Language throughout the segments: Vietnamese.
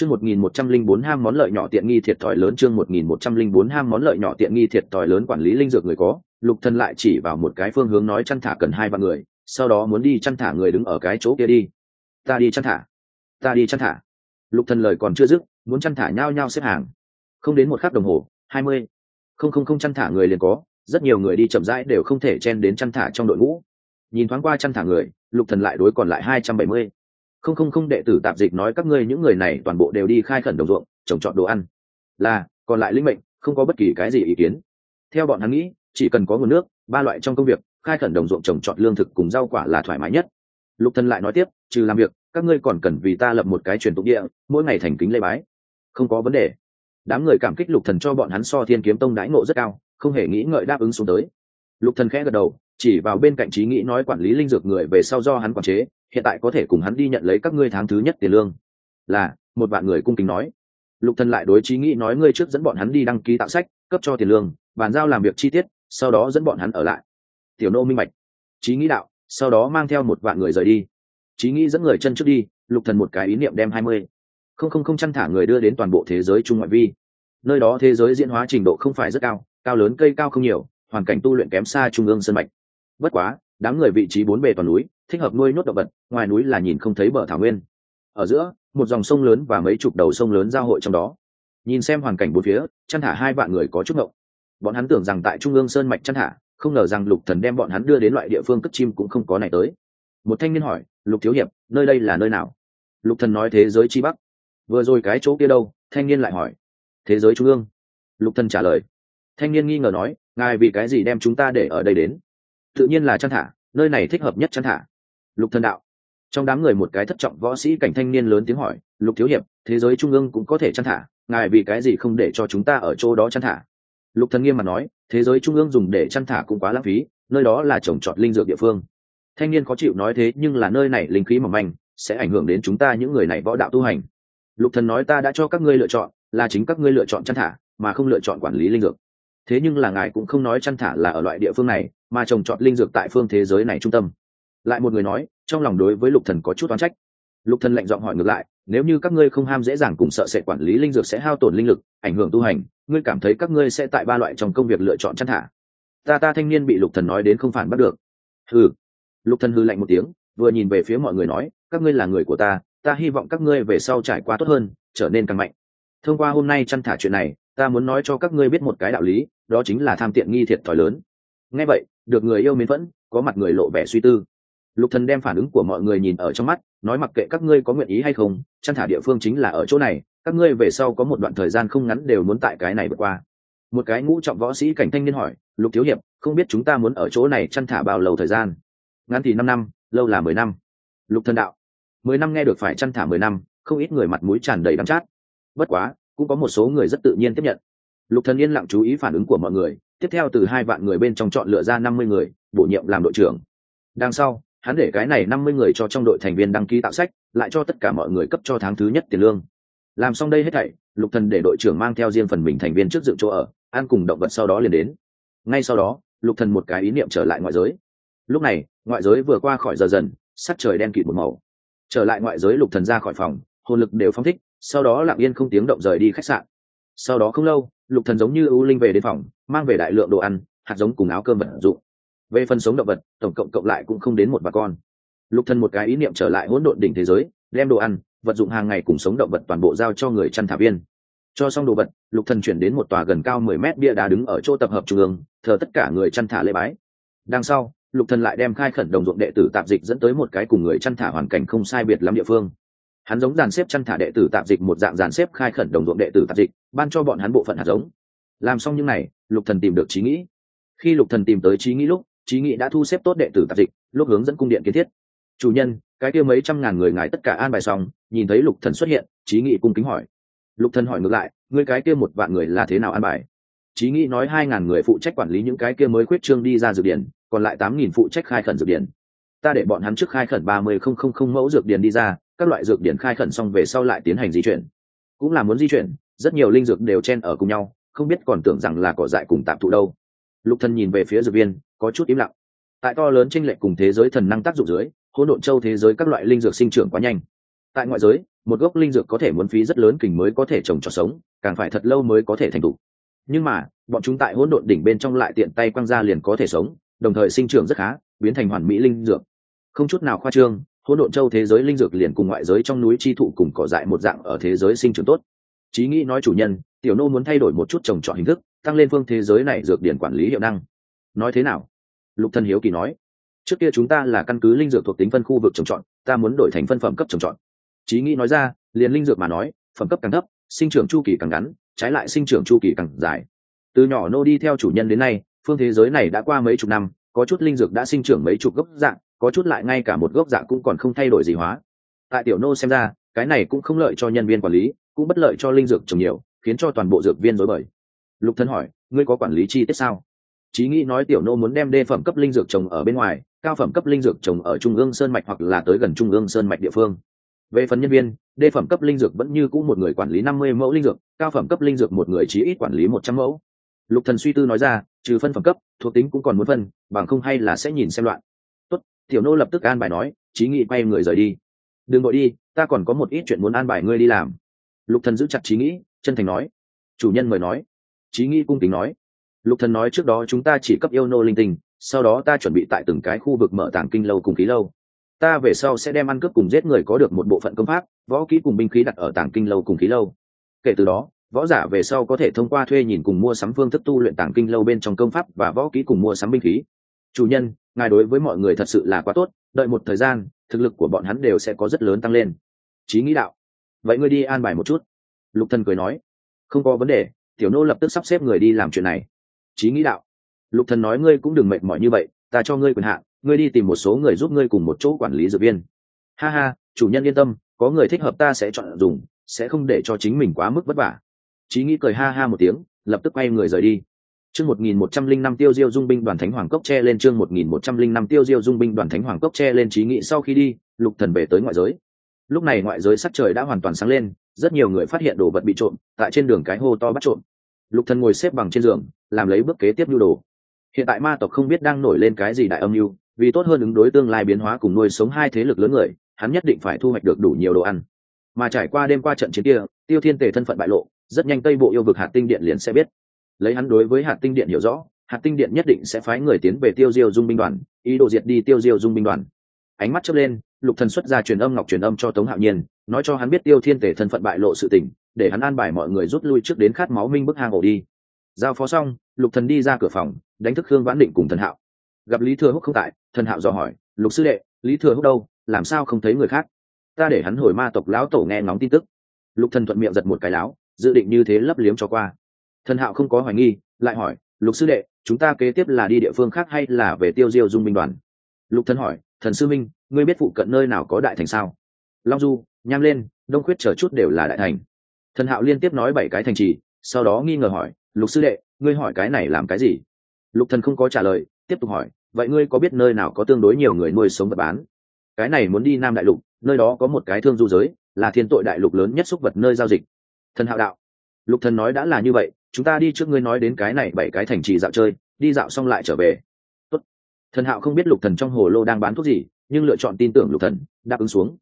Chương 1104 ham món lợi nhỏ tiện nghi thiệt thòi lớn chương 1104 ham món lợi nhỏ tiện nghi thiệt thòi lớn quản lý linh dược người có, Lục Thần lại chỉ vào một cái phương hướng nói chăn thả cần hai ba người, sau đó muốn đi chăn thả người đứng ở cái chỗ kia đi. Ta đi chăn thả. Ta đi chăn thả. Lục Thần lời còn chưa dứt, muốn chăn thả nhau nhau xếp hàng. Không đến một khắc đồng hồ, 20. Không không không chăn thả người liền có, rất nhiều người đi chậm rãi đều không thể chen đến chăn thả trong đội ngũ. Nhìn thoáng qua chăn thả người, Lục Thần lại đối còn lại 270 không không không đệ tử tạp dịch nói các ngươi những người này toàn bộ đều đi khai khẩn đồng ruộng, trồng trọt đồ ăn. Là, còn lại linh mệnh, không có bất kỳ cái gì ý kiến. Theo bọn hắn nghĩ, chỉ cần có nguồn nước, ba loại trong công việc, khai khẩn đồng ruộng trồng trọt lương thực cùng rau quả là thoải mái nhất. Lục thân lại nói tiếp, trừ làm việc, các ngươi còn cần vì ta lập một cái truyền tụng địa, mỗi ngày thành kính lê bái. Không có vấn đề. Đám người cảm kích lục thần cho bọn hắn so thiên kiếm tông đãi ngộ rất cao, không hề nghĩ ngợi đáp ứng xuống tới lục thần khẽ gật đầu, chỉ vào bên cạnh trí nghĩ nói quản lý linh dược người về sau do hắn quản chế, hiện tại có thể cùng hắn đi nhận lấy các ngươi tháng thứ nhất tiền lương. Là, một vạn người cung kính nói. Lục thần lại đối trí nghĩ nói ngươi trước dẫn bọn hắn đi đăng ký tạo sách, cấp cho tiền lương, bàn giao làm việc chi tiết, sau đó dẫn bọn hắn ở lại. Tiểu nô minh bạch. Trí nghĩ đạo, sau đó mang theo một vạn người rời đi. Trí nghĩ dẫn người chân trước đi, lục thần một cái ý niệm đem hai mươi. Không không không chăn thả người đưa đến toàn bộ thế giới trung ngoại vi. Nơi đó thế giới diễn hóa trình độ không phải rất cao cao lớn cây cao không nhiều hoàn cảnh tu luyện kém xa trung ương sân mạch. Bất quá, đám người vị trí bốn bề toàn núi, thích hợp nuôi nhốt động vật, ngoài núi là nhìn không thấy bờ thảo nguyên. Ở giữa, một dòng sông lớn và mấy chục đầu sông lớn giao hội trong đó. Nhìn xem hoàn cảnh bốn phía, chăn thả hai vạn người có chút ngộng. Bọn hắn tưởng rằng tại trung ương sơn mạch chăn thả, không ngờ rằng lục thần đem bọn hắn đưa đến loại địa phương cất chim cũng không có này tới. Một thanh niên hỏi, lục thiếu hiệp, nơi đây là nơi nào? Lục thần nói, thế giới chi bắc. Vừa rồi cái chỗ kia đâu? Thanh niên lại hỏi. Thế giới trung ương. Lục thần trả lời. Thanh niên nghi ngờ nói ngài vì cái gì đem chúng ta để ở đây đến? Tự nhiên là chăn thả, nơi này thích hợp nhất chăn thả. Lục thần đạo. Trong đám người một cái thất trọng võ sĩ cảnh thanh niên lớn tiếng hỏi, lục thiếu hiệp, thế giới trung ương cũng có thể chăn thả, ngài vì cái gì không để cho chúng ta ở chỗ đó chăn thả? Lục thần nghiêm mà nói, thế giới trung ương dùng để chăn thả cũng quá lãng phí, nơi đó là trồng trọt linh dược địa phương. Thanh niên khó chịu nói thế, nhưng là nơi này linh khí mỏng manh, sẽ ảnh hưởng đến chúng ta những người này võ đạo tu hành. Lục thần nói, ta đã cho các ngươi lựa chọn, là chính các ngươi lựa chọn chăn thả, mà không lựa chọn quản lý linh dược thế nhưng là ngài cũng không nói chăn thả là ở loại địa phương này, mà trồng trọt linh dược tại phương thế giới này trung tâm. Lại một người nói, trong lòng đối với lục thần có chút oán trách. Lục thần lạnh giọng hỏi ngược lại, nếu như các ngươi không ham dễ dàng cùng sợ sẽ quản lý linh dược sẽ hao tổn linh lực, ảnh hưởng tu hành, ngươi cảm thấy các ngươi sẽ tại ba loại trong công việc lựa chọn chăn thả? Ta ta thanh niên bị lục thần nói đến không phản bắt được. Hừ. Lục thần hừ lạnh một tiếng, vừa nhìn về phía mọi người nói, các ngươi là người của ta ta hy vọng các ngươi về sau trải qua tốt hơn, trở nên càng mạnh. Thông qua hôm nay chăn thả chuyện này ta muốn nói cho các ngươi biết một cái đạo lý, đó chính là tham tiện nghi thiệt thòi lớn. Nghe vậy, được người yêu mến vẫn có mặt người lộ vẻ suy tư. Lục thần đem phản ứng của mọi người nhìn ở trong mắt, nói mặc kệ các ngươi có nguyện ý hay không, chăn thả địa phương chính là ở chỗ này, các ngươi về sau có một đoạn thời gian không ngắn đều muốn tại cái này vượt qua. Một cái ngũ trọng võ sĩ cảnh thanh niên hỏi, lục thiếu hiệp, không biết chúng ta muốn ở chỗ này chăn thả bao lâu thời gian? Ngắn thì năm năm, lâu là mười năm. Lục thần đạo, mười năm nghe được phải chăn thả mười năm, không ít người mặt mũi tràn đầy đắng chát. Bất quá cũng có một số người rất tự nhiên tiếp nhận. Lục thần yên lặng chú ý phản ứng của mọi người, tiếp theo từ hai vạn người bên trong chọn lựa ra năm mươi người, bổ nhiệm làm đội trưởng. Đằng sau, hắn để cái này năm mươi người cho trong đội thành viên đăng ký tạo sách, lại cho tất cả mọi người cấp cho tháng thứ nhất tiền lương. Làm xong đây hết thảy, lục thần để đội trưởng mang theo riêng phần mình thành viên trước dựng chỗ ở ăn cùng động vật sau đó liền đến. Ngay sau đó, lục thần một cái ý niệm trở lại ngoại giới. Lúc này, ngoại giới vừa qua khỏi giờ dần, sắc trời đen kịt một màu. Trở lại ngoại giới, lục thần ra khỏi phòng, hồn lực đều phong thích sau đó lặng yên không tiếng động rời đi khách sạn. Sau đó không lâu, lục thần giống như ưu linh về đến phòng, mang về đại lượng đồ ăn, hạt giống cùng áo cơm vật dụng. Về phần sống động vật, tổng cộng cộng lại cũng không đến một bà con. Lục thần một cái ý niệm trở lại hỗn độn đỉnh thế giới, đem đồ ăn, vật dụng hàng ngày cùng sống động vật toàn bộ giao cho người chăn thả viên. Cho xong đồ vật, lục thần chuyển đến một tòa gần cao mười mét bia đá đứng ở chỗ tập hợp trung ương, thờ tất cả người chăn thả lễ bái. Đằng sau, lục thần lại đem khai khẩn đồng ruộng đệ tử tạp dịch dẫn tới một cái cùng người chăn thả hoàn cảnh không sai biệt lắm địa phương hắn giống dàn xếp chăn thả đệ tử tạp dịch một dạng dàn xếp khai khẩn đồng ruộng đệ tử tạp dịch, ban cho bọn hắn bộ phận hạt giống. Làm xong những này, lục thần tìm được trí nghĩ. Khi lục thần tìm tới trí nghĩ lúc trí nghĩ đã thu xếp tốt đệ tử tạp dịch, lúc hướng dẫn cung điện kiến thiết. Chủ nhân, cái kia mấy trăm ngàn người ngài tất cả an bài xong, nhìn thấy lục thần xuất hiện trí nghĩ cung kính hỏi. Lục thần hỏi ngược lại người cái kia một vạn người là thế nào an bài? Trí nghĩ nói hai ngàn người phụ trách quản lý những cái kia mới khuyết trương đi ra dược điển, còn lại tám nghìn phụ trách khai khẩn dược điển ta để bọn hắn trước khai khẩn ba mươi không không không mẫu dược điển đi ra, các loại dược điển khai khẩn xong về sau lại tiến hành di chuyển. Cũng là muốn di chuyển, rất nhiều linh dược đều chen ở cùng nhau, không biết còn tưởng rằng là cỏ dại cùng tạm thụ đâu. Lục thần nhìn về phía dược viên, có chút im lặng. Tại to lớn tranh lệch cùng thế giới thần năng tác dụng dưới, hỗn độn châu thế giới các loại linh dược sinh trưởng quá nhanh. Tại ngoại giới, một gốc linh dược có thể muốn phí rất lớn kình mới có thể trồng cho sống, càng phải thật lâu mới có thể thành thục nhưng mà, bọn chúng tại hỗn độn đỉnh bên trong lại tiện tay quăng ra liền có thể sống, đồng thời sinh trưởng rất khá, biến thành hoàn mỹ linh dược không chút nào khoa trương, hỗn độn châu thế giới linh dược liền cùng ngoại giới trong núi chi thụ cùng cỏ dại một dạng ở thế giới sinh trưởng tốt. Chí nghĩ nói chủ nhân, tiểu nô muốn thay đổi một chút trồng trọt hình thức, tăng lên phương thế giới này dược điển quản lý hiệu năng. Nói thế nào? Lục thân hiếu kỳ nói. Trước kia chúng ta là căn cứ linh dược thuộc tính phân khu vực trồng trọt, ta muốn đổi thành phân phẩm cấp trồng trọt. Chí nghĩ nói ra, liền linh dược mà nói, phẩm cấp càng thấp, sinh trưởng chu kỳ càng ngắn, trái lại sinh trưởng chu kỳ càng dài. Từ nhỏ nô đi theo chủ nhân đến nay, phương thế giới này đã qua mấy chục năm, có chút linh dược đã sinh trưởng mấy chục gốc dạng có chút lại ngay cả một gốc dạng cũng còn không thay đổi gì hóa. Tại tiểu nô xem ra, cái này cũng không lợi cho nhân viên quản lý, cũng bất lợi cho linh dược trồng nhiều, khiến cho toàn bộ dược viên rối bời. Lục thân hỏi, ngươi có quản lý chi tiết sao? Chí nghĩ nói tiểu nô muốn đem đê phẩm cấp linh dược trồng ở bên ngoài, cao phẩm cấp linh dược trồng ở trung ương sơn mạch hoặc là tới gần trung ương sơn mạch địa phương. Về phần nhân viên, đê phẩm cấp linh dược vẫn như cũ một người quản lý năm mươi mẫu linh dược, cao phẩm cấp linh dược một người chí ít quản lý một trăm mẫu. Lục thần suy tư nói ra, trừ phân phẩm cấp, thuộc tính cũng còn muốn phân, bằng không hay là sẽ nhìn xem loạn tiểu nô lập tức an bài nói, chí nghị quay người rời đi. Đừng vội đi, ta còn có một ít chuyện muốn an bài ngươi đi làm. Lục thần giữ chặt chí nghĩ chân thành nói. Chủ nhân mời nói. Chí nghĩ cung kính nói. Lục thần nói trước đó chúng ta chỉ cấp yêu nô linh tinh, sau đó ta chuẩn bị tại từng cái khu vực mở tảng kinh lâu cùng khí lâu. Ta về sau sẽ đem ăn cướp cùng giết người có được một bộ phận công pháp, võ kỹ cùng binh khí đặt ở tảng kinh lâu cùng khí lâu. Kể từ đó, võ giả về sau có thể thông qua thuê nhìn cùng mua sắm phương thức tu luyện tảng kinh lâu bên trong công pháp và võ kỹ cùng mua sắm binh khí. Chủ nhân ngài đối với mọi người thật sự là quá tốt, đợi một thời gian, thực lực của bọn hắn đều sẽ có rất lớn tăng lên. Chí nghĩ đạo. Vậy ngươi đi an bài một chút. Lục thần cười nói. Không có vấn đề, tiểu nô lập tức sắp xếp người đi làm chuyện này. Chí nghĩ đạo. Lục thần nói ngươi cũng đừng mệt mỏi như vậy, ta cho ngươi quyền hạn, ngươi đi tìm một số người giúp ngươi cùng một chỗ quản lý dược viên. Ha ha, chủ nhân yên tâm, có người thích hợp ta sẽ chọn dùng, sẽ không để cho chính mình quá mức vất vả. Chí nghĩ cười ha ha một tiếng, lập tức quay người rời đi chương một nghìn một trăm linh năm tiêu diêu dung binh đoàn thánh hoàng cốc tre lên chương một nghìn một trăm linh năm tiêu diêu dung binh đoàn thánh hoàng cốc tre lên trí nghị sau khi đi, lục thần về tới ngoại giới. Lúc này ngoại giới sắc trời đã hoàn toàn sáng lên, rất nhiều người phát hiện đồ vật bị trộm, tại trên đường cái hô to bắt trộm. Lục thần ngồi xếp bằng trên giường, làm lấy bước kế tiếp nhu đồ. Hiện tại ma tộc không biết đang nổi lên cái gì đại âm mưu, vì tốt hơn ứng đối tương lai biến hóa cùng nuôi sống hai thế lực lớn người, hắn nhất định phải thu hoạch được đủ nhiều đồ ăn. Mà trải qua đêm qua trận chiến kia, tiêu thiên tề thân phận bại lộ, rất nhanh tây bộ yêu vực hạt tinh điện liền sẽ biết lấy hắn đối với hạt tinh điện hiểu rõ, hạt tinh điện nhất định sẽ phái người tiến về tiêu diêu dung binh đoàn, ý đồ diệt đi tiêu diêu dung binh đoàn. Ánh mắt chớp lên, lục thần xuất ra truyền âm ngọc truyền âm cho tống hạo nhiên, nói cho hắn biết tiêu thiên tể thân phận bại lộ sự tình, để hắn an bài mọi người rút lui trước đến khát máu minh bức hang ổ đi. Giao phó xong, lục thần đi ra cửa phòng, đánh thức khương vãn định cùng thần hạo. Gặp lý thừa húc không tại, thần hạo dò hỏi, lục sư đệ, lý thừa húc đâu? Làm sao không thấy người khác? Ta để hắn hồi ma tộc lão tổ nghe ngóng tin tức. Lục thần thuận miệng giật một cái láo, dự định như thế lấp liếm cho qua thần hạo không có hoài nghi, lại hỏi, lục sư đệ, chúng ta kế tiếp là đi địa phương khác hay là về tiêu diêu dung binh đoàn? Lục thần hỏi, thần sư minh, ngươi biết phụ cận nơi nào có đại thành sao? Long du, nham lên, đông khuyết chờ chút đều là đại thành. Thần hạo liên tiếp nói bảy cái thành trì, sau đó nghi ngờ hỏi, lục sư đệ, ngươi hỏi cái này làm cái gì? Lục thần không có trả lời, tiếp tục hỏi, vậy ngươi có biết nơi nào có tương đối nhiều người nuôi sống vật bán? Cái này muốn đi nam đại lục, nơi đó có một cái thương du giới, là thiên tội đại lục lớn nhất xúc vật nơi giao dịch. Thần hạo đạo. Lục thần nói đã là như vậy chúng ta đi trước ngươi nói đến cái này bảy cái thành trì dạo chơi, đi dạo xong lại trở về. Tốt. thần hạo không biết lục thần trong hồ lô đang bán thuốc gì, nhưng lựa chọn tin tưởng lục thần, đáp ứng xuống.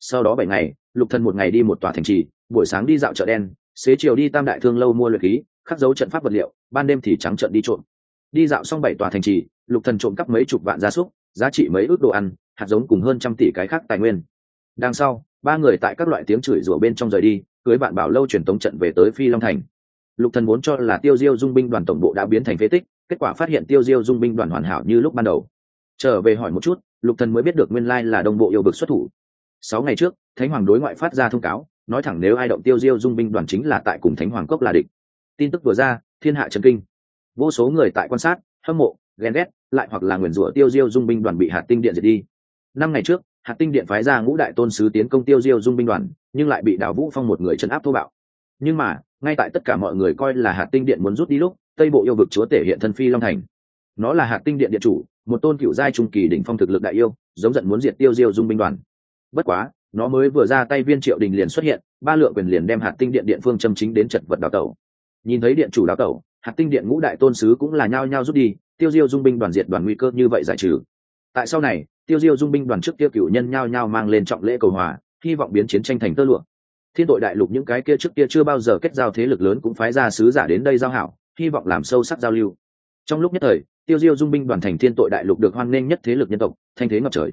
Sau đó bảy ngày, lục thần một ngày đi một tòa thành trì, buổi sáng đi dạo chợ đen, xế chiều đi tam đại thương lâu mua luyện khí, khắc dấu trận pháp vật liệu, ban đêm thì trắng trận đi trộm. Đi dạo xong bảy tòa thành trì, lục thần trộm cắp mấy chục vạn gia súc, giá trị mấy ước đồ ăn, hạt giống cùng hơn trăm tỷ cái khác tài nguyên. Đằng sau, ba người tại các loại tiếng chửi rủa bên trong rời đi, cưới bạn bảo lâu truyền tống trận về tới phi long thành lục thần muốn cho là tiêu diêu dung binh đoàn tổng bộ đã biến thành phế tích, kết quả phát hiện tiêu diêu dung binh đoàn hoàn hảo như lúc ban đầu. Trở về hỏi một chút, lục thần mới biết được nguyên lai là đồng bộ yêu vực xuất thủ. Sáu ngày trước, thánh hoàng đối ngoại phát ra thông cáo, nói thẳng nếu ai động tiêu diêu dung binh đoàn chính là tại cùng thánh hoàng cốc là địch. Tin tức vừa ra, thiên hạ trần kinh. Vô số người tại quan sát, hâm mộ, ghen ghét, lại hoặc là nguyền rủa tiêu diêu dung binh đoàn bị hạt tinh điện diệt đi. Năm ngày trước, hạt tinh điện phái ra ngũ đại tôn sứ tiến công tiêu diêu dung binh đoàn, nhưng lại bị đào vũ phong một người chấn áp thô bạo nhưng mà, ngay tại tất cả mọi người coi là hạt tinh điện muốn rút đi lúc, tây bộ yêu vực chúa tể hiện thân phi long thành. Nó là hạt tinh điện điện chủ, một tôn cựu giai trung kỳ đỉnh phong thực lực đại yêu, giống giận muốn diệt tiêu diêu dung binh đoàn. Bất quá, nó mới vừa ra tay viên triệu đình liền xuất hiện, ba lượng quyền liền đem hạt tinh điện điện phương châm chính đến chật vật đào tẩu. Nhìn thấy điện chủ đào tẩu hạt tinh điện ngũ đại tôn sứ cũng là nhao nhao rút đi, tiêu diêu dung binh đoàn diệt đoàn nguy cơ như vậy giải trừ. Tại sau này, tiêu diêu dung binh đoàn trước tiêu cựu nhân nhao nhao mang lên trọng lễ cầu hòa, hy vọng biến chiến tranh thành tơ lụa thiên tội đại lục những cái kia trước kia chưa bao giờ kết giao thế lực lớn cũng phái ra sứ giả đến đây giao hảo, hy vọng làm sâu sắc giao lưu. Trong lúc nhất thời, tiêu diêu dung binh đoàn thành thiên tội đại lục được hoan nghênh nhất thế lực nhân tộc, thanh thế ngập trời.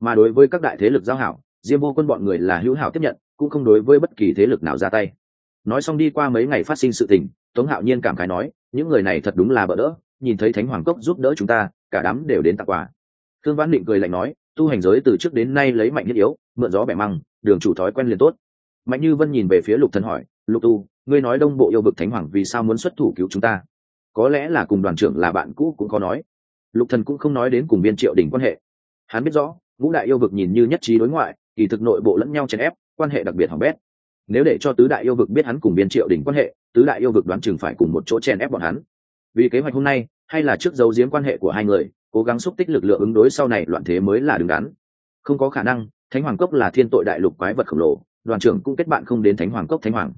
Mà đối với các đại thế lực giao hảo, diêm vô quân bọn người là hữu hảo tiếp nhận, cũng không đối với bất kỳ thế lực nào ra tay. Nói xong đi qua mấy ngày phát sinh sự tình, tống hạo nhiên cảm khái nói, những người này thật đúng là bỡ đỡ, nhìn thấy thánh hoàng cốc giúp đỡ chúng ta, cả đám đều đến tặng quà. Thương văn định cười lạnh nói, tu hành giới từ trước đến nay lấy mạnh nhất yếu, mượn gió bẻ măng, đường chủ thói quen liền tốt mạnh như vân nhìn về phía lục thần hỏi, lục tu, ngươi nói đông bộ yêu vực thánh hoàng vì sao muốn xuất thủ cứu chúng ta? Có lẽ là cùng đoàn trưởng là bạn cũ cũng có nói. Lục thần cũng không nói đến cùng biên triệu đỉnh quan hệ. Hắn biết rõ, ngũ đại yêu vực nhìn như nhất trí đối ngoại, kỳ thực nội bộ lẫn nhau chèn ép, quan hệ đặc biệt hỏng bét. Nếu để cho tứ đại yêu vực biết hắn cùng biên triệu đỉnh quan hệ, tứ đại yêu vực đoán chừng phải cùng một chỗ chèn ép bọn hắn. Vì kế hoạch hôm nay, hay là trước dấu giếm quan hệ của hai người, cố gắng xúc tích lực lượng ứng đối sau này loạn thế mới là đứng đắn. Không có khả năng, thánh hoàng cốc là thiên tội đại lục quái vật khổng lồ đoàn trưởng cũng kết bạn không đến thánh hoàng cốc thánh hoàng.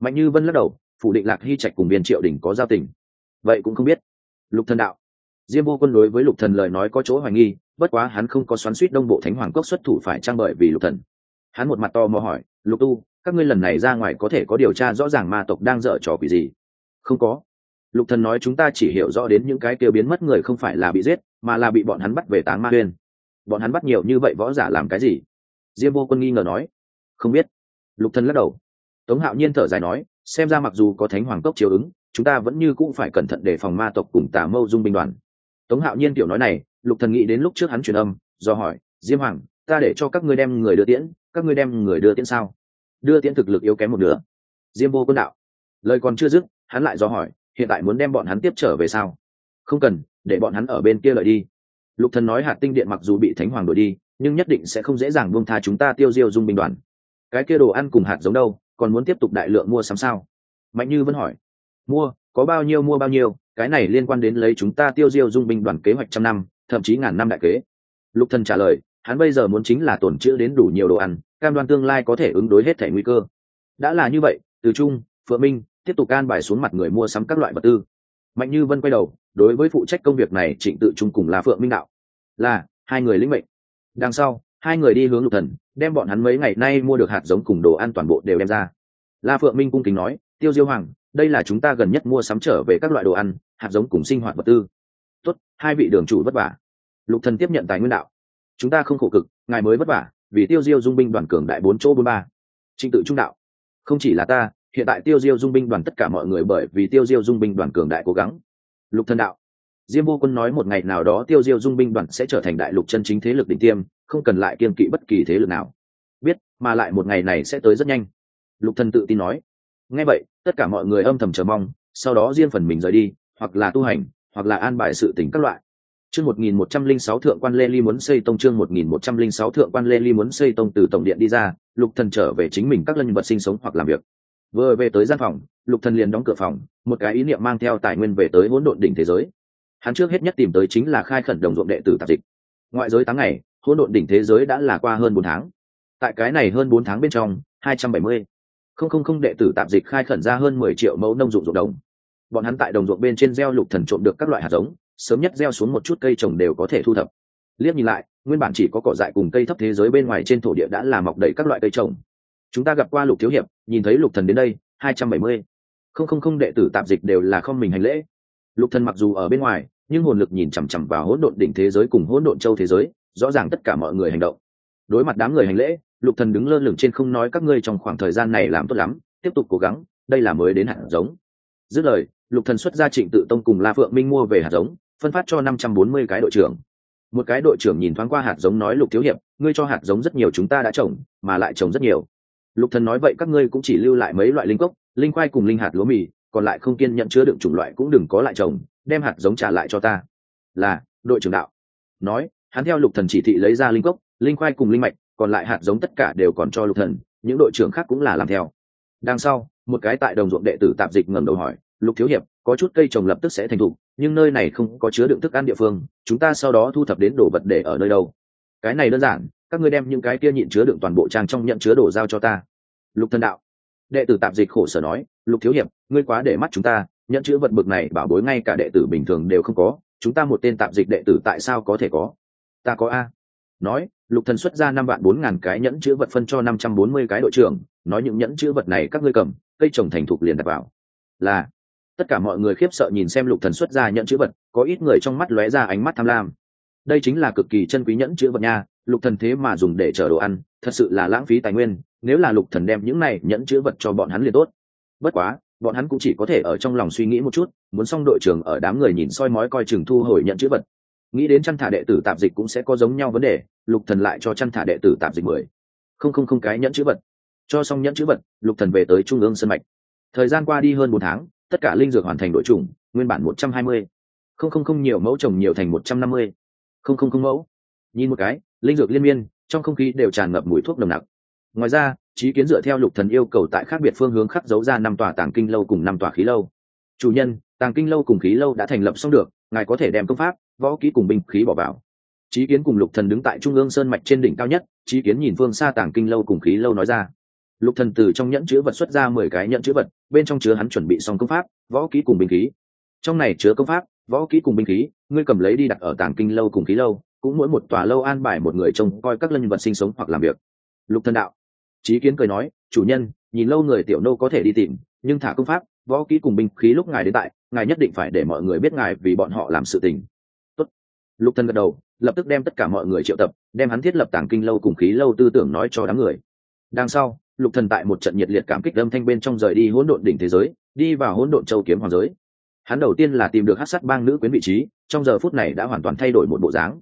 Mạnh như vân lắc đầu, phủ định lạc hy trạch cùng biên triệu đỉnh có giao tình. Vậy cũng không biết. Lục thần đạo. Diêm vô quân đối với lục thần lời nói có chỗ hoài nghi, bất quá hắn không có xoắn suýt đông bộ thánh hoàng cốc xuất thủ phải trang bởi vì lục thần? Hắn một mặt to mò hỏi, lục tu, các ngươi lần này ra ngoài có thể có điều tra rõ ràng ma tộc đang dở trò quỷ gì? Không có. Lục thần nói, chúng ta chỉ hiểu rõ đến những cái tiêu biến mất người không phải là bị giết, mà là bị bọn hắn bắt về táng ma huyên. Bọn hắn bắt nhiều như vậy võ giả làm cái gì? Diêm vô quân nghi ngờ nói không biết. Lục thần lắc đầu. Tống hạo nhiên thở dài nói, xem ra mặc dù có thánh hoàng cốc chiếu ứng, chúng ta vẫn như cũng phải cẩn thận để phòng ma tộc cùng tà mâu dung binh đoàn. Tống hạo nhiên tiểu nói này, lục thần nghĩ đến lúc trước hắn truyền âm, do hỏi, diêm hoàng, ta để cho các ngươi đem người đưa tiễn, các ngươi đem người đưa tiễn sao? Đưa tiễn thực lực yếu kém một nửa. Diêm vô quân đạo. Lời còn chưa dứt, hắn lại do hỏi, hiện tại muốn đem bọn hắn tiếp trở về sao? Không cần, để bọn hắn ở bên kia lợi đi. Lục thần nói hạt tinh điện mặc dù bị thánh hoàng đuổi đi, nhưng nhất định sẽ không dễ dàng buông tha chúng ta tiêu diêu dung binh đoàn cái kia đồ ăn cùng hạt giống đâu, còn muốn tiếp tục đại lượng mua sắm sao? Mạnh như vẫn hỏi. Mua, có bao nhiêu mua bao nhiêu, cái này liên quan đến lấy chúng ta tiêu diêu dung binh đoàn kế hoạch trăm năm, thậm chí ngàn năm đại kế. Lục thần trả lời, hắn bây giờ muốn chính là tổn chữ đến đủ nhiều đồ ăn, cam đoan tương lai có thể ứng đối hết thể nguy cơ. Đã là như vậy, từ trung, phượng minh, tiếp tục can bài xuống mặt người mua sắm các loại vật tư. Mạnh như vân quay đầu, đối với phụ trách công việc này trịnh tự trung cùng là phượng minh đạo. Là, hai người lĩnh mệnh. Đằng sau, hai người đi hướng lục thần đem bọn hắn mấy ngày nay mua được hạt giống cùng đồ ăn toàn bộ đều đem ra. La phượng minh cung kính nói, tiêu diêu hoàng, đây là chúng ta gần nhất mua sắm trở về các loại đồ ăn, hạt giống cùng sinh hoạt vật tư. Tốt, hai vị đường chủ vất vả. Lục thần tiếp nhận tài nguyên đạo, chúng ta không khổ cực, ngài mới vất vả, vì tiêu diêu dung binh đoàn cường đại bốn chỗ bốn ba. Trịnh tự trung đạo, không chỉ là ta, hiện tại tiêu diêu dung binh đoàn tất cả mọi người bởi vì tiêu diêu dung binh đoàn cường đại cố gắng. Lục thần đạo, diêm vô quân nói một ngày nào đó tiêu diêu dung binh đoàn sẽ trở thành đại lục chân chính thế lực đỉnh tiêm không cần lại kiên kỵ bất kỳ thế lực nào. Biết, mà lại một ngày này sẽ tới rất nhanh. Lục thần tự tin nói. Nghe vậy, tất cả mọi người âm thầm chờ mong, sau đó riêng phần mình rời đi, hoặc là tu hành, hoặc là an bài sự tình các loại. Chương một nghìn một trăm linh sáu thượng quan lê ly muốn xây tông chương một nghìn một trăm linh sáu thượng quan lê ly muốn xây tông từ tổng điện đi ra, lục thần trở về chính mình các lân vật sinh sống hoặc làm việc. Vừa về tới gian phòng, lục thần liền đóng cửa phòng, một cái ý niệm mang theo tài nguyên về tới hỗn độn đỉnh thế giới. Hắn trước hết nhất tìm tới chính là khai khẩn đồng ruộng đệ tử tạp dịch. Ngoại giới tháng ngày hỗn độn đỉnh thế giới đã là qua hơn bốn tháng. Tại cái này hơn bốn tháng bên trong, hai trăm bảy mươi không không không đệ tử tạp dịch khai khẩn ra hơn mười triệu mẫu nông dụng ruộng đồng. Bọn hắn tại đồng ruộng bên trên gieo lục thần trộm được các loại hạt giống, sớm nhất gieo xuống một chút cây trồng đều có thể thu thập. Liếc nhìn lại, nguyên bản chỉ có cỏ dại cùng cây thấp thế giới bên ngoài trên thổ địa đã là mọc đầy các loại cây trồng. Chúng ta gặp qua lục thiếu hiệp, nhìn thấy lục thần đến đây, hai trăm bảy mươi không không không đệ tử tạp dịch đều là không mình hành lễ. Lục thần mặc dù ở bên ngoài, nhưng hồn lực nhìn chằm chằm vào hỗn độn đỉnh thế giới cùng hỗn độn châu thế giới rõ ràng tất cả mọi người hành động. Đối mặt đám người hành lễ, lục thần đứng lơ lửng trên không nói các ngươi trong khoảng thời gian này làm tốt lắm, tiếp tục cố gắng, đây là mới đến hạt giống. Dứt lời, lục thần xuất ra trịnh tự tông cùng la phượng minh mua về hạt giống, phân phát cho năm trăm bốn mươi cái đội trưởng. Một cái đội trưởng nhìn thoáng qua hạt giống nói, lục thiếu hiệp, ngươi cho hạt giống rất nhiều chúng ta đã trồng, mà lại trồng rất nhiều. Lục thần nói, vậy các ngươi cũng chỉ lưu lại mấy loại linh cốc, linh khoai cùng linh hạt lúa mì, còn lại không kiên nhận chứa đựng chủng loại cũng đừng có lại trồng, đem hạt giống trả lại cho ta. Là, đội trưởng đạo. Nói hắn theo lục thần chỉ thị lấy ra linh cốc, linh khoai cùng linh mạch, còn lại hạt giống tất cả đều còn cho lục thần, những đội trưởng khác cũng là làm theo. Đằng sau, một cái tại đồng ruộng đệ tử tạp dịch ngẩng đầu hỏi, lục thiếu hiệp, có chút cây trồng lập tức sẽ thành thục nhưng nơi này không có chứa đựng thức ăn địa phương, chúng ta sau đó thu thập đến đồ vật để ở nơi đâu? Cái này đơn giản, các ngươi đem những cái kia nhịn chứa đựng toàn bộ trang trong nhận chứa đồ giao cho ta. Lục thần đạo. Đệ tử tạp dịch khổ sở nói, lục thiếu hiệp, ngươi quá để mắt chúng ta nhận chứa vật bực này bảo bối ngay cả đệ tử bình thường đều không có, chúng ta một tên tạp dịch đệ tử tại sao có thể có? Ta có a. Nói, lục thần xuất ra năm vạn bốn ngàn cái nhẫn chữ vật phân cho năm trăm bốn mươi cái đội trưởng, nói những nhẫn chữ vật này các ngươi cầm, cây trồng thành thục liền đặt vào. Là, tất cả mọi người khiếp sợ nhìn xem lục thần xuất ra nhẫn chữ vật, có ít người trong mắt lóe ra ánh mắt tham lam. Đây chính là cực kỳ chân quý nhẫn chữ vật nha, lục thần thế mà dùng để chở đồ ăn, thật sự là lãng phí tài nguyên, nếu là lục thần đem những này nhẫn chữ vật cho bọn hắn liền tốt. Bất quá, bọn hắn cũng chỉ có thể ở trong lòng suy nghĩ một chút, muốn xong đội trưởng ở đám người nhìn soi mói coi chừng thu hồi nhận chữ vật nghĩ đến chăn thả đệ tử tạp dịch cũng sẽ có giống nhau vấn đề, lục thần lại cho chăn thả đệ tử tạp dịch mười. Không không không, cái nhẫn chữ vật. Cho xong nhẫn chữ vật, lục thần về tới trung ương sân mạch. Thời gian qua đi hơn một tháng, tất cả linh dược hoàn thành đội chủng, nguyên bản một trăm hai mươi. Không không không, nhiều mẫu trồng nhiều thành một trăm năm mươi. Không không không mẫu. Nhìn một cái, linh dược liên miên, trong không khí đều tràn ngập mùi thuốc nồng nặc. Ngoài ra trí kiến dựa theo lục thần yêu cầu tại khác biệt phương hướng khắc dấu ra năm tòa tàng kinh lâu cùng năm tòa khí lâu. Chủ nhân, tàng kinh lâu cùng khí lâu đã thành lập xong được, ngài có thể đem công pháp võ kỹ cùng binh khí bỏ vào. Trí kiến cùng lục thần đứng tại trung ương sơn mạch trên đỉnh cao nhất trí kiến nhìn phương xa tàng kinh lâu cùng khí lâu nói ra. Lục thần từ trong nhẫn chứa vật xuất ra mười cái nhẫn chứa vật, bên trong chứa hắn chuẩn bị xong công pháp, võ kỹ cùng binh khí. Trong này chứa công pháp, võ kỹ cùng binh khí, ngươi cầm lấy đi đặt ở tàng kinh lâu cùng khí lâu, cũng mỗi một tòa lâu an bài một người trông coi các lân vật sinh sống hoặc làm việc. Lục thần đạo. Trí kiến cười nói, chủ nhân, nhìn lâu người tiểu nô có thể đi tìm, nhưng thả công pháp, võ kỹ cùng binh khí lúc ngài đến tại, ngài nhất định phải để mọi người biết ngài vì bọn họ làm sự tình lục thần gật đầu, lập tức đem tất cả mọi người triệu tập, đem hắn thiết lập tàng kinh lâu cùng khí lâu tư tưởng nói cho đám người. Đằng sau, lục thần tại một trận nhiệt liệt cảm kích âm thanh bên trong rời đi hỗn độn đỉnh thế giới, đi vào hỗn độn châu kiếm hoàng giới. Hắn đầu tiên là tìm được hát sát bang nữ quyến vị trí, trong giờ phút này đã hoàn toàn thay đổi một bộ dáng.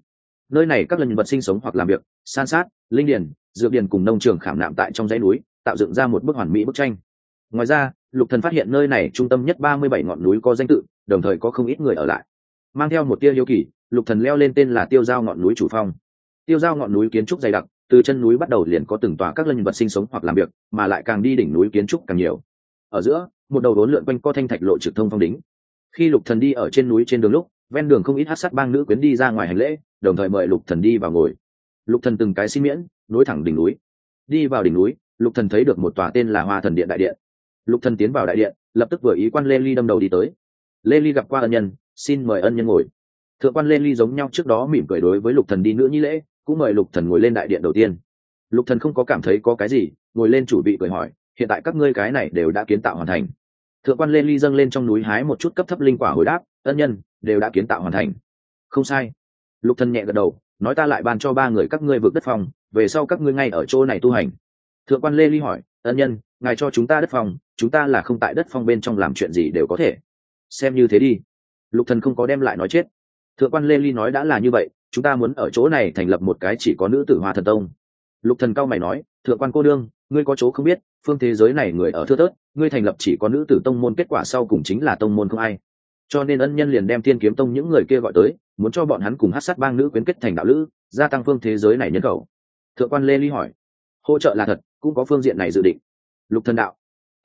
Nơi này các lần vật sinh sống hoặc làm việc, san sát, linh điền, dược điền cùng nông trường khảm nạm tại trong dãy núi, tạo dựng ra một bức hoàn mỹ bức tranh. Ngoài ra, lục thần phát hiện nơi này trung tâm nhất ba mươi bảy ngọn núi có danh tự, đồng thời có không ít người ở lại. Mang theo một tia hiếu kỳ lục thần leo lên tên là tiêu giao ngọn núi chủ phong. Tiêu giao ngọn núi kiến trúc dày đặc, từ chân núi bắt đầu liền có từng tòa các linh vật sinh sống hoặc làm việc, mà lại càng đi đỉnh núi kiến trúc càng nhiều. Ở giữa, một đầu đốn lượn quanh co thanh thạch lộ trực thông phong đính khi lục thần đi ở trên núi trên đường lúc, ven đường không ít hát sát bang nữ quyến đi ra ngoài hành lễ, đồng thời mời lục thần đi vào ngồi. Lục thần từng cái xin miễn, nối thẳng đỉnh núi. Đi vào đỉnh núi, lục thần thấy được một tòa tên là hoa thần điện đại điện. Lục thần tiến vào đại điện, lập tức vừa ý quan lê ly đâm đầu đi tới. Lê ly gặp qua ân nhân, xin mời ân nhân ngồi thượng quan lê ly giống nhau trước đó mỉm cười đối với lục thần đi nữa nhi lễ, cũng mời lục thần ngồi lên đại điện đầu tiên. Lục thần không có cảm thấy có cái gì, ngồi lên chủ bị cười hỏi, hiện tại các ngươi cái này đều đã kiến tạo hoàn thành. Thượng quan lê ly dâng lên trong núi hái một chút cấp thấp linh quả hồi đáp, ân nhân, đều đã kiến tạo hoàn thành. Không sai. Lục thần nhẹ gật đầu, nói ta lại ban cho ba người các ngươi vượt đất phòng, về sau các ngươi ngay ở chỗ này tu hành. Thượng quan lê ly hỏi, ân nhân, ngài cho chúng ta đất phòng, chúng ta là không tại đất phong bên trong làm chuyện gì đều có thể. Xem như thế đi. Lục thần không có đem lại nói chết thượng quan lê ly nói đã là như vậy, chúng ta muốn ở chỗ này thành lập một cái chỉ có nữ tử hoa thần tông. Lục thần cao mày nói, thượng quan cô đương ngươi có chỗ không biết, phương thế giới này người ở thưa tớt ngươi thành lập chỉ có nữ tử tông môn kết quả sau cùng chính là tông môn không ai. Cho nên ân nhân liền đem thiên kiếm tông những người kia gọi tới, muốn cho bọn hắn cùng hát sát bang nữ quyến kết thành đạo lữ, gia tăng phương thế giới này nhân khẩu. Thượng quan lê ly hỏi, hỗ trợ là thật, cũng có phương diện này dự định. Lục thần đạo,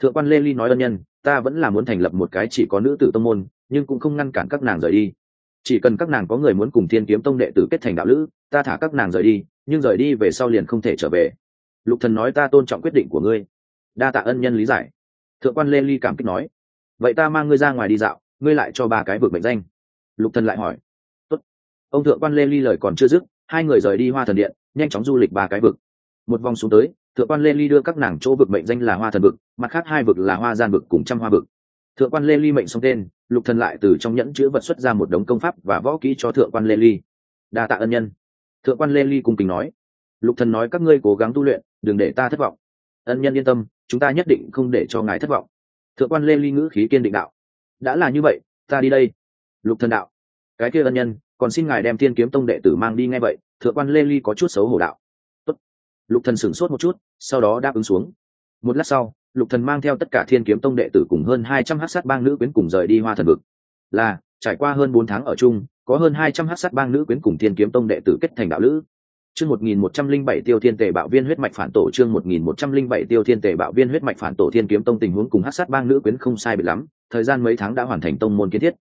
thượng quan lê ly nói ân nhân, ta vẫn là muốn thành lập một cái chỉ có nữ tử tông môn, nhưng cũng không ngăn cản các nàng rời đi chỉ cần các nàng có người muốn cùng thiên kiếm tông đệ tử kết thành đạo lữ, ta thả các nàng rời đi, nhưng rời đi về sau liền không thể trở về. Lục thần nói ta tôn trọng quyết định của ngươi. Đa tạ ân nhân lý giải. Thượng quan lê ly cảm kích nói. Vậy ta mang ngươi ra ngoài đi dạo, ngươi lại cho ba cái vực mệnh danh. Lục thần lại hỏi. Tốt. ông thượng quan lê ly lời còn chưa dứt, hai người rời đi hoa thần điện, nhanh chóng du lịch ba cái vực. Một vòng xuống tới, thượng quan lê ly đưa các nàng chỗ vực mệnh danh là hoa thần vực, mặt khác hai vực là hoa gian vực cùng trăm hoa vực. Thượng quan lê ly mệnh xong tên lục thần lại từ trong nhẫn chữ vật xuất ra một đống công pháp và võ kỹ cho thượng quan lê ly. Đa tạ ân nhân. Thượng quan lê ly cung kính nói. Lục thần nói các ngươi cố gắng tu luyện, đừng để ta thất vọng. Ân nhân yên tâm, chúng ta nhất định không để cho ngài thất vọng. Thượng quan lê ly ngữ khí kiên định đạo. Đã là như vậy, ta đi đây. Lục thần đạo. Cái kia ân nhân, còn xin ngài đem thiên kiếm tông đệ tử mang đi ngay vậy, thượng quan lê ly có chút xấu hổ đạo. Tốt. lục thần sửng sốt một chút, sau đó đáp ứng xuống. Một lát sau lục thần mang theo tất cả thiên kiếm tông đệ tử cùng hơn hai trăm hắc sát bang nữ quyến cùng rời đi hoa thần vực. Là, trải qua hơn bốn tháng ở chung, có hơn hai trăm hắc sát bang nữ quyến cùng thiên kiếm tông đệ tử kết thành đạo lữ. Chương một nghìn một trăm linh bảy tiêu thiên tề bạo viên huyết mạch phản tổ chương một nghìn một trăm linh bảy tiêu thiên tề bạo viên huyết mạch phản tổ thiên kiếm tông tình huống cùng hắc sát bang nữ quyến không sai biệt lắm, thời gian mấy tháng đã hoàn thành tông môn kiến thiết.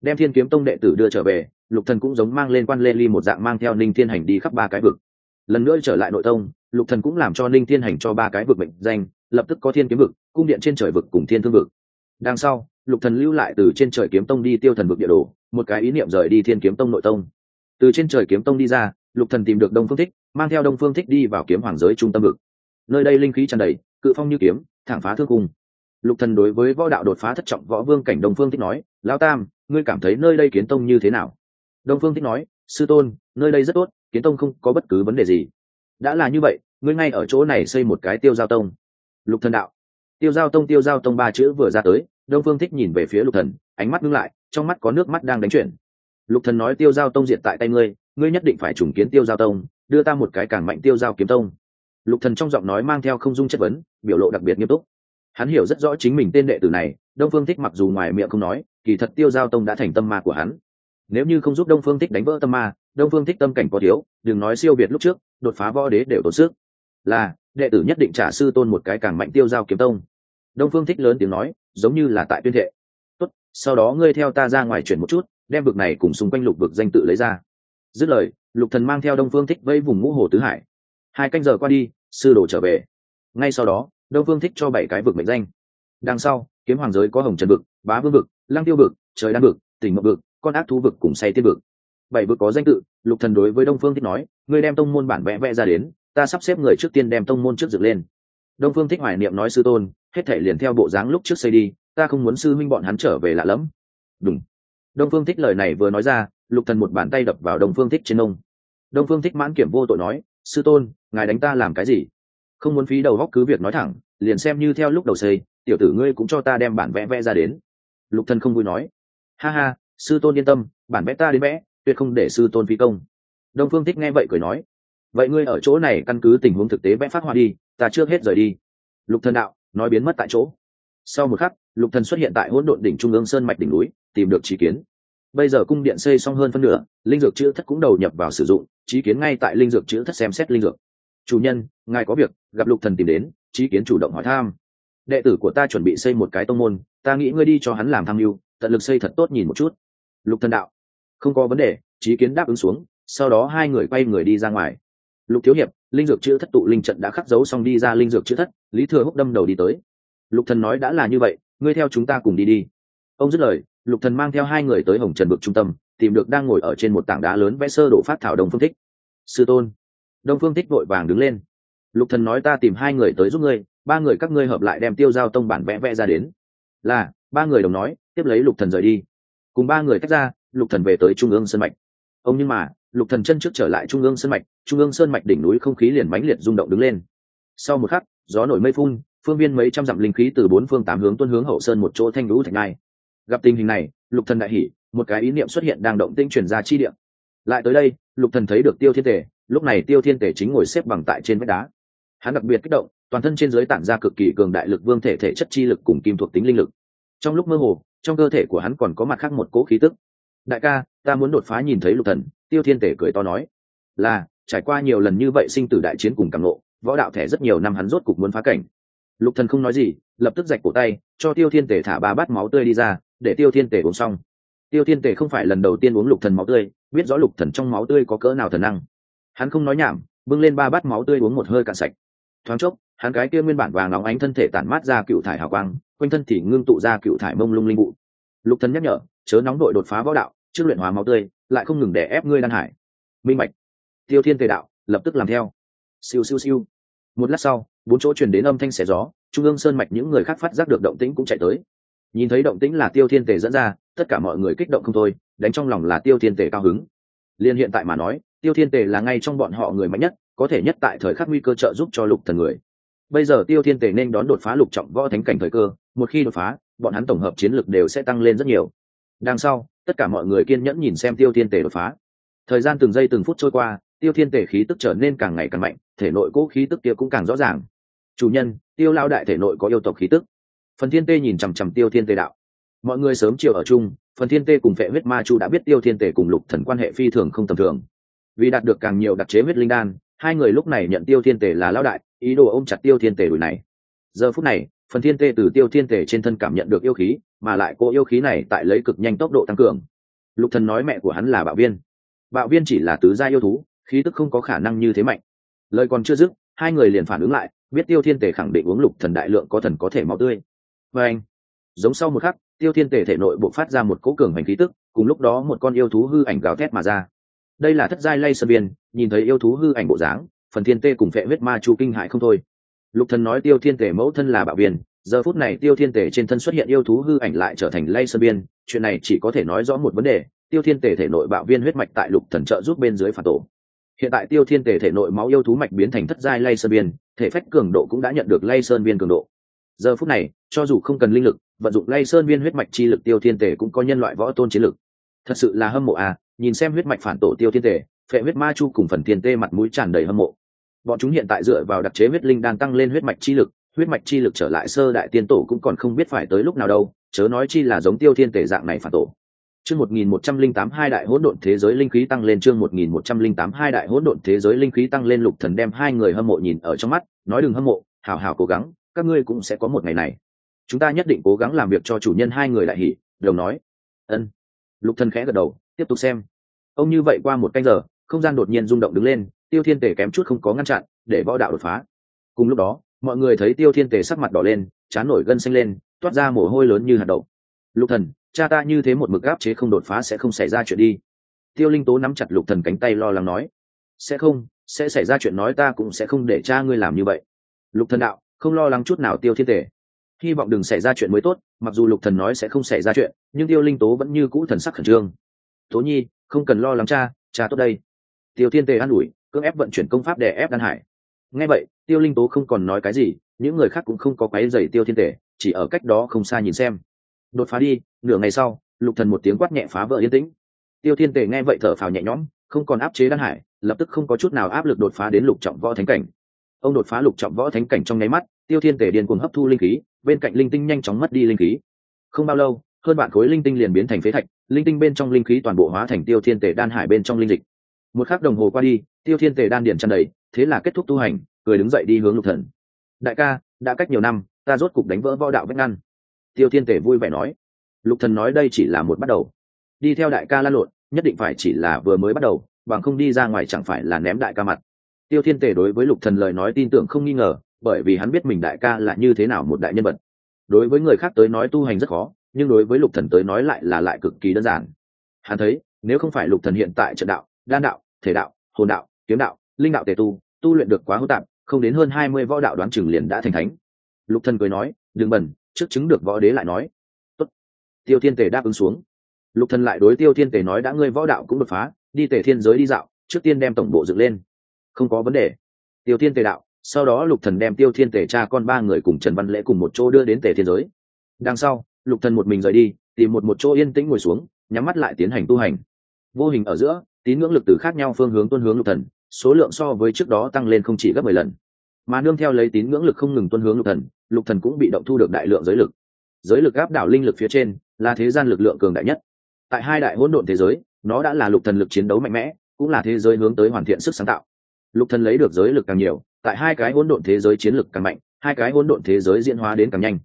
Đem thiên kiếm tông đệ tử đưa trở về, lục thần cũng giống mang lên quan lê ly một dạng mang theo ninh thiên hành đi khắp ba cái vực. Lần nữa trở lại nội tông, lục thần cũng làm cho ninh thiên hành cho ba cái vực mệnh danh lập tức có thiên kiếm vực, cung điện trên trời vực cùng thiên thương vực. Đằng sau, lục thần lưu lại từ trên trời kiếm tông đi tiêu thần vực địa đồ, một cái ý niệm rời đi thiên kiếm tông nội tông. Từ trên trời kiếm tông đi ra, lục thần tìm được đông phương thích, mang theo đông phương thích đi vào kiếm hoàng giới trung tâm vực. Nơi đây linh khí tràn đầy, cự phong như kiếm, thẳng phá thương cung. Lục thần đối với võ đạo đột phá thất trọng võ vương cảnh đông phương thích nói, lão tam, ngươi cảm thấy nơi đây kiến tông như thế nào? Đông phương thích nói, sư tôn, nơi đây rất tốt, kiến tông không có bất cứ vấn đề gì. Đã là như vậy, ngươi ngay ở chỗ này xây một cái tiêu giao tông lục thần đạo. Tiêu giao tông, tiêu giao tông ba chữ vừa ra tới, đông phương thích nhìn về phía lục thần, ánh mắt ngưng lại, trong mắt có nước mắt đang đánh chuyển. Lục thần nói, tiêu giao tông diệt tại tay ngươi ngươi nhất định phải trùng kiến tiêu giao tông, đưa ta một cái càng mạnh tiêu giao kiếm tông. Lục thần trong giọng nói mang theo không dung chất vấn, biểu lộ đặc biệt nghiêm túc. Hắn hiểu rất rõ chính mình tên đệ tử này, đông phương thích mặc dù ngoài miệng không nói, kỳ thật tiêu giao tông đã thành tâm ma của hắn. Nếu như không giúp đông phương thích đánh vỡ tâm ma, đông phương thích tâm cảnh có thiếu, đừng nói siêu việt lúc trước, đột phá võ đế đều tổn sức. Là đệ tử nhất định trả sư tôn một cái càng mạnh tiêu giao kiếm tông. Đông phương thích lớn tiếng nói, giống như là tại tuyên thệ. Tốt, sau đó ngươi theo ta ra ngoài chuyển một chút, đem vực này cùng xung quanh lục vực danh tự lấy ra. Dứt lời, lục thần mang theo đông phương thích vây vùng ngũ hồ tứ hải. Hai canh giờ qua đi, sư đồ trở về. Ngay sau đó, đông phương thích cho bảy cái vực mệnh danh. Đằng sau, kiếm hoàng giới có hồng trần vực, bá vương vực, lăng tiêu vực, trời đan vực, tỉnh mộng vực, con ác thú vực cùng say tiên vực. Bảy vực có danh tự, lục thần đối với đông phương thích nói, ngươi đem tông môn bản vẽ vẽ ra đến ta sắp xếp người trước tiên đem tông môn trước dựng lên. Đông phương thích hoài niệm nói sư tôn, hết thể liền theo bộ dáng lúc trước xây đi, ta không muốn sư minh bọn hắn trở về lạ lẫm. Đúng đông phương thích lời này vừa nói ra, lục thần một bàn tay đập vào đông phương thích trên ông. Đông phương thích mãn kiểm vô tội nói, sư tôn, ngài đánh ta làm cái gì? Không muốn phí đầu góc cứ việc nói thẳng, liền xem như theo lúc đầu xây, tiểu tử ngươi cũng cho ta đem bản vẽ vẽ ra đến. Lục thần không vui nói, ha ha, sư tôn yên tâm, bản vẽ ta đến vẽ, tuyệt không để sư tôn phi công. Đông phương thích nghe vậy cười nói vậy ngươi ở chỗ này căn cứ tình huống thực tế vẽ phát hoa đi, ta trước hết rời đi. Lục thần đạo, nói biến mất tại chỗ. Sau một khắc, lục thần xuất hiện tại hỗn độn đỉnh trung ương sơn mạch đỉnh núi, tìm được trí kiến. Bây giờ cung điện xây xong hơn phân nửa, linh dược chữ thất cũng đầu nhập vào sử dụng trí kiến ngay tại linh dược chữ thất xem xét linh dược. Chủ nhân, ngài có việc, gặp lục thần tìm đến trí kiến chủ động hỏi tham đệ tử của ta chuẩn bị xây một cái tông môn, ta nghĩ ngươi đi cho hắn làm tham mưu, tận lực xây thật tốt nhìn một chút. Lục thần đạo, không có vấn đề trí kiến đáp ứng xuống, sau đó hai người quay người đi ra ngoài lục thiếu hiệp, linh dược chữ thất tụ linh trận đã khắc dấu xong đi ra linh dược chữ thất, lý thừa húc đâm đầu đi tới. Lục thần nói đã là như vậy, ngươi theo chúng ta cùng đi đi. Ông dứt lời, lục thần mang theo hai người tới hồng trần vực trung tâm, tìm được đang ngồi ở trên một tảng đá lớn vẽ sơ đổ phát thảo đông phương thích. Sư tôn, đông phương thích vội vàng đứng lên. Lục thần nói ta tìm hai người tới giúp ngươi, ba người các ngươi hợp lại đem tiêu giao tông bản vẽ vẽ ra đến. Là, ba người đồng nói, tiếp lấy lục thần rời đi. Cùng ba người tách ra, lục thần về tới trung ương sân mạch. Ông nhưng mà lục thần chân trước trở lại trung ương sơn mạch, trung ương sơn mạch đỉnh núi không khí liền mãnh liệt rung động đứng lên. Sau một khắc, gió nổi mây phun, phương viên mấy trăm dặm linh khí từ bốn phương tám hướng tuôn hướng hậu sơn một chỗ thanh lũ thành ngai. Gặp tình hình này, lục thần đại hỉ, một cái ý niệm xuất hiện đang động tinh truyền ra chi địa lại tới đây, lục thần thấy được tiêu thiên Tề. lúc này tiêu thiên Tề chính ngồi xếp bằng tại trên vách đá. Hắn đặc biệt kích động, toàn thân trên dưới tản ra cực kỳ cường đại lực vương thể thể chất chi lực cùng kim thuộc tính linh lực. Trong lúc mơ hồ, trong cơ thể của hắn còn có mặt khác một cỗ khí tức. Đại ca, ta muốn đột phá nhìn thấy lục thần tiêu thiên tể cười to nói, là, trải qua nhiều lần như vậy sinh tử đại chiến cùng càng lộ võ đạo thẻ rất nhiều năm hắn rốt cục muốn phá cảnh. Lục thần không nói gì, lập tức rạch cổ tay, cho tiêu thiên tể thả ba bát máu tươi đi ra, để tiêu thiên tể uống xong. Tiêu thiên tể không phải lần đầu tiên uống lục thần máu tươi, biết rõ lục thần trong máu tươi có cỡ nào thần năng. Hắn không nói nhảm, bưng lên ba bát máu tươi uống một hơi cạn sạch. Thoáng chốc, hắn cái kia nguyên bản vàng nóng ánh thân thể tản mát ra cựu thải hào quang, quanh thân thì ngưng tụ ra cựu thải mông lung linh vụ. Lục thần nhắc nhở, chớ nóng đội đột phá võ đạo, trước luyện hóa máu tươi lại không ngừng để ép ngươi đan hải. Minh mạch tiêu thiên tề đạo, lập tức làm theo. Siêu siêu siêu. Một lát sau, bốn chỗ truyền đến âm thanh xẻ gió, trung ương sơn mạch những người khác phát giác được động tĩnh cũng chạy tới. Nhìn thấy động tĩnh là tiêu thiên tề dẫn ra, tất cả mọi người kích động không thôi, đánh trong lòng là tiêu thiên tề cao hứng. Liên hiện tại mà nói, tiêu thiên tề là ngay trong bọn họ người mạnh nhất, có thể nhất tại thời khắc nguy cơ trợ giúp cho lục thần người. Bây giờ tiêu thiên tề nên đón đột phá lục trọng võ thánh cảnh thời cơ, một khi đột phá, bọn hắn tổng hợp chiến lực đều sẽ tăng lên rất nhiều. Đằng sau tất cả mọi người kiên nhẫn nhìn xem tiêu thiên tề đột phá. Thời gian từng giây từng phút trôi qua, tiêu thiên tề khí tức trở nên càng ngày càng mạnh, thể nội cố khí tức kia cũng càng rõ ràng. Chủ nhân, tiêu lao đại thể nội có yêu tộc khí tức. Phần thiên tê nhìn chằm chằm tiêu thiên tê đạo. Mọi người sớm chiều ở chung, phần thiên tê cùng phệ huyết ma chu đã biết tiêu thiên tề cùng lục thần quan hệ phi thường không tầm thường. Vì đạt được càng nhiều đặc chế huyết linh đan, hai người lúc này nhận tiêu thiên tề là lao đại, ý đồ ôm chặt tiêu thiên tề đùi này. Giờ phút này, phần thiên tê từ tiêu thiên tề trên thân cảm nhận được yêu khí mà lại cô yêu khí này tại lấy cực nhanh tốc độ tăng cường lục thần nói mẹ của hắn là bạo viên bạo viên chỉ là tứ gia yêu thú, khí tức không có khả năng như thế mạnh lời còn chưa dứt, hai người liền phản ứng lại, biết tiêu thiên tề khẳng định uống lục thần đại lượng có thần có thể máu tươi và anh, giống sau một khắc, tiêu thiên tề thể nội bộc phát ra một cỗ cường hành khí tức, cùng lúc đó một con yêu thú hư ảnh gào thét mà ra đây là thất giai lay sơn viên. nhìn thấy yêu thú hư ảnh bộ dáng, phần thiên tê cùng phệ huyết ma chu kinh hại không thôi lục thần nói tiêu thiên Tề mẫu thân là bạo Viên giờ phút này tiêu thiên tể trên thân xuất hiện yêu thú hư ảnh lại trở thành lay sơn biên chuyện này chỉ có thể nói rõ một vấn đề, tiêu thiên tể thể nội bạo viên huyết mạch tại lục thần trợ giúp bên dưới phản tổ. Hiện tại tiêu thiên tể thể nội máu yêu thú mạch biến thành thất giai lay sơn biên thể phách cường độ cũng đã nhận được lay sơn biên cường độ. Giờ phút này, cho dù không cần linh lực, vận dụng lay sơn biên huyết mạch chi lực tiêu thiên tể cũng có nhân loại võ tôn chiến lực. Thật sự là hâm mộ à nhìn xem huyết mạch phản tổ tiêu thiên tể phệ huyết ma chu cùng phần thiên tê mặt mũi tràn đầy hâm mộ. Bọn chúng hiện tại dựa vào đặc chế huyết linh đang tăng lên huyết mạch chi lực huyết mạch chi lực trở lại sơ đại tiên tổ cũng còn không biết phải tới lúc nào đâu, chớ nói chi là giống tiêu thiên tể dạng này phản tổ. Chương một nghìn một trăm linh tám hai đại hỗn độn thế giới linh khí tăng lên, chương một nghìn một trăm linh tám hai đại hỗn độn thế giới linh khí tăng lên, lục thần đem hai người hâm mộ nhìn ở trong mắt, nói đừng hâm mộ hào hào cố gắng, các ngươi cũng sẽ có một ngày này. Chúng ta nhất định cố gắng làm việc cho chủ nhân hai người đại hỷ đồng nói. Ân. Lục thần khẽ gật đầu, tiếp tục xem. Ông như vậy qua một canh giờ, không gian đột nhiên rung động đứng lên, tiêu thiên tề kém chút không có ngăn chặn, để võ đạo đột phá. Cùng lúc đó mọi người thấy tiêu thiên tề sắc mặt đỏ lên, chán nổi gân xanh lên, toát ra mồ hôi lớn như hạt đậu. Lục thần, cha ta như thế một mực áp chế không đột phá sẽ không xảy ra chuyện đi. Tiêu linh tố nắm chặt lục thần cánh tay lo lắng nói. Sẽ không, sẽ xảy ra chuyện nói ta cũng sẽ không để cha ngươi làm như vậy. Lục thần đạo, không lo lắng chút nào tiêu thiên tề. Hy vọng đừng xảy ra chuyện mới tốt, mặc dù lục thần nói sẽ không xảy ra chuyện, nhưng tiêu linh tố vẫn như cũ thần sắc khẩn trương. Tố nhi, không cần lo lắng cha cha tốt đây. Tiêu thiên tề an ủi, cưỡng ép vận chuyển công pháp để ép đan hải. Nghe vậy tiêu linh tố không còn nói cái gì, những người khác cũng không có quái dày tiêu thiên tề chỉ ở cách đó không xa nhìn xem. Đột phá đi, nửa ngày sau, lục thần một tiếng quát nhẹ phá vỡ yên tĩnh. Tiêu thiên tề nghe vậy thở phào nhẹ nhõm, không còn áp chế đan hải, lập tức không có chút nào áp lực đột phá đến lục trọng võ thánh cảnh. Ông đột phá lục trọng võ thánh cảnh trong nháy mắt, tiêu thiên tề điên cuồng hấp thu linh khí, bên cạnh linh tinh nhanh chóng mất đi linh khí. Không bao lâu, hơn bạn khối linh tinh liền biến thành phế thạch, linh tinh bên trong linh khí toàn bộ hóa thành tiêu thiên tề đan hải bên trong linh dịch. Một khắc đồng hồ qua đi, tiêu thiên tề đan điển tràn đầy, thế là kết thúc tu hành cười đứng dậy đi hướng lục thần. Đại ca, đã cách nhiều năm, ta rốt cục đánh vỡ võ đạo vách ngăn. Tiêu thiên tề vui vẻ nói. Lục thần nói đây chỉ là một bắt đầu. Đi theo đại ca lan lộn, nhất định phải chỉ là vừa mới bắt đầu, bằng không đi ra ngoài chẳng phải là ném đại ca mặt. Tiêu thiên tề đối với lục thần lời nói tin tưởng không nghi ngờ, bởi vì hắn biết mình đại ca là như thế nào một đại nhân vật. Đối với người khác tới nói tu hành rất khó, nhưng đối với lục thần tới nói lại là lại cực kỳ đơn giản. Hắn thấy, nếu không phải lục thần hiện tại trận đạo, đan đạo, thể đạo, hồn đạo, kiếm đạo, linh đạo tề tu tu luyện được quá hữu tạp không đến hơn hai mươi võ đạo đoán chừng liền đã thành thánh. Lục thần cười nói, đừng bẩn trước chứng được võ đế lại nói. Tốt. tiêu thiên tề đáp ứng xuống. Lục thần lại đối tiêu thiên tề nói, đã ngươi võ đạo cũng đột phá, đi tề thiên giới đi dạo, trước tiên đem tổng bộ dựng lên. Không có vấn đề. Tiêu thiên tề đạo, sau đó lục thần đem tiêu thiên tề cha con ba người cùng trần văn lễ cùng một chỗ đưa đến tề thiên giới. Đằng sau, lục thần một mình rời đi, tìm một một chỗ yên tĩnh ngồi xuống, nhắm mắt lại tiến hành tu hành. Vô hình ở giữa, tín ngưỡng lực từ khác nhau phương hướng tuân hướng lục thần số lượng so với trước đó tăng lên không chỉ gấp mười lần. Mà nương theo lấy tín ngưỡng lực không ngừng tuân hướng lục thần lục thần cũng bị động thu được đại lượng giới lực. Giới lực áp đảo linh lực phía trên là thế gian lực lượng cường đại nhất. Tại hai đại hỗn độn thế giới, nó đã là lục thần lực chiến đấu mạnh mẽ, cũng là thế giới hướng tới hoàn thiện sức sáng tạo. Lục thần lấy được giới lực càng nhiều, tại hai cái hỗn độn thế giới chiến lực càng mạnh, hai cái hỗn độn thế giới diễn hóa đến càng nhanh.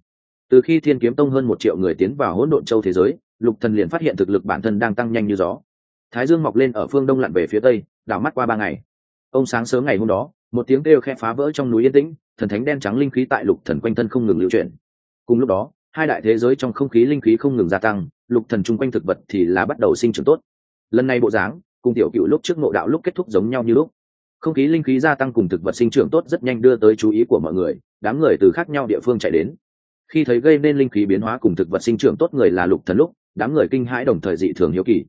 Từ khi thiên kiếm tông hơn một triệu người tiến vào hỗn độn châu thế giới, lục thần liền phát hiện thực lực bản thân đang tăng nhanh như gió. Thái dương mọc lên ở phương đông lặn về phía tây, đảo mắt qua ba ngày ông sáng sớm ngày hôm đó, một tiếng kêu khe phá vỡ trong núi yên tĩnh, thần thánh đen trắng linh khí tại lục thần quanh thân không ngừng lưu chuyển. Cùng lúc đó, hai đại thế giới trong không khí linh khí không ngừng gia tăng, lục thần chung quanh thực vật thì là bắt đầu sinh trưởng tốt. Lần này bộ dáng, cùng tiểu cựu lúc trước ngộ đạo lúc kết thúc giống nhau như lúc. Không khí linh khí gia tăng cùng thực vật sinh trưởng tốt rất nhanh đưa tới chú ý của mọi người, đám người từ khác nhau địa phương chạy đến. Khi thấy gây nên linh khí biến hóa cùng thực vật sinh trưởng tốt người là lục thần lúc, đám người kinh hãi đồng thời dị thường hiếu kỳ.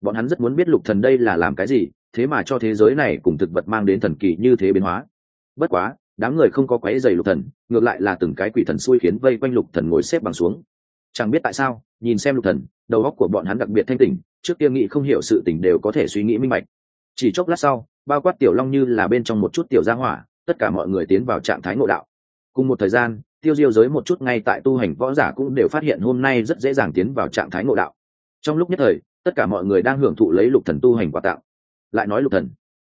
Bọn hắn rất muốn biết lục thần đây là làm cái gì thế mà cho thế giới này cùng thực vật mang đến thần kỳ như thế biến hóa. Bất quá, đám người không có quái dày lục thần, ngược lại là từng cái quỷ thần xui khiến vây quanh lục thần ngồi xếp bằng xuống. Chẳng biết tại sao, nhìn xem lục thần, đầu óc của bọn hắn đặc biệt thanh tỉnh, trước kia nghĩ không hiểu sự tình đều có thể suy nghĩ minh bạch. Chỉ chốc lát sau, bao quát tiểu long như là bên trong một chút tiểu gia hỏa, tất cả mọi người tiến vào trạng thái ngộ đạo. Cùng một thời gian, tiêu diêu giới một chút ngay tại tu hành võ giả cũng đều phát hiện hôm nay rất dễ dàng tiến vào trạng thái ngộ đạo. Trong lúc nhất thời, tất cả mọi người đang hưởng thụ lấy lục thần tu hành quả tạo lại nói lục thần.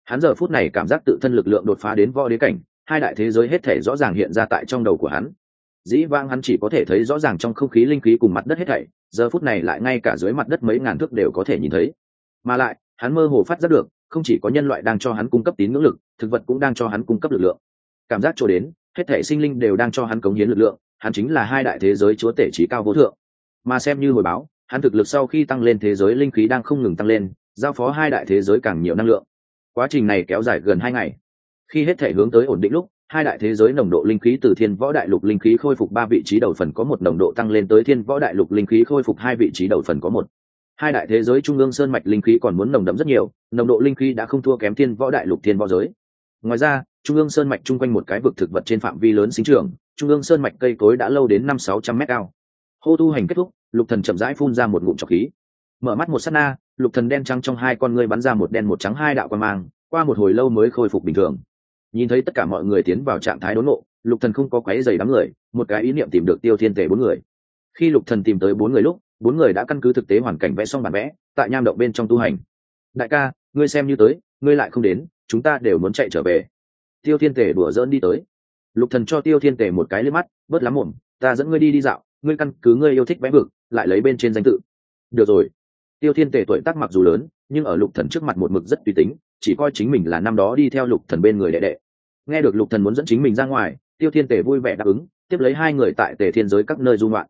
Hắn giờ phút này cảm giác tự thân lực lượng đột phá đến võ đế cảnh, hai đại thế giới hết thể rõ ràng hiện ra tại trong đầu của hắn. Dĩ vang hắn chỉ có thể thấy rõ ràng trong không khí linh khí cùng mặt đất hết thảy, giờ phút này lại ngay cả dưới mặt đất mấy ngàn thước đều có thể nhìn thấy. Mà lại, hắn mơ hồ phát giác được, không chỉ có nhân loại đang cho hắn cung cấp tín ngưỡng lực, thực vật cũng đang cho hắn cung cấp lực lượng. Cảm giác cho đến, hết thể sinh linh đều đang cho hắn cống hiến lực lượng, hắn chính là hai đại thế giới chúa tể trí cao vô thượng. Mà xem như hồi báo, hắn thực lực sau khi tăng lên thế giới linh khí đang không ngừng tăng lên giao phó hai đại thế giới càng nhiều năng lượng. Quá trình này kéo dài gần hai ngày. Khi hết thể hướng tới ổn định lúc, hai đại thế giới nồng độ linh khí từ thiên võ đại lục linh khí khôi phục ba vị trí đầu phần có một, nồng độ tăng lên tới thiên võ đại lục linh khí khôi phục hai vị trí đầu phần có một. Hai đại thế giới trung ương sơn mạch linh khí còn muốn nồng đậm rất nhiều, nồng độ linh khí đã không thua kém thiên võ đại lục thiên võ giới. Ngoài ra, trung ương sơn mạch chung quanh một cái vực thực vật trên phạm vi lớn sinh trường trung ương sơn mạch cây cối đã lâu đến năm sáu trăm mét cao. Hô tu hành kết thúc, lục thần chậm rãi phun ra một ngụm trọc khí. Mở mắt một sát na lục thần đen trắng trong hai con ngươi bắn ra một đen một trắng hai đạo quan mang, qua một hồi lâu mới khôi phục bình thường. Nhìn thấy tất cả mọi người tiến vào trạng thái đốn nộ lục thần không có quấy giày đám người, một cái ý niệm tìm được tiêu thiên Tề bốn người. Khi lục thần tìm tới bốn người lúc, bốn người đã căn cứ thực tế hoàn cảnh vẽ xong bản vẽ, tại nham động bên trong tu hành. Đại ca, ngươi xem như tới, ngươi lại không đến, chúng ta đều muốn chạy trở về. Tiêu thiên Tề đùa dỡn đi tới. Lục thần cho tiêu thiên Tề một cái lên mắt, bớt lắm mồm, ta dẫn ngươi đi đi dạo, ngươi căn cứ ngươi yêu thích vẽ vực, lại lấy bên trên danh tự. Được rồi tiêu thiên tể tuổi tác mặc dù lớn, nhưng ở lục thần trước mặt một mực rất tùy tính, chỉ coi chính mình là năm đó đi theo lục thần bên người đệ đệ. Nghe được lục thần muốn dẫn chính mình ra ngoài, tiêu thiên tể vui vẻ đáp ứng, tiếp lấy hai người tại tề thiên giới các nơi du ngoạn.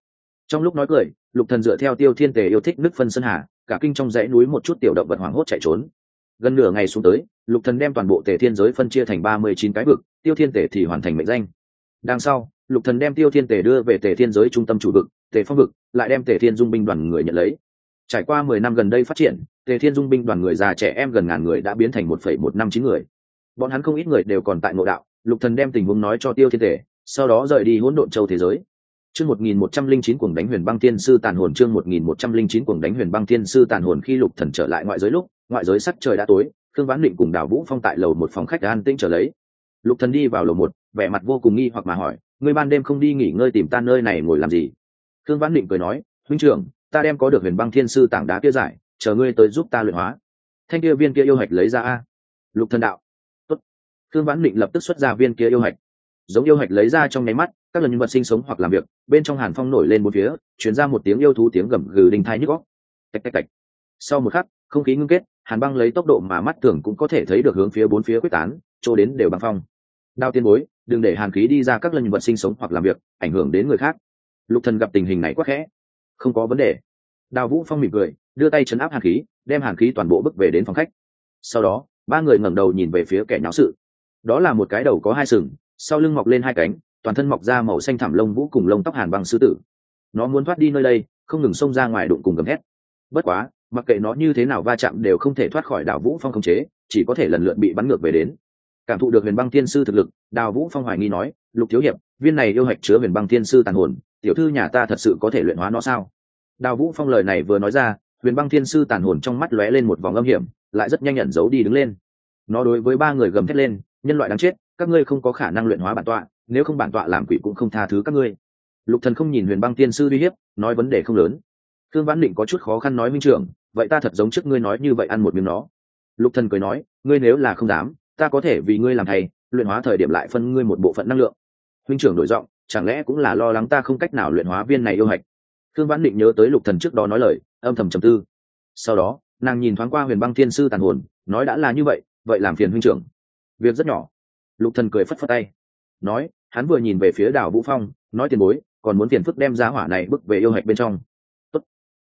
Trong lúc nói cười, lục thần dựa theo tiêu thiên tể yêu thích nước phân sơn hà, cả kinh trong dãy núi một chút tiểu động vật hoảng hốt chạy trốn. Gần nửa ngày xuống tới, lục thần đem toàn bộ tề thiên giới phân chia thành ba mươi chín cái vực, tiêu thiên tể thì hoàn thành mệnh danh. Đằng sau, lục thần đem tiêu thiên tể đưa về tề thiên giới trung tâm chủ vực, tề phong vực, lại đem tề thiên dung binh đoàn người nhận lấy trải qua mười năm gần đây phát triển, tề thiên dung binh đoàn người già trẻ em gần ngàn người đã biến thành một phẩy một năm chín người. Bọn hắn không ít người đều còn tại ngộ đạo, lục thần đem tình huống nói cho tiêu thiên tể sau đó rời đi hỗn độn châu thế giới. Chương một nghìn một trăm linh chín cuồng đánh huyền băng thiên sư tàn hồn, chương một nghìn một trăm linh chín cuồng đánh huyền băng thiên sư tàn hồn khi lục thần trở lại ngoại giới lúc, ngoại giới sắc trời đã tối, khương vãn định cùng đào vũ phong tại lầu một phòng khách an tĩnh trở lấy. Lục thần đi vào lầu một, vẻ mặt vô cùng nghi hoặc mà hỏi, ngươi ban đêm không đi nghỉ ngơi tìm ta nơi này ngồi làm gì? Khương vãn định cười nói, huynh trưởng ta đem có được huyền băng thiên sư tảng đá kia giải, chờ ngươi tới giúp ta luyện hóa. Thanh kia viên kia yêu hạch lấy ra a. Lục thần đạo. Tốt. Thương vãn định lập tức xuất ra viên kia yêu hạch. Giống yêu hạch lấy ra trong nháy mắt, các lần nhân vật sinh sống hoặc làm việc, bên trong hàn phong nổi lên một phía chuyển ra một tiếng yêu thú tiếng gầm gừ đình thai nhức góc tạch tạch tạch. Sau một khắc, không khí ngưng kết, hàn băng lấy tốc độ mà mắt thường cũng có thể thấy được hướng phía bốn phía quyết tán, chỗ đến đều băng phong. Đao tiên bối, đừng để hàn khí đi ra các lần nhân vật sinh sống hoặc làm việc, ảnh hưởng đến người khác. Lục thần gặp tình hình này quá khẽ không có vấn đề. Đào vũ phong mỉm cười, đưa tay chấn áp hàn khí, đem hàn khí toàn bộ bước về đến phòng khách. Sau đó, ba người ngẩng đầu nhìn về phía kẻ nháo sự. Đó là một cái đầu có hai sừng, sau lưng mọc lên hai cánh, toàn thân mọc ra màu xanh thảm lông vũ cùng lông tóc hàn bằng sư tử. Nó muốn thoát đi nơi đây, không ngừng xông ra ngoài đụng cùng gầm hét bất quá, mặc kệ nó như thế nào va chạm đều không thể thoát khỏi đào vũ phong khống chế, chỉ có thể lần lượt bị bắn ngược về đến. Cảm thụ được huyền băng thiên sư thực lực, đào vũ phong hoài nghi nói, lục thiếu hiệp, viên này yêu hạch chứa huyền băng thiên sư tàn hồn tiểu thư nhà ta thật sự có thể luyện hóa nó sao? Đào vũ phong lời này vừa nói ra, huyền băng thiên sư tàn hồn trong mắt lóe lên một vòng âm hiểm, lại rất nhanh nhận giấu đi đứng lên. Nó đối với ba người gầm thét lên, nhân loại đáng chết, các ngươi không có khả năng luyện hóa bản tọa, nếu không bản tọa làm quỷ cũng không tha thứ các ngươi. Lục thần không nhìn huyền băng tiên sư uy hiếp, nói vấn đề không lớn. Thương vãn định có chút khó khăn nói, minh trưởng, vậy ta thật giống trước ngươi nói như vậy ăn một miếng nó. Lục thần cười nói, ngươi nếu là không dám, ta có thể vì ngươi làm thầy, luyện hóa thời điểm lại phân ngươi một bộ phận năng lượng. Huynh trưởng đổi giọng chẳng lẽ cũng là lo lắng ta không cách nào luyện hóa viên này yêu hạch? Thương vãn định nhớ tới lục thần trước đó nói lời, âm thầm trầm tư. Sau đó, nàng nhìn thoáng qua huyền băng thiên sư tàn hồn, nói đã là như vậy vậy làm phiền huynh trưởng. Việc rất nhỏ. Lục thần cười phất phất tay. Nói, hắn vừa nhìn về phía đào vũ phong, nói tiền bối, còn muốn phiền phức đem giá hỏa này bước về yêu hạch bên trong. Tốt.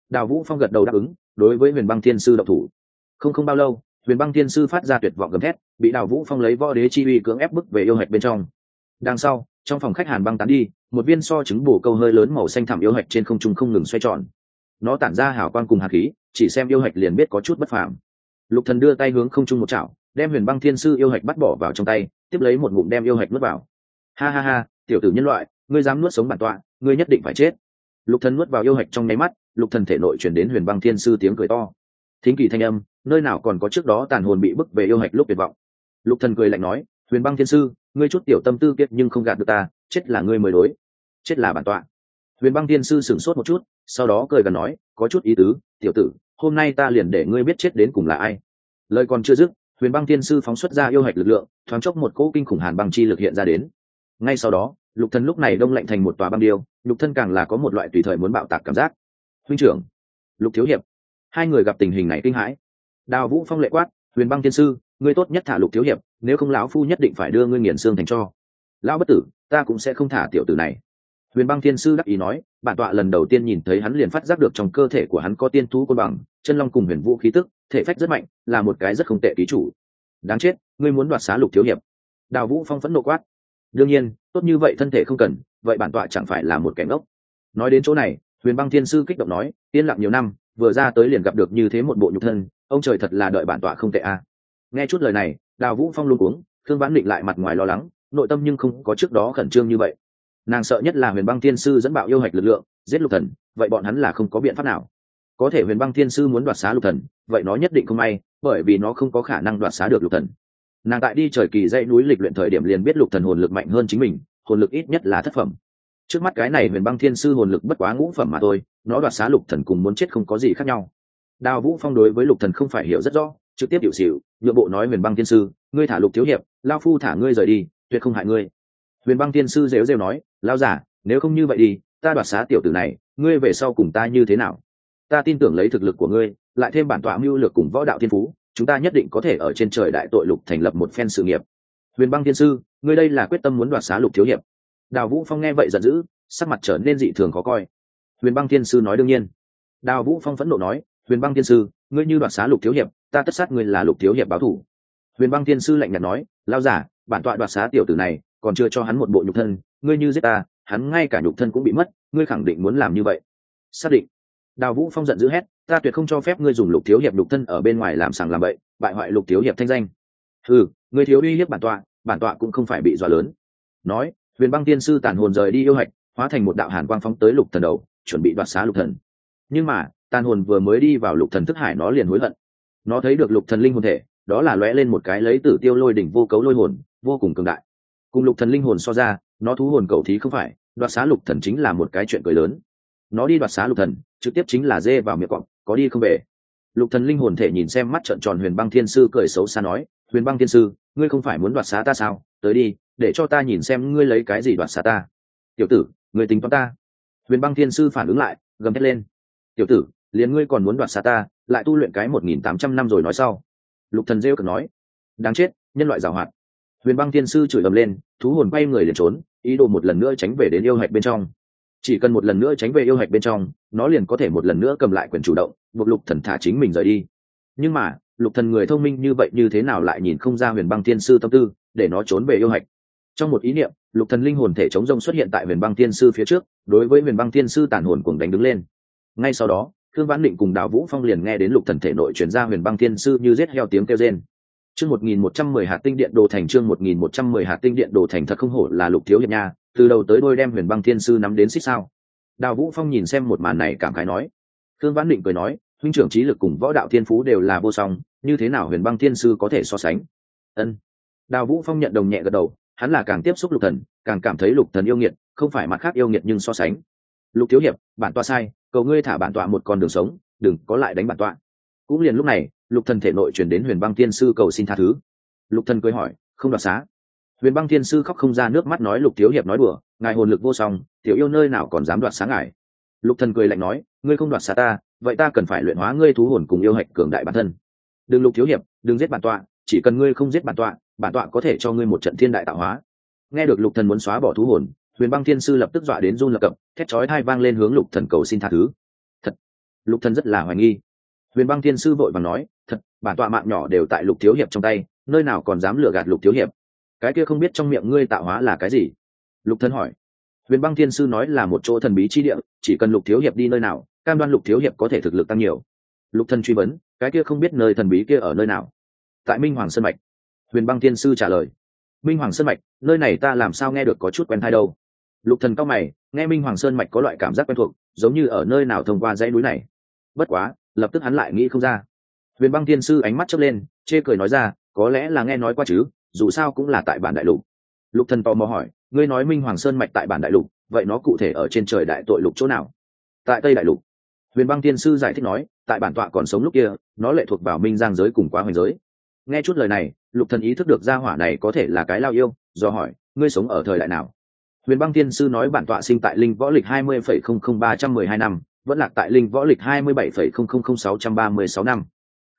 đào vũ phong gật đầu đáp ứng, đối với huyền băng thiên sư độc thủ. Không không bao lâu, huyền băng thiên sư phát ra tuyệt vọng gầm thét, bị đào vũ phong lấy võ đế chi uy cưỡng ép bức về yêu hạch bên trong. Đằng sau trong phòng khách hàn băng tán đi, một viên so trứng bổ câu hơi lớn màu xanh thẳm yêu hạch trên không trung không ngừng xoay tròn. Nó tản ra hào quang cùng hạt khí, chỉ xem yêu hạch liền biết có chút bất phàm. Lục thần đưa tay hướng không trung một chảo, đem huyền băng thiên sư yêu hạch bắt bỏ vào trong tay, tiếp lấy một ngụm đem yêu hạch nuốt vào. Ha ha ha, tiểu tử nhân loại, ngươi dám nuốt sống bản tọa, ngươi nhất định phải chết. Lục thần nuốt vào yêu hạch trong nháy mắt, lục thần thể nội chuyển đến huyền băng thiên sư tiếng cười to. Thính kỳ thanh âm, nơi nào còn có trước đó tàn hồn bị bức về yêu hạch lúc tuyệt vọng. Lục thần cười lạnh nói huyền băng thiên sư, ngươi chút tiểu tâm tư kiệt nhưng không gạt được ta, chết là ngươi mới đối, chết là bản tọa. Huyền băng thiên sư sửng sốt một chút, sau đó cười gần nói, có chút ý tứ, tiểu tử, hôm nay ta liền để ngươi biết chết đến cùng là ai. Lời còn chưa dứt, huyền băng thiên sư phóng xuất ra yêu hạch lực lượng, thoáng chốc một cỗ kinh khủng hàn băng chi lực hiện ra đến. Ngay sau đó, lục thần lúc này đông lạnh thành một tòa băng điêu, lục thân càng là có một loại tùy thời muốn bạo tạc cảm giác. Huynh trưởng, lục thiếu hiệp, hai người gặp tình hình này kinh hãi. Đào vũ phong lệ quát, huyền băng thiên sư ngươi tốt nhất thả lục thiếu hiệp, nếu không lão phu nhất định phải đưa ngươi nghiền xương thành cho. Lão bất tử, ta cũng sẽ không thả tiểu tử này. Huyền băng thiên sư đắc ý nói, bản tọa lần đầu tiên nhìn thấy hắn liền phát giác được trong cơ thể của hắn có tiên thú côn bằng, chân long cùng huyền vũ khí tức, thể phách rất mạnh, là một cái rất không tệ ký chủ. Đáng chết, ngươi muốn đoạt xá lục thiếu hiệp. Đào vũ phong phẫn nộ quát. Đương nhiên, tốt như vậy thân thể không cần, vậy bản tọa chẳng phải là một kẻ ngốc. Nói đến chỗ này, huyền băng thiên sư kích động nói, yên lặng nhiều năm, vừa ra tới liền gặp được như thế một bộ nhục thân, ông trời thật là đợi bản tọa không tệ a nghe chút lời này, đào vũ phong luôn cuống, thương vãn định lại mặt ngoài lo lắng, nội tâm nhưng không có trước đó khẩn trương như vậy. Nàng sợ nhất là huyền băng thiên sư dẫn bạo yêu hạch lực lượng, giết lục thần, vậy bọn hắn là không có biện pháp nào. Có thể huyền băng thiên sư muốn đoạt xá lục thần, vậy nó nhất định không may, bởi vì nó không có khả năng đoạt xá được lục thần. Nàng tại đi trời kỳ dãy núi lịch luyện thời điểm liền biết lục thần hồn lực mạnh hơn chính mình, hồn lực ít nhất là thất phẩm. Trước mắt cái này huyền băng thiên sư hồn lực bất quá ngũ phẩm mà thôi, nó đoạt xá lục thần cùng muốn chết không có gì khác nhau. Đào vũ phong đối với lục thần không phải hiểu rất rõ trực tiếp hiệu xịu nhượng bộ nói huyền băng thiên sư, ngươi thả lục thiếu hiệp, lao phu thả ngươi rời đi, tuyệt không hại ngươi. Huyền băng thiên sư rêu rêu nói lao giả, nếu không như vậy đi, ta đoạt xá tiểu tử này, ngươi về sau cùng ta như thế nào? Ta tin tưởng lấy thực lực của ngươi, lại thêm bản tọa mưu lược cùng võ đạo thiên phú, chúng ta nhất định có thể ở trên trời đại tội lục thành lập một phen sự nghiệp. Huyền băng thiên sư, ngươi đây là quyết tâm muốn đoạt xá lục thiếu hiệp. Đào vũ phong nghe vậy giận dữ, sắc mặt trở nên dị thường khó coi. Huyền băng thiên sư nói đương nhiên. Đào vũ phong phẫn nộ nói, huyền băng thiên sư ngươi như đoạt xá lục thiếu hiệp, ta tất sát ngươi là lục thiếu hiệp báo thủ. Huyền băng thiên sư lạnh nhạt nói lao giả, bản tọa đoạt xá tiểu tử này, còn chưa cho hắn một bộ nhục thân, ngươi như giết ta, hắn ngay cả nhục thân cũng bị mất, ngươi khẳng định muốn làm như vậy. Xác định. Đào vũ phong giận dữ hét, ta tuyệt không cho phép ngươi dùng lục thiếu hiệp nhục thân ở bên ngoài làm sàng làm bậy, bại hoại lục thiếu hiệp thanh danh. Ừ ngươi thiếu uy hiếp bản tọa bản tọa cũng không phải bị dọa lớn. Nói, huyền băng tiên sư tàn hồn rời đi yêu hạch, hóa thành một đạo hàn quang phóng tới lục thần đầu, chuẩn bị đoạt xá lục thần. Nhưng mà tàn hồn vừa mới đi vào lục thần thức hải nó liền hối hận. Nó thấy được lục thần linh hồn thể, đó là lóe lên một cái lấy tử tiêu lôi đỉnh vô cấu lôi hồn, vô cùng cường đại. Cùng lục thần linh hồn so ra, nó thú hồn cầu thí không phải, đoạt xá lục thần chính là một cái chuyện cười lớn. Nó đi đoạt xá lục thần, trực tiếp chính là dê vào miệng cọp, có đi không về. Lục thần linh hồn thể nhìn xem mắt trợn tròn huyền băng thiên sư cười xấu xa nói, huyền băng thiên sư, ngươi không phải muốn đoạt xá ta sao? Tới đi, để cho ta nhìn xem ngươi lấy cái gì đoạt xá ta. Tiểu tử, ngươi tính toán ta. Huyền băng thiên sư phản ứng lại, gầm thét lên. Tiểu tử liền ngươi còn muốn đoạt xa ta, lại tu luyện cái một nghìn tám trăm năm rồi nói sau. Lục thần rêu cực nói. Đáng chết, nhân loại giàu hoạt huyền băng thiên sư chửi ầm lên, thú hồn quay người liền trốn, ý đồ một lần nữa tránh về đến yêu hạch bên trong. Chỉ cần một lần nữa tránh về yêu hạch bên trong, nó liền có thể một lần nữa cầm lại quyền chủ động, buộc lục thần thả chính mình rời đi. Nhưng mà, lục thần người thông minh như vậy như thế nào lại nhìn không ra huyền băng thiên sư tâm tư, để nó trốn về yêu hạch? Trong một ý niệm, lục thần linh hồn thể chống rông xuất hiện tại huyền băng thiên sư phía trước, đối với huyền băng thiên sư tàn hồn cuồng đánh đứng lên. Ngay sau đó thương vãn định cùng đào vũ phong liền nghe đến lục thần thể nội truyền ra huyền băng thiên sư như giết heo tiếng kêu rên. Chương một nghìn một trăm mười hạt tinh điện đồ thành chương một nghìn một trăm mười hạt tinh điện đồ thành thật không hổ là lục thiếu hiệp nha, từ đầu tới đôi đem huyền băng thiên sư nắm đến xích sao. Đào vũ phong nhìn xem một màn này cảm khái nói. Thương vãn định cười nói, huynh trưởng trí lực cùng võ đạo thiên phú đều là vô song, như thế nào huyền băng thiên sư có thể so sánh? Ân. Đào vũ phong nhận đồng nhẹ gật đầu, hắn là càng tiếp xúc lục thần, càng cảm thấy lục thần yêu nghiệt, không phải mặt khác yêu nghiệt nhưng so sánh. Lục thiếu hiệp, bản tọa sai cầu ngươi thả bản tọa một con đường sống, đừng có lại đánh bản tọa. Cũng liền lúc này, lục thần thể nội truyền đến huyền băng thiên sư cầu xin tha thứ. Lục thần cười hỏi, không đoạt xá. Huyền băng thiên sư khóc không ra nước mắt nói lục thiếu hiệp nói đùa, ngài hồn lực vô song, tiểu yêu nơi nào còn dám đoạt xá ngài. Lục thần cười lạnh nói, ngươi không đoạt xá ta, vậy ta cần phải luyện hóa ngươi thú hồn cùng yêu hạch cường đại bản thân. Đừng lục thiếu hiệp, đừng giết bản tọa, chỉ cần ngươi không giết bản tọa bản tọa có thể cho ngươi một trận thiên đại tạo hóa. Nghe được lục thần muốn xóa bỏ thú hồn huyền băng thiên sư lập tức dọa đến run lập cập, thét chói hai vang lên hướng lục thần cầu xin tha thứ. Thật, lục thần rất là hoài nghi. Huyền băng thiên sư vội vàng nói, thật, bản tọa mạng nhỏ đều tại lục thiếu hiệp trong tay, nơi nào còn dám lừa gạt lục thiếu hiệp? Cái kia không biết trong miệng ngươi tạo hóa là cái gì? Lục thần hỏi. Huyền băng thiên sư nói là một chỗ thần bí chi địa, chỉ cần lục thiếu hiệp đi nơi nào, cam đoan lục thiếu hiệp có thể thực lực tăng nhiều. Lục thần truy vấn, cái kia không biết nơi thần bí kia ở nơi nào? Tại minh hoàng sơn mạch. Huyền băng thiên sư trả lời. Minh hoàng sơn mạch, nơi này ta làm sao nghe được có chút quen thai đâu? Lục thần cao mày, nghe minh hoàng sơn mạch có loại cảm giác quen thuộc, giống như ở nơi nào thông qua dãy núi này. Bất quá, lập tức hắn lại nghĩ không ra. Huyền băng thiên sư ánh mắt chớp lên, chê cười nói ra, có lẽ là nghe nói qua chứ, dù sao cũng là tại bản đại lục. Lục thần tò mò hỏi, ngươi nói minh hoàng sơn mạch tại bản đại lục, vậy nó cụ thể ở trên trời đại tội lục chỗ nào? Tại tây đại lục. Huyền băng thiên sư giải thích nói, tại bản tọa còn sống lúc kia, nó lệ thuộc vào minh giang giới cùng quá hoành giới. Nghe chút lời này, lục thần ý thức được gia hỏa này có thể là cái lao yêu, do hỏi, ngươi sống ở thời đại nào? Huyền băng thiên sư nói bản tọa sinh tại linh võ lịch hai mươi phẩy không không ba trăm mười hai năm, vẫn lạc tại linh võ lịch hai mươi bảy phẩy không không không sáu trăm ba mươi sáu năm.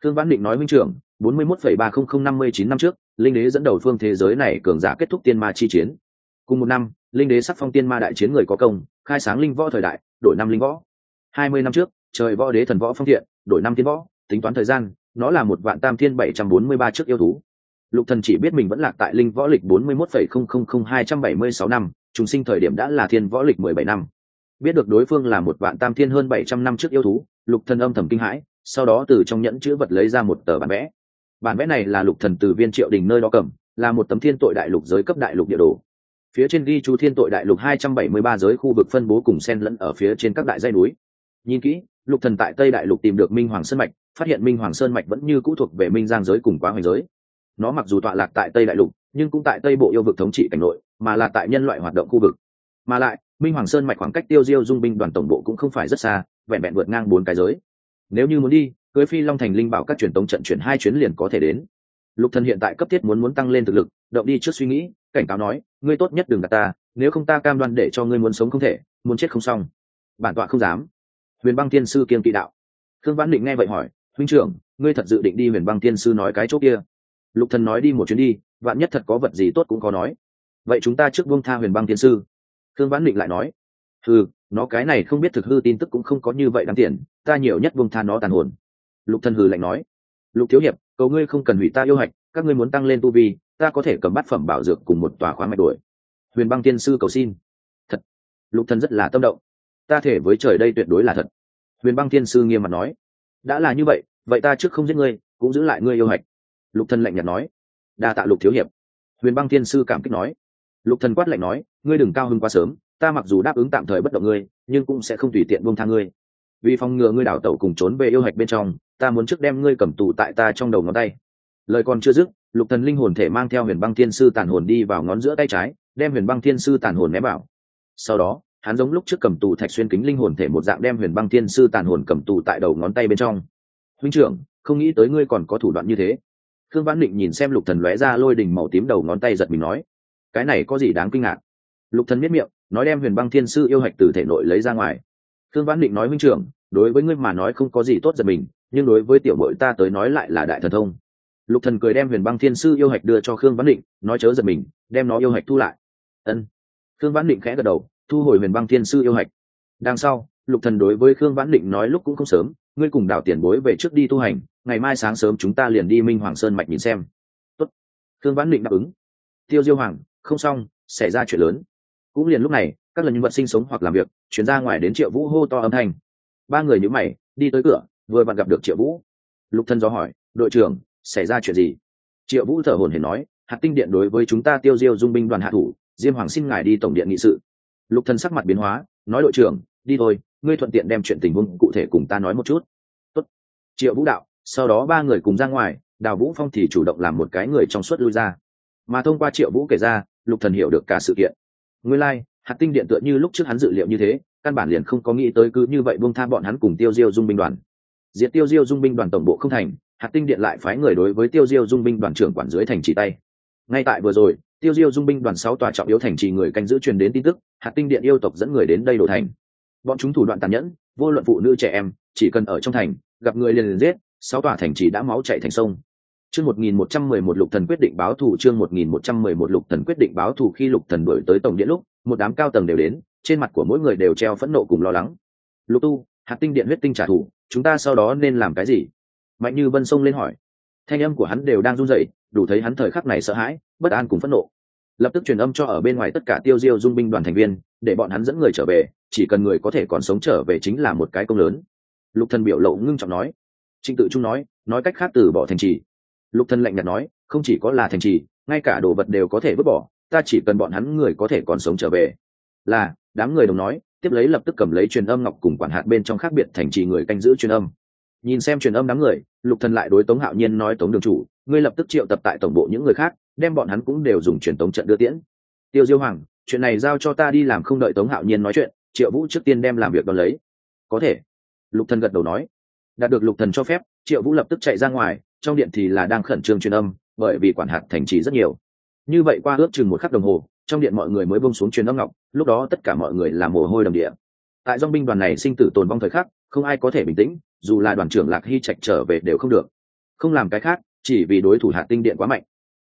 Thương văn định nói huynh trưởng, bốn mươi mốt phẩy ba không không năm mươi chín năm trước, linh đế dẫn đầu phương thế giới này cường giả kết thúc tiên ma chi chiến. Cùng một năm, linh đế sắc phong tiên ma đại chiến người có công, khai sáng linh võ thời đại, đổi năm linh võ. Hai mươi năm trước, trời võ đế thần võ phong thiện, đổi năm tiên võ, tính toán thời gian, nó là một vạn tam thiên bảy trăm bốn mươi ba trước yêu thú. Lục thần chỉ biết mình vẫn lạc tại linh võ lịch bốn mươi mốt phẩy không không không hai trăm bảy mươi sáu năm trùng sinh thời điểm đã là thiên võ lịch mười bảy năm. Biết được đối phương là một vạn tam thiên hơn bảy trăm năm trước yêu thú, lục thần âm thầm kinh hãi, sau đó từ trong nhẫn chữ vật lấy ra một tờ bản vẽ. Bản vẽ này là lục thần từ viên triệu đình nơi đó cầm, là một tấm thiên tội đại lục giới cấp đại lục địa đồ. Phía trên ghi chú thiên tội đại lục hai trăm bảy mươi ba giới khu vực phân bố cùng xen lẫn ở phía trên các đại dãy núi. Nhìn kỹ, lục thần tại tây đại lục tìm được minh hoàng sơn mạch, phát hiện minh hoàng sơn mạch vẫn như cũ thuộc về minh giang giới cùng quá hoành giới. Nó mặc dù tọa lạc tại tây đại lục, nhưng cũng tại tây bộ yêu vực thống trị cảnh nội mà là tại nhân loại hoạt động khu vực. Mà lại, minh hoàng sơn mạch khoảng cách tiêu diêu dung binh đoàn tổng bộ cũng không phải rất xa, vẹn vẹn vượt ngang bốn cái giới. Nếu như muốn đi, cưới phi long thành linh bảo các truyền tống trận chuyển hai chuyến liền có thể đến. Lục thần hiện tại cấp thiết muốn muốn tăng lên thực lực, động đi trước suy nghĩ, cảnh cáo nói, ngươi tốt nhất đừng gạt ta, nếu không ta cam đoan để cho ngươi muốn sống không thể, muốn chết không xong. Bản tọa không dám. Huyền băng tiên sư kiên kỵ đạo. Thương vãn định nghe vậy hỏi, huynh trưởng, ngươi thật dự định đi huyền băng tiên sư nói cái chỗ kia? Lục thần nói, đi một chuyến đi, vạn nhất thật có vật gì tốt cũng có nói vậy chúng ta trước buông tha huyền băng thiên sư. Thương vãn định lại nói ừ nó cái này không biết thực hư tin tức cũng không có như vậy đáng tiền, ta nhiều nhất buông tha nó tàn hồn. Lục thần hừ lạnh nói, lục thiếu hiệp, cầu ngươi không cần hủy ta yêu hạch, các ngươi muốn tăng lên tu vi, ta có thể cầm bát phẩm bảo dược cùng một tòa khoáng mạch đuổi. Huyền băng tiên sư cầu xin. Thật. Lục thần rất là tâm động. Ta thể với trời đây tuyệt đối là thật. Huyền băng tiên sư nghiêm mặt nói, đã là như vậy vậy ta trước không giết ngươi, cũng giữ lại ngươi yêu hạch. Lục thần lạnh nhạt nói, đa tạ lục thiếu hiệp. Huyền băng tiên sư cảm kích nói lục thần quát lạnh nói, ngươi đừng cao hứng quá sớm, ta mặc dù đáp ứng tạm thời bất động ngươi, nhưng cũng sẽ không tùy tiện buông tha ngươi. Vì phòng ngừa ngươi đảo tẩu cùng trốn về yêu hạch bên trong, ta muốn trước đem ngươi cầm tù tại ta trong đầu ngón tay. Lời còn chưa dứt, lục thần linh hồn thể mang theo huyền băng thiên sư tàn hồn đi vào ngón giữa tay trái, đem huyền băng thiên sư tàn hồn ném vào. Sau đó, hắn giống lúc trước cầm tù thạch xuyên kính linh hồn thể một dạng đem huyền băng thiên sư tàn hồn cầm tù tại đầu ngón tay bên trong. Huynh trưởng, không nghĩ tới ngươi còn có thủ đoạn như thế. Khương vãn định nhìn xem lục thần lóe ra lôi đỉnh màu tím đầu ngón tay giật mình nói cái này có gì đáng kinh ngạc? Lục thần miết miệng, nói đem huyền băng thiên sư yêu hạch từ thể nội lấy ra ngoài. Khương vãn định nói huynh trưởng, đối với ngươi mà nói không có gì tốt giật mình, nhưng đối với tiểu bội ta tới nói lại là đại thần thông. Lục thần cười đem huyền băng thiên sư yêu hạch đưa cho khương vãn định, nói chớ giật mình, đem nó yêu hạch thu lại. Ân. Khương vãn định khẽ gật đầu, thu hồi huyền băng thiên sư yêu hạch. Đằng sau, lục thần đối với khương vãn định nói lúc cũng không sớm, ngươi cùng đào tiền bối về trước đi tu hành, ngày mai sáng sớm chúng ta liền đi minh hoàng sơn mạch nhìn xem. Tốt. khương vãn định đáp ứng. Tiêu diêu hoàng không xong, xảy ra chuyện lớn. Cũng liền lúc này, các lần nhân vật sinh sống hoặc làm việc, chuyển ra ngoài đến triệu vũ hô to âm thanh. Ba người nhữ mày, đi tới cửa, vừa vặn gặp được triệu vũ. Lục thân do hỏi, đội trưởng, xảy ra chuyện gì? Triệu vũ thở hồn hển nói, hạt tinh điện đối với chúng ta tiêu diêu dung binh đoàn hạ thủ, diêm hoàng xin ngài đi tổng điện nghị sự. Lục thân sắc mặt biến hóa, nói, đội trưởng, đi thôi, ngươi thuận tiện đem chuyện tình huống cụ thể cùng ta nói một chút. Tốt. triệu vũ đạo, sau đó ba người cùng ra ngoài, đào vũ phong thì chủ động làm một cái người trong suốt lui ra. Mà thông qua triệu vũ kể ra lục thần hiểu được cả sự kiện. Nguyên lai、like, hạt tinh điện tựa như lúc trước hắn dự liệu như thế căn bản liền không có nghĩ tới cứ như vậy buông tha bọn hắn cùng tiêu diêu dung binh đoàn. Diệt tiêu diêu dung binh đoàn tổng bộ không thành hạt tinh điện lại phái người đối với tiêu diêu dung binh đoàn trưởng quản dưới thành trì tay. Ngay tại vừa rồi tiêu diêu dung binh đoàn sáu tòa trọng yếu thành trì người canh giữ truyền đến tin tức hạt tinh điện yêu tộc dẫn người đến đây đổ thành. Bọn chúng thủ đoạn tàn nhẫn vô luận phụ nữ trẻ em chỉ cần ở trong thành gặp người liền liền giết sáu tòa thành trì đã máu chạy thành sông. Chương 1111 Lục Thần quyết định báo thù chương 1111 Lục Thần quyết định báo thù khi Lục Thần đuổi tới tổng điện lúc, một đám cao tầng đều đến, trên mặt của mỗi người đều treo phẫn nộ cùng lo lắng. Lục Tu, hạt tinh điện huyết tinh trả thù, chúng ta sau đó nên làm cái gì? Mạnh Như Vân xông lên hỏi. Thanh âm của hắn đều đang run rẩy, đủ thấy hắn thời khắc này sợ hãi, bất an cùng phẫn nộ. Lập tức truyền âm cho ở bên ngoài tất cả tiêu diêu dung binh đoàn thành viên, để bọn hắn dẫn người trở về, chỉ cần người có thể còn sống trở về chính là một cái công lớn. Lục Thần biểu lộ ngưng trọng nói. Trịnh Tự Trung nói, nói cách khác từ bỏ thành trì lục thần lạnh nhạt nói, không chỉ có là thành trì, ngay cả đồ vật đều có thể vứt bỏ, ta chỉ cần bọn hắn người có thể còn sống trở về. Là, đám người đồng nói, tiếp lấy lập tức cầm lấy truyền âm ngọc cùng quản hạt bên trong khác biệt thành trì người canh giữ truyền âm. Nhìn xem truyền âm đám người, lục thần lại đối tống hạo nhiên nói, tống đường chủ, ngươi lập tức triệu tập tại tổng bộ những người khác, đem bọn hắn cũng đều dùng truyền tống trận đưa tiễn. Tiêu diêu hoàng, chuyện này giao cho ta đi làm không đợi tống hạo nhiên nói chuyện, triệu vũ trước tiên đem làm việc đón lấy. Có thể. Lục thần gật đầu nói. Đạt được lục thần cho phép triệu vũ lập tức chạy ra ngoài, trong điện thì là đang khẩn trương truyền âm, bởi vì quản hạt thành trì rất nhiều. Như vậy qua ước chừng một khắc đồng hồ, trong điện mọi người mới bông xuống truyền âm ngọc, lúc đó tất cả mọi người là mồ hôi đầm địa. Tại dong binh đoàn này sinh tử tồn vong thời khắc, không ai có thể bình tĩnh, dù là đoàn trưởng lạc hy trạch trở về đều không được. Không làm cái khác, chỉ vì đối thủ hạt tinh điện quá mạnh.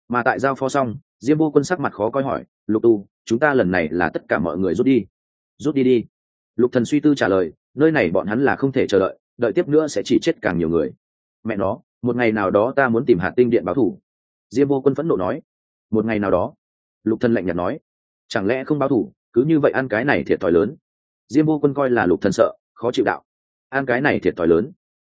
Mà tại giao phó xong, diêm vô quân sắc mặt khó coi hỏi, lục tu, chúng ta lần này là tất cả mọi người rút đi. Rút đi đi. Lục thần suy tư trả lời, nơi này bọn hắn là không thể chờ đợi đợi tiếp nữa sẽ chỉ chết càng nhiều người mẹ nó, một ngày nào đó ta muốn tìm hạt tinh điện báo thủ. Diêm vô quân phẫn nộ nói. Một ngày nào đó? Lục thần lạnh nhạt nói. Chẳng lẽ không báo thủ, cứ như vậy ăn cái này thiệt thòi lớn? Diêm vô quân coi là lục thần sợ, khó chịu đạo. Ăn cái này thiệt thòi lớn.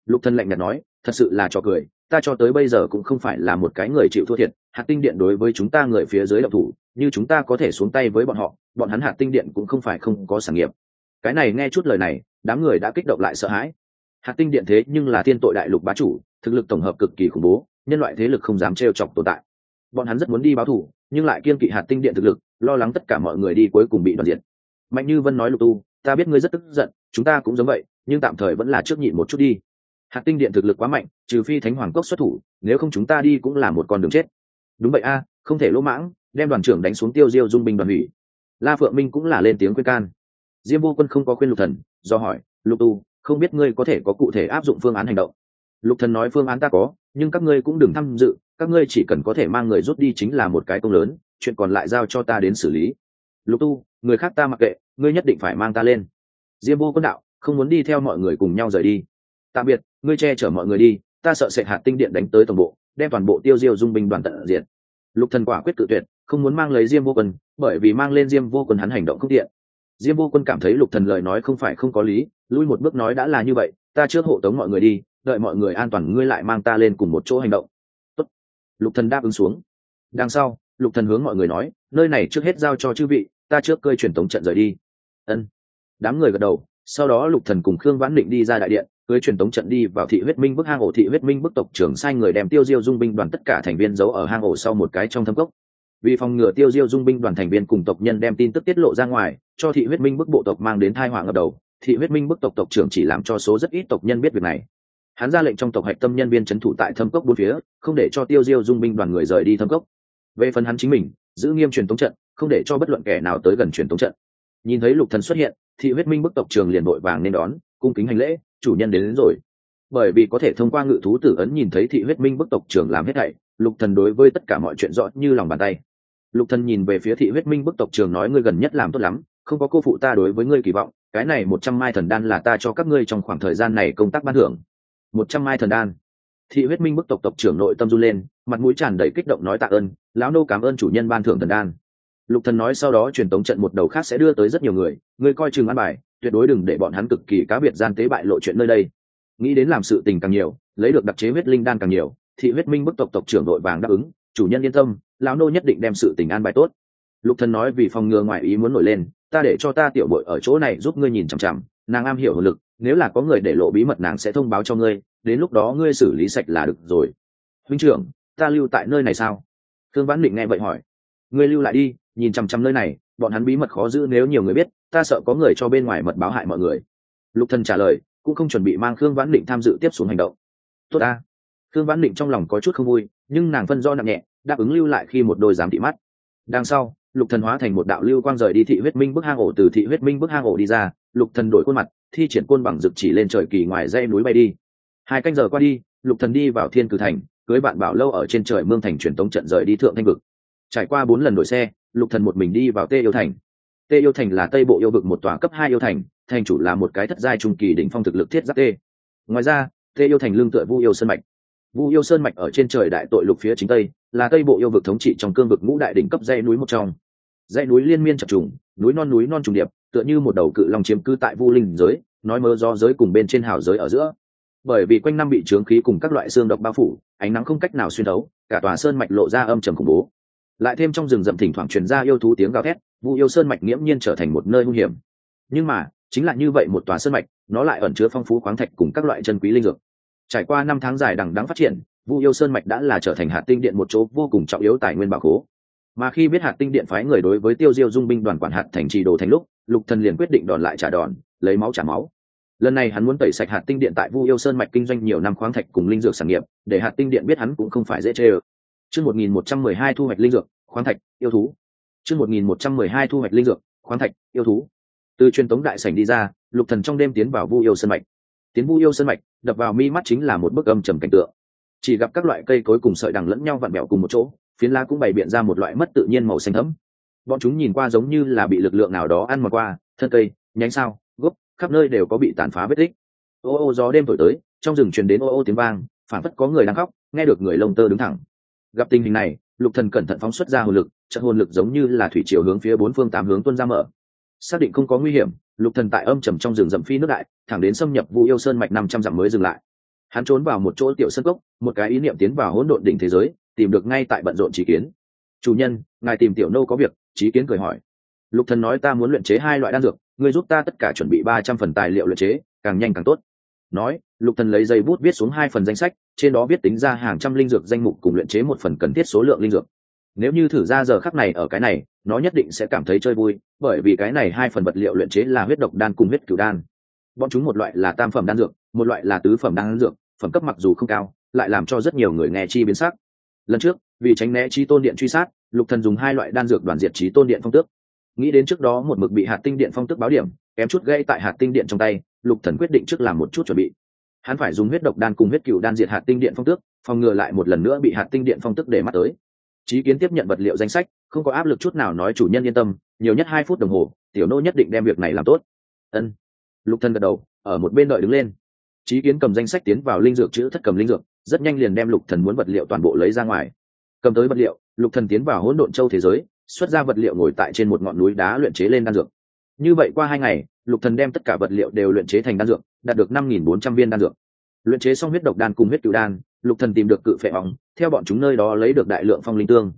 Lục thần lạnh nhạt nói, thật sự là cho cười, ta cho tới bây giờ cũng không phải là một cái người chịu thua thiệt. Hạt tinh điện đối với chúng ta người phía dưới độc thủ, như chúng ta có thể xuống tay với bọn họ, bọn hắn hạt tinh điện cũng không phải không có sản nghiệp. Cái này nghe chút lời này, đám người đã kích động lại sợ hãi hạt tinh điện thế nhưng là thiên tội đại lục bá chủ, thực lực tổng hợp cực kỳ khủng bố, nhân loại thế lực không dám trêu chọc tồn tại. Bọn hắn rất muốn đi báo thù, nhưng lại kiên kỵ hạt tinh điện thực lực, lo lắng tất cả mọi người đi cuối cùng bị đoàn diện mạnh như vân nói lục tu, ta biết ngươi rất tức giận, chúng ta cũng giống vậy, nhưng tạm thời vẫn là trước nhịn một chút đi. Hạt tinh điện thực lực quá mạnh, trừ phi thánh hoàng cốc xuất thủ, nếu không chúng ta đi cũng là một con đường chết. Đúng vậy a, không thể lỗ mãng, đem đoàn trưởng đánh xuống tiêu diêu dung binh đoàn hủy. La phượng minh cũng là lên tiếng khuyên can. Diêm vô quân không có khuyên lục thần, do hỏi, lục tu không biết ngươi có thể có cụ thể áp dụng phương án hành động. Lục thần nói phương án ta có, nhưng các ngươi cũng đừng tham dự, các ngươi chỉ cần có thể mang người rút đi chính là một cái công lớn, chuyện còn lại giao cho ta đến xử lý. Lục tu, người khác ta mặc kệ, ngươi nhất định phải mang ta lên. Diêm vô quân đạo, không muốn đi theo mọi người cùng nhau rời đi. Tạm biệt, ngươi che chở mọi người đi, ta sợ sẽ hạt tinh điện đánh tới toàn bộ, đem toàn bộ tiêu diêu dung binh đoàn tận diệt. Lục thần quả quyết tự tuyệt, không muốn mang lấy diêm vô quân, bởi vì mang lên diêm vô quân hắn hành động không tiện. Diêm vô quân cảm thấy lục thần lời nói không phải không có lý lui một bước nói đã là như vậy, ta trước hộ tống mọi người đi, đợi mọi người an toàn ngươi lại mang ta lên cùng một chỗ hành động. Tốt. lục thần đáp ứng xuống. Đằng sau, lục thần hướng mọi người nói, nơi này trước hết giao cho chư vị, ta trước cơi truyền tống trận rời đi. Ân. Đám người gật đầu, sau đó lục thần cùng khương vãn định đi ra đại điện cưới truyền tống trận đi vào thị huyết minh bức hang ổ, thị huyết minh bức tộc trưởng sai người đem tiêu diêu dung binh đoàn tất cả thành viên giấu ở hang ổ sau một cái trong thâm cốc. Vì phòng ngừa tiêu diêu dung binh đoàn thành viên cùng tộc nhân đem tin tức tiết lộ ra ngoài, cho thị huyết minh bức bộ tộc mang đến thai họa ngập đầu thị huyết minh bức tộc tộc trưởng chỉ làm cho số rất ít tộc nhân biết việc này. Hắn ra lệnh trong tộc hạch tâm nhân viên c h ấ n thủ tại thâm cốc bốn phía không để cho tiêu diêu dung binh đoàn người rời đi thâm cốc. Về phần hắn chính mình giữ nghiêm truyền tống trận không để cho bất luận kẻ nào tới gần truyền tống trận. Nhìn thấy lục thần xuất hiện thị huyết minh bức tộc trường liền vội vàng nên đón cung kính hành lễ chủ nhân đến, đến rồi. Bởi vì có thể thông qua ngự thú tử ấn nhìn thấy thị huyết minh bức tộc trường làm hết thảy lục thần đối với tất cả mọi chuyện rõ như lòng bàn tay. Lục thần nhìn về phía thị huyết minh bức tộc trường nói ngươi gần nhất làm tốt lắm không có cô phụ ta đối với ngươi kỳ vọng cái này một trăm mai thần đan là ta cho các ngươi trong khoảng thời gian này công tác ban thưởng. Một trăm mai thần đan. Thị huyết minh bức tộc tộc trưởng nội tâm run lên, mặt mũi tràn đầy kích động nói tạ ơn, lão nô cảm ơn chủ nhân ban thưởng thần đan. Lục thần nói sau đó truyền tống trận một đầu khác sẽ đưa tới rất nhiều người, ngươi coi chừng ăn bài, tuyệt đối đừng để bọn hắn cực kỳ cá biệt gian tế bại lộ chuyện nơi đây. Nghĩ đến làm sự tình càng nhiều, lấy được đặc chế huyết linh đan càng nhiều, thị huyết minh bức tộc tộc trưởng đội vàng đáp ứng, chủ nhân yên tâm, lão nô nhất định đem sự tình an bài tốt. Lục thần nói vì phòng ngừa ngoại ý muốn nổi lên ta để cho ta tiểu bội ở chỗ này giúp ngươi nhìn chằm chằm, nàng am hiểu hồn lực, nếu là có người để lộ bí mật nàng sẽ thông báo cho ngươi, đến lúc đó ngươi xử lý sạch là được rồi. Huynh trưởng, ta lưu tại nơi này sao? Thương vãn định nghe vậy hỏi. Ngươi lưu lại đi, nhìn chằm chằm nơi này, bọn hắn bí mật khó giữ nếu nhiều người biết, ta sợ có người cho bên ngoài mật báo hại mọi người. Lục thần trả lời, cũng không chuẩn bị mang khương vãn định tham dự tiếp xuống hành động. Tốt ta. Khương vãn định trong lòng có chút không vui, nhưng nàng phân do nặng nhẹ, đáp ứng lưu lại khi một đôi giám thị mắt. Đằng sau lục thần hóa thành một đạo lưu quang rời đi thị huyết minh bức hang ổ, từ thị huyết minh bức hang ổ đi ra, lục thần đổi khuôn mặt, thi triển côn bằng rực chỉ lên trời kỳ ngoài dây núi bay đi. Hai canh giờ qua đi, lục thần đi vào thiên cử thành, cưới bạn bảo lâu ở trên trời mương thành truyền tống trận rời đi thượng thanh vực. Trải qua bốn lần đổi xe, lục thần một mình đi vào tê yêu thành. Tê yêu thành là tây bộ yêu vực một tòa cấp hai yêu thành thành chủ là một cái thất giai trung kỳ đỉnh phong thực lực thiết giáp tê. Ngoài ra, tê yêu thành lương tựa vu yêu sơn mạch. Vu yêu sơn mạch ở trên trời đại tội lục phía chính tây, là tây bộ yêu vực thống trị trong cương vực ngũ đại đỉnh cấp dãy núi một trong dãy núi liên miên chập trùng, núi non núi non trùng điệp, tựa như một đầu cự long chiếm cư tại vu linh giới, nói mơ do giới cùng bên trên hào giới ở giữa. Bởi vì quanh năm bị trướng khí cùng các loại xương độc bao phủ, ánh nắng không cách nào xuyên đấu cả tòa sơn mạch lộ ra âm trầm khủng bố. Lại thêm trong rừng rậm thỉnh thoảng truyền ra yêu thú tiếng gào thét, vu yêu sơn mạch nghiễm nhiên trở thành một nơi nguy hiểm. Nhưng mà, chính là như vậy một tòa sơn mạch, nó lại ẩn chứa phong phú khoáng thạch cùng các loại chân quý linh dược. Trải qua năm tháng dài đằng đắng phát triển, vu yêu sơn mạch đã là trở thành hạt tinh điện một chỗ vô cùng trọng yếu tài nguyên bảo khố mà khi biết hạt tinh điện phái người đối với tiêu diêu dung binh đoàn quản hạt thành trì đồ thành lúc, lục thần liền quyết định đòn lại trả đòn, lấy máu trả máu. Lần này hắn muốn tẩy sạch hạt tinh điện tại vu yêu sơn mạch kinh doanh nhiều năm khoáng thạch cùng linh dược sản nghiệp, để hạt tinh điện biết hắn cũng không phải dễ chê ơ. Chương một nghìn một trăm mười hai thu hoạch linh dược, khoáng thạch, yêu thú. Chương một nghìn một trăm mười hai thu hoạch linh dược, khoáng thạch, yêu thú. Từ truyền tống đại sảnh đi ra, lục thần trong đêm tiến vào vu yêu sơn mạch. Tiến vu yêu sơn mạch, đập vào mi mắt chính là một bức âm trầm cảnh tượng. Chỉ gặp các loại cây cối cùng sợi đằng lẫn nhau vặn bẹo cùng một chỗ phiến lá cũng bày biện ra một loại mất tự nhiên màu xanh thẫm. Bọn chúng nhìn qua giống như là bị lực lượng nào đó ăn mòn qua, thân cây, nhánh sao, gốc, khắp nơi đều có bị tàn phá vết tích. Ô ô, gió đêm thổi tới, trong rừng truyền đến ô ô tiếng vang phản phất có người đang khóc, nghe được người lông tơ đứng thẳng. Gặp tình hình này, lục thần cẩn thận phóng xuất ra hồn lực trận hồn lực giống như là thủy chiều hướng phía bốn phương tám hướng tuôn ra mở. Xác định không có nguy hiểm, lục thần tại âm trầm trong rừng rậm phi nước đại, thẳng đến xâm nhập vu yêu sơn mạch năm trăm dặm mới dừng lại. Hắn trốn vào một chỗ tiểu sân cốc, một cái ý niệm tiến vào hỗn độn đỉnh thế giới tìm được ngay tại bận rộn trí kiến. Chủ nhân, ngài tìm tiểu nô có việc, trí kiến cười hỏi. Lục thần nói ta muốn luyện chế hai loại đan dược, ngươi giúp ta tất cả chuẩn bị ba trăm phần tài liệu luyện chế, càng nhanh càng tốt. Nói, lục thần lấy dây bút viết xuống hai phần danh sách, trên đó viết tính ra hàng trăm linh dược danh mục cùng luyện chế một phần cần thiết số lượng linh dược. Nếu như thử ra giờ khắc này ở cái này, nó nhất định sẽ cảm thấy chơi vui, bởi vì cái này hai phần vật liệu luyện chế là huyết độc đan cùng huyết cửu đan. Bọn chúng một loại là tam phẩm đan dược, một loại là tứ phẩm đan dược, phẩm cấp mặc dù không cao, lại làm cho rất nhiều người nghe chi biến sắc lần trước, vì tránh né chi tôn điện truy sát, lục thần dùng hai loại đan dược đoàn diệt trí tôn điện phong tước. Nghĩ đến trước đó một mực bị hạt tinh điện phong tước báo điểm, kém chút gây tại hạt tinh điện trong tay, lục thần quyết định trước làm một chút chuẩn bị. Hắn phải dùng huyết độc đan cùng huyết cựu đan diệt hạt tinh điện phong tước, phòng ngừa lại một lần nữa bị hạt tinh điện phong tước để mắt tới. Trí kiến tiếp nhận vật liệu danh sách, không có áp lực chút nào nói chủ nhân yên tâm, nhiều nhất hai phút đồng hồ, tiểu nô nhất định đem việc này làm tốt. Ân. Lục thần gật đầu, ở một bên đợi đứng lên. Trí kiến cầm danh sách tiến vào linh dược chữ thất cầm linh dược rất nhanh liền đem lục thần muốn vật liệu toàn bộ lấy ra ngoài. Cầm tới vật liệu, lục thần tiến vào hỗn độn châu thế giới, xuất ra vật liệu ngồi tại trên một ngọn núi đá luyện chế lên đan dược. Như vậy qua hai ngày, lục thần đem tất cả vật liệu đều luyện chế thành đan dược, đạt được năm nghìn bốn trăm viên đan dược. Luyện chế xong huyết độc đan cùng huyết cựu đan, lục thần tìm được cự phệ óng theo bọn chúng nơi đó lấy được đại lượng phong linh tương.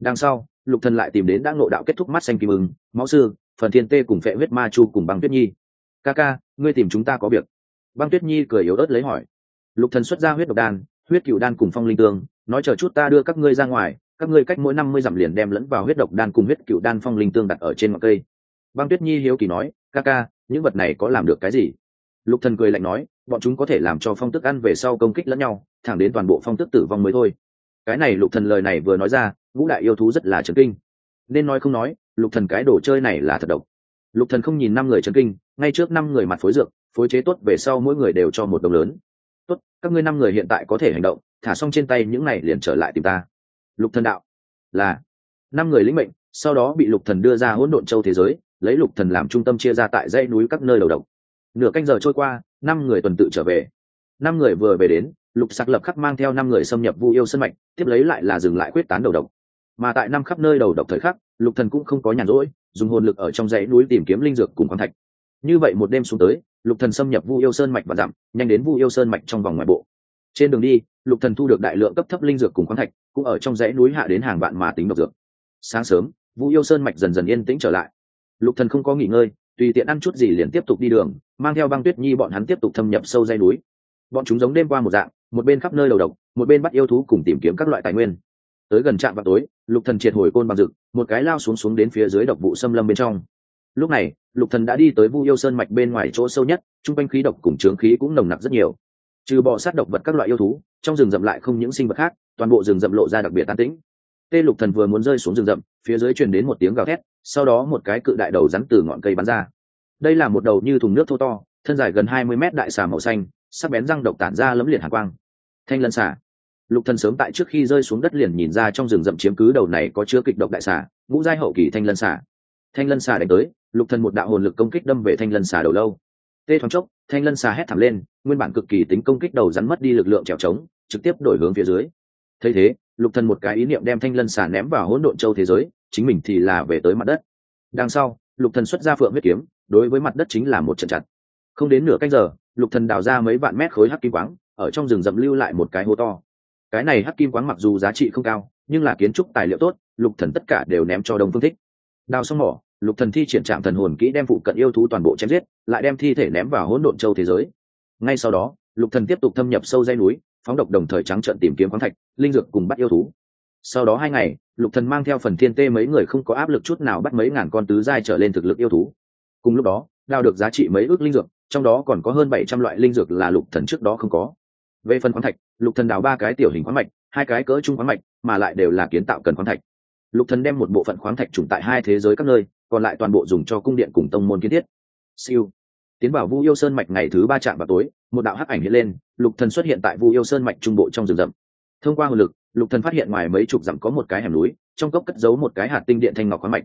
Đằng sau, lục thần lại tìm đến đã ngộ đạo kết thúc mắt xanh kim ứng máu sư, phần thiên tê cùng phệ huyết ma chu cùng băng tuyết nhi. Ca ca, ngươi tìm chúng ta có việc. Băng tuyết nhi cười yếu ớt lấy hỏi lục thần xuất ra huyết độc đan, huyết cựu đan cùng phong linh tương, nói chờ chút ta đưa các ngươi ra ngoài, các ngươi cách mỗi năm mươi dặm liền đem lẫn vào huyết độc đan cùng huyết cựu đan phong linh tương đặt ở trên ngọn cây. Băng tuyết nhi hiếu kỳ nói, ca ca, những vật này có làm được cái gì? Lục thần cười lạnh nói, bọn chúng có thể làm cho phong tức ăn về sau công kích lẫn nhau, thẳng đến toàn bộ phong tức tử vong mới thôi. Cái này lục thần lời này vừa nói ra, ngũ đại yêu thú rất là chấn kinh. Nên nói không nói, lục thần cái đồ chơi này là thật độc. Lục thần không nhìn năm người chấn kinh, ngay trước năm người mặt phối dược, phối chế tốt về sau mỗi người đều cho một đồng lớn các ngươi năm người hiện tại có thể hành động, thả xong trên tay những này liền trở lại tìm ta. Lục thần đạo, là, năm người lĩnh mệnh, sau đó bị lục thần đưa ra hỗn độn châu thế giới, lấy lục thần làm trung tâm chia ra tại dãy núi các nơi đầu độc. Nửa canh giờ trôi qua, năm người tuần tự trở về. Năm người vừa về đến, lục sạc lập khắc mang theo năm người xâm nhập vu yêu sân mạch, tiếp lấy lại là dừng lại quyết tán đầu độc. Mà tại năm khắp nơi đầu độc thời khắc, lục thần cũng không có nhàn rỗi, dùng hồn lực ở trong dãy núi tìm kiếm linh dược cùng khoáng thạch. Như vậy một đêm xuống tới lục thần xâm nhập vu yêu sơn mạch và dặm nhanh đến vu yêu sơn mạch trong vòng ngoài bộ. Trên đường đi, lục thần thu được đại lượng cấp thấp linh dược cùng khoáng thạch, cũng ở trong dãy núi hạ đến hàng vạn mà tính độc dược. Sáng sớm, vu yêu sơn mạch dần dần yên tĩnh trở lại. Lục thần không có nghỉ ngơi, tùy tiện ăn chút gì liền tiếp tục đi đường, mang theo băng tuyết nhi bọn hắn tiếp tục thâm nhập sâu dây núi. Bọn chúng giống đêm qua một dạng, một bên khắp nơi đầu độc, một bên bắt yêu thú cùng tìm kiếm các loại tài nguyên. Tới gần trạm vào tối, lục thần triệt hồi côn bằng rực một cái lao xuống xuống đến phía dưới độc vụ xâm lâm bên trong lúc này, lục thần đã đi tới vu yêu sơn mạch bên ngoài chỗ sâu nhất trung quanh khí độc cùng trướng khí cũng nồng nặc rất nhiều. Trừ bọ sát độc vật các loại yêu thú, trong rừng rậm lại không những sinh vật khác, toàn bộ rừng rậm lộ ra đặc biệt tán tĩnh. Tê lục thần vừa muốn rơi xuống rừng rậm, phía dưới truyền đến một tiếng gào thét, sau đó một cái cự đại đầu rắn từ ngọn cây bắn ra. Đây là một đầu như thùng nước thô to, thân dài gần hai mươi mét đại xà màu xanh, sắc bén răng độc tản ra lấm liệt hàn quang. Thanh lân xà. Lục thần sớm tại trước khi rơi xuống đất liền nhìn ra trong rừng rậm chiếm cứ đầu này có chứa kịch độc đại xà, ngũ giai hậu kỳ thanh lân xà thanh lân xà đánh tới, lục thần một đạo hồn lực công kích đâm về thanh lân xà đầu lâu. Tê thoáng chốc, thanh lân xà hét thảm lên, nguyên bản cực kỳ tính công kích đầu rắn mất đi lực lượng trèo trống, trực tiếp đổi hướng phía dưới. Thấy thế, lục thần một cái ý niệm đem thanh lân xà ném vào hỗn độn châu thế giới, chính mình thì là về tới mặt đất. Đằng sau, lục thần xuất ra phượng huyết kiếm, đối với mặt đất chính là một trận chặt. Không đến nửa canh giờ, lục thần đào ra mấy vạn mét khối hắc kim quáng, ở trong rừng rậm lưu lại một cái hố to. Cái này hắc kim quáng mặc dù giá trị không cao, nhưng là kiến trúc tài liệu tốt, lục thần tất cả đều ném cho đông phương thích đào xong mỏ, lục thần thi triển trạng thần hồn kỹ đem phụ cận yêu thú toàn bộ chém giết, lại đem thi thể ném vào hỗn độn châu thế giới. Ngay sau đó, lục thần tiếp tục thâm nhập sâu dây núi, phóng độc đồng thời trắng trận tìm kiếm khoáng thạch, linh dược cùng bắt yêu thú. Sau đó hai ngày, lục thần mang theo phần thiên tê mấy người không có áp lực chút nào bắt mấy ngàn con tứ giai trở lên thực lực yêu thú. Cùng lúc đó, đào được giá trị mấy ước linh dược, trong đó còn có hơn bảy trăm loại linh dược là lục thần trước đó không có. Về phần khoáng thạch, lục thần đào ba cái tiểu hình khoáng mạch, hai cái cỡ trung khoáng mạch, mà lại đều là kiến tạo cần khoáng thạch lục thần đem một bộ phận khoáng thạch trùng tại hai thế giới các nơi, còn lại toàn bộ dùng cho cung điện cùng tông môn kiến thiết. Siêu. Tiến vào vu yêu sơn mạch ngày thứ ba chạm vào tối, một đạo hắc ảnh hiện lên, lục thần xuất hiện tại vu yêu sơn mạch trung bộ trong rừng rậm. Thông qua hồn lực, lục thần phát hiện ngoài mấy chục dặm có một cái hẻm núi, trong cốc cất giấu một cái hạt tinh điện thanh ngọc khoáng mạch.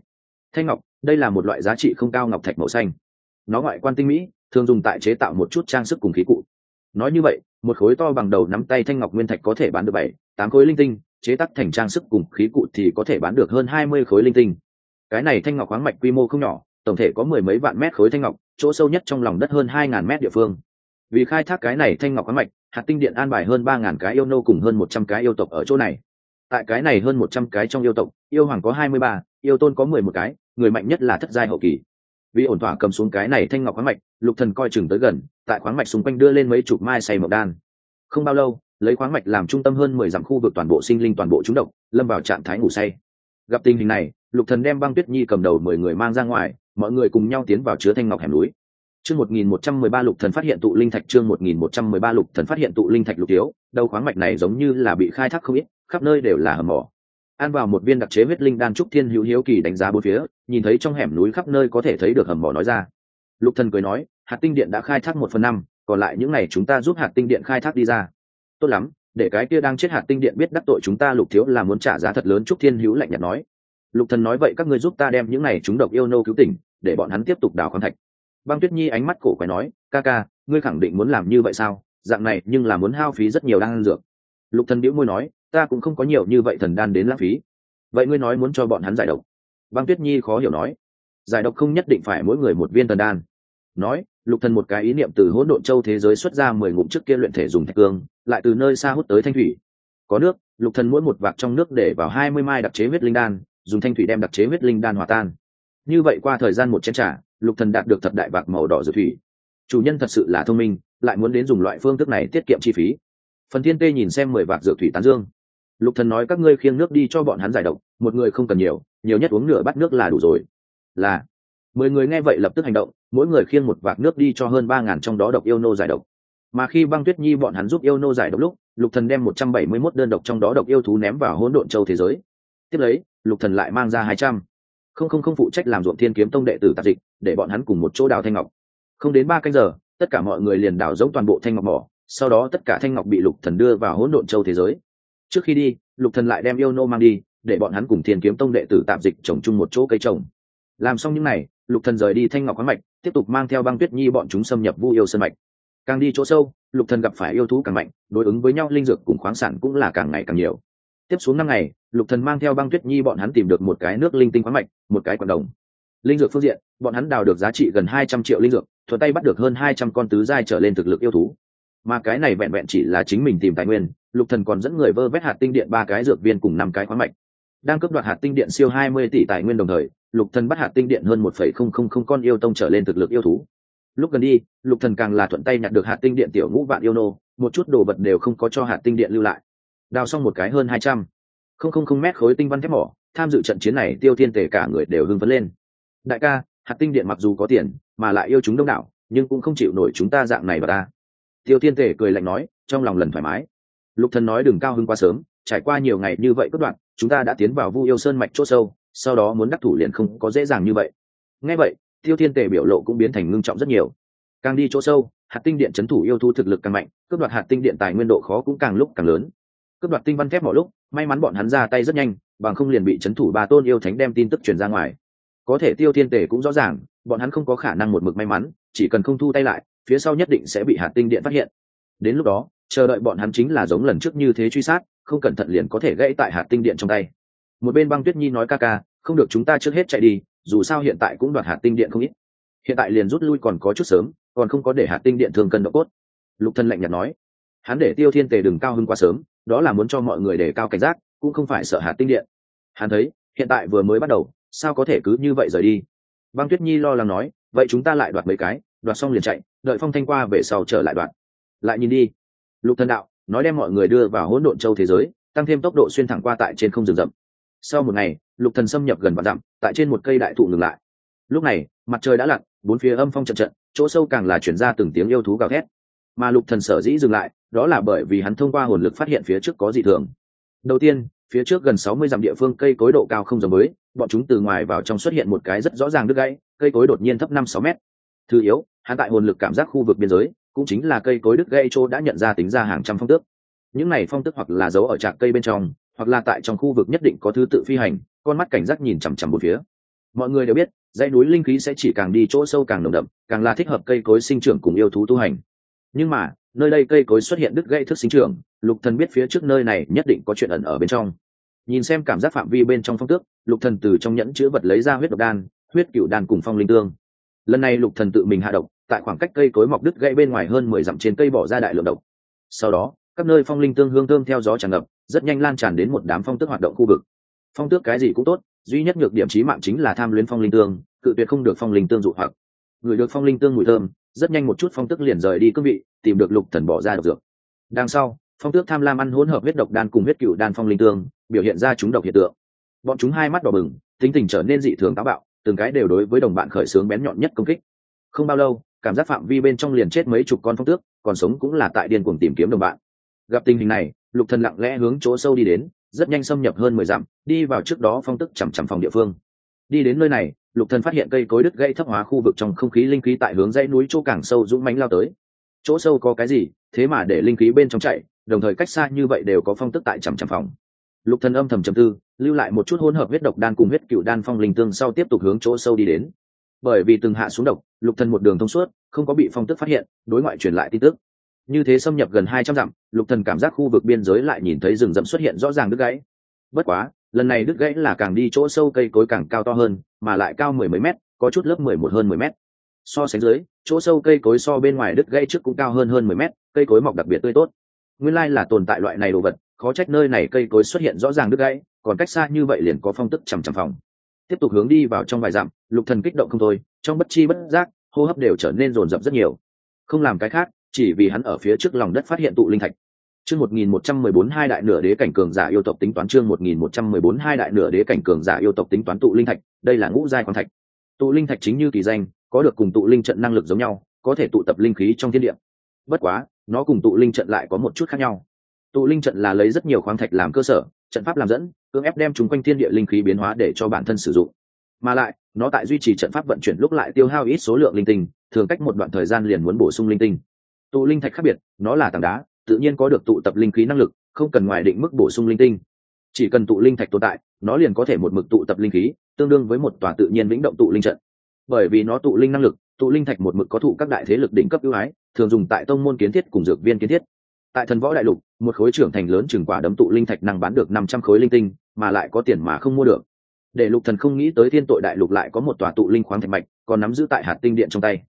Thanh ngọc, đây là một loại giá trị không cao ngọc thạch màu xanh. Nó ngoại quan tinh mỹ, thường dùng tại chế tạo một chút trang sức cùng khí cụ. Nói như vậy, một khối to bằng đầu nắm tay thanh ngọc nguyên thạch có thể bán được bảy, tám khối linh tinh chế tác thành trang sức cùng khí cụ thì có thể bán được hơn hai mươi khối linh tinh. Cái này thanh ngọc khoáng mạch quy mô không nhỏ, tổng thể có mười mấy vạn mét khối thanh ngọc, chỗ sâu nhất trong lòng đất hơn hai ngàn mét địa phương. Vì khai thác cái này thanh ngọc khoáng mạch, hạt tinh điện an bài hơn ba ngàn cái yêu nô cùng hơn một trăm cái yêu tộc ở chỗ này. Tại cái này hơn một trăm cái trong yêu tộc, yêu hoàng có hai mươi ba, yêu tôn có mười một cái, người mạnh nhất là thất giai hậu kỳ. Vì ổn thỏa cầm xuống cái này thanh ngọc khoáng mạch, lục thần coi chừng tới gần, tại khoáng mạch xung quanh đưa lên mấy chục mai say mộc đan. Không bao lâu lấy khoáng mạch làm trung tâm hơn mười dặm khu vực toàn bộ sinh linh toàn bộ trúng độc, lâm vào trạng thái ngủ say. Gặp tình hình này, lục thần đem băng tuyết nhi cầm đầu mười người mang ra ngoài, mọi người cùng nhau tiến vào chứa thanh ngọc hẻm núi. Chương một nghìn một trăm mười ba lục thần phát hiện tụ linh thạch, chương một nghìn một trăm mười ba lục thần phát hiện tụ linh thạch lục thiếu, đầu khoáng mạch này giống như là bị khai thác không ít, khắp nơi đều là hầm mỏ. Ăn vào một viên đặc chế huyết linh đan trúc thiên hữu hiếu kỳ đánh giá bốn phía, nhìn thấy trong hẻm núi khắp nơi có thể thấy được hầm mỏ nói ra. Lục thần cười nói, hạt tinh điện đã khai thác một phần năm, còn lại những ngày chúng ta giúp hạt tinh điện khai thác đi ra tốt lắm, để cái kia đang chết hạt tinh điện biết đắc tội chúng ta lục thiếu là muốn trả giá thật lớn trúc thiên hữu lạnh nhạt nói. Lục thần nói vậy các ngươi giúp ta đem những này chúng độc yêu nô cứu tỉnh, để bọn hắn tiếp tục đào khoáng thạch. Băng tuyết nhi ánh mắt cổ quái nói, ca ca, ngươi khẳng định muốn làm như vậy sao? Dạng này nhưng là muốn hao phí rất nhiều đan dược. Lục thần bĩu môi nói, ta cũng không có nhiều như vậy thần đan đến lãng phí. Vậy ngươi nói muốn cho bọn hắn giải độc? Băng tuyết nhi khó hiểu nói, giải độc không nhất định phải mỗi người một viên thần đan. Nói lục thần một cái ý niệm từ hỗn độn châu thế giới xuất ra mười ngụm trước kia luyện thể dùng thạch cương, lại từ nơi xa hút tới thanh thủy. Có nước, lục thần mỗi một vạc trong nước để vào hai mươi mai đặc chế huyết linh đan, dùng thanh thủy đem đặc chế huyết linh đan hòa tan. Như vậy qua thời gian một chén trà, lục thần đạt được thập đại vạc màu đỏ dược thủy. Chủ nhân thật sự là thông minh, lại muốn đến dùng loại phương thức này tiết kiệm chi phí. Phần thiên tê nhìn xem mười vạc dược thủy tán dương. Lục thần nói các ngươi khiêng nước đi cho bọn hắn giải độc, một người không cần nhiều nhiều nhất uống nửa bát nước là đủ rồi. Là, mười người nghe vậy lập tức hành động mỗi người khiêng một vạc nước đi cho hơn ba ngàn trong đó độc yêu nô giải độc. Mà khi băng tuyết nhi bọn hắn giúp yêu nô giải độc lúc, lục thần đem một trăm bảy mươi 171 đơn độc trong đó độc yêu thú ném vào hỗn độn châu thế giới. Tiếp lấy, lục thần lại mang ra hai trăm. Không không không phụ trách làm ruộng thiên kiếm tông đệ tử tạp dịch, để bọn hắn cùng một chỗ đào thanh ngọc. Không đến ba canh giờ, tất cả mọi người liền đào giống toàn bộ thanh ngọc mỏ, sau đó tất cả thanh ngọc bị lục thần đưa vào hỗn độn châu thế giới. Trước khi đi, lục thần lại đem yêu nô mang đi, để bọn hắn cùng thiên kiếm tông đệ tử tạp dịch trồng chung một chỗ cây trồng làm xong những này, lục thần rời đi thanh ngọc khoáng mạch, tiếp tục mang theo băng tuyết nhi bọn chúng xâm nhập vu yêu sơn mạch. Càng đi chỗ sâu, lục thần gặp phải yêu thú càng mạnh, đối ứng với nhau linh dược cùng khoáng sản cũng là càng ngày càng nhiều. Tiếp xuống năm ngày, lục thần mang theo băng tuyết nhi bọn hắn tìm được một cái nước linh tinh khoáng mạch, một cái quần đồng. Linh dược phương diện, bọn hắn đào được giá trị gần hai trăm triệu linh dược, thuận tay bắt được hơn hai trăm con tứ giai trở lên thực lực yêu thú. Mà cái này vẹn vẹn chỉ là chính mình tìm tài nguyên, lục thần còn dẫn người vơ vét hạt tinh điện ba cái dược viên cùng năm cái khoáng mạch. Đang cướp đoạt hạt tinh điện siêu hai mươi tỷ tài nguyên đồng thời lục thần bắt hạt tinh điện hơn một phẩy không không không con yêu tông trở lên thực lực yêu thú. Lúc gần đi, lục thần càng là thuận tay nhặt được hạt tinh điện tiểu ngũ vạn yêu nô, một chút đồ vật đều không có cho hạt tinh điện lưu lại. Đào xong một cái hơn hai trăm. Không không không mét khối tinh văn thép mỏ, tham dự trận chiến này tiêu thiên tể cả người đều hưng phấn lên. Đại ca, hạt tinh điện mặc dù có tiền, mà lại yêu chúng đông đảo, nhưng cũng không chịu nổi chúng ta dạng này mà ta. Tiêu thiên tể cười lạnh nói, trong lòng lần thoải mái. Lục thần nói đừng cao hưng quá sớm, trải qua nhiều ngày như vậy cất đoạn, chúng ta đã tiến vào vu yêu sơn mạch chỗ sâu sau đó muốn đắc thủ liền không có dễ dàng như vậy. Ngay vậy, tiêu thiên tề biểu lộ cũng biến thành ngưng trọng rất nhiều. Càng đi chỗ sâu, hạt tinh điện chấn thủ yêu thu thực lực càng mạnh, cướp đoạt hạt tinh điện tài nguyên độ khó cũng càng lúc càng lớn. Cướp đoạt tinh văn thép mọi lúc, may mắn bọn hắn ra tay rất nhanh, bằng không liền bị chấn thủ ba tôn yêu thánh đem tin tức truyền ra ngoài. Có thể tiêu thiên tề cũng rõ ràng, bọn hắn không có khả năng một mực may mắn, chỉ cần không thu tay lại, phía sau nhất định sẽ bị hạt tinh điện phát hiện. Đến lúc đó, chờ đợi bọn hắn chính là giống lần trước như thế truy sát, không cẩn thận liền có thể gãy tại hạt tinh điện trong tay một bên băng tuyết nhi nói ca ca, không được chúng ta trước hết chạy đi, dù sao hiện tại cũng đoạt hạt tinh điện không ít. Hiện tại liền rút lui còn có chút sớm, còn không có để hạt tinh điện thường cần độ cốt. Lục thân lạnh nhạt nói, hắn để tiêu thiên tề đừng cao hơn quá sớm, đó là muốn cho mọi người để cao cảnh giác, cũng không phải sợ hạt tinh điện. Hắn thấy, hiện tại vừa mới bắt đầu, sao có thể cứ như vậy rời đi? Băng tuyết nhi lo lắng nói, vậy chúng ta lại đoạt mấy cái, đoạt xong liền chạy, đợi phong thanh qua về sau trở lại đoạt lại nhìn đi. Lục thần đạo, nói đem mọi người đưa vào hỗn độn châu thế giới, tăng thêm tốc độ xuyên thẳng qua tại trên không rừng rậm sau một ngày, lục thần xâm nhập gần vạn dặm, tại trên một cây đại thụ ngừng lại. Lúc này, mặt trời đã lặn, bốn phía âm phong trận trận, chỗ sâu càng là chuyển ra từng tiếng yêu thú gào thét. Mà lục thần sở dĩ dừng lại, đó là bởi vì hắn thông qua hồn lực phát hiện phía trước có dị thường. Đầu tiên, phía trước gần sáu mươi dặm địa phương cây cối độ cao không giống mới, bọn chúng từ ngoài vào trong xuất hiện một cái rất rõ ràng đứt gãy, cây cối đột nhiên thấp năm sáu mét. Thứ yếu, hắn tại hồn lực cảm giác khu vực biên giới, cũng chính là cây cối đứt gãy chỗ đã nhận ra tính ra hàng trăm phong tước. Những này phong tức hoặc là giấu ở trạc cây bên trong hoặc là tại trong khu vực nhất định có thứ tự phi hành, con mắt cảnh giác nhìn chằm chằm một phía. Mọi người đều biết, dãy núi linh khí sẽ chỉ càng đi chỗ sâu càng nồng đậm, càng là thích hợp cây cối sinh trưởng cùng yêu thú tu hành. Nhưng mà, nơi đây cây cối xuất hiện đứt gãy thức sinh trưởng, lục thần biết phía trước nơi này nhất định có chuyện ẩn ở bên trong. Nhìn xem cảm giác phạm vi bên trong phong tước, lục thần từ trong nhẫn chứa vật lấy ra huyết độc đan, huyết cựu đan cùng phong linh tương. Lần này lục thần tự mình hạ độc, tại khoảng cách cây cối mọc đứt gãy bên ngoài hơn mười dặm trên cây bỏ ra đại lượng độc. Sau đó, các nơi phong linh tương hương thơm theo gió tràn ngập rất nhanh lan tràn đến một đám phong tước hoạt động khu vực. Phong tước cái gì cũng tốt, duy nhất nhược điểm trí mạng chính là tham luyến phong linh tương, cự tuyệt không được phong linh tương dụ hoặc. Người được phong linh tương mùi thơm, rất nhanh một chút phong tước liền rời đi cương vị, tìm được lục thần bỏ ra độc dược. Đằng sau, phong tước tham lam ăn hỗn hợp huyết độc đan cùng huyết cựu đan phong linh tương, biểu hiện ra chúng độc hiện tượng. Bọn chúng hai mắt đỏ bừng, tính tình trở nên dị thường táo bạo, từng cái đều đối với đồng bạn khởi xướng bén nhọn nhất công kích. Không bao lâu, cảm giác phạm vi bên trong liền chết mấy chục con phong tước, còn sống cũng là tại điên cuồng tìm kiếm đồng bạn. Gặp tình hình này lục thần lặng lẽ hướng chỗ sâu đi đến, rất nhanh xâm nhập hơn mười dặm, đi vào trước đó phong tức chằm chằm phòng địa phương. Đi đến nơi này, lục thần phát hiện cây cối đứt gãy thấp hóa khu vực trong không khí linh khí tại hướng dãy núi chỗ càng sâu dũng mãnh lao tới. Chỗ sâu có cái gì, thế mà để linh khí bên trong chạy, đồng thời cách xa như vậy đều có phong tức tại chằm chằm phòng. Lục thần âm thầm trầm tư, lưu lại một chút hỗn hợp huyết độc đan cùng huyết cựu đan phong linh tương sau tiếp tục hướng chỗ sâu đi đến. Bởi vì từng hạ xuống độc, lục thần một đường thông suốt, không có bị phong tức phát hiện, đối ngoại truyền lại tin tức như thế xâm nhập gần hai trăm dặm, lục thần cảm giác khu vực biên giới lại nhìn thấy rừng rậm xuất hiện rõ ràng đứt gãy. Bất quá, lần này đứt gãy là càng đi chỗ sâu cây cối càng cao to hơn, mà lại cao mười mấy mét, có chút lớp mười một hơn mười mét. So sánh dưới, chỗ sâu cây cối so bên ngoài đứt gãy trước cũng cao hơn hơn mười mét, cây cối mọc đặc biệt tươi tốt. Nguyên lai là tồn tại loại này đồ vật, khó trách nơi này cây cối xuất hiện rõ ràng đứt gãy, còn cách xa như vậy liền có phong tức chằm chằm phòng. Tiếp tục hướng đi vào trong vài dặm, lục thần kích động không thôi, trong bất chi bất giác, hô hấp đều trở nên rồn rập rất nhiều. Không làm cái khác chỉ vì hắn ở phía trước lòng đất phát hiện tụ linh thạch. Chương một nghìn một trăm mười bốn, hai đại nửa đế cảnh cường giả yêu tộc tính toán chương một nghìn một trăm mười bốn, hai đại nửa đế cảnh cường giả yêu tộc tính toán tụ linh thạch, đây là ngũ giai quan thạch. Tụ linh thạch chính như kỳ danh, có được cùng tụ linh trận năng lực giống nhau, có thể tụ tập linh khí trong thiên địa. Bất quá, nó cùng tụ linh trận lại có một chút khác nhau. Tụ linh trận là lấy rất nhiều khoáng thạch làm cơ sở, trận pháp làm dẫn, cưỡng ép đem chúng quanh thiên địa linh khí biến hóa để cho bản thân sử dụng. Mà lại, nó tại duy trì trận pháp vận chuyển lúc lại tiêu hao ít số lượng linh tinh, thường cách một đoạn thời gian liền muốn bổ sung linh tinh tụ linh thạch khác biệt, nó là tảng đá, tự nhiên có được tụ tập linh khí năng lực, không cần ngoài định mức bổ sung linh tinh. Chỉ cần tụ linh thạch tồn tại, nó liền có thể một mực tụ tập linh khí, tương đương với một tòa tự nhiên vĩnh động tụ linh trận. Bởi vì nó tụ linh năng lực, tụ linh thạch một mực có thụ các đại thế lực đỉnh cấp ưu ái, thường dùng tại tông môn kiến thiết cùng dược viên kiến thiết. Tại thần võ đại lục, một khối trưởng thành lớn chừng quả đấm tụ linh thạch năng bán được năm trăm khối linh tinh, mà lại có tiền mà không mua được. Để lục thần không nghĩ tới thiên tội đại lục lại có một tòa tụ linh khoáng thạch mạch còn nắm giữ tại hạt tinh điện trong tay.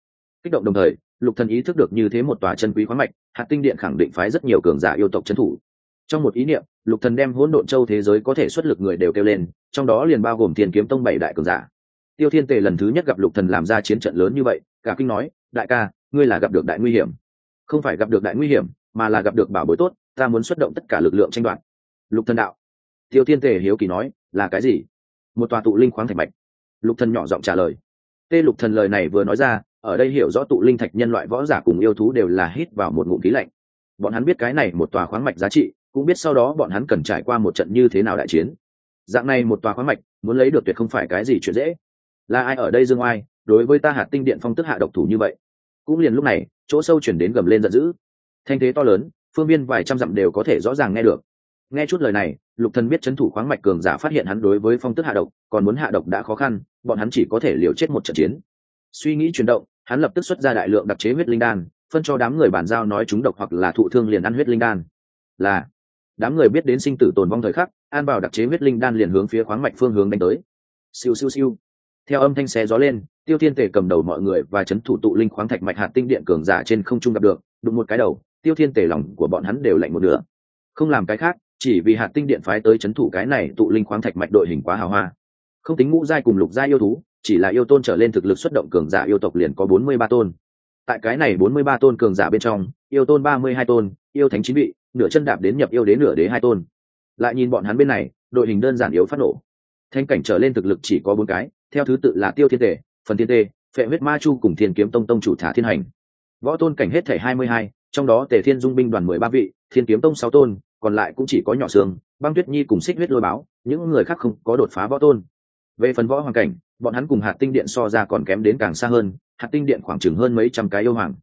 Kích động đồng thời lục thần ý thức được như thế một tòa chân quý khoáng mạch, hạt tinh điện khẳng định phái rất nhiều cường giả yêu tộc chân thủ. Trong một ý niệm, lục thần đem hỗn độn châu thế giới có thể xuất lực người đều kêu lên, trong đó liền bao gồm thiên kiếm tông bảy đại cường giả. Tiêu thiên tề lần thứ nhất gặp lục thần làm ra chiến trận lớn như vậy, cả kinh nói, đại ca, ngươi là gặp được đại nguy hiểm. Không phải gặp được đại nguy hiểm, mà là gặp được bảo bối tốt, ta muốn xuất động tất cả lực lượng tranh đoạt. Lục thần đạo. Tiêu thiên tề hiếu kỳ nói, là cái gì? Một tòa tụ linh khoáng thạch mạch. Lục thần nhỏ giọng trả lời. Tê lục thần lời này vừa nói ra ở đây hiểu rõ tụ linh thạch nhân loại võ giả cùng yêu thú đều là hít vào một ngụm khí lạnh. Bọn hắn biết cái này một tòa khoáng mạch giá trị, cũng biết sau đó bọn hắn cần trải qua một trận như thế nào đại chiến. Dạng này một tòa khoáng mạch, muốn lấy được tuyệt không phải cái gì chuyện dễ. Là ai ở đây dương oai, đối với ta hạt tinh điện phong tức hạ độc thủ như vậy? Cũng liền lúc này, chỗ sâu chuyển đến gầm lên giận dữ. Thanh thế to lớn, phương viên vài trăm dặm đều có thể rõ ràng nghe được. Nghe chút lời này, lục thần biết chấn thủ khoáng mạch cường giả phát hiện hắn đối với phong tức hạ độc, còn muốn hạ độc đã khó khăn, bọn hắn chỉ có thể liều chết một trận chiến. Suy nghĩ chuyển động hắn lập tức xuất ra đại lượng đặc chế huyết linh đan, phân cho đám người bàn giao nói chúng độc hoặc là thụ thương liền ăn huyết linh đan. Là, đám người biết đến sinh tử tồn vong thời khắc, an bảo đặc chế huyết linh đan liền hướng phía khoáng mạch phương hướng đánh tới. Siêu siêu siêu. Theo âm thanh xé gió lên, tiêu thiên tể cầm đầu mọi người và chấn thủ tụ linh khoáng thạch mạch hạt tinh điện cường giả trên không trung gặp được, đụng một cái đầu, tiêu thiên tể lòng của bọn hắn đều lạnh một nửa. Không làm cái khác, chỉ vì hạt tinh điện phái tới chấn thủ cái này tụ linh khoáng thạch mạch đội hình quá hào hoa. Không tính ngũ giai cùng lục giai yêu thú chỉ là yêu tôn trở lên thực lực xuất động cường giả yêu tộc liền có bốn mươi ba tôn. Tại cái này bốn mươi ba tôn cường giả bên trong, yêu tôn ba mươi hai tôn, yêu thánh chín vị, nửa chân đạp đến nhập yêu đến nửa đế hai tôn. Lại nhìn bọn hắn bên này, đội hình đơn giản yếu phát nổ. Thanh cảnh trở lên thực lực chỉ có bốn cái, theo thứ tự là tiêu thiên tề, phần thiên tê phệ huyết ma chu cùng thiên kiếm tông tông chủ thả thiên hành. Võ tôn cảnh hết thể hai mươi hai, trong đó tề thiên dung binh đoàn mười ba vị, thiên kiếm tông sáu tôn, còn lại cũng chỉ có nhỏ xương, băng tuyết nhi cùng xích huyết lôi báo, những người khác không có đột phá võ tôn. Về phần võ hoàng cảnh bọn hắn cùng hạt tinh điện so ra còn kém đến càng xa hơn, hạt tinh điện khoảng chừng hơn mấy trăm cái yêu hoàng.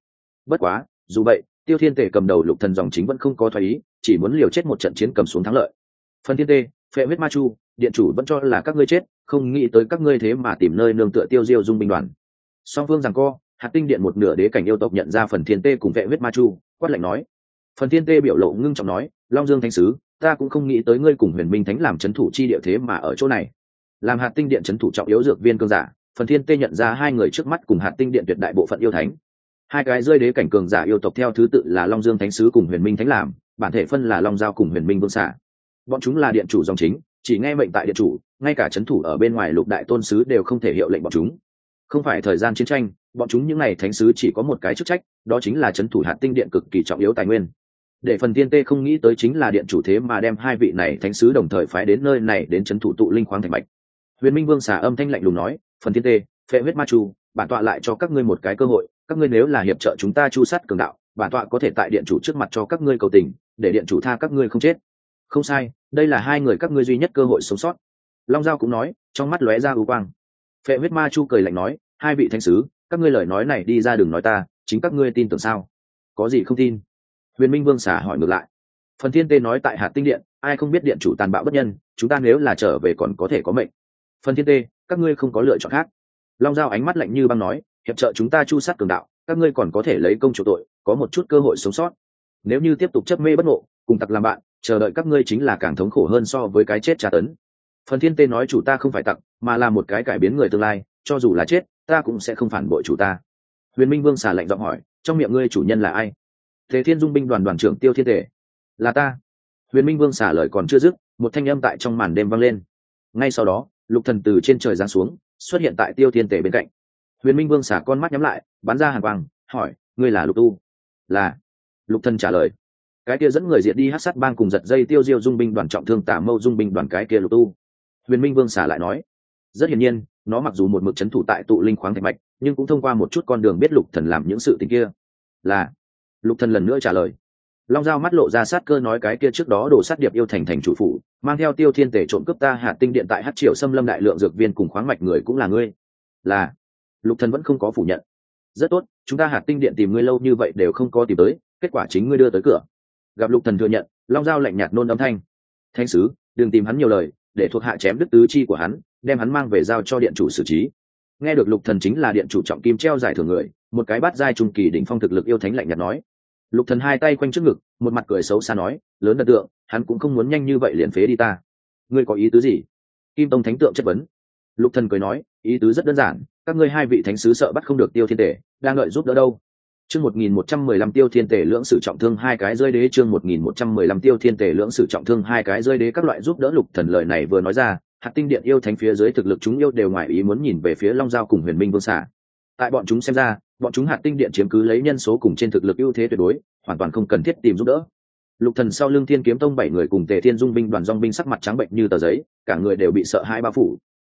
Bất quá, dù vậy, tiêu thiên tể cầm đầu lục thần dòng chính vẫn không có thoái ý, chỉ muốn liều chết một trận chiến cầm xuống thắng lợi. Phần thiên tê phệ huyết ma chu, điện chủ vẫn cho là các ngươi chết, không nghĩ tới các ngươi thế mà tìm nơi nương tựa tiêu diêu dung binh đoàn. Song phương rằng co, hạt tinh điện một nửa đế cảnh yêu tộc nhận ra phần thiên tê cùng vệ huyết ma chu, quát lạnh nói. Phần thiên tê biểu lộ ngưng trọng nói, long dương thánh sứ, ta cũng không nghĩ tới ngươi cùng huyền minh thánh làm c h ấ n thủ chi địa thế mà ở chỗ này làm hạt tinh điện c h ấ n thủ trọng yếu dược viên cương giả, phần thiên tê nhận ra hai người trước mắt cùng hạt tinh điện tuyệt đại bộ phận yêu thánh. Hai cái rơi đế cảnh cường giả yêu tộc theo thứ tự là long dương thánh sứ cùng huyền minh thánh làm, bản thể phân là long giao cùng huyền minh vương xạ bọn chúng là điện chủ dòng chính, chỉ nghe mệnh tại điện chủ, ngay cả c h ấ n thủ ở bên ngoài lục đại tôn sứ đều không thể hiệu lệnh bọn chúng. Không phải thời gian chiến tranh, bọn chúng những n à y thánh sứ chỉ có một cái chức trách, đó chính là c h ấ n thủ hạt tinh điện cực kỳ trọng yếu tài nguyên. Để phần tiên tê không nghĩ tới chính là điện chủ thế mà đem hai vị này thánh sứ đồng thời phái đến nơi này đến c h ấ n thủ tụ linh khoáng thành mạch huyền minh vương xả âm thanh lạnh lùng nói, phần Thiên tê, phệ huyết ma chu, bản tọa lại cho các ngươi một cái cơ hội, các ngươi nếu là hiệp trợ chúng ta chu sát cường đạo, bản tọa có thể tại điện chủ trước mặt cho các ngươi cầu tình, để điện chủ tha các ngươi không chết. Không sai, đây là hai người các ngươi duy nhất cơ hội sống sót. Long giao cũng nói, trong mắt lóe ra ưu quang. Phệ huyết ma chu cười lạnh nói, hai vị thanh sứ, các ngươi lời nói này đi ra đừng nói ta, chính các ngươi tin tưởng sao? Có gì không tin? Huyền minh vương xả hỏi ngược lại. Phần thiên tê nói tại hạt tinh điện, ai không biết điện chủ tàn bạo bất nhân, chúng ta nếu là trở về còn có thể có mệnh phần thiên tê, các ngươi không có lựa chọn khác. Long giao ánh mắt lạnh như băng nói, hiệp trợ chúng ta chu sát cường đạo, các ngươi còn có thể lấy công chủ tội, có một chút cơ hội sống sót. Nếu như tiếp tục chấp mê bất ngộ, cùng tặc làm bạn, chờ đợi các ngươi chính là càng thống khổ hơn so với cái chết tra tấn. Phần thiên tê nói chủ ta không phải tặc, mà là một cái cải biến người tương lai, cho dù là chết, ta cũng sẽ không phản bội chủ ta. Huyền minh vương xả lạnh giọng hỏi, trong miệng ngươi chủ nhân là ai? Thế thiên dung binh đoàn đoàn trưởng tiêu thiên tể là ta. Huyền minh vương xả lời còn chưa dứt, một thanh âm tại trong màn đêm vang lên. Ngay sau đó lục thần từ trên trời giáng xuống, xuất hiện tại tiêu thiên tề bên cạnh. Huyền minh vương xả con mắt nhắm lại, bắn ra hàng quang, hỏi, ngươi là lục tu? Là. Lục thần trả lời, cái kia dẫn người diệt đi hát sát bang cùng giật dây tiêu diêu dung binh đoàn trọng thương tả mâu dung binh đoàn cái kia lục tu. Huyền minh vương xả lại nói, rất hiển nhiên, nó mặc dù một mực c thủ tại tụ linh khoáng thạch mạch, nhưng cũng thông qua một chút con đường biết lục thần làm những sự tình kia. Là. Lục thần lần nữa trả lời long giao mắt lộ ra sát cơ nói cái kia trước đó đổ sát điệp yêu thành thành chủ phủ, mang theo tiêu thiên tể trộm cướp ta hạt tinh điện tại hát triệu xâm lâm đại lượng dược viên cùng khoáng mạch người cũng là ngươi. Là. Lục thần vẫn không có phủ nhận. Rất tốt, chúng ta hạt tinh điện tìm ngươi lâu như vậy đều không có tìm tới, kết quả chính ngươi đưa tới cửa. Gặp lục thần thừa nhận, long giao lạnh nhạt nôn âm thanh. Thanh sứ, đừng tìm hắn nhiều lời, để thuộc hạ chém đứt tứ chi của hắn, đem hắn mang về giao cho điện chủ xử trí. Nghe được lục thần chính là điện chủ trọng kim treo giải thưởng người, một cái bát giai trung kỳ đỉnh phong thực lực yêu thánh lạnh nhạt nói lục thần hai tay quanh trước ngực, một mặt cười xấu xa nói, lớn đần tượng, hắn cũng không muốn nhanh như vậy liền phế đi ta. Ngươi có ý tứ gì? Kim tông thánh tượng chất vấn. Lục thần cười nói, ý tứ rất đơn giản, các ngươi hai vị thánh sứ sợ bắt không được tiêu thiên tể, đang đợi giúp đỡ đâu? Chương một nghìn một trăm mười lăm tiêu thiên tể lưỡng sử trọng thương hai cái rơi đế, chương một nghìn một trăm mười lăm tiêu thiên tể lưỡng sử trọng thương hai cái rơi đế, các loại giúp đỡ lục thần lời này vừa nói ra, hạt tinh điện yêu thánh phía dưới thực lực chúng yêu đều ngoài ý muốn nhìn về phía long giao cùng huyền minh vương xả tại bọn chúng xem ra bọn chúng hạt tinh điện chiếm cứ lấy nhân số cùng trên thực lực ưu thế tuyệt đối, hoàn toàn không cần thiết tìm giúp đỡ. Lục thần sau lưng thiên kiếm tông bảy người cùng tề thiên dung binh đoàn dong binh sắc mặt trắng bệnh như tờ giấy, cả người đều bị sợ hãi bao phủ.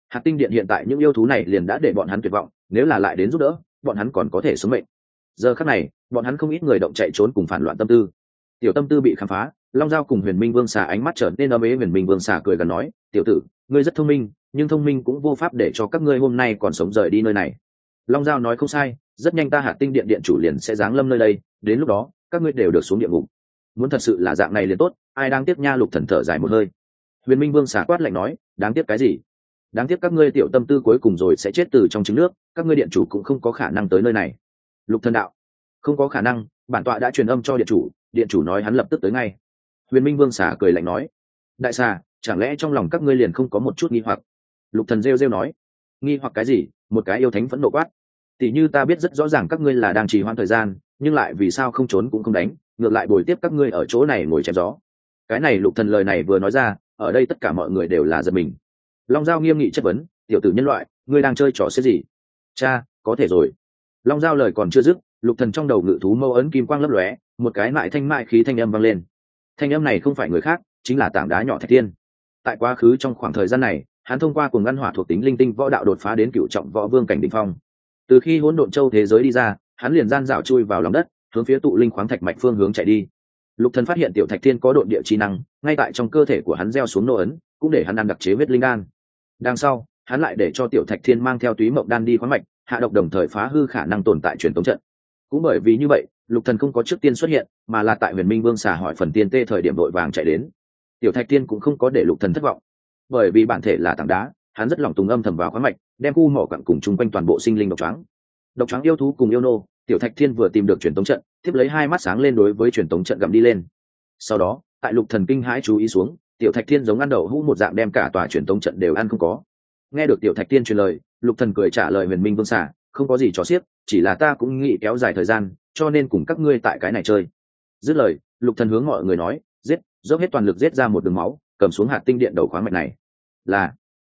Hạt tinh điện hiện tại những yêu thú này liền đã để bọn hắn tuyệt vọng, nếu là lại đến giúp đỡ, bọn hắn còn có thể sống mệnh. Giờ khắc này, bọn hắn không ít người động chạy trốn cùng phản loạn tâm tư. Tiểu tâm tư bị khám phá, long giao cùng huyền minh vương xà ánh mắt trở nên ấm ế, huyền minh vương xà cười gần nói, tiểu tử, ngươi rất thông minh, nhưng thông minh cũng vô pháp để cho các ngươi hôm nay còn sống rời đi nơi này long giao nói không sai, rất nhanh ta hạ tinh điện điện chủ liền sẽ giáng lâm nơi đây, đến lúc đó, các ngươi đều được xuống địa ngục. Muốn thật sự là dạng này liền tốt, ai đang tiếp nha lục thần thở dài một hơi. Huyền minh vương xả quát lạnh nói, đáng tiếc cái gì? Đáng tiếc các ngươi tiểu tâm tư cuối cùng rồi sẽ chết từ trong trứng nước, các ngươi điện chủ cũng không có khả năng tới nơi này. Lục thần đạo, không có khả năng, bản tọa đã truyền âm cho điện chủ điện chủ nói hắn lập tức tới ngay. Huyền minh vương xả cười lạnh nói, đại xà, chẳng lẽ trong lòng các ngươi liền không có một chút nghi hoặc? Lục thần rêu rêu nói, nghi hoặc cái gì? Một cái yêu thánh phẫn nộ quát tỉ như ta biết rất rõ ràng các ngươi là đang trì hoãn thời gian, nhưng lại vì sao không trốn cũng không đánh, ngược lại bồi tiếp các ngươi ở chỗ này ngồi chém gió. Cái này lục thần lời này vừa nói ra, ở đây tất cả mọi người đều là giật mình. Long giao nghiêm nghị chất vấn, tiểu tử nhân loại, ngươi đang chơi trò xếp gì? Cha, có thể rồi. Long giao lời còn chưa dứt, lục thần trong đầu ngự thú mâu ấn kim quang lấp lóe, một cái mại thanh mại khí thanh âm vang lên. Thanh âm này không phải người khác, chính là tảng đá nhỏ thạch tiên tại quá khứ trong khoảng thời gian này, hắn thông qua cùng ngăn hỏa thuộc tính linh tinh võ đạo đột phá đến cựu trọng võ vương cảnh đỉnh phong từ khi hỗn độn châu thế giới đi ra, hắn liền gian dạo chui vào lòng đất, hướng phía tụ linh khoáng thạch mạch phương hướng chạy đi. Lục thần phát hiện tiểu thạch thiên có độn địa trí năng, ngay tại trong cơ thể của hắn gieo xuống nô ấn, cũng để hắn ăn đặc chế huyết linh đan. Đằng sau, hắn lại để cho tiểu thạch thiên mang theo túy mộng đan đi khoáng mạch, hạ độc đồng thời phá hư khả năng tồn tại truyền tống trận. Cũng bởi vì như vậy, lục thần không có trước tiên xuất hiện, mà là tại huyền minh vương xà hỏi phần tiên tê thời điểm đội vàng chạy đến. Tiểu thạch thiên cũng không có để lục thần thất vọng. Bởi vì bản thể là tảng đá, hắn rất lòng tùng âm thầm vào khoáng mạch đem khu mỏ cặn cùng chung quanh toàn bộ sinh linh độc trắng. Độc trắng yêu thú cùng yêu nô, tiểu thạch thiên vừa tìm được truyền tống trận, tiếp lấy hai mắt sáng lên đối với truyền tống trận gầm đi lên. Sau đó, tại lục thần kinh hãi chú ý xuống, tiểu thạch thiên giống ăn đậu hũ một dạng đem cả tòa truyền tống trận đều ăn không có. Nghe được tiểu thạch thiên truyền lời, lục thần cười trả lời huyền minh vương xả không có gì cho xiếc, chỉ là ta cũng nghĩ kéo dài thời gian, cho nên cùng các ngươi tại cái này chơi. Dứt lời, lục thần hướng mọi người nói, giết, dốc hết toàn lực giết ra một đường máu, cầm xuống hạt tinh điện đầu khoáng mạch này. Là,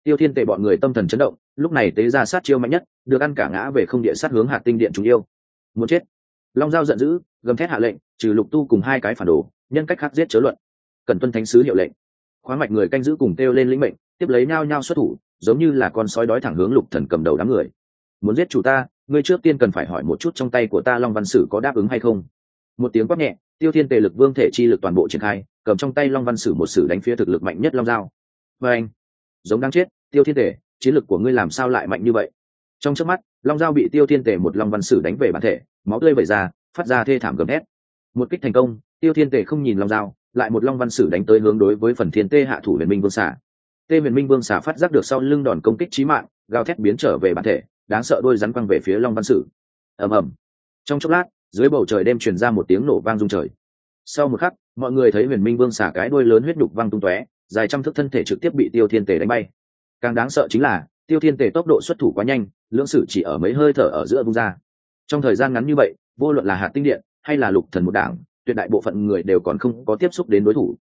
tiêu thiên tệ bọn người tâm thần chấn động lúc này tế ra sát chiêu mạnh nhất, được ăn cả ngã về không địa sát hướng hạt tinh điện chúng yêu. Muốn chết. Long giao giận dữ, gầm thét hạ lệnh, trừ lục tu cùng hai cái phản đồ, nhân cách khác giết chớ luận. Cần tuân thánh sứ hiệu lệnh. Khoáng mạch người canh giữ cùng kêu lên lĩnh mệnh, tiếp lấy nhao nhao xuất thủ, giống như là con sói đói thẳng hướng lục thần cầm đầu đám người. Muốn giết chủ ta, ngươi trước tiên cần phải hỏi một chút trong tay của ta long văn sử có đáp ứng hay không. Một tiếng quát nhẹ, tiêu thiên tề lực vương thể chi lực toàn bộ triển khai, cầm trong tay long văn sử một sử đánh phía thực lực mạnh nhất long dao và anh, giống đang chết, tiêu thiên tề chiến lực của ngươi làm sao lại mạnh như vậy? Trong trước mắt, long Giao bị tiêu thiên tề một long văn sử đánh về bản thể, máu tươi vẩy ra, phát ra thê thảm gầm thét. Một kích thành công, tiêu thiên tề không nhìn long Giao, lại một long văn sử đánh tới hướng đối với phần thiên tê hạ thủ huyền minh vương xả tê huyền minh vương xả phát giác được sau lưng đòn công kích trí mạng, gào thét biến trở về bản thể, đáng sợ đôi rắn quăng về phía long văn sử. Ầm ầm. Trong chốc lát, dưới bầu trời đêm truyền ra một tiếng nổ vang rung trời. Sau một khắc, mọi người thấy huyền minh vương xả cái đuôi lớn huyết đục văng tung tóe, dài trăm thước thân thể trực tiếp bị tiêu thiên tề đánh bay càng đáng sợ chính là, tiêu thiên tề tốc độ xuất thủ quá nhanh, lưỡng sử chỉ ở mấy hơi thở ở giữa vung ra. Trong thời gian ngắn như vậy, vô luận là hạt tinh điện hay là lục thần một đảng, tuyệt đại bộ phận người đều còn không có tiếp xúc đến đối thủ.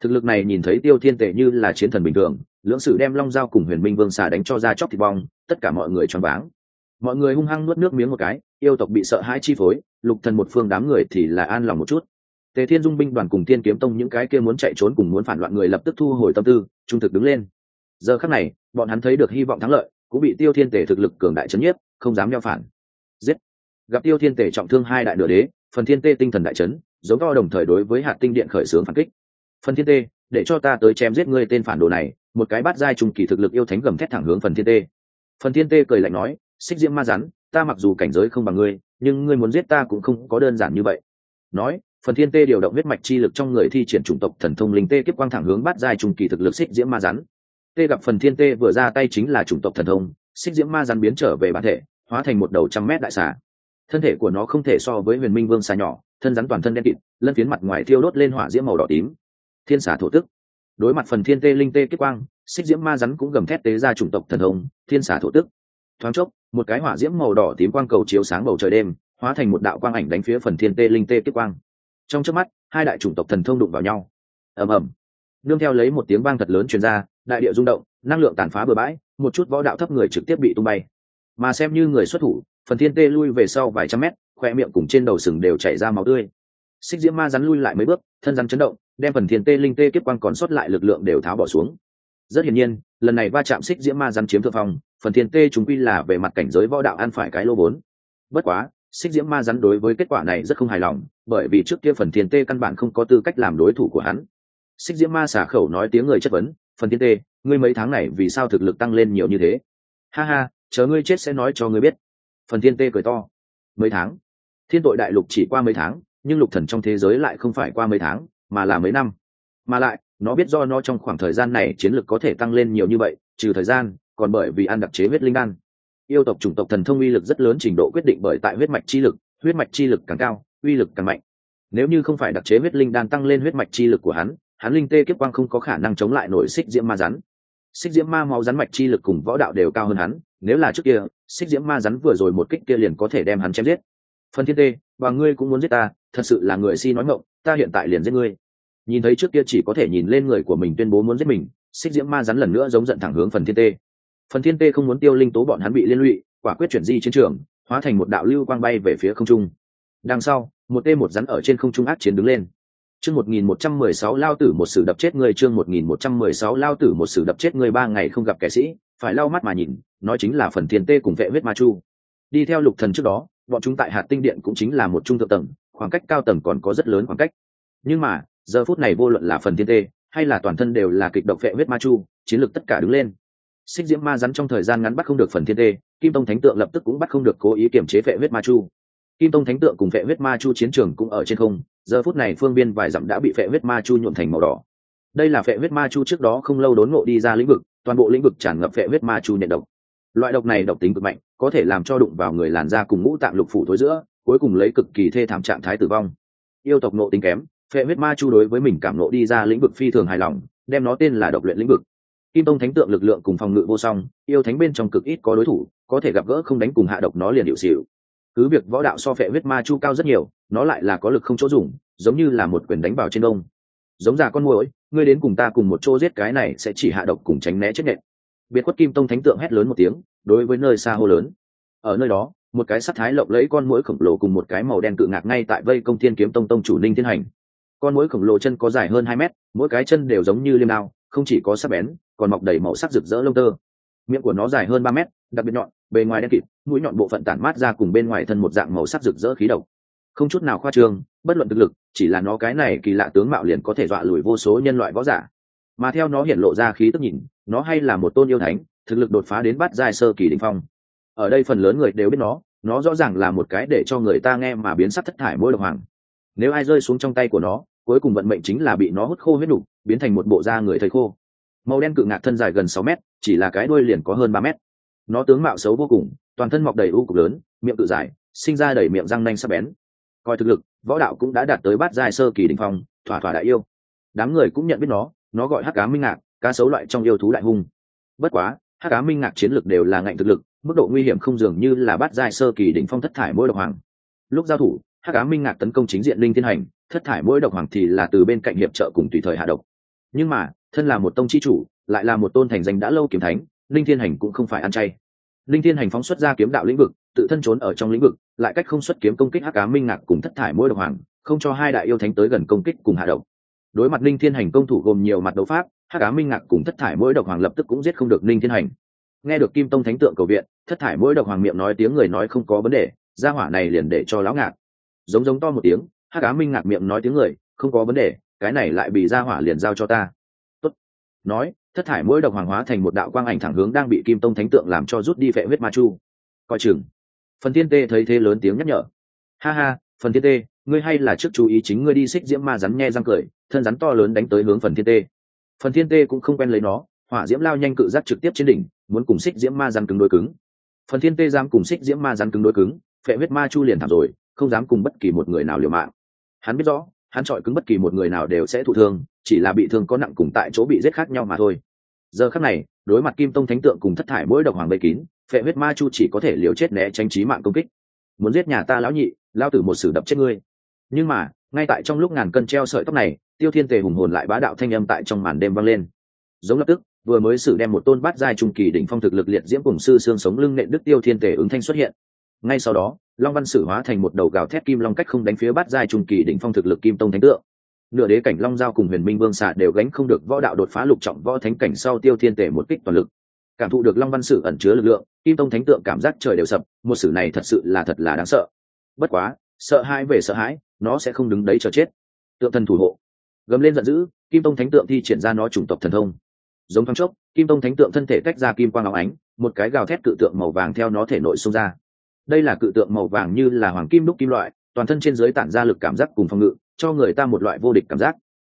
Thực lực này nhìn thấy tiêu thiên tề như là chiến thần bình thường, lưỡng sử đem long dao cùng huyền minh vương xà đánh cho ra chóc thịt bong, tất cả mọi người choáng váng. Mọi người hung hăng nuốt nước miếng một cái, yêu tộc bị sợ hãi chi phối, lục thần một phương đám người thì là an lòng một chút. Tề thiên dung binh đoàn cùng tiên kiếm tông những cái kia muốn chạy trốn cùng muốn phản loạn người lập tức thu hồi tâm tư, trung thực đứng lên giờ khắc này, bọn hắn thấy được hy vọng thắng lợi, cũng bị tiêu thiên tề thực lực cường đại chấn nhiếp, không dám đeo phản. Giết! Gặp tiêu thiên tề trọng thương hai đại nửa đế, phần thiên tê tinh thần đại chấn, giống to đồng thời đối với hạt tinh điện khởi xướng phản kích. Phần thiên tê, để cho ta tới chém giết ngươi tên phản đồ này, một cái bát giai trùng kỳ thực lực yêu thánh gầm thét thẳng hướng phần thiên tê. Phần thiên tê cười lạnh nói, xích diễm ma rắn, ta mặc dù cảnh giới không bằng ngươi, nhưng ngươi muốn giết ta cũng không có đơn giản như vậy. Nói, phần thiên tê điều động huyết mạch chi lực trong người thi triển chủng tộc thần thông linh tê kiếp quang thẳng hướng bát giai trùng kỳ thực lực xích diễm ma rắn tê gặp phần thiên tê vừa ra tay chính là chủng tộc thần thông, xích diễm ma rắn biến trở về bản thể, hóa thành một đầu trăm mét đại xà. Thân thể của nó không thể so với huyền minh vương xà nhỏ, thân rắn toàn thân đen kịt, lân phiến mặt ngoài thiêu đốt lên hỏa diễm màu đỏ tím. Thiên xà thổ tức. Đối mặt phần thiên tê linh tê kết quang, xích diễm ma rắn cũng gầm thét tế ra chủng tộc thần thông, thiên xà thổ tức. Thoáng chốc, một cái hỏa diễm màu đỏ tím quang cầu chiếu sáng bầu trời đêm, hóa thành một đạo quang ảnh đánh phía phần thiên tê linh tê kết quang. Trong trước mắt, hai đại chủng tộc thần thông đụng vào nhau. Ầm ầm nương theo lấy một tiếng vang thật lớn truyền ra, đại địa rung động, năng lượng tàn phá bừa bãi, một chút võ đạo thấp người trực tiếp bị tung bay. Mà xem như người xuất thủ, phần thiên tê lui về sau vài trăm mét, khoe miệng cùng trên đầu sừng đều chảy ra máu tươi. Xích diễm ma rắn lui lại mấy bước, thân rắn chấn động, đem phần thiên tê linh tê kiếp quang còn sót lại lực lượng đều tháo bỏ xuống. Rất hiển nhiên, lần này va chạm xích diễm ma rắn chiếm thượng phong, phần thiên tê chúng quy là về mặt cảnh giới võ đạo ăn phải cái lô vốn bất quá, xích diễm ma rắn đối với kết quả này rất không hài lòng, bởi vì trước kia phần thiên tê căn bản không có tư cách làm đối thủ của hắn xích diễm ma xả khẩu nói tiếng người chất vấn, phần thiên tê, ngươi mấy tháng này vì sao thực lực tăng lên nhiều như thế? Ha ha, chờ ngươi chết sẽ nói cho ngươi biết. Phần thiên tê cười to. Mấy tháng? Thiên tội đại lục chỉ qua mấy tháng, nhưng lục thần trong thế giới lại không phải qua mấy tháng, mà là mấy năm. Mà lại, nó biết do nó trong khoảng thời gian này chiến lực có thể tăng lên nhiều như vậy, trừ thời gian, còn bởi vì ăn đặc chế huyết linh đan. Yêu tộc chủng tộc thần thông uy lực rất lớn trình độ quyết định bởi tại huyết mạch chi lực, huyết mạch chi lực càng cao, uy lực càng mạnh. Nếu như không phải đặc chế huyết linh đan tăng lên huyết mạch chi lực của hắn hắn linh tê kiếp quang không có khả năng chống lại nổi xích diễm ma rắn. Xích diễm ma máu rắn mạch chi lực cùng võ đạo đều cao hơn hắn, nếu là trước kia, xích diễm ma rắn vừa rồi một kích kia liền có thể đem hắn chém giết. Phần thiên tê, và ngươi cũng muốn giết ta, thật sự là người si nói ngộng ta hiện tại liền giết ngươi. Nhìn thấy trước kia chỉ có thể nhìn lên người của mình tuyên bố muốn giết mình, xích diễm ma rắn lần nữa giống giận thẳng hướng phần thiên tê. Phần thiên tê không muốn tiêu linh tố bọn hắn bị liên lụy, quả quyết chuyển di chiến trường, hóa thành một đạo lưu quang bay về phía không trung. Đằng sau, một tê một rắn ở trên không trung át chiến đứng lên chương một nghìn một trăm mười sáu lao tử một sự đập chết người chương một nghìn một trăm mười sáu lao tử một sự đập chết người ba ngày không gặp kẻ sĩ. Phải lau mắt mà nhìn, nói chính là phần thiên tê cùng vệ huyết ma chu. Đi theo lục thần trước đó, bọn chúng tại hạt tinh điện cũng chính là một trung thượng tầng, khoảng cách cao tầng còn có rất lớn khoảng cách. Nhưng mà, giờ phút này vô luận là phần thiên tê, hay là toàn thân đều là kịch độc vệ huyết ma chu, chiến lược tất cả đứng lên. Xích diễm ma rắn trong thời gian ngắn bắt không được phần thiên tê, kim tông thánh tượng lập tức cũng bắt không được cố ý kiểm chế vệ huyết ma chu. Kim tông thánh tượng cùng vệ huyết ma chu chiến trường cũng ở trên không giờ phút này phương biên vài dặm đã bị phệ huyết ma chu nhuộm thành màu đỏ. Đây là phệ huyết ma chu trước đó không lâu đốn ngộ đi ra lĩnh vực, toàn bộ lĩnh vực tràn ngập phệ huyết ma chu nhện độc. Loại độc này độc tính cực mạnh, có thể làm cho đụng vào người làn da cùng ngũ tạng lục phủ thối giữa, cuối cùng lấy cực kỳ thê thảm trạng thái tử vong. Yêu tộc nộ tính kém, phệ huyết ma chu đối với mình cảm nộ đi ra lĩnh vực phi thường hài lòng, đem nó tên là độc luyện lĩnh vực. Kim tông thánh tượng lực lượng cùng phòng ngự vô song, yêu thánh bên trong cực ít có đối thủ, có thể gặp gỡ không đánh cùng hạ độc nó liền hiệu xịu cứ việc võ đạo so phệ huyết ma chu cao rất nhiều, nó lại là có lực không chỗ dùng, giống như là một quyền đánh vào trên đông. Giống già con mồi ngươi đến cùng ta cùng một chỗ giết cái này sẽ chỉ hạ độc cùng tránh né chết nhện biệt khuất kim tông thánh tượng hét lớn một tiếng, đối với nơi xa hô lớn. Ở nơi đó, một cái sắt thái lộng lấy con mũi khổng lồ cùng một cái màu đen cự ngạc ngay tại vây công thiên kiếm tông tông chủ ninh thiên hành. Con mũi khổng lồ chân có dài hơn hai mét, mỗi cái chân đều giống như liêm đao, không chỉ có sắc bén, còn mọc đầy màu sắc rực rỡ lông tơ. Miệng của nó dài hơn ba mét đặc biệt nhọn bề ngoài đen kịt mũi nhọn bộ phận tản mát ra cùng bên ngoài thân một dạng màu sắc rực rỡ khí độc. Không chút nào khoa trương bất luận thực lực chỉ là nó cái này kỳ lạ tướng mạo liền có thể dọa lùi vô số nhân loại võ giả. Mà theo nó hiện lộ ra khí tức nhìn nó hay là một tôn yêu thánh thực lực đột phá đến bắt giai sơ kỳ đỉnh phong. Ở đây phần lớn người đều biết nó nó rõ ràng là một cái để cho người ta nghe mà biến sắc thất thải mỗi độc hoàng. Nếu ai rơi xuống trong tay của nó cuối cùng vận mệnh chính là bị nó hút khô huyết đủ, biến thành một bộ da người thầy khô. Màu đen cự ngạc thân dài gần sáu mét chỉ là cái đuôi liền có hơn ba mét nó tướng mạo xấu vô cùng, toàn thân mọc đầy u cục lớn, miệng tự dài sinh ra đầy miệng răng nanh sắc bén. Coi thực lực, võ đạo cũng đã đạt tới bát giai sơ kỳ đình phong, thỏa thỏa đại yêu. Đám người cũng nhận biết nó nó gọi hắc cá minh ngạc, cá sấu loại trong yêu thú đại hung. Bất quá, hắc cá minh ngạc chiến lực đều là ngạnh thực lực, mức độ nguy hiểm không dường như là bát giai sơ kỳ đỉnh phong thất thải mỗi độc hoàng. Lúc giao thủ, hắc cá minh ngạc tấn công chính diện linh thiên hành, thất thải mỗi độc hoàng thì là từ bên cạnh hiệp trợ cùng tùy thời hạ độc. Nhưng mà, thân là một tông chi chủ, lại là một tôn thành danh đã lâu kiếm thánh linh thiên hành cũng không phải ăn chay. Linh thiên hành phóng xuất ra kiếm đạo lĩnh vực, tự thân trốn ở trong lĩnh vực, lại cách không xuất kiếm công kích hắc cá minh ngạc cùng thất thải mỗi độc hoàng, không cho hai đại yêu thánh tới gần công kích cùng hạ độc. Đối mặt linh thiên hành công thủ gồm nhiều mặt đấu pháp, hắc cá minh ngạc cùng thất thải mỗi độc hoàng lập tức cũng giết không được linh thiên hành. Nghe được kim tông thánh tượng cầu viện, thất thải mỗi độc hoàng miệng nói tiếng người nói không có vấn đề ra hỏa này liền để cho lão ngạc. Giống giống to một tiếng, hắc cá minh ngạc miệng nói tiếng người, không có vấn đề, cái này lại bị ra hỏa liền giao cho ta. Tốt. nói thất thải mỗi độc hoàng hóa thành một đạo quang ảnh thẳng hướng đang bị kim tông thánh tượng làm cho rút đi vệ huyết ma chu. Coi chừng. Phần thiên tê thấy thế lớn tiếng nhắc nhở. Ha ha, phần thiên tê, ngươi hay là trước chú ý chính ngươi đi xích diễm ma rắn nhe răng cười, thân rắn to lớn đánh tới hướng phần thiên tê. Phần thiên tê cũng không quen lấy nó, hỏa diễm lao nhanh cự giác trực tiếp trên đỉnh, muốn cùng xích diễm ma rắn cứng đối cứng. Phần thiên tê dám cùng xích diễm ma rắn cứng đối cứng, phệ huyết ma chu liền thảm rồi, không dám cùng bất kỳ một người nào liều mạng. Hắn biết rõ, hắn chọi cứng bất kỳ một người nào đều sẽ thụ thương chỉ là bị thương có nặng cùng tại chỗ bị giết khác nhau mà thôi. Giờ khắc này, đối mặt kim tông thánh tượng cùng thất thải mỗi độc hoàng bầy kín, phệ huyết ma chu chỉ có thể liều chết né tranh trí mạng công kích. Muốn giết nhà ta lão nhị, lao tử một sử đập chết ngươi. Nhưng mà, ngay tại trong lúc ngàn cân treo sợi tóc này, tiêu thiên tề hùng hồn lại bá đạo thanh âm tại trong màn đêm vang lên. Giống lập tức, vừa mới xử đem một tôn bát giai trung kỳ đỉnh phong thực lực liệt diễm cùng sư xương sống lưng nện đức tiêu thiên tề ứng thanh xuất hiện. Ngay sau đó, long văn sử hóa thành một đầu gào thét kim long cách không đánh phía bát giai trung kỳ đỉnh phong thực lực kim tông thánh tượng nửa đế cảnh long giao cùng huyền minh vương xạ đều gánh không được võ đạo đột phá lục trọng võ thánh cảnh sau tiêu thiên tề một kích toàn lực. Cảm thụ được long văn sử ẩn chứa lực lượng, kim tông thánh tượng cảm giác trời đều sập, một sử này thật sự là thật là đáng sợ. Bất quá, sợ hãi về sợ hãi, nó sẽ không đứng đấy chờ chết. Tượng thần thủ hộ. Gầm lên giận dữ, kim tông thánh tượng thi triển ra nó chủng tộc thần thông. Giống thoáng chốc, kim tông thánh tượng thân thể tách ra kim quang áo ánh, một cái gào thét cự tượng màu vàng theo nó thể nội xông ra. Đây là cự tượng màu vàng như là hoàng kim đúc kim loại, toàn thân trên dưới tản ra lực cảm giác cùng phòng ngự cho người ta một loại vô địch cảm giác.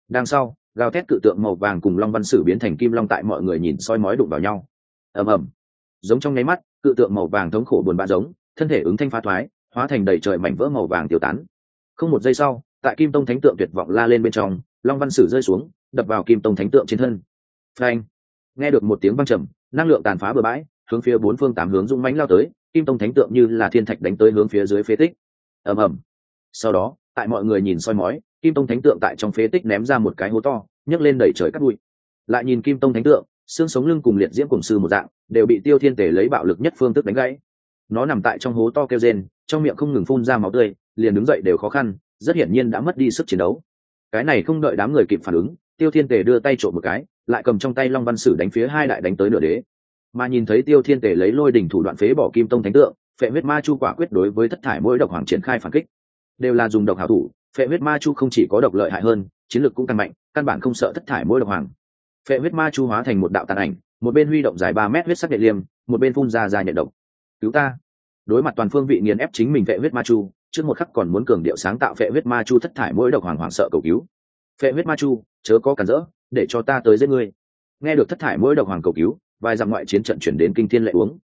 Đằng sau, gào thét cự tượng màu vàng cùng long văn sử biến thành kim long tại mọi người nhìn soi mói đụng vào nhau. Ầm ầm. Giống trong nháy mắt, cự tượng màu vàng thống khổ buồn bã giống, thân thể ứng thanh phá thoái, hóa thành đầy trời mảnh vỡ màu vàng tiêu tán. Không một giây sau, tại kim tông thánh tượng tuyệt vọng la lên bên trong, long văn sử rơi xuống, đập vào kim tông thánh tượng trên thân. Phanh. Nghe được một tiếng văng trầm, năng lượng tàn phá bừa bãi, hướng phía bốn phương tám hướng dũng mãnh lao tới, kim tông thánh tượng như là thiên thạch đánh tới hướng phía dưới phế tích. Ầm ầm. Sau đó tại mọi người nhìn soi mói, kim tông thánh tượng tại trong phế tích ném ra một cái hố to, nhấc lên đẩy trời cắt bụi. Lại nhìn kim tông thánh tượng, xương sống lưng cùng liệt diễm cùng sư một dạng, đều bị tiêu thiên tể lấy bạo lực nhất phương thức đánh gãy. Nó nằm tại trong hố to kêu rên, trong miệng không ngừng phun ra máu tươi, liền đứng dậy đều khó khăn, rất hiển nhiên đã mất đi sức chiến đấu. Cái này không đợi đám người kịp phản ứng, tiêu thiên tề đưa tay trộm một cái, lại cầm trong tay long văn sử đánh phía hai đại đánh tới nửa đế. Mà nhìn thấy tiêu thiên tề lấy lôi đỉnh thủ đoạn phế bỏ kim tông thánh tượng, phệ huyết ma chu quả quyết đối với thất thải mỗi độc hoàng triển khai phản kích đều là dùng độc hảo thủ, phệ huyết ma chu không chỉ có độc lợi hại hơn, chiến lược cũng càng mạnh, căn bản không sợ thất thải mỗi độc hoàng. Phệ huyết ma chu hóa thành một đạo tàn ảnh, một bên huy động dài ba mét huyết sắc địa liêm, một bên phun ra dài nhận độc. Cứu ta. Đối mặt toàn phương vị nghiền ép chính mình vệ huyết ma chu, trước một khắc còn muốn cường điệu sáng tạo phệ huyết ma chu thất thải mỗi độc hoàng hoảng sợ cầu cứu. Phệ huyết ma chu, chớ có cản rỡ, để cho ta tới giết ngươi. Nghe được thất thải mỗi độc hoàng cầu cứu, vài dặm ngoại chiến trận chuyển đến kinh thiên lệ uống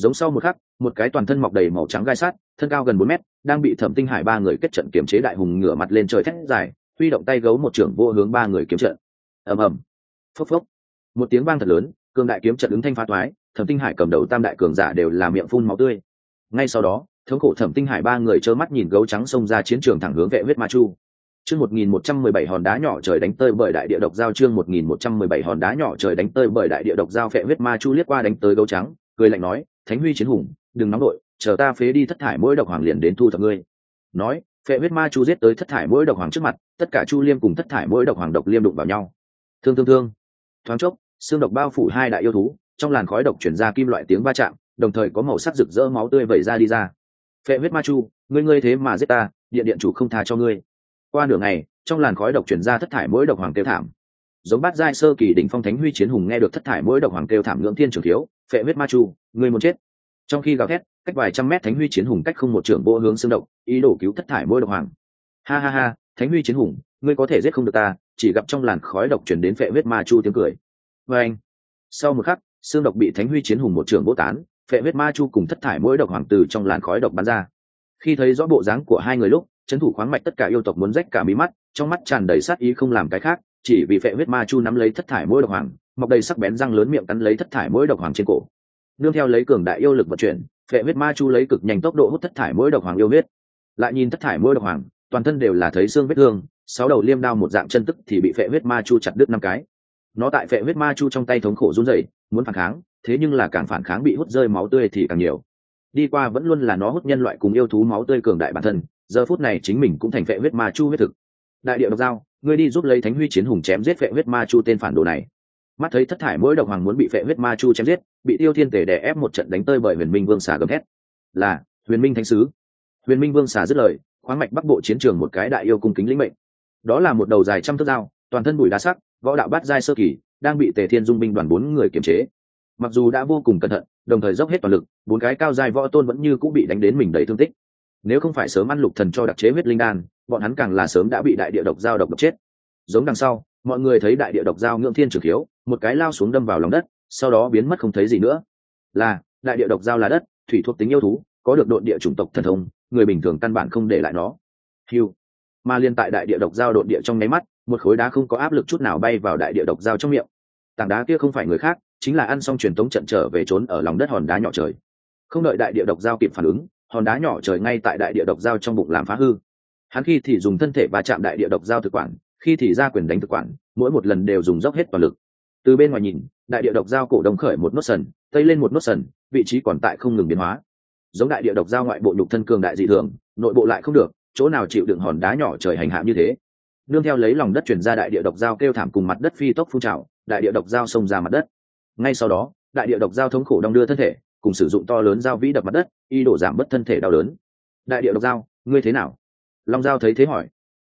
giống sau một khắc một cái toàn thân mọc đầy màu trắng gai sát thân cao gần bốn mét đang bị thẩm tinh hải ba người kết trận kiểm chế đại hùng ngửa mặt lên trời thét dài huy động tay gấu một trưởng vô hướng ba người kiếm trận. Ầm ầm. Phốc phốc. Một tiếng vang thật lớn cường đại kiếm trận ứng thanh phá toái, thẩm tinh hải cầm đầu tam đại cường giả đều là miệng phun máu tươi. Ngay sau đó thống khổ thẩm tinh hải ba người trơ mắt nhìn gấu trắng xông ra chiến trường thẳng hướng vệ huyết ma chu. Chương một nghìn một trăm mười bảy hòn đá nhỏ trời đánh tơi bởi đại địa độc giao chương một nghìn một trăm mười bảy hòn đá nhỏ trời đánh tơi bởi đại địa độc giao vệ huyết ma chu liếc qua đánh tới gấu trắng cười lạnh nói thánh huy chiến hùng, đừng nóng đội, chờ ta phế đi thất thải mỗi độc hoàng liền đến thu thập ngươi. Nói, phệ huyết ma chu giết tới thất thải mỗi độc hoàng trước mặt, tất cả chu liêm cùng thất thải mỗi độc hoàng độc liêm đụng vào nhau. Thương thương thương. Thoáng chốc, xương độc bao phủ hai đại yêu thú, trong làn khói độc chuyển ra kim loại tiếng va chạm, đồng thời có màu sắc rực rỡ máu tươi vẩy ra đi ra. Phệ huyết ma chu, ngươi ngươi thế mà giết ta, điện điện chủ không tha cho ngươi. Qua nửa ngày, trong làn khói độc chuyển ra thất thải mỗi độc hoàng kêu thảm giống bát giai sơ kỳ đỉnh phong thánh huy chiến hùng nghe được thất thải mỗi độc hoàng kêu thảm ngưỡng thiên trường thiếu, phệ huyết ma chu ngươi muốn chết. Trong khi gào thét, cách vài trăm mét thánh huy chiến hùng cách không một trưởng bộ hướng xương độc, ý đồ cứu thất thải mỗi độc hoàng. Ha ha ha, thánh huy chiến hùng, ngươi có thể giết không được ta, chỉ gặp trong làn khói độc chuyển đến phệ huyết ma chu tiếng cười. Vê anh, sau một khắc, xương độc bị thánh huy chiến hùng một trưởng bố tán, phệ huyết ma chu cùng thất thải mỗi độc hoàng từ trong làn khói độc bắn ra. Khi thấy rõ bộ dáng của hai người lúc trấn thủ khoáng mạch tất cả yêu tộc muốn rách cả mí mắt, trong mắt tràn đầy sát ý không làm cái khác chỉ vì phệ huyết ma chu nắm lấy thất thải mỗi độc hoàng, mọc đầy sắc bén răng lớn miệng cắn lấy thất thải mỗi độc hoàng trên cổ. Nương theo lấy cường đại yêu lực vận chuyển, phệ huyết ma chu lấy cực nhanh tốc độ hút thất thải mỗi độc hoàng yêu huyết. Lại nhìn thất thải mỗi độc hoàng, toàn thân đều là thấy xương vết thương, sáu đầu liêm đao một dạng chân tức thì bị phệ huyết ma chu chặt đứt năm cái. Nó tại phệ huyết ma chu trong tay thống khổ run rẩy, muốn phản kháng, thế nhưng là càng phản kháng bị hút rơi máu tươi thì càng nhiều. Đi qua vẫn luôn là nó hút nhân loại cùng yêu thú máu tươi cường đại bản thân, giờ phút này chính mình cũng thành phệ huyết ma chu huyết thực. Đại địa độc giao ngươi đi giúp lấy thánh huy chiến hùng chém giết Vệ huyết ma chu tên phản đồ này. Mắt thấy thất thải mỗi độc hoàng muốn bị Vệ huyết ma chu chém giết, bị tiêu thiên tể đè ép một trận đánh tơi bởi huyền minh vương xà gầm thét. Là, huyền minh thánh sứ. Huyền minh vương xà dứt lời, khoáng mạch bắc bộ chiến trường một cái đại yêu cung kính lĩnh mệnh. Đó là một đầu dài trăm thước dao, toàn thân bùi đá sắc, võ đạo bát giai sơ kỳ, đang bị tề thiên dung binh đoàn bốn người kiềm chế. Mặc dù đã vô cùng cẩn thận, đồng thời dốc hết toàn lực, bốn cái cao dài võ tôn vẫn như cũng bị đánh đến mình đầy thương tích. Nếu không phải sớm ăn lục thần cho đặc chế huyết linh đan bọn hắn càng là sớm đã bị đại địa độc giao độc độc chết. Giống đằng sau, mọi người thấy đại địa độc giao ngưỡng thiên trường thiếu một cái lao xuống đâm vào lòng đất, sau đó biến mất không thấy gì nữa. Là, đại địa độc giao là đất, thủy thuộc tính yêu thú, có được đội địa chủng tộc thần thông, người bình thường căn bản không để lại nó. Hiu mà liên tại đại địa độc giao đội địa trong nháy mắt, một khối đá không có áp lực chút nào bay vào đại địa độc giao trong miệng. Tảng đá kia không phải người khác, chính là ăn xong truyền tống trận trở về trốn ở lòng đất hòn đá nhỏ trời. Không đợi đại địa độc giao kịp phản ứng, hòn đá nhỏ trời ngay tại đại địa độc giao trong bụng làm phá hư hắn khi thì dùng thân thể va chạm đại địa độc giao thực quản, khi thì ra quyền đánh thực quản, mỗi một lần đều dùng dốc hết toàn lực. Từ bên ngoài nhìn, đại địa độc giao cổ đồng khởi một nốt sần, tây lên một nốt sần, vị trí còn tại không ngừng biến hóa. Giống đại địa độc giao ngoại bộ nhục thân cường đại dị thường, nội bộ lại không được, chỗ nào chịu đựng hòn đá nhỏ trời hành hạ như thế. Nương theo lấy lòng đất chuyển ra đại địa độc giao kêu thảm cùng mặt đất phi tốc phun trào, đại địa độc giao xông ra mặt đất. Ngay sau đó, đại địa độc giao thống khổ đong đưa thân thể, cùng sử dụng to lớn dao vĩ đập mặt đất, y đổ giảm bớt thân thể đau đớn. Đại địa độc giao, ngươi thế nào? Long giao thấy thế hỏi.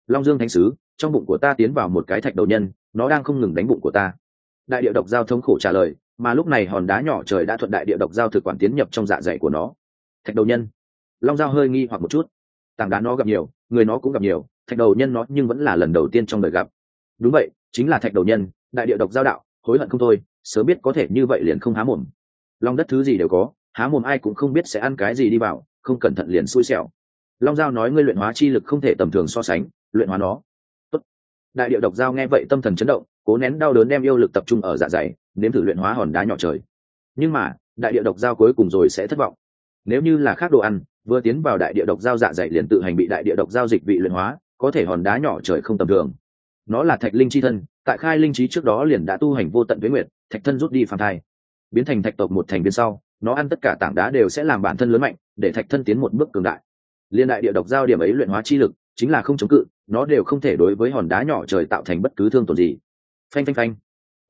Long dương thánh sứ, trong bụng của ta tiến vào một cái thạch đầu nhân, nó đang không ngừng đánh bụng của ta. Đại địa độc giao thống khổ trả lời, mà lúc này hòn đá nhỏ trời đã thuận đại địa độc giao thực quản tiến nhập trong dạ dày của nó. Thạch đầu nhân. Long giao hơi nghi hoặc một chút. Tảng đá nó gặp nhiều, người nó cũng gặp nhiều, thạch đầu nhân nó nhưng vẫn là lần đầu tiên trong đời gặp. Đúng vậy, chính là thạch đầu nhân, đại địa độc giao đạo, hối hận không thôi, sớm biết có thể như vậy liền không há mồm. Long đất thứ gì đều có, há mồm ai cũng không biết sẽ ăn cái gì đi vào, không cẩn thận liền xui xẻo long giao nói ngươi luyện hóa chi lực không thể tầm thường so sánh, luyện hóa nó. Tốt. đại điệu độc giao nghe vậy tâm thần chấn động, cố nén đau đớn đem yêu lực tập trung ở dạ dày, nếm thử luyện hóa hòn đá nhỏ trời. Nhưng mà, đại điệu độc giao cuối cùng rồi sẽ thất vọng. Nếu như là khác đồ ăn, vừa tiến vào đại địa độc giao dạ dày liền tự hành bị đại địa độc giao dịch vị luyện hóa, có thể hòn đá nhỏ trời không tầm thường. Nó là thạch linh chi thân, tại khai linh trí trước đó liền đã tu hành vô tận với nguyệt, thạch thân rút đi phàm thai. Biến thành thạch tộc một thành viên sau, nó ăn tất cả tảng đá đều sẽ làm bản thân lớn mạnh, để thạch thân tiến một bước cường đại liên đại địa độc giao điểm ấy luyện hóa chi lực, chính là không chống cự, nó đều không thể đối với hòn đá nhỏ trời tạo thành bất cứ thương tổn gì. Phanh phanh phanh.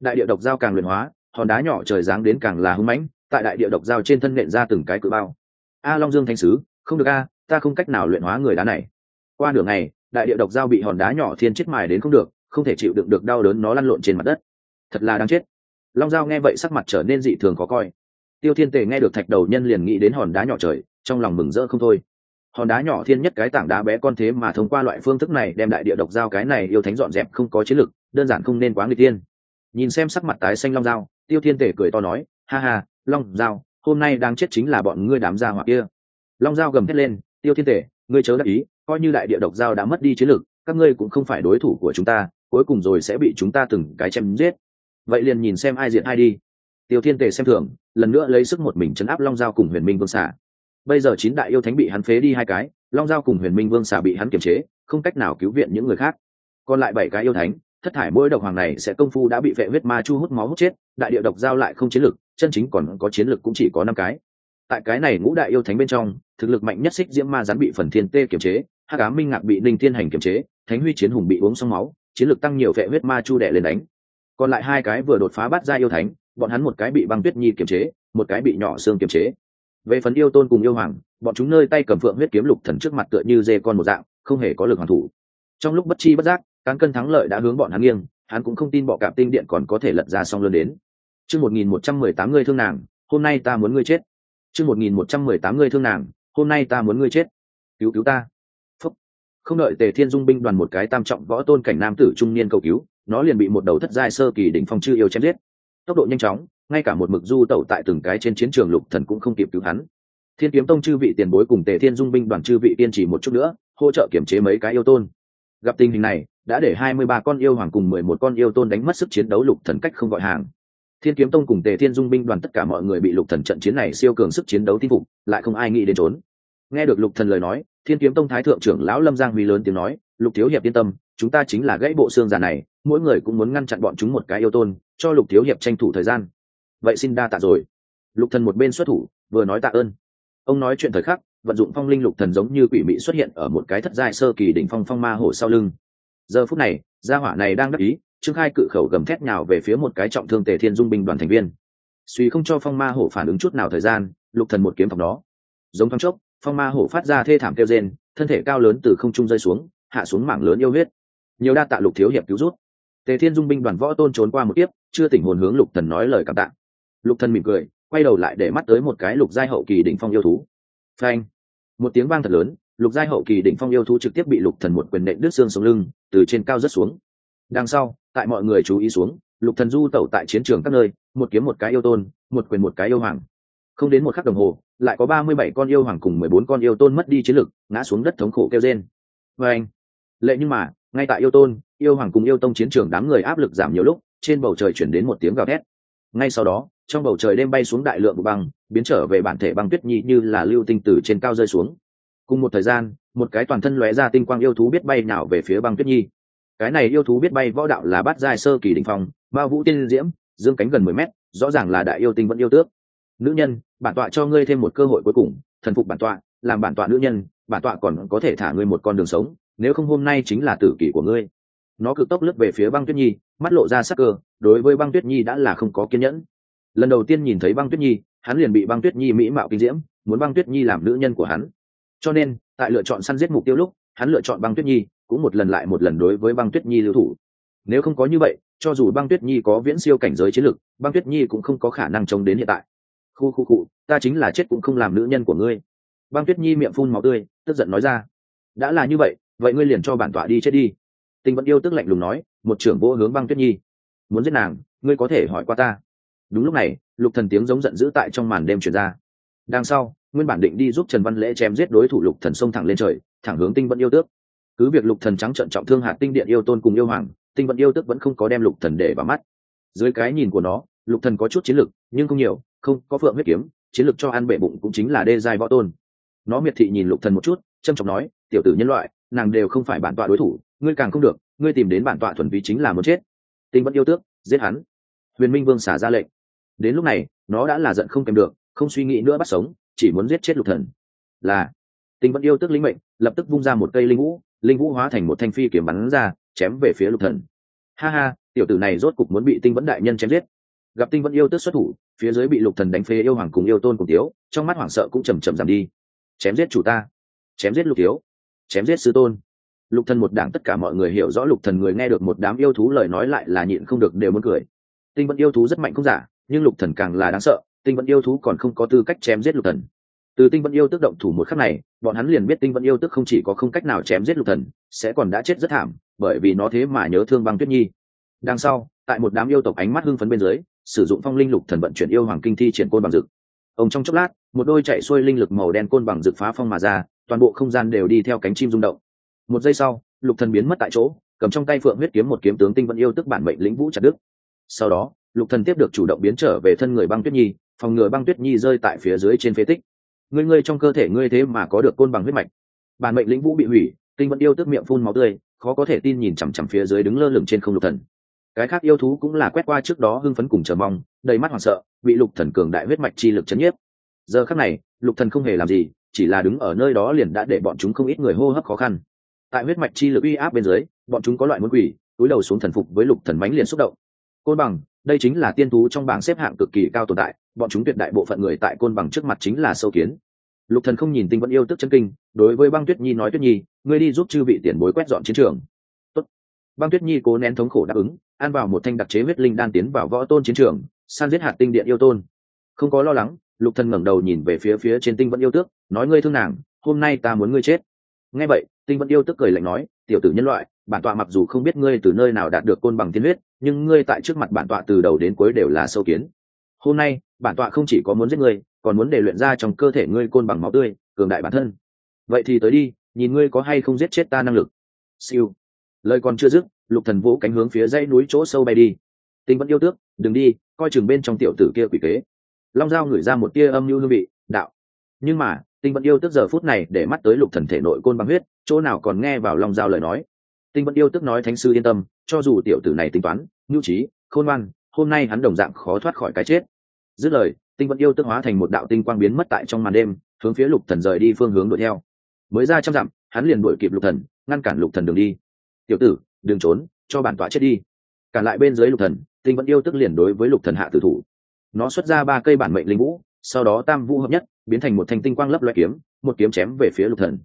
Đại địa độc giao càng luyện hóa, hòn đá nhỏ trời giáng đến càng là hưng mãnh, tại đại địa độc giao trên thân nện ra từng cái cự bao. A long dương thanh sứ, không được a, ta không cách nào luyện hóa người đá này. Qua nửa ngày, đại địa độc giao bị hòn đá nhỏ thiên chết mài đến không được, không thể chịu đựng được đau đớn nó lăn lộn trên mặt đất. Thật là đáng chết. Long giao nghe vậy sắc mặt trở nên dị thường khó coi. Tiêu thiên tề nghe được thạch đầu nhân liền nghĩ đến hòn đá nhỏ trời, trong lòng mừng rỡ không thôi hòn đá nhỏ thiên nhất cái tảng đá bé con thế mà thông qua loại phương thức này đem đại địa độc giao cái này yêu thánh dọn dẹp không có chiến lực đơn giản không nên quá người tiên nhìn xem sắc mặt tái xanh long dao, tiêu thiên tể cười to nói, ha ha, long dao, hôm nay đang chết chính là bọn ngươi đám gia hỏa kia. Long dao gầm thét lên, tiêu thiên tể, ngươi chớ đắc ý, coi như đại địa độc giao đã mất đi chiến lực các ngươi cũng không phải đối thủ của chúng ta, cuối cùng rồi sẽ bị chúng ta từng cái chém giết. Vậy liền nhìn xem ai diện ai đi. Tiêu thiên tề xem thường, lần nữa lấy sức một mình chấn áp long dao cùng huyền minh vương xả bây giờ chín đại yêu thánh bị hắn phế đi hai cái, long giao cùng huyền minh vương xà bị hắn kiềm chế, không cách nào cứu viện những người khác. Còn lại bảy cái yêu thánh, thất thải mỗi độc hoàng này sẽ công phu đã bị vệ huyết ma chu hút máu hút chết, đại địa độc giao lại không chiến lực, chân chính còn có chiến lực cũng chỉ có năm cái. Tại cái này ngũ đại yêu thánh bên trong, thực lực mạnh nhất xích diễm ma rắn bị phần thiên tê kiềm chế, hắc ám minh ngạc bị ninh thiên hành kiềm chế, thánh huy chiến hùng bị uống xong máu, chiến lực tăng nhiều vệ huyết ma chu đệ lên đánh. Còn lại hai cái vừa đột phá bắt ra yêu thánh, bọn hắn một cái bị băng tuyết nhi kiềm chế, một cái bị nhỏ xương kiềm chế về phần yêu tôn cùng yêu hoàng, bọn chúng nơi tay cầm phượng huyết kiếm lục thần trước mặt tựa như dê con một dạng, không hề có lực hoàn thủ. Trong lúc bất chi bất giác, cán cân thắng lợi đã hướng bọn hắn nghiêng, hắn cũng không tin bọ cạp tinh điện còn có thể lật ra xong lươn đến. Chương một nghìn một trăm mười tám người thương nàng, hôm nay ta muốn ngươi chết. Chương một nghìn một trăm mười tám người thương nàng, hôm nay ta muốn ngươi chết. Cứu cứu ta. Phúc. không đợi tề thiên dung binh đoàn một cái tam trọng võ tôn cảnh nam tử trung niên cầu cứu, nó liền bị một đầu thất giai sơ kỳ đỉnh phong chư yêu chém giết. Tốc độ nhanh chóng ngay cả một mực du tẩu tại từng cái trên chiến trường lục thần cũng không kịp cứu hắn. Thiên kiếm tông chư vị tiền bối cùng tề thiên dung binh đoàn chư vị tiên chỉ một chút nữa, hỗ trợ kiểm chế mấy cái yêu tôn. Gặp tình hình này, đã để hai mươi ba con yêu hoàng cùng mười một con yêu tôn đánh mất sức chiến đấu lục thần cách không gọi hàng. Thiên kiếm tông cùng tề thiên dung binh đoàn tất cả mọi người bị lục thần trận chiến này siêu cường sức chiến đấu tin phục, lại không ai nghĩ đến trốn. Nghe được lục thần lời nói, thiên kiếm tông thái thượng trưởng lão lâm giang huy lớn tiếng nói, lục thiếu hiệp yên tâm, chúng ta chính là gãy bộ xương già này, mỗi người cũng muốn ngăn chặn bọn chúng một cái yêu tôn, cho lục thiếu hiệp tranh thủ thời gian vậy xin đa tạ rồi. Lục thần một bên xuất thủ, vừa nói tạ ơn. Ông nói chuyện thời khắc, vận dụng phong linh lục thần giống như quỷ mị xuất hiện ở một cái thất giai sơ kỳ đỉnh phong phong ma hổ sau lưng. Giờ phút này, gia hỏa này đang đắc ý, trương khai cự khẩu gầm thét nhào về phía một cái trọng thương tề thiên dung binh đoàn thành viên. Suy không cho phong ma hổ phản ứng chút nào thời gian, lục thần một kiếm phòng đó. Giống thoáng chốc, phong ma hổ phát ra thê thảm kêu rên, thân thể cao lớn từ không trung rơi xuống, hạ xuống mảng lớn yêu huyết. Nhiều đa tạ lục thiếu hiệp cứu rút tề thiên dung binh đoàn võ tôn trốn qua một tiếp chưa tỉnh hồn hướng lục thần nói lời cảm tạ lục thần mỉm cười, quay đầu lại để mắt tới một cái lục giai hậu kỳ đỉnh phong yêu thú. Phanh! Một tiếng vang thật lớn, lục giai hậu kỳ đỉnh phong yêu thú trực tiếp bị lục thần một quyền nện đứt xương sống lưng, từ trên cao rất xuống. Đằng sau, tại mọi người chú ý xuống, lục thần du tẩu tại chiến trường các nơi, một kiếm một cái yêu tôn, một quyền một cái yêu hoàng. Không đến một khắc đồng hồ, lại có ba mươi bảy con yêu hoàng cùng mười bốn con yêu tôn mất đi chiến lực, ngã xuống đất thống khổ kêu rên. Và anh lệ nhưng mà, ngay tại yêu tôn, yêu hoàng cùng yêu tông chiến trường đám người áp lực giảm nhiều lúc, trên bầu trời chuyển đến một tiếng gào thét. Ngay sau đó trong bầu trời đêm bay xuống đại lượng băng, biến trở về bản thể băng tuyết nhi như là lưu tinh tử trên cao rơi xuống. Cùng một thời gian, một cái toàn thân lóe ra tinh quang yêu thú biết bay nào về phía băng tuyết nhi cái này yêu thú biết bay võ đạo là bát giai sơ kỳ đỉnh phong bao vũ tiên diễm, dương cánh gần mười mét, rõ ràng là đại yêu tinh vẫn yêu tước. Nữ nhân, bản tọa cho ngươi thêm một cơ hội cuối cùng, thần phục bản tọa, làm bản tọa nữ nhân, bản tọa còn có thể thả ngươi một con đường sống, nếu không hôm nay chính là tử kỷ của ngươi. Nó cực tốc lướt về phía băng tuyết nhi mắt lộ ra sắc cơ, đối với băng tuyết nhi đã là không có kiên nhẫn lần đầu tiên nhìn thấy băng tuyết nhi, hắn liền bị băng tuyết nhi mỹ mạo kinh diễm, muốn băng tuyết nhi làm nữ nhân của hắn. Cho nên, tại lựa chọn săn giết mục tiêu lúc, hắn lựa chọn băng tuyết nhi, cũng một lần lại một lần đối với băng tuyết nhi lưu thủ. Nếu không có như vậy, cho dù băng tuyết nhi có viễn siêu cảnh giới chiến lực, băng tuyết nhi cũng không có khả năng chống đến hiện tại. Khu khu cụ ta chính là chết cũng không làm nữ nhân của ngươi. Băng tuyết nhi miệng phun máu tươi, tức giận nói ra. Đã là như vậy vậy ngươi liền cho bản tọa đi chết đi. Tình vẫn yêu tức lạnh lùng nói, một trưởng vô hướng băng tuyết nhi. Muốn giết nàng, ngươi có thể hỏi qua ta đúng lúc này, lục thần tiếng giống giận dữ tại trong màn đêm truyền ra. Đằng sau, nguyên bản định đi giúp trần văn lễ chém giết đối thủ lục thần xông thẳng lên trời, thẳng hướng tinh vẫn yêu tước. Cứ việc lục thần trắng trợn trọng thương hạt tinh điện yêu tôn cùng yêu hoàng, tinh vẫn yêu tước vẫn không có đem lục thần để vào mắt. Dưới cái nhìn của nó, lục thần có chút chiến lực, nhưng không nhiều, không có phượng huyết kiếm, chiến lực cho ăn bệ bụng cũng chính là đê giai võ tôn. Nó miệt thị nhìn lục thần một chút trâm trọng nói, tiểu tử nhân loại, nàng đều không phải bản tọa đối thủ, ngươi càng không được, ngươi tìm đến bản tọa thuần vi chính là muốn chết. Tinh vẫn yêu tước, giết hắn. Huyền minh vương xả ra lệnh đến lúc này, nó đã là giận không kèm được, không suy nghĩ nữa bắt sống, chỉ muốn giết chết lục thần. Là, tinh vẫn yêu tức linh mệnh, lập tức vung ra một cây linh vũ linh vũ hóa thành một thanh phi kiếm bắn ra, chém về phía lục thần. Ha ha, tiểu tử này rốt cục muốn bị tinh vẫn đại nhân chém giết. Gặp tinh vẫn yêu tức xuất thủ, phía dưới bị lục thần đánh phế yêu hoàng cùng yêu tôn cùng tiếu trong mắt hoảng sợ cũng chầm chậm giảm đi. Chém giết chủ ta, chém giết lục tiếu chém giết sư tôn. Lục thần một đảng tất cả mọi người hiểu rõ lục thần người nghe được một đám yêu thú lời nói lại là nhịn không được đều muốn cười. Tinh vẫn yêu thú rất mạnh không giả nhưng lục thần càng là đáng sợ, tinh vẫn yêu thú còn không có tư cách chém giết lục thần. Từ tinh vẫn yêu tức động thủ một khắc này, bọn hắn liền biết tinh vẫn yêu tức không chỉ có không cách nào chém giết lục thần, sẽ còn đã chết rất thảm, bởi vì nó thế mà nhớ thương băng tuyết nhi. Đằng sau, tại một đám yêu tộc ánh mắt hưng phấn bên dưới, sử dụng phong linh lục thần vận chuyển yêu hoàng kinh thi triển côn bằng dực. Ông trong chốc lát, một đôi chạy xuôi linh lực màu đen côn bằng dực phá phong mà ra, toàn bộ không gian đều đi theo cánh chim rung động. Một giây sau, lục thần biến mất tại chỗ, cầm trong tay phượng huyết kiếm một kiếm tướng tinh vẫn yêu tức bản mệnh lĩnh vũ chặt đức sau đó lục thần tiếp được chủ động biến trở về thân người băng tuyết nhi, phòng ngừa băng tuyết nhi rơi tại phía dưới trên phế tích. Ngươi ngươi trong cơ thể ngươi thế mà có được côn bằng huyết mạch. Bản mệnh lĩnh vũ bị hủy tinh vẫn yêu tức miệng phun máu tươi, khó có thể tin nhìn chằm chằm phía dưới đứng lơ lửng trên không lục thần. Cái khác yêu thú cũng là quét qua trước đó hưng phấn cùng chờ mong, đầy mắt hoảng sợ, bị lục thần cường đại huyết mạch chi lực chấn nhiếp. Giờ khắc này, lục thần không hề làm gì, chỉ là đứng ở nơi đó liền đã để bọn chúng không ít người hô hấp khó khăn. Tại huyết mạch chi lực uy áp bên dưới, bọn chúng có loại muốn quỷ, túi đầu xuống thần phục với lục thần mãnh liền xúc động. Côn bằng đây chính là tiên thú trong bảng xếp hạng cực kỳ cao tồn tại, bọn chúng tuyệt đại bộ phận người tại côn bằng trước mặt chính là sâu kiến. Lục thần không nhìn tinh vẫn yêu tức chân kinh, đối với băng tuyết nhi nói, tuyết nhi, ngươi đi giúp chư vị tiền bối quét dọn chiến trường. Tốt. băng tuyết nhi cố nén thống khổ đáp ứng, ăn vào một thanh đặc chế huyết linh đan tiến vào võ tôn chiến trường, san giết hạt tinh điện yêu tôn. Không có lo lắng, lục thần ngẩng đầu nhìn về phía phía trên tinh vẫn yêu tước, nói, ngươi thương nàng, hôm nay ta muốn ngươi chết. Nghe vậy, tinh vẫn yêu tước cười lạnh nói, tiểu tử nhân loại bản tọa mặc dù không biết ngươi từ nơi nào đạt được côn bằng tiên huyết, nhưng ngươi tại trước mặt bản tọa từ đầu đến cuối đều là sâu kiến. Hôm nay, bản tọa không chỉ có muốn giết ngươi, còn muốn để luyện ra trong cơ thể ngươi côn bằng máu tươi, cường đại bản thân. Vậy thì tới đi, nhìn ngươi có hay không giết chết ta năng lực. Siêu. Lời còn chưa dứt, lục thần vũ cánh hướng phía dãy núi chỗ sâu bay đi. Tinh vẫn yêu tước, đừng đi, coi chừng bên trong tiểu tử kia quỷ kế. Long dao ngửi ra một tia âm mưu hương vị, đạo. Nhưng mà, tinh vẫn yêu tước giờ phút này để mắt tới lục thần thể nội côn bằng huyết, chỗ nào còn nghe vào long dao lời nói tinh vẫn yêu tức nói thánh sư yên tâm, cho dù tiểu tử này tính toán, nhu trí, khôn ngoan, hôm nay hắn đồng dạng khó thoát khỏi cái chết. Dứt lời, tinh vẫn yêu tức hóa thành một đạo tinh quang biến mất tại trong màn đêm, hướng phía lục thần rời đi phương hướng đuổi theo. Mới ra trăm dặm, hắn liền đuổi kịp lục thần, ngăn cản lục thần đường đi. Tiểu tử, đừng trốn, cho bản tọa chết đi. Cản lại bên dưới lục thần, tinh vẫn yêu tức liền đối với lục thần hạ tử thủ. Nó xuất ra ba cây bản mệnh linh vũ, sau đó tam vũ hợp nhất, biến thành một thanh tinh quang lấp loe kiếm, một kiếm chém về phía lục thần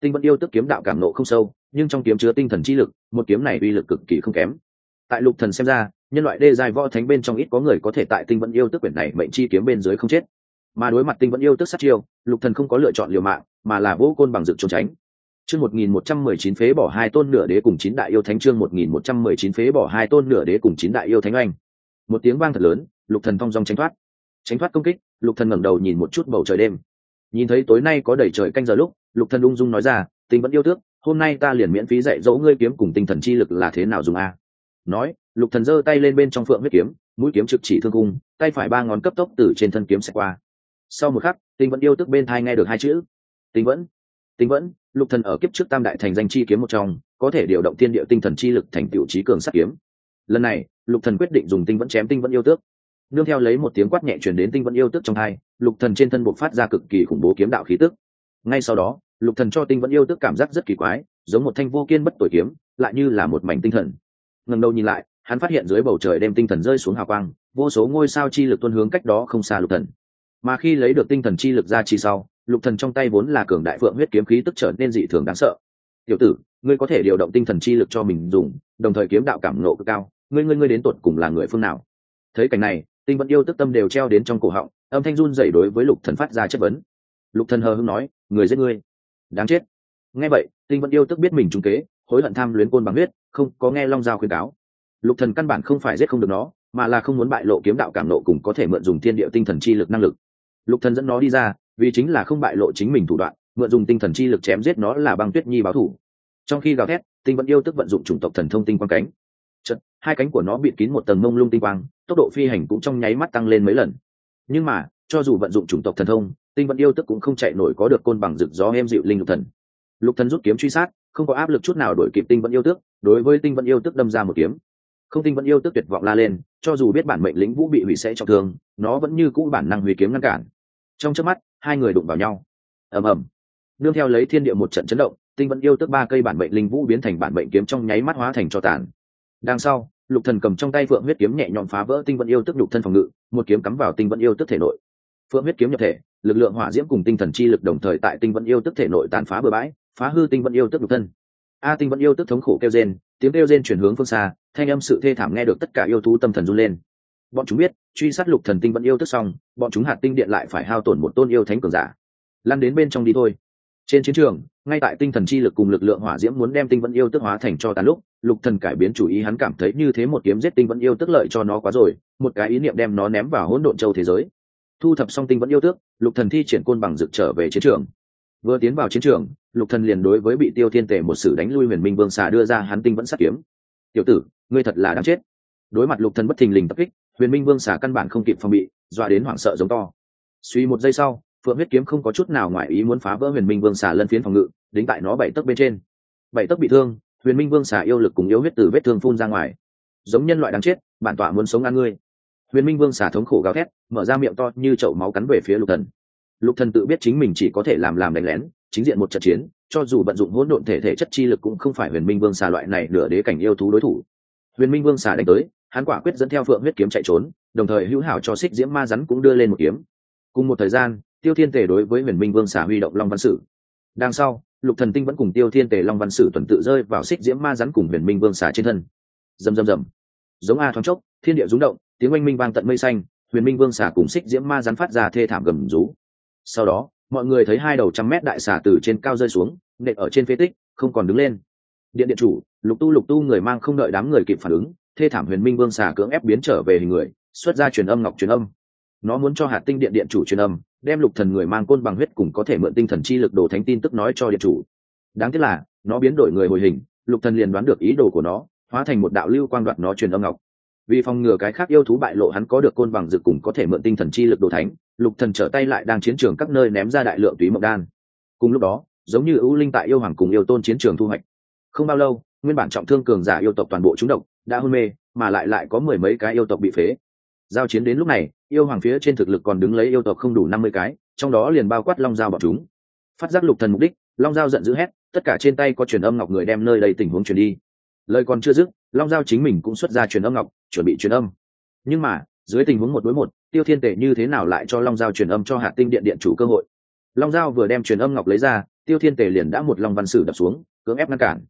tinh vẫn yêu tức kiếm đạo cảm nộ không sâu, nhưng trong kiếm chứa tinh thần chi lực, một kiếm này uy lực cực kỳ không kém. Tại lục thần xem ra, nhân loại đê giai võ thánh bên trong ít có người có thể tại tinh vẫn yêu tức quyển này mệnh chi kiếm bên dưới không chết. Mà đối mặt tinh vẫn yêu tức sát chiêu, lục thần không có lựa chọn liều mạng, mà là vô côn bằng dự trốn tránh. Chương một nghìn một trăm mười chín phế bỏ hai tôn nửa đế cùng chín đại yêu thánh, chương một nghìn một trăm mười chín phế bỏ hai tôn nửa đế cùng chín đại yêu thánh oanh. Một tiếng vang thật lớn, lục thần thong dong tránh thoát. Tránh thoát công kích, lục thần ngẩng đầu nhìn một chút bầu trời đêm. Nhìn thấy tối nay có đầy trời canh giờ lúc lục thần ung dung nói ra tinh vẫn yêu tước, hôm nay ta liền miễn phí dạy dỗ ngươi kiếm cùng tinh thần chi lực là thế nào dùng a? Nói, lục thần giơ tay lên bên trong phượng huyết kiếm, mũi kiếm trực chỉ thương cung, tay phải ba ngón cấp tốc từ trên thân kiếm xẹt qua. Sau một khắc tinh vẫn yêu tức bên thai nghe được hai chữ. Tinh vẫn tinh vẫn. Lục thần ở kiếp trước tam đại thành danh chi kiếm một trong, có thể điều động thiên địa tinh thần chi lực thành tiểu trí cường sát kiếm. Lần này, lục thần quyết định dùng tinh vẫn chém tinh vẫn yêu tước. Nương theo lấy một tiếng quát nhẹ truyền đến tinh vẫn yêu tước trong hai lục thần trên thân bộc phát ra cực kỳ khủng bố kiếm đạo khí tức. Ngay sau đó lục thần cho tinh vẫn yêu tức cảm giác rất kỳ quái, giống một thanh vô kiên bất tuổi kiếm, lại như là một mảnh tinh thần. Ngẩng đầu nhìn lại, hắn phát hiện dưới bầu trời đem tinh thần rơi xuống hào quang, vô số ngôi sao chi lực tuân hướng cách đó không xa lục thần. Mà khi lấy được tinh thần chi lực ra chi sau, lục thần trong tay vốn là cường đại phượng huyết kiếm khí tức trở nên dị thường đáng sợ. Tiểu tử, ngươi có thể điều động tinh thần chi lực cho mình dùng, đồng thời kiếm đạo cảm nộ cực cao, ngươi ngươi ngươi đến tột cùng là người phương nào? Thấy cảnh này, tinh vẫn yêu tức tâm đều treo đến trong cổ họng, âm thanh run dậy đối với lục thần phát ra chất vấn. Lục thần hờ hững nói, người giết ngươi đáng chết. Nghe vậy tinh vẫn yêu tức biết mình trúng kế hối hận tham luyến côn bằng huyết không có nghe long giao khuyên cáo. Lục thần căn bản không phải giết không được nó mà là không muốn bại lộ kiếm đạo cảm nộ cùng có thể mượn dùng thiên địa tinh thần chi lực năng lực. Lục thần dẫn nó đi ra vì chính là không bại lộ chính mình thủ đoạn mượn dùng tinh thần chi lực chém giết nó là băng tuyết nhi báo thủ. Trong khi gào thét tinh vẫn yêu tức vận dụng chủng tộc thần thông tinh quang cánh. Chật, hai cánh của nó bịt kín một tầng mông lung tinh quang tốc độ phi hành cũng trong nháy mắt tăng lên mấy lần. Nhưng mà cho dù vận dụng chủng tộc thần thông tinh vẫn yêu tức cũng không chạy nổi có được côn bằng rực gió em dịu linh lục thần. Lục thần rút kiếm truy sát, không có áp lực chút nào đổi kịp tinh vẫn yêu tước đối với tinh vẫn yêu tước đâm ra một kiếm. Không tinh vẫn yêu tước tuyệt vọng la lên, cho dù biết bản mệnh lĩnh vũ bị hủy sẽ trọng thương, nó vẫn như cũ bản năng hủy kiếm ngăn cản. Trong trước mắt, hai người đụng vào nhau. Ầm ầm. Nương theo lấy thiên địa một trận chấn động, tinh vẫn yêu tước ba cây bản mệnh linh vũ biến thành bản mệnh kiếm trong nháy mắt hóa thành cho tàn. Đằng sau, lục thần cầm trong tay phượng huyết kiếm nhẹ nhõm phá vỡ tinh vẫn yêu tức lục thân phòng ngự, một kiếm cắm vào tinh vẫn yêu tức thể nội phượng huyết kiếm nhập thể, lực lượng hỏa diễm cùng tinh thần chi lực đồng thời tại tinh vận yêu tức thể nội tàn phá bừa bãi, phá hư tinh vận yêu tức lục thân. A tinh vận yêu tức thống khổ kêu rên, tiếng kêu rên chuyển hướng phương xa, thanh âm sự thê thảm nghe được tất cả yêu thú tâm thần run lên. Bọn chúng biết, truy sát lục thần tinh vận yêu tức xong, bọn chúng hạt tinh điện lại phải hao tổn một tôn yêu thánh cường giả. Lan đến bên trong đi thôi. Trên chiến trường, ngay tại tinh thần chi lực cùng lực lượng hỏa diễm muốn đem tinh vẫn yêu tức hóa thành cho tàn lúc, lục thần cải biến chủ ý hắn cảm thấy như thế một kiếm giết tinh vẫn yêu tức lợi cho nó quá rồi, một cái ý niệm đem nó ném vào hỗn độn châu thế giới thu thập Song tinh vẫn yêu tước, lục thần thi triển côn bằng dực trở về chiến trường. Vừa tiến vào chiến trường, lục thần liền đối với bị tiêu thiên tề một sử đánh lui huyền minh vương xà đưa ra hắn tinh vẫn sát kiếm. Tiểu tử, ngươi thật là đáng chết. Đối mặt lục thần bất thình lình tập kích, huyền minh vương xà căn bản không kịp phòng bị, dọa đến hoảng sợ giống to. Suy một giây sau, phượng huyết kiếm không có chút nào ngoại ý muốn phá vỡ huyền minh vương xà lân phiến phòng ngự, đính tại nó bảy tấc bên trên. Bảy tấc bị thương, huyền minh vương xà yêu lực cùng yếu huyết từ vết thương phun ra ngoài. Giống nhân loại đáng chết, bản tọa muốn sống ăn ngươi huyền minh vương xà thống khổ gào thét, mở ra miệng to như chậu máu cắn về phía lục thần. Lục thần tự biết chính mình chỉ có thể làm làm đánh lén, chính diện một trận chiến, cho dù vận dụng hỗn độn thể thể chất chi lực cũng không phải huyền minh vương xà loại này nửa đế cảnh yêu thú đối thủ. Huyền minh vương xà đánh tới, hắn quả quyết dẫn theo phượng huyết kiếm chạy trốn, đồng thời hữu hảo cho xích diễm ma rắn cũng đưa lên một kiếm. Cùng một thời gian, tiêu thiên tề đối với huyền minh vương xà huy động long văn sử. Đằng sau, lục thần tinh vẫn cùng tiêu thiên tề long văn sử tuần tự rơi vào xích diễm ma rắn cùng huyền minh vương xà trên thân. Rầm rầm rầm. Giống a thoáng chốc, thiên địa rúng động tiếng oanh minh vang tận mây xanh, huyền minh vương xà cùng xích diễm ma rắn phát ra thê thảm gầm rú. Sau đó, mọi người thấy hai đầu trăm mét đại xà từ trên cao rơi xuống, nện ở trên phế tích, không còn đứng lên. Điện điện chủ, lục tu lục tu người mang không đợi đám người kịp phản ứng, thê thảm huyền minh vương xà cưỡng ép biến trở về hình người, xuất ra truyền âm ngọc truyền âm. Nó muốn cho hạt tinh điện điện chủ truyền âm, đem lục thần người mang côn bằng huyết cùng có thể mượn tinh thần chi lực đồ thánh tin tức nói cho điện chủ. Đáng tiếc là, nó biến đổi người hồi hình, lục thần liền đoán được ý đồ của nó, hóa thành một đạo lưu quang đoạt nó truyền âm ngọc vì phòng ngừa cái khác yêu thú bại lộ hắn có được côn bằng dược cùng có thể mượn tinh thần chi lực đồ thánh, lục thần trở tay lại đang chiến trường các nơi ném ra đại lượng túy mộng đan. Cùng lúc đó, giống như ưu linh tại yêu hoàng cùng yêu tôn chiến trường thu hoạch. Không bao lâu, nguyên bản trọng thương cường giả yêu tộc toàn bộ chúng độc đã hôn mê, mà lại lại có mười mấy cái yêu tộc bị phế. Giao chiến đến lúc này, yêu hoàng phía trên thực lực còn đứng lấy yêu tộc không đủ năm mươi cái, trong đó liền bao quát long dao bọn chúng. Phát giác lục thần mục đích, long dao giận dữ hét, tất cả trên tay có truyền âm ngọc người đem nơi đây tình huống truyền đi lời còn chưa dứt, long giao chính mình cũng xuất ra truyền âm ngọc, chuẩn bị truyền âm. Nhưng mà, dưới tình huống một đối một, tiêu thiên tể như thế nào lại cho long giao truyền âm cho hạt tinh điện điện chủ cơ hội? Long giao vừa đem truyền âm ngọc lấy ra, tiêu thiên tể liền đã một long văn sử đập xuống, cưỡng ép ngăn cản.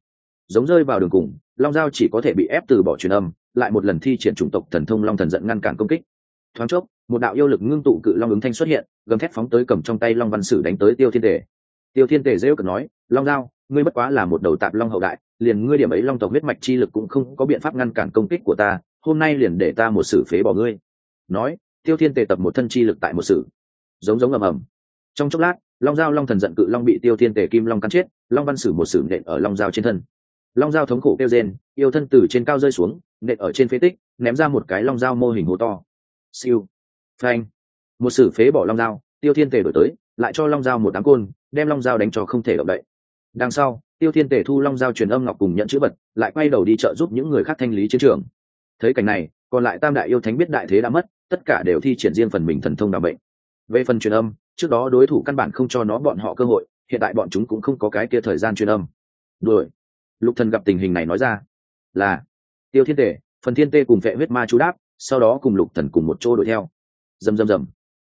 Giống rơi vào đường cùng, long giao chỉ có thể bị ép từ bỏ truyền âm, lại một lần thi triển chủng tộc thần thông long thần giận ngăn cản công kích. Thoáng chốc, một đạo yêu lực ngưng tụ cự long ứng thanh xuất hiện, gầm thét phóng tới cầm trong tay long văn sử đánh tới tiêu thiên tể tiêu thiên tể rêu cực nói, long giao ngươi bất quá là một đầu tạp long hậu đại, liền ngươi điểm ấy long tộc huyết mạch chi lực cũng không có biện pháp ngăn cản công kích của ta, hôm nay liền để ta một sử phế bỏ ngươi. Nói, tiêu thiên tề tập một thân chi lực tại một sử giống giống ầm ầm. Trong chốc lát, long giao long thần giận cự long bị tiêu thiên tề kim long cắn chết, long văn sử một sử nện ở long giao trên thân. Long giao thống khổ kêu rên, yêu thân từ trên cao rơi xuống, nện ở trên phế tích, ném ra một cái long giao mô hình hố to. Siêu. Phanh. Một sử phế bỏ long giao, tiêu thiên tề đổi tới, lại cho long giao một đám côn, đem long giao đánh cho không thể động đậy đằng sau, tiêu thiên tể thu long giao truyền âm ngọc cùng nhận chữ vật, lại quay đầu đi trợ giúp những người khác thanh lý chiến trường. Thấy cảnh này, còn lại tam đại yêu thánh biết đại thế đã mất, tất cả đều thi triển riêng phần mình thần thông đ bệnh. Về phần truyền âm, trước đó đối thủ căn bản không cho nó bọn họ cơ hội, hiện tại bọn chúng cũng không có cái kia thời gian truyền âm. Đuổi. Lục thần gặp tình hình này nói ra, là, tiêu thiên tể, phần thiên tê cùng vệ huyết ma chú đáp, sau đó cùng lục thần cùng một chỗ đuổi theo. Rầm rầm rầm.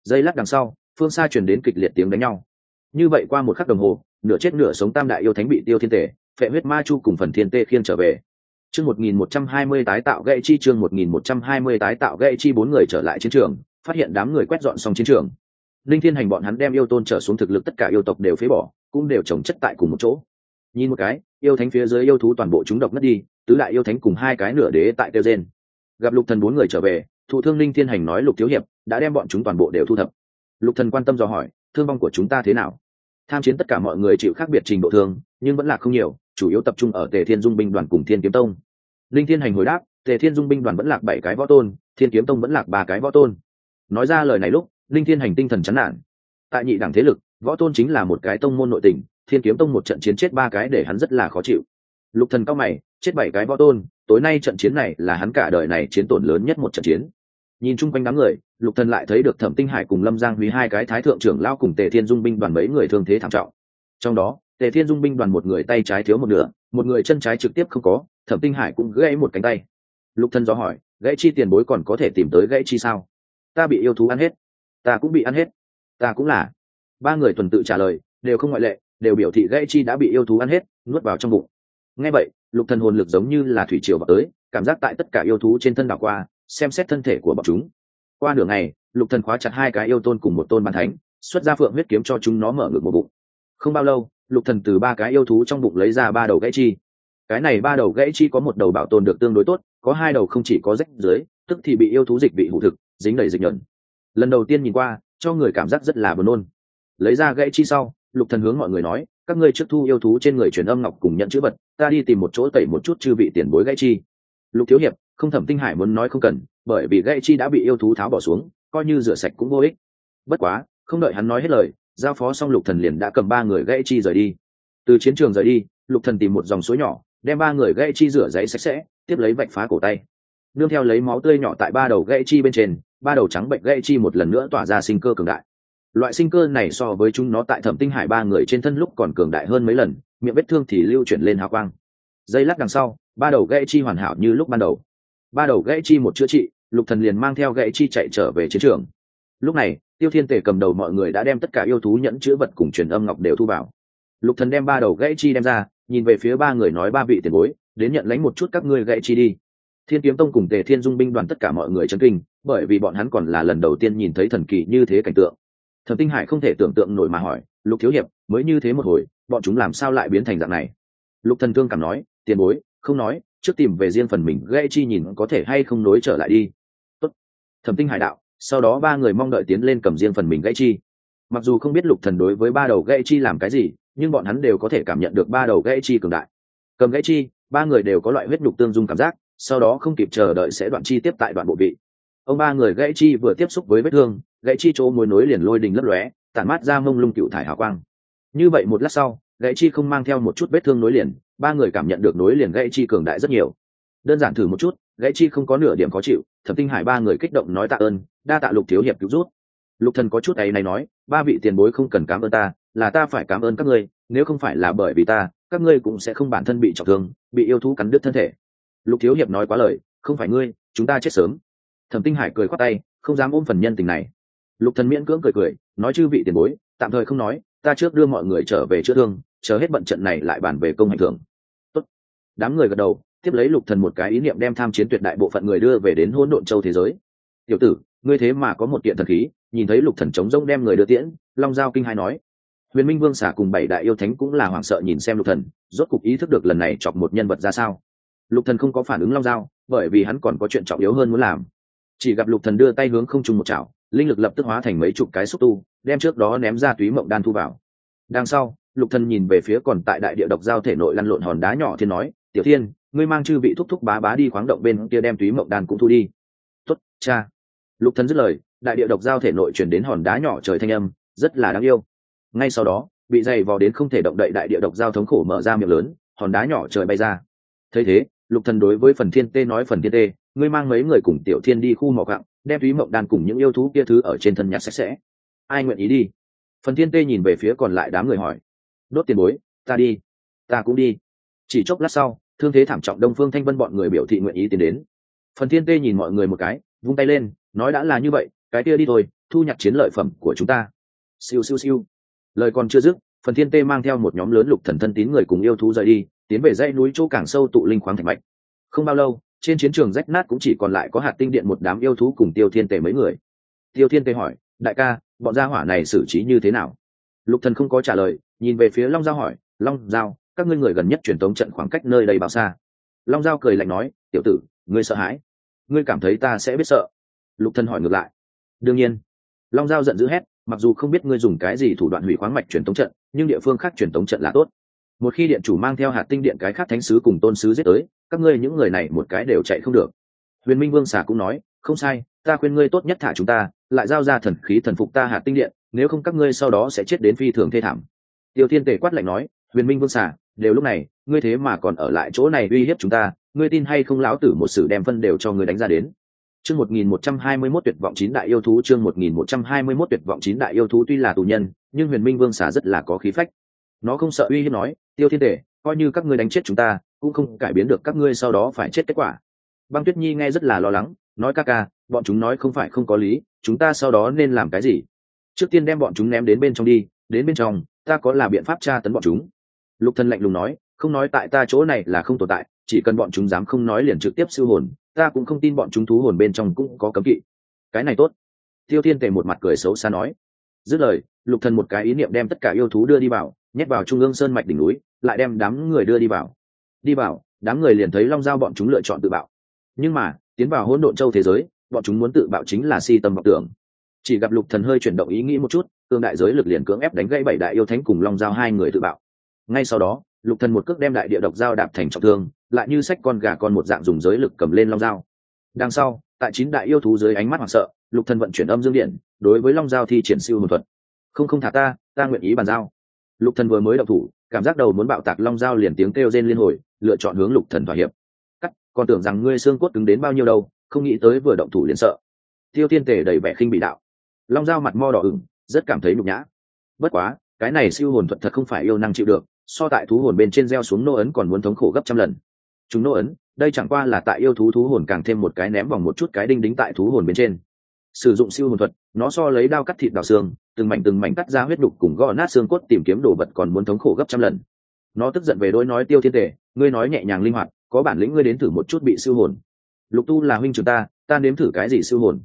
Dây lát đằng sau, phương xa truyền đến kịch liệt tiếng đánh nhau. Như vậy qua một khắc đồng hồ nửa chết nửa sống tam đại yêu thánh bị tiêu thiên tể, phệ huyết ma chu cùng phần thiên tê khiên trở về. Chương một nghìn một trăm hai mươi tái tạo gậy chi, chương một nghìn một trăm hai mươi tái tạo gậy chi, bốn người trở lại chiến trường, phát hiện đám người quét dọn xong chiến trường. Linh thiên hành bọn hắn đem yêu tôn trở xuống thực lực tất cả yêu tộc đều phế bỏ, cũng đều trồng chất tại cùng một chỗ. Nhìn một cái, yêu thánh phía dưới yêu thú toàn bộ chúng độc mất đi, tứ đại yêu thánh cùng hai cái nửa đế tại tiêu gen gặp lục thần bốn người trở về, thụ thương linh thiên hành nói lục thiếu hiệp, đã đem bọn chúng toàn bộ đều thu thập. Lục thần quan tâm dò hỏi, thương vong của chúng ta thế nào? Tham chiến tất cả mọi người chịu khác biệt trình độ thương nhưng vẫn là không nhiều, chủ yếu tập trung ở tề thiên dung binh đoàn cùng thiên kiếm tông. Linh thiên hành hồi đáp, tề thiên dung binh đoàn vẫn lạc bảy cái võ tôn, thiên kiếm tông vẫn lạc ba cái võ tôn. Nói ra lời này lúc, linh thiên hành tinh thần chán nản. Tại nhị đảng thế lực, võ tôn chính là một cái tông môn nội tình thiên kiếm tông một trận chiến chết ba cái để hắn rất là khó chịu. Lục thần cao mày, chết bảy cái võ tôn, tối nay trận chiến này là hắn cả đời này chiến tổn lớn nhất một trận chiến nhìn chung quanh đám người, lục thần lại thấy được thẩm tinh hải cùng lâm giang huy hai cái thái thượng trưởng lao cùng tề thiên dung binh đoàn mấy người thương thế thảm trọng. Trong đó, tề thiên dung binh đoàn một người tay trái thiếu một nửa, một người chân trái trực tiếp không có, thẩm tinh hải cũng gãy một cánh tay. Lục thần do hỏi, gãy chi tiền bối còn có thể tìm tới gãy chi sao? Ta bị yêu thú ăn hết. Ta cũng bị ăn hết. Ta cũng là. Ba người tuần tự trả lời, đều không ngoại lệ, đều biểu thị gãy chi đã bị yêu thú ăn hết, nuốt vào trong bụng. Nghe vậy, lục thần hồn lực giống như là thủy triều vào tới, cảm giác tại tất cả yêu thú trên thân đảo qua xem xét thân thể của bọn chúng. Qua nửa ngày, lục thần khóa chặt hai cái yêu tôn cùng một tôn ban thánh, xuất ra phượng huyết kiếm cho chúng nó mở ngược một bụng. Không bao lâu, lục thần từ ba cái yêu thú trong bụng lấy ra ba đầu gãy chi. Cái này ba đầu gãy chi có một đầu bảo tồn được tương đối tốt, có hai đầu không chỉ có rách dưới, tức thì bị yêu thú dịch bị hủ thực, dính đầy dịch nhuận. Lần đầu tiên nhìn qua, cho người cảm giác rất là buồn nôn. Lấy ra gãy chi sau, lục thần hướng mọi người nói, các ngươi trước thu yêu thú trên người truyền âm ngọc cùng nhận chữ vật, ta đi tìm một chỗ tẩy một chút chư vị tiền bối gãy chi. Lục thiếu hiệp không thẩm tinh hải muốn nói không cần, bởi vì gãy chi đã bị yêu thú tháo bỏ xuống, coi như rửa sạch cũng vô ích. Bất quá, không đợi hắn nói hết lời, giao phó xong lục thần liền đã cầm ba người gãy chi rời đi. Từ chiến trường rời đi, lục thần tìm một dòng suối nhỏ, đem ba người gãy chi rửa giấy sạch sẽ, tiếp lấy vạch phá cổ tay. Nương theo lấy máu tươi nhỏ tại ba đầu gãy chi bên trên, ba đầu trắng bệnh gãy chi một lần nữa tỏa ra sinh cơ cường đại. Loại sinh cơ này so với chúng nó tại thẩm tinh hải ba người trên thân lúc còn cường đại hơn mấy lần, miệng vết thương thì lưu chuyển lên hào quang. Dây lắc đằng sau, ba đầu gãy chi hoàn hảo như lúc ban đầu ba đầu gãy chi một chữa trị, lục thần liền mang theo gãy chi chạy trở về chiến trường. Lúc này, tiêu thiên tề cầm đầu mọi người đã đem tất cả yêu thú nhẫn chữ vật cùng truyền âm ngọc đều thu vào. Lục thần đem ba đầu gãy chi đem ra, nhìn về phía ba người nói ba vị tiền bối, đến nhận lãnh một chút các ngươi gãy chi đi. Thiên kiếm tông cùng tề thiên dung binh đoàn tất cả mọi người chấn kinh, bởi vì bọn hắn còn là lần đầu tiên nhìn thấy thần kỳ như thế cảnh tượng. Thần tinh hải không thể tưởng tượng nổi mà hỏi, lục thiếu hiệp, mới như thế một hồi, bọn chúng làm sao lại biến thành dạng này? Lục thần thương cảm nói, tiền bối, không nói trước tìm về riêng phần mình, gãy chi nhìn có thể hay không nối trở lại đi. Tốt. thẩm tinh hải đạo, sau đó ba người mong đợi tiến lên cầm riêng phần mình gãy chi. Mặc dù không biết lục thần đối với ba đầu gãy chi làm cái gì, nhưng bọn hắn đều có thể cảm nhận được ba đầu gãy chi cường đại. Cầm gãy chi, ba người đều có loại huyết nhục tương dung cảm giác, sau đó không kịp chờ đợi sẽ đoạn chi tiếp tại đoạn bộ vị. Ông ba người gãy chi vừa tiếp xúc với vết thương, gãy chi chỗ mối nối liền lôi đình lấp lóe, tản mát ra mông lung cựu thải hào quang. Như vậy một lát sau gãy chi không mang theo một chút vết thương nối liền, ba người cảm nhận được nối liền gãy chi cường đại rất nhiều. Đơn giản thử một chút, gãy chi không có nửa điểm khó chịu, thẩm tinh hải ba người kích động nói tạ ơn, đa tạ lục thiếu hiệp cứu rút lục thần có chút ấy này nói, ba vị tiền bối không cần cảm ơn ta, là ta phải cảm ơn các ngươi, nếu không phải là bởi vì ta, các ngươi cũng sẽ không bản thân bị trọng thương, bị yêu thú cắn đứt thân thể. Lục thiếu hiệp nói quá lời, không phải ngươi, chúng ta chết sớm. Thẩm tinh hải cười khoát tay, không dám ôm phần nhân tình này. Lục thần miễn cưỡng cười cười, nói chư vị tiền bối, tạm thời không nói, ta trước đưa mọi người trở về chữa thương chờ hết bận trận này lại bàn về công hành thưởng. Tốt. đám người gật đầu, tiếp lấy lục thần một cái ý niệm đem tham chiến tuyệt đại bộ phận người đưa về đến hỗn độn châu thế giới. Tiểu tử, ngươi thế mà có một kiện thần khí. Nhìn thấy lục thần chống rông đem người đưa tiễn, long giao kinh hai nói. Huyền minh vương xả cùng bảy đại yêu thánh cũng là hoảng sợ nhìn xem lục thần, rốt cục ý thức được lần này chọc một nhân vật ra sao. Lục thần không có phản ứng long giao, bởi vì hắn còn có chuyện trọng yếu hơn muốn làm. Chỉ gặp lục thần đưa tay hướng không trung một chảo, linh lực lập tức hóa thành mấy chục cái xúc tu, đem trước đó ném ra túy mộng đan thu vào. Đằng sau lục thần nhìn về phía còn tại đại địa độc giao thể nội lăn lộn hòn đá nhỏ thiên nói, tiểu thiên, ngươi mang chư vị thúc thúc bá bá đi khoáng động bên kia đem túy mộng đan cũng thu đi. Tuất cha. Lục thần dứt lời, đại địa độc giao thể nội truyền đến hòn đá nhỏ trời thanh âm, rất là đáng yêu. Ngay sau đó, bị dày vò đến không thể động đậy đại địa độc giao thống khổ mở ra miệng lớn, hòn đá nhỏ trời bay ra. Thấy thế, lục thần đối với phần thiên tê nói phần thiên tê, ngươi mang mấy người cùng tiểu thiên đi khu mỏ gặng đem túy mộng đan cùng những yêu thú kia thứ ở trên thân nhặt sạch sẽ. Ai nguyện ý đi? Phần thiên tê nhìn về phía còn lại đám người hỏi đốt tiền bối, ta đi. Ta cũng đi. Chỉ chốc lát sau, thương thế thảm trọng đông phương thanh vân bọn người biểu thị nguyện ý tiến đến. Phần thiên tê nhìn mọi người một cái, vung tay lên, nói đã là như vậy, cái kia đi thôi, thu nhặt chiến lợi phẩm của chúng ta. Siêu siêu siêu. Lời còn chưa dứt, phần thiên tê mang theo một nhóm lớn lục thần thân tín người cùng yêu thú rời đi, tiến về dãy núi chỗ càng sâu tụ linh khoáng thành mạch. Không bao lâu, trên chiến trường rách nát cũng chỉ còn lại có hạt tinh điện một đám yêu thú cùng tiêu thiên tề mấy người. Tiêu thiên tề hỏi, đại ca, bọn gia hỏa này xử trí như thế nào? Lục thần không có trả lời nhìn về phía long giao hỏi, long giao, các ngươi người gần nhất truyền tống trận khoảng cách nơi đây bao xa? Long giao cười lạnh nói, tiểu tử, ngươi sợ hãi. Ngươi cảm thấy ta sẽ biết sợ. Lục Thân hỏi ngược lại, đương nhiên. Long giao giận dữ hét, mặc dù không biết ngươi dùng cái gì thủ đoạn hủy khoáng mạch truyền tống trận, nhưng địa phương khác truyền tống trận là tốt. Một khi điện chủ mang theo hạt tinh điện cái khác thánh sứ cùng tôn sứ giết tới, các ngươi những người này một cái đều chạy không được. Huyền minh vương xà cũng nói, không sai, ta khuyên ngươi tốt nhất thả chúng ta, lại giao ra thần khí thần phục ta hạt tinh điện, nếu không các ngươi sau đó sẽ chết đến phi thường thê thảm tiêu thiên tề quát lạnh nói, huyền minh vương xà, đều lúc này, ngươi thế mà còn ở lại chỗ này uy hiếp chúng ta, ngươi tin hay không lão tử một sự đem phân đều cho ngươi đánh ra đến? Chương một nghìn một trăm hai mươi mốt tuyệt vọng chín đại yêu thú, chương một nghìn một trăm hai mươi mốt tuyệt vọng chín đại yêu thú tuy là tù nhân, nhưng huyền minh vương xà rất là có khí phách. Nó không sợ uy hiếp nói, tiêu thiên tề, coi như các ngươi đánh chết chúng ta, cũng không cải biến được các ngươi sau đó phải chết kết quả. Băng tuyết nhi nghe rất là lo lắng, nói, ca ca, bọn chúng nói không phải không có lý, chúng ta sau đó nên làm cái gì? Trước tiên đem bọn chúng ném đến bên trong đi, đến bên trong ta có là biện pháp tra tấn bọn chúng. Lục thân lạnh lùng nói, không nói tại ta chỗ này là không tồn tại, chỉ cần bọn chúng dám không nói liền trực tiếp siêu hồn, ta cũng không tin bọn chúng thú hồn bên trong cũng có cấm kỵ. Cái này tốt. Tiêu thiên tề một mặt cười xấu xa nói. Dứt lời, lục thần một cái ý niệm đem tất cả yêu thú đưa đi vào, nhét vào trung ương sơn mạch đỉnh núi, lại đem đám người đưa đi vào. Đi vào, đám người liền thấy long giao bọn chúng lựa chọn tự bạo. Nhưng mà, tiến vào hỗn độn châu thế giới, bọn chúng muốn tự bạo chính là si tâm vọng tưởng. Chỉ gặp lục thần hơi chuyển động ý nghĩ một chút cương đại giới lực liền cưỡng ép đánh gãy bảy đại yêu thánh cùng long giao hai người tự bạo. Ngay sau đó, lục thần một cước đem đại địa độc giao đạp thành trọng thương, lại như sách con gà con một dạng dùng giới lực cầm lên long giao. Đằng sau, tại chín đại yêu thú dưới ánh mắt hoảng sợ, lục thần vận chuyển âm dương điện, đối với long giao thi triển siêu hồn thuật. Không không thả ta ta nguyện ý bàn giao. Lục thần vừa mới động thủ, cảm giác đầu muốn bạo tạc long giao liền tiếng kêu rên liên hồi, lựa chọn hướng lục thần thỏa hiệp. Cắt, còn tưởng rằng ngươi xương cốt cứng đến bao nhiêu đâu, không nghĩ tới vừa động thủ liền sợ. Tiêu thiên tề đầy vẻ khinh bị đạo. Long giao mặt mo đỏ ửng rất cảm thấy nhục nhã. Bất quá, cái này siêu hồn thuật thật không phải yêu năng chịu được, so tại thú hồn bên trên gieo xuống nô ấn còn muốn thống khổ gấp trăm lần. Chúng nô ấn, đây chẳng qua là tại yêu thú thú hồn càng thêm một cái ném vòng một chút cái đinh đính tại thú hồn bên trên. Sử dụng siêu hồn thuật, nó so lấy đao cắt thịt đào xương, từng mảnh từng mảnh cắt ra huyết đục cùng gõ nát xương cốt tìm kiếm đồ vật còn muốn thống khổ gấp trăm lần. Nó tức giận về đôi nói tiêu thiên tề, ngươi nói nhẹ nhàng linh hoạt, có bản lĩnh ngươi đến thử một chút bị siêu hồn. Lục tu là huynh trưởng ta ta nếm thử cái gì siêu hồn?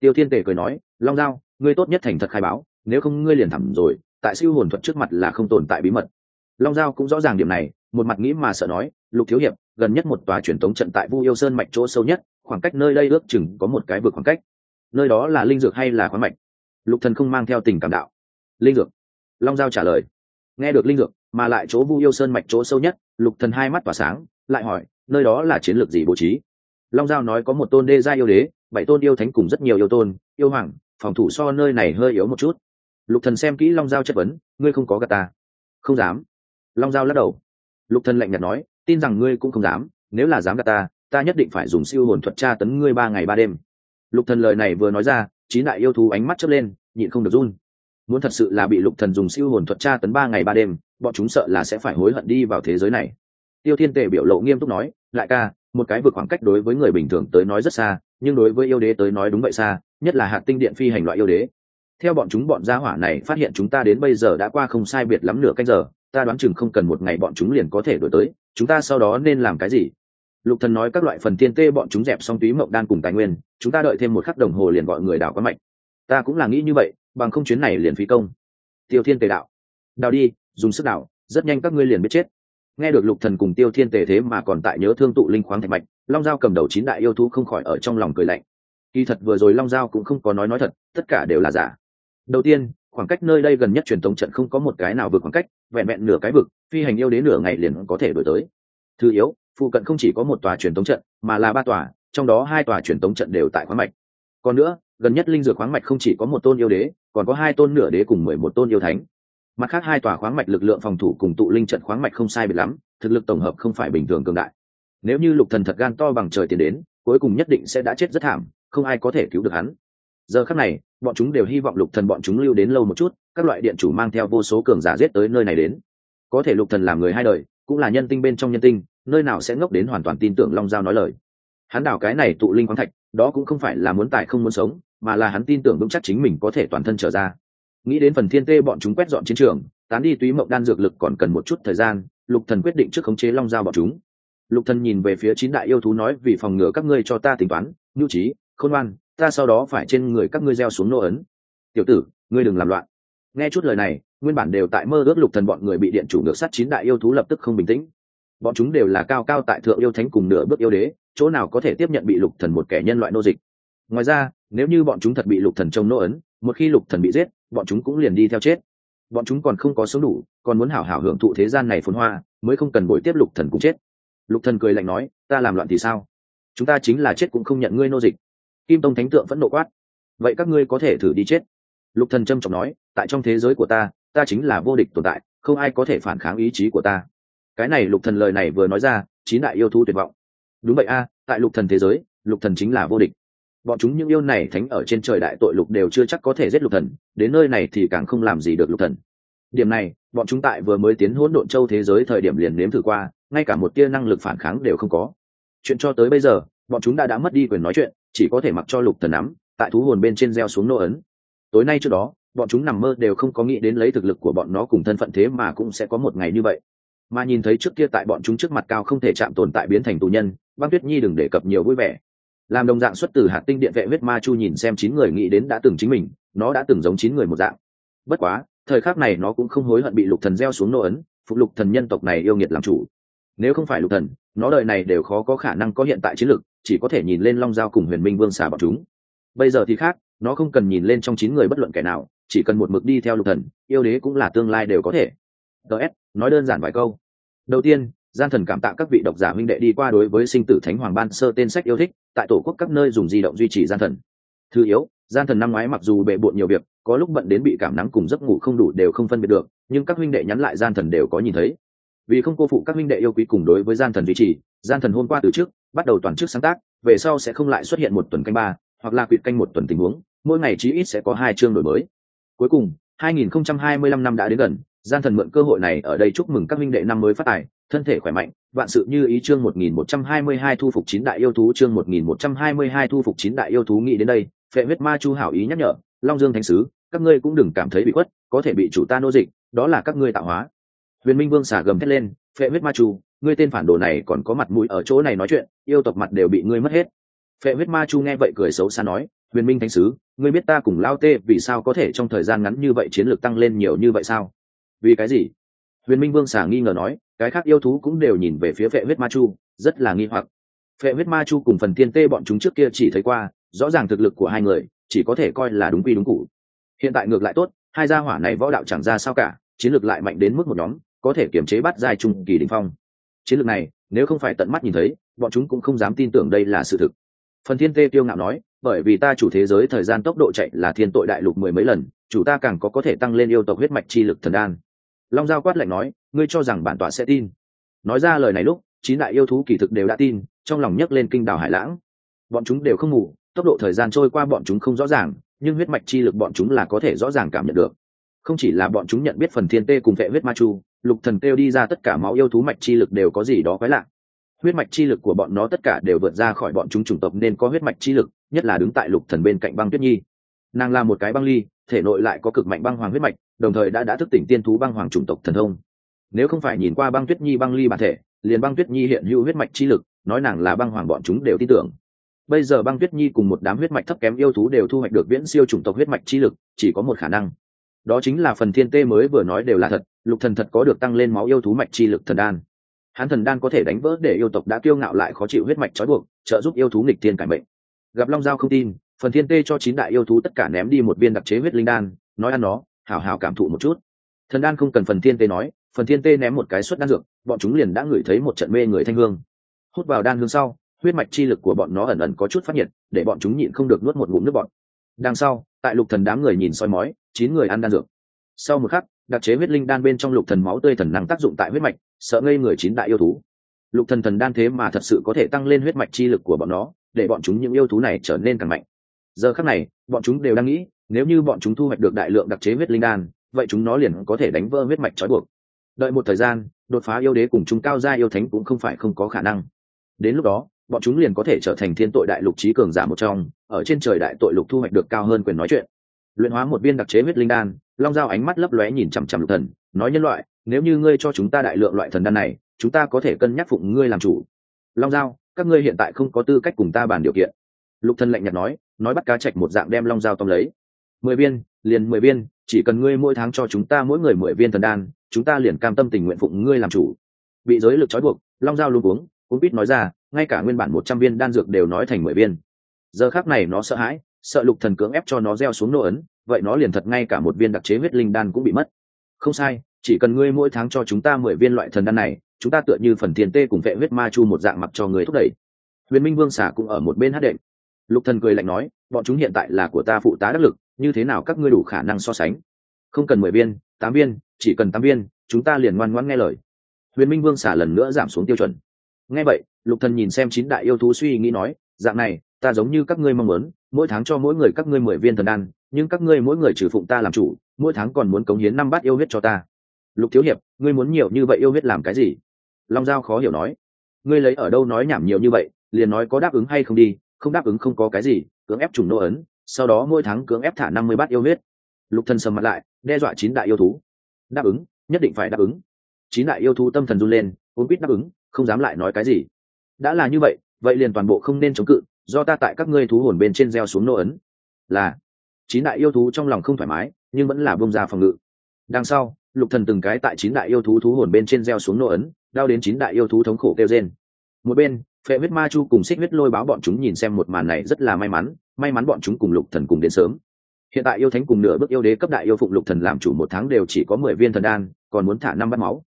Tiêu thiên tề cười nói long giao, ngươi tốt nhất thành thật khai báo, nếu không ngươi liền thẳm rồi, tại siêu hồn thuật trước mặt là không tồn tại bí mật. Long giao cũng rõ ràng điểm này, một mặt nghĩ mà sợ nói, lục thiếu hiệp, gần nhất một tòa truyền tống trận tại vu yêu sơn mạch chỗ sâu nhất, khoảng cách nơi đây ước chừng có một cái vực khoảng cách. Nơi đó là linh dược hay là khoáng mạch? Lục thần không mang theo tình cảm đạo. Linh dược. Long giao trả lời. Nghe được linh dược, mà lại chỗ vu yêu sơn mạch chỗ sâu nhất, lục thần hai mắt tỏa sáng, lại hỏi, nơi đó là chiến lược gì bố trí? Long giao nói có một tôn đê gia yêu đế, bảy tôn yêu thánh cùng rất nhiều yêu tôn, yêu hoàng phòng thủ so nơi này hơi yếu một chút. Lục thần xem kỹ long giao chất vấn, ngươi không có gạt ta. Không dám. Long giao lắc đầu. Lục thần lạnh nhạt nói, tin rằng ngươi cũng không dám, nếu là dám gạt ta ta nhất định phải dùng siêu hồn thuật tra tấn ngươi ba ngày ba đêm. Lục thần lời này vừa nói ra, chín đại yêu thú ánh mắt chớp lên, nhịn không được run. Muốn thật sự là bị lục thần dùng siêu hồn thuật tra tấn ba ngày ba đêm, bọn chúng sợ là sẽ phải hối hận đi vào thế giới này. Tiêu thiên tề biểu lộ nghiêm túc nói, lại ca, một cái vượt khoảng cách đối với người bình thường tới nói rất xa, nhưng đối với yêu đế tới nói đúng vậy xa nhất là hạt tinh điện phi hành loại yêu đế. Theo bọn chúng, bọn gia hỏa này phát hiện chúng ta đến bây giờ đã qua không sai biệt lắm nửa canh giờ, ta đoán chừng không cần một ngày bọn chúng liền có thể đổi tới, chúng ta sau đó nên làm cái gì? Lục thần nói các loại phần tiên tê bọn chúng dẹp xong túy mộng đan cùng tài nguyên, chúng ta đợi thêm một khắc đồng hồ liền gọi người đào quá mạnh ta cũng là nghĩ như vậy, bằng không chuyến này liền phí công. Tiêu thiên tề đạo. Đào đi, dùng sức đào rất nhanh các ngươi liền biết chết. Nghe được lục thần cùng tiêu thiên tề thế mà còn tại nhớ thương tụ linh khoáng thạch mạch, long giao cầm đầu chín đại yêu thú không khỏi ở trong lòng cười lạnh kỳ thật vừa rồi long giao cũng không có nói nói thật, tất cả đều là giả. Đầu tiên, khoảng cách nơi đây gần nhất truyền thống trận không có một cái nào vượt khoảng cách, vẹn vẹn nửa cái vực, phi hành yêu đến nửa ngày liền có thể đổi tới. Thứ yếu, phụ cận không chỉ có một tòa truyền thống trận, mà là ba tòa, trong đó hai tòa truyền thống trận đều tại khoáng mạch. Còn nữa, gần nhất linh dược khoáng mạch không chỉ có một tôn yêu đế, còn có hai tôn nửa đế cùng mười một tôn yêu thánh. Mặt khác hai tòa khoáng mạch lực lượng phòng thủ cùng tụ linh trận khoáng mạch không sai biệt lắm, thực lực tổng hợp không phải bình thường cường đại. Nếu như lục thần thật gan to bằng trời tiền đến, cuối cùng nhất định sẽ đã chết rất thảm không ai có thể cứu được hắn. Giờ khắc này, bọn chúng đều hy vọng lục thần bọn chúng lưu đến lâu một chút, các loại điện chủ mang theo vô số cường giả giết tới nơi này đến. Có thể lục thần làm người hai đời, cũng là nhân tinh bên trong nhân tinh, nơi nào sẽ ngốc đến hoàn toàn tin tưởng long giao nói lời. Hắn đảo cái này tụ linh khoáng thạch, đó cũng không phải là muốn tài không muốn sống, mà là hắn tin tưởng vững chắc chính mình có thể toàn thân trở ra. Nghĩ đến phần thiên tê bọn chúng quét dọn chiến trường, tán đi túy mộng đan dược lực còn cần một chút thời gian, lục thần quyết định trước khống chế long giao bọn chúng. Lục thần nhìn về phía chín đại yêu thú nói, vì phòng ngừa các ngươi cho ta tính toán, nhu trí khôn ngoan, ta sau đó phải trên người các ngươi gieo xuống nô ấn. Tiểu tử, ngươi đừng làm loạn. Nghe chút lời này, nguyên bản đều tại mơ ước lục thần bọn người bị điện chủ ngược sát chín đại yêu thú lập tức không bình tĩnh. Bọn chúng đều là cao cao tại thượng yêu thánh cùng nửa bước yêu đế, chỗ nào có thể tiếp nhận bị lục thần một kẻ nhân loại nô dịch. Ngoài ra, nếu như bọn chúng thật bị lục thần trông nô ấn, một khi lục thần bị giết, bọn chúng cũng liền đi theo chết. Bọn chúng còn không có sống đủ, còn muốn hảo hảo hưởng thụ thế gian này phồn hoa, mới không cần bồi tiếp lục thần cũng chết. Lục thần cười lạnh nói, ta làm loạn thì sao? Chúng ta chính là chết cũng không nhận ngươi nô dịch kim tông thánh tượng vẫn nộ quát. Vậy các ngươi có thể thử đi chết. Lục thần trâm trọng nói, tại trong thế giới của ta ta chính là vô địch tồn tại, không ai có thể phản kháng ý chí của ta. Cái này lục thần lời này vừa nói ra, chín đại yêu thú tuyệt vọng. Đúng vậy a, tại lục thần thế giới, lục thần chính là vô địch. Bọn chúng những yêu này thánh ở trên trời đại tội lục đều chưa chắc có thể giết lục thần, đến nơi này thì càng không làm gì được lục thần. Điểm này, bọn chúng tại vừa mới tiến hỗn độn châu thế giới thời điểm liền nếm thử qua, ngay cả một tia năng lực phản kháng đều không có. Chuyện cho tới bây giờ, bọn chúng đã đã mất đi quyền nói chuyện chỉ có thể mặc cho lục thần nắm, tại thú hồn bên trên gieo xuống nô ấn. Tối nay trước đó, bọn chúng nằm mơ đều không có nghĩ đến lấy thực lực của bọn nó cùng thân phận thế mà cũng sẽ có một ngày như vậy. Mà nhìn thấy trước kia tại bọn chúng trước mặt cao không thể chạm tồn tại biến thành tù nhân, băng tuyết nhi đừng đề cập nhiều vui vẻ. Làm đồng dạng xuất từ hạt tinh điện vệ huyết ma chu nhìn xem chín người nghĩ đến đã từng chính mình, nó đã từng giống chín người một dạng. Bất quá, thời khắc này nó cũng không hối hận bị lục thần gieo xuống nô ấn, phục lục thần nhân tộc này yêu nghiệt làm chủ nếu không phải lục thần, nó đời này đều khó có khả năng có hiện tại chiến lược chỉ có thể nhìn lên long giao cùng huyền minh vương xà bọn chúng. Bây giờ thì khác, nó không cần nhìn lên trong chín người bất luận kẻ nào, chỉ cần một mực đi theo lục thần, yêu đế cũng là tương lai đều có thể. Ts nói đơn giản vài câu. Đầu tiên, gian thần cảm tạ các vị độc giả minh đệ đi qua đối với sinh tử thánh hoàng ban sơ tên sách yêu thích, tại tổ quốc các nơi dùng di động duy trì gian thần. Thứ yếu, gian thần năm ngoái mặc dù bệ bộn nhiều việc, có lúc bận đến bị cảm nắng cùng giấc ngủ không đủ đều không phân biệt được, nhưng các huynh đệ nhắn lại gian thần đều có nhìn thấy vì không cô phụ các minh đệ yêu quý cùng đối với gian thần duy trì, gian thần hôm qua từ trước, bắt đầu toàn chức sáng tác, về sau sẽ không lại xuất hiện một tuần canh ba, hoặc là quyệt canh một tuần tình huống, mỗi ngày chí ít sẽ có hai chương đổi mới. Cuối cùng 2025 năm đã đến gần, gian thần mượn cơ hội này ở đây chúc mừng các minh đệ năm mới phát tài, thân thể khỏe mạnh, vạn sự như ý chương 1122 thu phục chín đại yêu thú chương 1122 thu phục chín đại yêu thú nghĩ đến đây, phệ huyết ma chu hảo ý nhắc nhở, long dương thánh sứ, các ngươi cũng đừng cảm thấy bị khuất, có thể bị chủ ta nô dịch, đó là các ngươi tạo hóa huyền minh vương xả gầm thét lên, phệ huyết ma chu ngươi tên phản đồ này còn có mặt mũi ở chỗ này nói chuyện, yêu tộc mặt đều bị ngươi mất hết. Phệ huyết ma chu nghe vậy cười xấu xa nói huyền minh thánh sứ, ngươi biết ta cùng lao tê vì sao có thể trong thời gian ngắn như vậy chiến lược tăng lên nhiều như vậy sao? Vì cái gì? Huyền minh vương xả nghi ngờ nói, cái khác yêu thú cũng đều nhìn về phía phệ huyết ma chu rất là nghi hoặc. Phệ huyết ma chu cùng phần Tiên tê bọn chúng trước kia chỉ thấy qua, rõ ràng thực lực của hai người, chỉ có thể coi là đúng quy đúng cụ hiện tại ngược lại tốt, hai gia hỏa này võ đạo chẳng ra sao cả, chiến lược lại mạnh đến mức một nhóm có thể kiểm chế bắt giai trung kỳ đỉnh phong. Chiến lược này, nếu không phải tận mắt nhìn thấy, bọn chúng cũng không dám tin tưởng đây là sự thực. Phần thiên tê tiêu ngạo nói, bởi vì ta chủ thế giới thời gian tốc độ chạy là thiên tội đại lục mười mấy lần, chủ ta càng có có thể tăng lên yêu tộc huyết mạch chi lực thần đan. Long giao quát lạnh nói, ngươi cho rằng bản tọa sẽ tin. Nói ra lời này lúc, chín đại yêu thú kỳ thực đều đã tin, trong lòng nhấc lên kinh đảo hải lãng. Bọn chúng đều không ngủ, tốc độ thời gian trôi qua bọn chúng không rõ ràng, nhưng huyết mạch chi lực bọn chúng là có thể rõ ràng cảm nhận được. Không chỉ là bọn chúng nhận biết phần thiên tê cùng vệ huyết ma chu lục thần kêu đi ra tất cả máu yêu thú mạch chi lực đều có gì đó quái lạ. Huyết mạch chi lực của bọn nó tất cả đều vượt ra khỏi bọn chúng chủng tộc nên có huyết mạch chi lực, nhất là đứng tại lục thần bên cạnh băng tuyết nhi. Nàng là một cái băng ly, thể nội lại có cực mạnh băng hoàng huyết mạch, đồng thời đã đã thức tỉnh tiên thú băng hoàng chủng tộc thần thông. Nếu không phải nhìn qua băng tuyết nhi băng ly bản thể, liền băng tuyết nhi hiện hữu huyết mạch chi lực, nói nàng là băng hoàng bọn chúng đều tin tưởng. Bây giờ băng tuyết nhi cùng một đám huyết mạch thấp kém yêu thú đều thu hoạch được viễn siêu chủng tộc huyết mạch chi lực, chỉ có một khả năng đó chính là phần thiên tê mới vừa nói đều là thật, lục thần thật có được tăng lên máu yêu thú mạch chi lực thần đan. Hắn thần đan có thể đánh vỡ để yêu tộc đã kiêu ngạo lại khó chịu huyết mạch trói buộc, trợ giúp yêu thú nghịch thiên cải mệnh. Gặp long giao không tin, phần thiên tê cho chín đại yêu thú tất cả ném đi một viên đặc chế huyết linh đan, nói ăn nó hào hào cảm thụ một chút. Thần đan không cần phần thiên tê nói, phần thiên tê ném một cái suất đan dược, bọn chúng liền đã ngửi thấy một trận mê người thanh hương. Hút vào đan hương sau, huyết mạch chi lực của bọn nó ẩn ẩn có chút phát nhiệt, để bọn chúng nhịn không được nuốt một ngụm nước bọn đằng sau, tại lục thần đám người nhìn soi mói chín người ăn đan dược. Sau một khắc, đặc chế huyết linh đan bên trong lục thần máu tươi thần năng tác dụng tại huyết mạch, sợ ngây người chín đại yêu thú. Lục thần thần đan thế mà thật sự có thể tăng lên huyết mạch chi lực của bọn nó, để bọn chúng những yêu thú này trở nên càng mạnh. Giờ khắc này, bọn chúng đều đang nghĩ, nếu như bọn chúng thu hoạch được đại lượng đặc chế huyết linh đan, vậy chúng nó liền có thể đánh vỡ huyết mạch trói buộc. Đợi một thời gian, đột phá yêu đế cùng chúng cao gia yêu thánh cũng không phải không có khả năng. Đến lúc đó, bọn chúng liền có thể trở thành thiên tội đại lục trí cường giả một trong, ở trên trời đại tội lục thu hoạch được cao hơn quyền nói chuyện luyện hóa một viên đặc chế huyết linh đan, long dao ánh mắt lấp lóe nhìn chằm chằm lục thần, nói nhân loại, nếu như ngươi cho chúng ta đại lượng loại thần đan này, chúng ta có thể cân nhắc phụng ngươi làm chủ. Long dao các ngươi hiện tại không có tư cách cùng ta bàn điều kiện. Lục thần lạnh nhạt nói nói bắt cá chạch một dạng đem long dao tóm lấy. Mười viên, liền mười viên, chỉ cần ngươi mỗi tháng cho chúng ta mỗi người mười viên thần đan, chúng ta liền cam tâm tình nguyện phụng ngươi làm chủ. Bị giới lực trói buộc, long dao luôn uống cũng biết nói ra, ngay cả nguyên bản một trăm viên đan dược đều nói thành mười viên. Giờ khác này nó sợ hãi sợ lục thần cưỡng ép cho nó gieo xuống nô ấn, vậy nó liền thật ngay cả một viên đặc chế huyết linh đan cũng bị mất. Không sai, chỉ cần ngươi mỗi tháng cho chúng ta mười viên loại thần đan này, chúng ta tựa như phần tiền tê cùng vệ huyết ma chu một dạng mặc cho người thúc đẩy. Huyền minh vương xả cũng ở một bên hát đệm. Lục thần cười lạnh nói, bọn chúng hiện tại là của ta phụ tá đắc lực, như thế nào các ngươi đủ khả năng so sánh? Không cần mười viên, tám viên, chỉ cần tám viên, chúng ta liền ngoan ngoãn nghe lời. Huyền minh vương xả lần nữa giảm xuống tiêu chuẩn. Nghe vậy, lục thần nhìn xem chín đại yêu thú suy nghĩ nói, dạng này ta giống như các ngươi mong muốn, mỗi tháng cho mỗi người các ngươi mười viên thần đan, nhưng các ngươi mỗi người trừ phụng ta làm chủ, mỗi tháng còn muốn cống hiến năm bát yêu huyết cho ta. Lục thiếu hiệp, ngươi muốn nhiều như vậy yêu huyết làm cái gì? Long giao khó hiểu nói. Ngươi lấy ở đâu nói nhảm nhiều như vậy, liền nói có đáp ứng hay không đi, không đáp ứng không có cái gì, cưỡng ép trùng nô ấn, sau đó mỗi tháng cưỡng ép thả năm mươi bát yêu huyết. Lục thần sầm mặt lại, đe dọa chín đại yêu thú. Đáp ứng, nhất định phải đáp ứng. Chín đại yêu thú tâm thần run lên vốn biết đáp ứng, không dám lại nói cái gì. Đã là như vậy vậy liền toàn bộ không nên chống cự do ta tại các ngươi thú hồn bên trên gieo xuống nô ấn. Là, chín đại yêu thú trong lòng không thoải mái, nhưng vẫn là bông ra phòng ngự. Đằng sau, lục thần từng cái tại chín đại yêu thú thú hồn bên trên gieo xuống nô ấn đau đến chín đại yêu thú thống khổ kêu rên. Một bên, phệ huyết ma chu cùng xích huyết lôi báo bọn chúng nhìn xem một màn này rất là may mắn may mắn bọn chúng cùng lục thần cùng đến sớm. Hiện tại yêu thánh cùng nửa bước yêu đế cấp đại yêu phụng lục thần làm chủ một tháng đều chỉ có mười viên thần đan, còn muốn thả năm bát máu.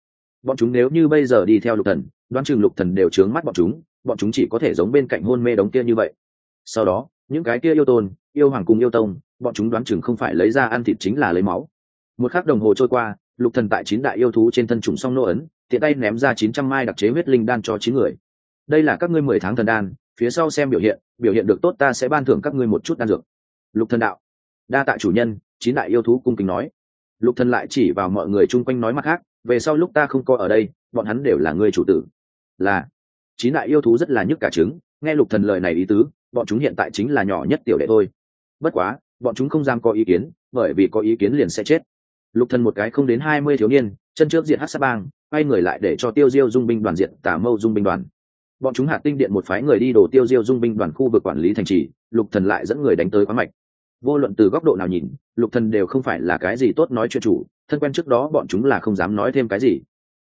Bọn chúng nếu như bây giờ đi theo lục thần, đoán chừng lục thần đều trướng mắt bọn chúng bọn chúng chỉ có thể giống bên cạnh hôn mê đống kia như vậy. Sau đó, những cái kia yêu tôn, yêu hoàng cùng yêu tông, bọn chúng đoán chừng không phải lấy ra ăn thịt chính là lấy máu. Một khắc đồng hồ trôi qua, lục thần tại chín đại yêu thú trên thân trùng song nô ấn, tiện tay ném ra chín trăm mai đặc chế huyết linh đan cho chín người. Đây là các ngươi mười tháng thần đan, phía sau xem biểu hiện biểu hiện được tốt ta sẽ ban thưởng các ngươi một chút đan dược. Lục thần đạo. Đa tạ chủ nhân, chín đại yêu thú cung kính nói. Lục thần lại chỉ vào mọi người chung quanh nói mặt khác, về sau lúc ta không có ở đây, bọn hắn đều là người chủ tử. Là chín đại yêu thú rất là nhức cả trứng. Nghe lục thần lời này ý tứ, bọn chúng hiện tại chính là nhỏ nhất tiểu đệ thôi. Bất quá, bọn chúng không dám có ý kiến, bởi vì có ý kiến liền sẽ chết. Lục thần một cái không đến hai mươi thiếu niên, chân trước diện hắc sa bang, quay người lại để cho tiêu diêu dung binh đoàn diện tả mâu dung binh đoàn. Bọn chúng hạt tinh điện một phái người đi đổ tiêu diêu dung binh đoàn khu vực quản lý thành trì, lục thần lại dẫn người đánh tới quán mạch. Vô luận từ góc độ nào nhìn, lục thần đều không phải là cái gì tốt nói chuyện chủ, thân quen trước đó bọn chúng là không dám nói thêm cái gì.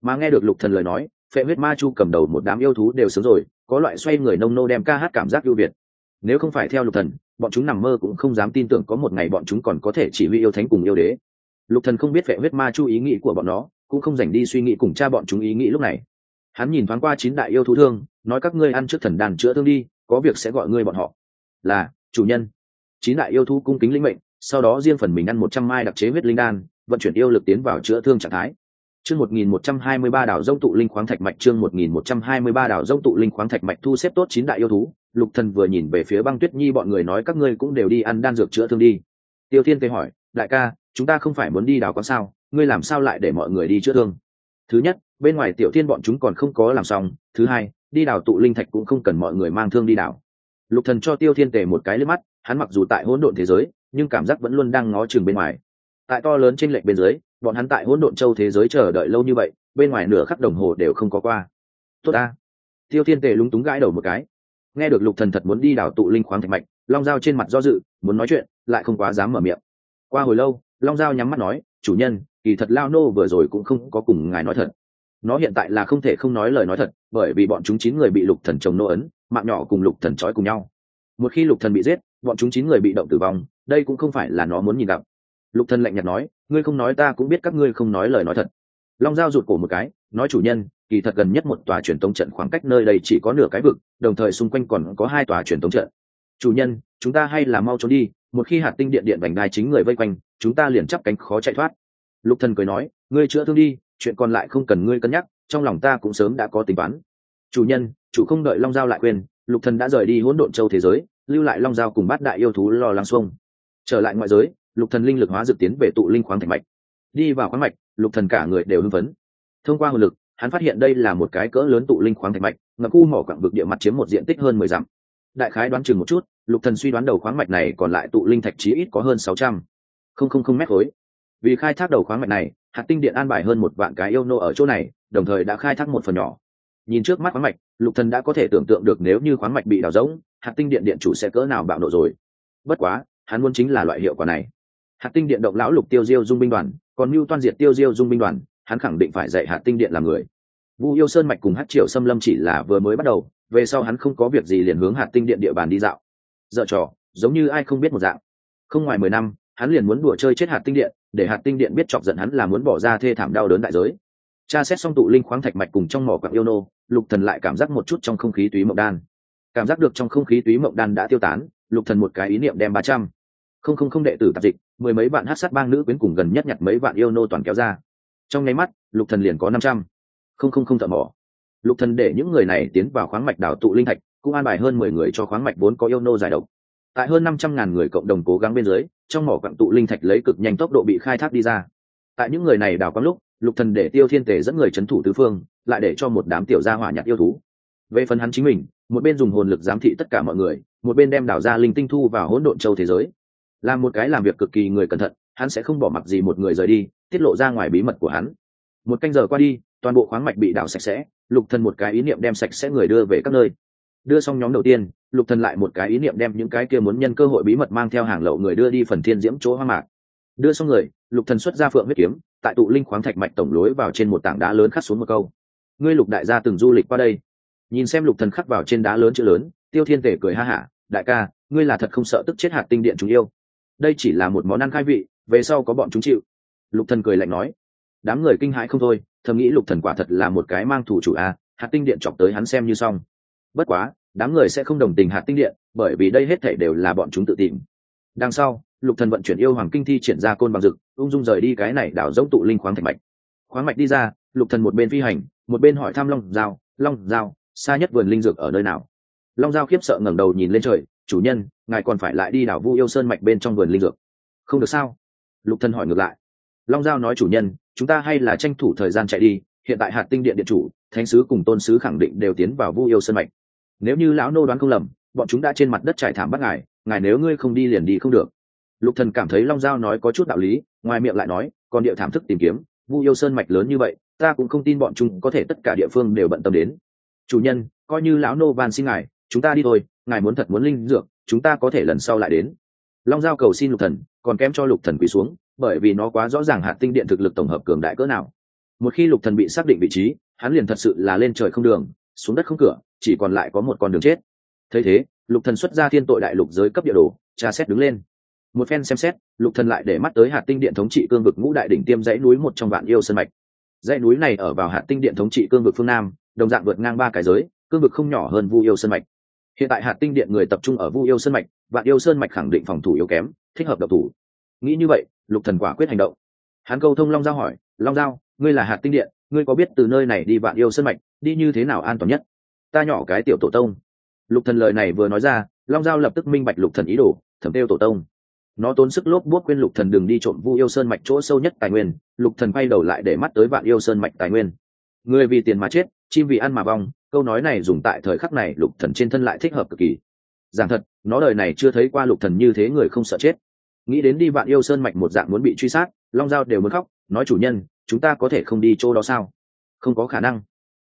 Mà nghe được lục thần lời nói phệ huyết ma chu cầm đầu một đám yêu thú đều sướng rồi, có loại xoay người nông nô đem ca hát cảm giác ưu việt. Nếu không phải theo lục thần, bọn chúng nằm mơ cũng không dám tin tưởng có một ngày bọn chúng còn có thể chỉ huy yêu thánh cùng yêu đế. Lục thần không biết phệ huyết ma chu ý nghĩ của bọn nó, cũng không dành đi suy nghĩ cùng cha bọn chúng ý nghĩ lúc này. Hắn nhìn thoáng qua chín đại yêu thú thương, nói các ngươi ăn trước thần đàn chữa thương đi, có việc sẽ gọi ngươi bọn họ. Là, chủ nhân. Chín đại yêu thú cung kính linh mệnh, sau đó riêng phần mình ăn một trăm mai đặc chế huyết linh đan, vận chuyển yêu lực tiến vào chữa thương trạng thái chương một nghìn một trăm hai mươi ba đảo dông tụ linh khoáng thạch mạch, chương một nghìn một trăm hai mươi ba đảo dông tụ linh khoáng thạch mạch thu xếp tốt chín đại yêu thú. Lục thần vừa nhìn về phía băng tuyết nhi, bọn người nói các ngươi cũng đều đi ăn đan dược chữa thương đi. Tiêu thiên tê hỏi, đại ca, chúng ta không phải muốn đi đào quán sao? Ngươi làm sao lại để mọi người đi chữa thương? Thứ nhất, bên ngoài tiểu thiên bọn chúng còn không có làm xong. Thứ hai, đi đào tụ linh thạch cũng không cần mọi người mang thương đi đào lục thần cho tiêu thiên tề một cái liếc mắt, hắn mặc dù tại hỗn độn thế giới, nhưng cảm giác vẫn luôn đang ngó chừng bên ngoài. Tại to lớn trên lệch bên dưới bọn hắn tại hỗn độn châu thế giới chờ đợi lâu như vậy, bên ngoài nửa khắc đồng hồ đều không có qua. Tốt ta. Tiêu thiên tề lúng túng gãi đầu một cái. Nghe được lục thần thật muốn đi đảo tụ linh khoáng thạch mạch, long dao trên mặt do dự, muốn nói chuyện, lại không quá dám mở miệng. Qua hồi lâu, long dao nhắm mắt nói, chủ nhân, kỳ thật lao nô vừa rồi cũng không có cùng ngài nói thật. Nó hiện tại là không thể không nói lời nói thật, bởi vì bọn chúng chín người bị lục thần chồng nô ấn, mạng nhỏ cùng lục thần trói cùng nhau. Một khi lục thần bị giết, bọn chúng chín người bị động tử vong, đây cũng không phải là nó muốn nhìn gặp lục thần lạnh nhạt nói, ngươi không nói ta cũng biết các ngươi không nói lời nói thật. Long giao rụt cổ một cái, nói, chủ nhân, kỳ thật gần nhất một tòa truyền tống trận khoảng cách nơi đây chỉ có nửa cái vực, đồng thời xung quanh còn có hai tòa truyền tống trận. Chủ nhân, chúng ta hay là mau trốn đi, một khi hạt tinh điện điện vành đai chính người vây quanh, chúng ta liền chắp cánh khó chạy thoát. Lục thần cười nói, ngươi chữa thương đi, chuyện còn lại không cần ngươi cân nhắc, trong lòng ta cũng sớm đã có tính toán. Chủ nhân, chủ không đợi long giao lại quên, lục thần đã rời đi hỗn độn châu thế giới, lưu lại long giao cùng bát đại yêu thú lo lắng xuông. Trở lại ngoại giới lục thần linh lực hóa dược tiến về tụ linh khoáng thành mạch. Đi vào khoáng mạch, lục thần cả người đều hưng phấn. Thông qua hồn lực, hắn phát hiện đây là một cái cỡ lớn tụ linh khoáng thành mạch, ngập khu mỏ quặng vực địa mặt chiếm một diện tích hơn mười dặm. Đại khái đoán chừng một chút, lục thần suy đoán đầu khoáng mạch này còn lại tụ linh thạch chí ít có hơn sáu trăm. Không không không mét khối. Vì khai thác đầu khoáng mạch này, hạt tinh điện an bài hơn một vạn cái yêu nô ở chỗ này, đồng thời đã khai thác một phần nhỏ. Nhìn trước mắt khoáng mạch, lục thần đã có thể tưởng tượng được nếu như khoáng mạch bị đào rỗng, hạt tinh điện điện chủ sẽ cỡ nào bạo nộ rồi. Bất quá, hắn muốn chính là loại hiệu quả này hạt tinh điện động lão lục tiêu diêu dung binh đoàn, còn mưu toan diệt tiêu diêu dung binh đoàn, hắn khẳng định phải dạy hạt tinh điện làm người. Vu yêu sơn mạch cùng hát triệu xâm lâm chỉ là vừa mới bắt đầu, về sau hắn không có việc gì liền hướng hạt tinh điện địa bàn đi dạo. Dợ trò, giống như ai không biết một dạng. Không ngoài mười năm, hắn liền muốn đùa chơi chết hạt tinh điện, để hạt tinh điện biết chọc giận hắn là muốn bỏ ra thê thảm đau đớn đại giới. Tra xét xong tụ linh khoáng thạch mạch cùng trong mỏ quặng yêu nô, lục thần lại cảm giác một chút trong không khí túy mộng đan. Cảm giác được trong không khí túy mộng đan đã tiêu tán, lục thần một cái ý niệm đem ba trăm. Không không không đệ tử tạp dịch mười mấy bạn hát sát bang nữ quyến cùng gần nhất nhặt mấy bạn yêu nô toàn kéo ra. Trong nháy mắt, lục thần liền có năm trăm. Không không không thợ mỏ. Lục thần để những người này tiến vào khoáng mạch đảo tụ linh thạch, cũng an bài hơn mười người cho khoáng mạch vốn có yêu nô giải độc. Tại hơn năm trăm ngàn người cộng đồng cố gắng bên dưới, trong mỏ quặng tụ linh thạch lấy cực nhanh tốc độ bị khai thác đi ra. Tại những người này đào quang lúc, lục thần để tiêu thiên tề dẫn người chấn thủ tứ phương, lại để cho một đám tiểu gia hỏa nhặt yêu thú. Về phần hắn chính mình, một bên dùng hồn lực giám thị tất cả mọi người, một bên đem đào ra linh tinh thu vào hỗn độn châu thế giới làm một cái làm việc cực kỳ người cẩn thận, hắn sẽ không bỏ mặc gì một người rời đi, tiết lộ ra ngoài bí mật của hắn. Một canh giờ qua đi, toàn bộ khoáng mạch bị đào sạch sẽ, lục thần một cái ý niệm đem sạch sẽ người đưa về các nơi. Đưa xong nhóm đầu tiên, lục thần lại một cái ý niệm đem những cái kia muốn nhân cơ hội bí mật mang theo hàng lậu người đưa đi phần thiên diễm chỗ hoang mạc. Đưa xong người, lục thần xuất ra phượng huyết kiếm, tại tụ linh khoáng thạch mạch tổng lối vào trên một tảng đá lớn khắc xuống một câu. Ngươi lục đại gia từng du lịch qua đây? Nhìn xem lục thần khắc vào trên đá lớn chữ lớn, tiêu thiên tể cười ha hả, đại ca, ngươi là thật không sợ tức chết hạt tinh điện chúng yêu đây chỉ là một món ăn khai vị, về sau có bọn chúng chịu. Lục thần cười lạnh nói. Đám người kinh hãi không thôi, thầm nghĩ lục thần quả thật là một cái mang thủ chủ a, hạt tinh điện chọc tới hắn xem như xong. Bất quá, đám người sẽ không đồng tình hạt tinh điện, bởi vì đây hết thể đều là bọn chúng tự tìm. Đằng sau, lục thần vận chuyển yêu hoàng kinh thi triển ra côn bằng dực ung dung rời đi cái này đảo giống tụ linh khoáng thạch mạch. Khoáng mạch đi ra, lục thần một bên phi hành, một bên hỏi thăm long giao long giao, xa nhất vườn linh dược ở nơi nào? Long giao khiếp sợ ngẩng đầu nhìn lên trời chủ nhân, ngài còn phải lại đi đảo vu yêu sơn mạch bên trong vườn linh dược. Không được sao? Lục thần hỏi ngược lại. Long giao nói, chủ nhân, chúng ta hay là tranh thủ thời gian chạy đi, hiện tại hạt tinh điện điện chủ, thánh sứ cùng tôn sứ khẳng định đều tiến vào vu yêu sơn mạch. Nếu như lão nô đoán không lầm, bọn chúng đã trên mặt đất trải thảm bắt ngài ngài nếu ngươi không đi liền đi không được. Lục thần cảm thấy long giao nói có chút đạo lý, ngoài miệng lại nói, còn địa thảm thức tìm kiếm, vu yêu sơn mạch lớn như vậy, ta cũng không tin bọn chúng có thể tất cả địa phương đều bận tâm đến. Chủ nhân, coi như lão nô van xin ngài, chúng ta đi thôi ngài muốn thật muốn linh dược, chúng ta có thể lần sau lại đến. Long giao cầu xin lục thần, còn kém cho lục thần quỳ xuống, bởi vì nó quá rõ ràng hạt tinh điện thực lực tổng hợp cường đại cỡ nào. Một khi lục thần bị xác định vị trí, hắn liền thật sự là lên trời không đường, xuống đất không cửa, chỉ còn lại có một con đường chết. Thấy thế, lục thần xuất ra thiên tội đại lục giới cấp địa đồ, tra xét đứng lên. Một phen xem xét, lục thần lại để mắt tới hạt tinh điện thống trị cương vực ngũ đại đỉnh tiêm dãy núi một trong vạn yêu sơn mạch. Dãy núi này ở vào hạt tinh điện thống trị cương vực phương nam, đồng dạng vượt ngang ba cái giới, cương vực không nhỏ hơn vu yêu sơn mạch hiện tại hạt tinh điện người tập trung ở vu yêu sơn mạch, vạn yêu sơn mạch khẳng định phòng thủ yếu kém, thích hợp độc thủ. Nghĩ như vậy, lục thần quả quyết hành động. Hắn câu thông long giao hỏi, long giao, ngươi là hạt tinh điện, ngươi có biết từ nơi này đi vạn yêu sơn mạch, đi như thế nào an toàn nhất? Ta nhỏ cái tiểu tổ tông. Lục thần lời này vừa nói ra, long giao lập tức minh bạch lục thần ý đồ thẩm tiêu tổ tông. Nó tốn sức lốp buốt quên lục thần đừng đi trộm vu yêu sơn mạch chỗ sâu nhất tài nguyên, lục thần quay đầu lại để mắt tới vạn yêu sơn mạch tài nguyên. Người vì tiền mà chết, chim vì ăn mà vong câu nói này dùng tại thời khắc này lục thần trên thân lại thích hợp cực kỳ. Giảng thật, nó đời này chưa thấy qua lục thần như thế người không sợ chết. Nghĩ đến đi vạn yêu sơn mạch một dạng muốn bị truy sát, long giao đều muốn khóc, nói chủ nhân, chúng ta có thể không đi chỗ đó sao? Không có khả năng.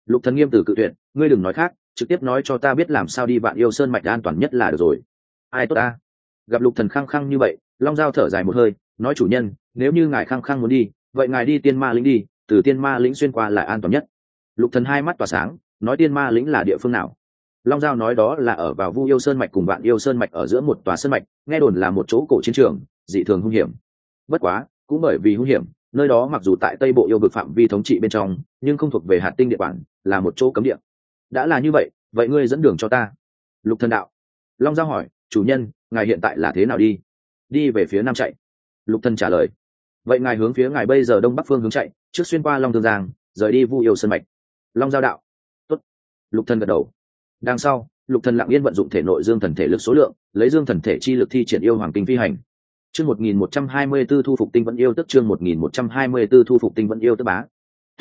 Lục thần nghiêm từ cự tuyệt, ngươi đừng nói khác, trực tiếp nói cho ta biết làm sao đi vạn yêu sơn mạch an toàn nhất là được rồi. Ai tốt ta? Gặp lục thần khăng khăng như vậy, long giao thở dài một hơi, nói chủ nhân, nếu như ngài khăng khăng muốn đi, vậy ngài đi tiên ma lĩnh đi, từ tiên ma lĩnh xuyên qua là an toàn nhất. Lục thần hai mắt tỏa sáng nói tiên ma lĩnh là địa phương nào? Long giao nói đó là ở vào vu yêu sơn mạch cùng vạn yêu sơn mạch ở giữa một tòa sơn mạch nghe đồn là một chỗ cổ chiến trường dị thường hung hiểm. Bất quá cũng bởi vì hung hiểm nơi đó mặc dù tại tây bộ yêu vực phạm vi thống trị bên trong nhưng không thuộc về hạt tinh địa bản, là một chỗ cấm địa. Đã là như vậy vậy ngươi dẫn đường cho ta. Lục thần đạo. Long giao hỏi chủ nhân ngài hiện tại là thế nào đi? Đi về phía nam chạy. Lục thần trả lời vậy ngài hướng phía ngài bây giờ đông bắc phương hướng chạy trước xuyên qua long thương giang rời đi vu yêu sơn mạch. Long giao đạo lục thần gật đầu. Đằng sau, lục thần lặng yên vận dụng thể nội dương thần thể lực số lượng, lấy dương thần thể chi lực thi triển yêu hoàng kinh phi hành. Chương một nghìn một trăm hai mươi 1124 thu phục tinh vẫn yêu tức chương một nghìn một trăm hai mươi 1124 thu phục tinh vẫn yêu tức bá.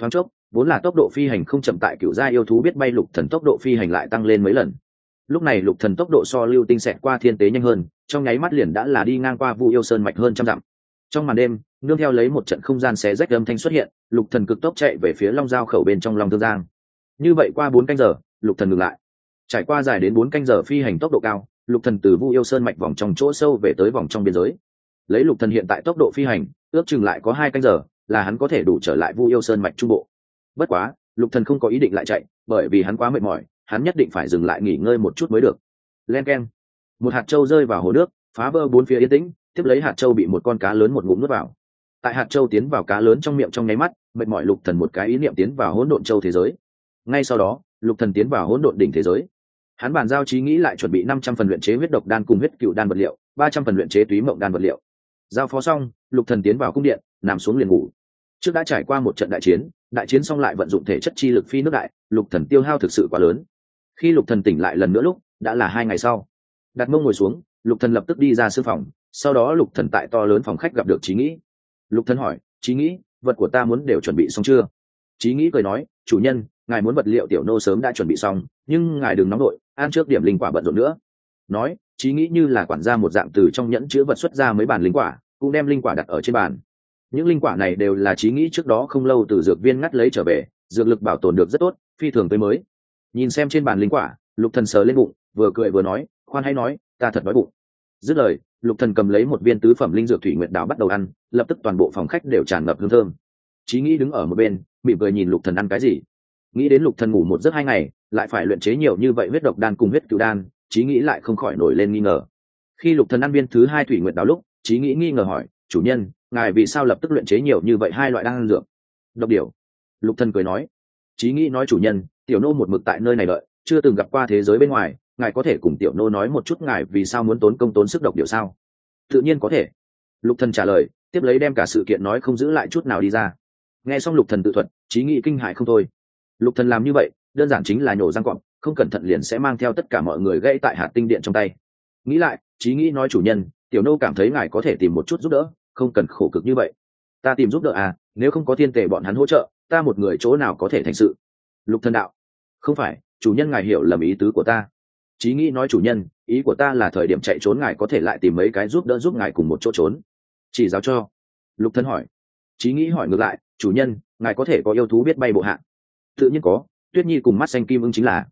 Thoáng chốc, vốn là tốc độ phi hành không chậm tại cựu gia yêu thú biết bay lục thần tốc độ phi hành lại tăng lên mấy lần. Lúc này lục thần tốc độ so lưu tinh xẹt qua thiên tế nhanh hơn, trong nháy mắt liền đã là đi ngang qua vu yêu sơn mạch hơn trăm dặm. Trong màn đêm, nương theo lấy một trận không gian xé rách âm thanh xuất hiện, lục thần cực tốc chạy về phía long giao khẩu bên trong long thương giang. Như vậy qua bốn canh giờ lục thần ngừng lại. Trải qua dài đến bốn canh giờ phi hành tốc độ cao, lục thần từ vu yêu sơn mạch vòng trong chỗ sâu về tới vòng trong biên giới. Lấy lục thần hiện tại tốc độ phi hành, ước chừng lại có hai canh giờ, là hắn có thể đủ trở lại vu yêu sơn mạch trung bộ. Bất quá, lục thần không có ý định lại chạy, bởi vì hắn quá mệt mỏi, hắn nhất định phải dừng lại nghỉ ngơi một chút mới được. Len keng một hạt trâu rơi vào hồ nước, phá vỡ bốn phía yên tĩnh, tiếp lấy hạt trâu bị một con cá lớn một ngụm nuốt vào. Tại hạt trâu tiến vào cá lớn trong miệng trong nháy mắt, mệt mỏi lục thần một cái ý niệm tiến vào hỗn độn châu thế giới. Ngay sau đó lục thần tiến vào hỗn độn đỉnh thế giới. Hắn bàn giao trí nghĩ lại chuẩn bị năm trăm phần luyện chế huyết độc đan cùng huyết cựu đan vật liệu, ba trăm phần luyện chế túy mộng đan vật liệu. Giao phó xong, lục thần tiến vào cung điện, nằm xuống liền ngủ. Trước đã trải qua một trận đại chiến đại chiến xong lại vận dụng thể chất chi lực phi nước đại, lục thần tiêu hao thực sự quá lớn. Khi lục thần tỉnh lại lần nữa lúc, đã là hai ngày sau. Đặt mông ngồi xuống, lục thần lập tức đi ra sư phòng, sau đó lục thần tại to lớn phòng khách gặp được trí nghĩ. Lục thần hỏi, trí nghĩ, vật của ta muốn đều chuẩn bị xong chưa? Trí nghĩ cười nói, chủ nhân ngài muốn vật liệu tiểu nô sớm đã chuẩn bị xong, nhưng ngài đừng nóng đội ăn trước điểm linh quả bận rộn nữa. Nói trí nghĩ như là quản gia một dạng từ trong nhẫn chứa vật xuất ra mấy bàn linh quả, cũng đem linh quả đặt ở trên bàn. Những linh quả này đều là trí nghĩ trước đó không lâu từ dược viên ngắt lấy trở về, dược lực bảo tồn được rất tốt, phi thường tới mới. Nhìn xem trên bàn linh quả, lục thần sờ lên bụng, vừa cười vừa nói, khoan hay nói, ta thật đói bụng. Dứt lời, lục thần cầm lấy một viên tứ phẩm linh dược thủy nguyệt đào bắt đầu ăn, lập tức toàn bộ phòng khách đều tràn ngập hương thơm. Trí nghĩ đứng ở một bên, mỉm cười nhìn lục thần ăn cái gì nghĩ đến lục thần ngủ một giấc hai ngày, lại phải luyện chế nhiều như vậy huyết độc đan cùng huyết cựu đan, chí nghĩ lại không khỏi nổi lên nghi ngờ. Khi lục thần ăn viên thứ hai thủy nguyệt đào lúc, chí nghĩ nghi ngờ hỏi, chủ nhân, ngài vì sao lập tức luyện chế nhiều như vậy hai loại đan dược? Độc điều lục thần cười nói. Chí nghĩ nói, chủ nhân, tiểu nô một mực tại nơi này đợi, chưa từng gặp qua thế giới bên ngoài, ngài có thể cùng tiểu nô nói một chút ngài vì sao muốn tốn công tốn sức độc điều sao? Tự nhiên có thể. Lục thần trả lời, tiếp lấy đem cả sự kiện nói không giữ lại chút nào đi ra. Nghe xong lục thần tự thuật trí nghĩ kinh hại không thôi lục thần làm như vậy, đơn giản chính là nhổ răng cọp, không cẩn thận liền sẽ mang theo tất cả mọi người gãy tại hạt tinh điện trong tay. Nghĩ lại trí nghĩ nói chủ nhân, tiểu nô cảm thấy ngài có thể tìm một chút giúp đỡ, không cần khổ cực như vậy. Ta tìm giúp đỡ à nếu không có thiên tề bọn hắn hỗ trợ, ta một người chỗ nào có thể thành sự? Lục thần đạo, không phải, chủ nhân ngài hiểu lầm ý tứ của ta. Chí nghĩ nói chủ nhân, ý của ta là thời điểm chạy trốn ngài có thể lại tìm mấy cái giúp đỡ giúp ngài cùng một chỗ trốn. Chỉ giáo cho. Lục thân hỏi. Chí nghĩ hỏi ngược lại, chủ nhân, ngài có thể có yêu thú biết bay bộ hạ? Tự nhiên có, tuyết nhi cùng mắt xanh kim ưng chính là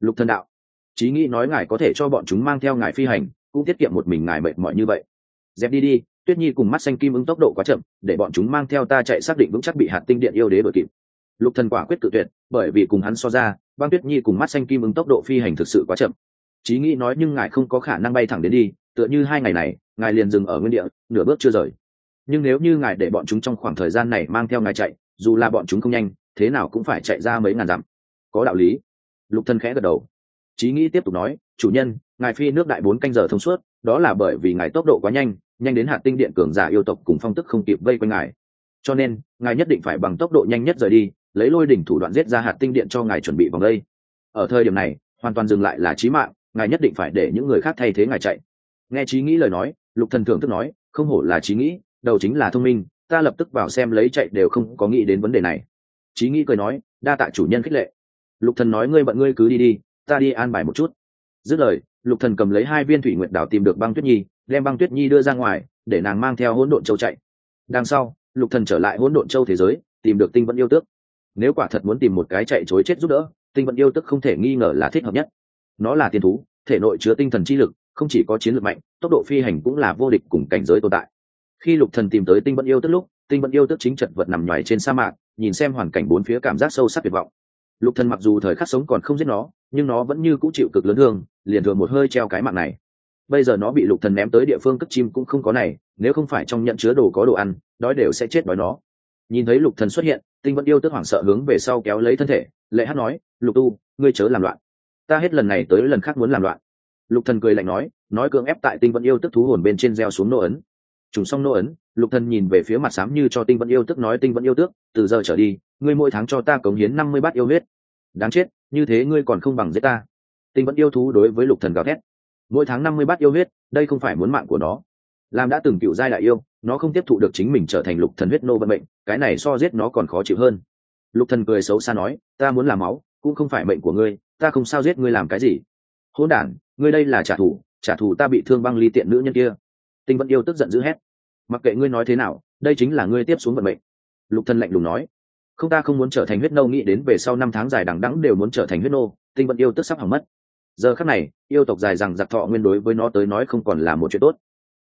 lục Thần đạo. Chí nghĩ nói ngài có thể cho bọn chúng mang theo ngài phi hành, cũng tiết kiệm một mình ngài mệt mỏi như vậy. Dẹp đi đi, tuyết nhi cùng mắt xanh kim ưng tốc độ quá chậm, để bọn chúng mang theo ta chạy xác định vững chắc bị hạt tinh điện yêu đế đội kịp. Lục thần quả quyết tự tuyệt, bởi vì cùng hắn so ra, băng tuyết nhi cùng mắt xanh kim ứng tốc độ phi hành thực sự quá chậm. Chí nghĩ nói nhưng ngài không có khả năng bay thẳng đến đi, tựa như hai ngày này, ngài liền dừng ở nguyên địa, nửa bước chưa rời. Nhưng nếu như ngài để bọn chúng trong khoảng thời gian này mang theo ngài chạy, dù là bọn chúng không nhanh thế nào cũng phải chạy ra mấy ngàn dặm. Có đạo lý. Lục thân khẽ gật đầu. Trí nghĩ tiếp tục nói, chủ nhân, ngài phi nước đại bốn canh giờ thông suốt, đó là bởi vì ngài tốc độ quá nhanh nhanh đến hạt tinh điện cường giả yêu tộc cùng phong tức không kịp vây quanh ngài. Cho nên, ngài nhất định phải bằng tốc độ nhanh nhất rời đi, lấy lôi đỉnh thủ đoạn giết ra hạt tinh điện cho ngài chuẩn bị vòng đây. Ở thời điểm này, hoàn toàn dừng lại là trí mạng, ngài nhất định phải để những người khác thay thế ngài chạy. Nghe trí nghĩ lời nói, lục thần thưởng thức nói, không hổ là trí nghĩ, đầu chính là thông minh, ta lập tức vào xem lấy chạy đều không có nghĩ đến vấn đề này trí nghĩ cười nói, đa tạ chủ nhân khích lệ. Lục thần nói ngươi bận ngươi cứ đi đi, ta đi an bài một chút. Dứt lời, lục thần cầm lấy hai viên thủy nguyệt đảo tìm được băng tuyết nhi, đem băng tuyết nhi đưa ra ngoài, để nàng mang theo hỗn độn châu chạy. Đằng sau, lục thần trở lại hỗn độn châu thế giới, tìm được tinh vẫn yêu tước. Nếu quả thật muốn tìm một cái chạy chối chết giúp đỡ, tinh vận yêu tước không thể nghi ngờ là thích hợp nhất. Nó là tiên thú, thể nội chứa tinh thần chi lực, không chỉ có chiến lược mạnh, tốc độ phi hành cũng là vô địch cùng cảnh giới tồn tại. Khi lục thần tìm tới tinh vận yêu tước lúc, tinh vận yêu tước chính chật vật nằm nhoài trên sa mạc nhìn xem hoàn cảnh bốn phía cảm giác sâu sắc tuyệt vọng. Lục thần mặc dù thời khắc sống còn không giết nó, nhưng nó vẫn như cũ chịu cực lớn thương, liền thường một hơi treo cái mạng này. Bây giờ nó bị lục thần ném tới địa phương cất chim cũng không có này, nếu không phải trong nhận chứa đồ có đồ ăn, đói đều sẽ chết đói nó. Nhìn thấy lục thần xuất hiện, tinh vẫn yêu tức hoảng sợ hướng về sau kéo lấy thân thể, lệ hát nói, lục tu, ngươi chớ làm loạn. Ta hết lần này tới lần khác muốn làm loạn. Lục thần cười lạnh nói nói cưỡng ép tại tinh vẫn yêu tức thú hồn bên trên gieo xuống nô ấn. Trùng xong nô ấn lục thần nhìn về phía mặt sám như cho tinh vẫn yêu tức nói, tinh vẫn yêu tước, từ giờ trở đi, ngươi mỗi tháng cho ta cống hiến năm mươi bát yêu huyết. Đáng chết, như thế ngươi còn không bằng giết ta. Tinh vẫn yêu thú đối với lục thần gào thét, mỗi tháng năm mươi bát yêu huyết, đây không phải muốn mạng của nó. Làm đã từng cựu giai đại yêu, nó không tiếp thụ được chính mình trở thành lục thần huyết nô vận mệnh, cái này so giết nó còn khó chịu hơn. Lục thần cười xấu xa nói, ta muốn làm máu, cũng không phải mệnh của ngươi, ta không sao giết ngươi làm cái gì. Hỗn đản, ngươi đây là trả thù trả thù ta bị thương băng ly tiện nữ nhân kia. Tinh vẫn yêu tức giận dữ hét mặc kệ ngươi nói thế nào, đây chính là ngươi tiếp xuống vận mệnh. Lục thần lạnh lùng nói. Không, ta không muốn trở thành huyết nô, nghĩ đến về sau năm tháng dài đằng đẵng đều muốn trở thành huyết nô, tinh vận yêu tức sắp hỏng mất. Giờ khắc này, yêu tộc dài rằng giặc thọ nguyên đối với nó tới nói không còn là một chuyện tốt.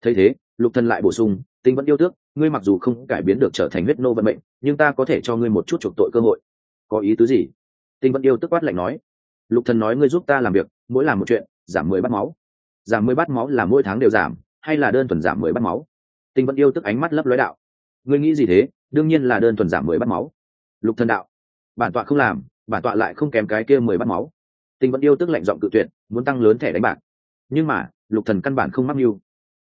Thấy thế, lục thần lại bổ sung, tinh vẫn yêu tước, ngươi mặc dù không cải biến được trở thành huyết nô vận mệnh, nhưng ta có thể cho ngươi một chút chuộc tội cơ hội. Có ý tứ gì? Tinh vẫn yêu tức quát lạnh nói. Lục thần nói ngươi giúp ta làm việc, mỗi làm một chuyện, giảm mười bát máu. Giảm mười bát máu là mỗi tháng đều giảm, hay là đơn thuần giảm mười bát máu? Tinh vẫn yêu tức ánh mắt lấp lói đạo. Ngươi nghĩ gì thế? Đương nhiên là đơn thuần giảm mười bắt máu. Lục thần đạo. Bản tọa không làm, bản tọa lại không kém cái kia mười bắt máu. Tinh vẫn yêu tức lạnh giọng cự tuyệt, muốn tăng lớn thẻ đánh bạc. Nhưng mà, lục thần căn bản không mắc mưu.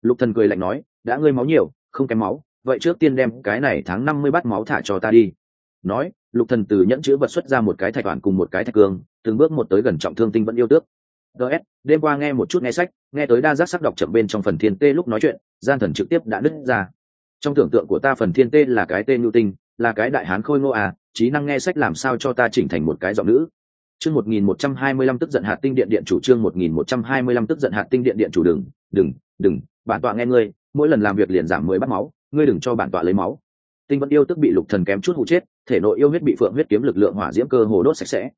Lục thần cười lạnh nói, đã ngươi máu nhiều, không kém máu, vậy trước tiên đem cái này tháng năm mươi bát máu thả cho ta đi. Nói, lục thần từ nhẫn chữ vật xuất ra một cái thạch toàn cùng một cái thạch cương, từng bước một tới gần trọng thương tinh vẫn yêu tước ts đêm qua nghe một chút nghe sách, nghe tới đa giác sắc đọc chậm bên trong phần thiên tê lúc nói chuyện, gian thần trực tiếp đã nứt ra. Trong tưởng tượng của ta phần thiên tê là cái tên nhu tinh, là cái đại hán khôi ngô à trí năng nghe sách làm sao cho ta chỉnh thành một cái giọng nữ. Chương một nghìn một trăm hai mươi lăm tức giận hạt tinh điện điện chủ trương một nghìn một trăm hai mươi lăm tức giận hạt tinh điện điện chủ đừng đừng đừng, bản tọa nghe ngươi, mỗi lần làm việc liền giảm mười bát máu, ngươi đừng cho bản tọa lấy máu. Tinh vẫn yêu tức bị lục thần kém chút hụ chết, thể nội yêu huyết bị phượng huyết kiếm lực lượng hỏa diễm cơ hồ đốt sạch sẽ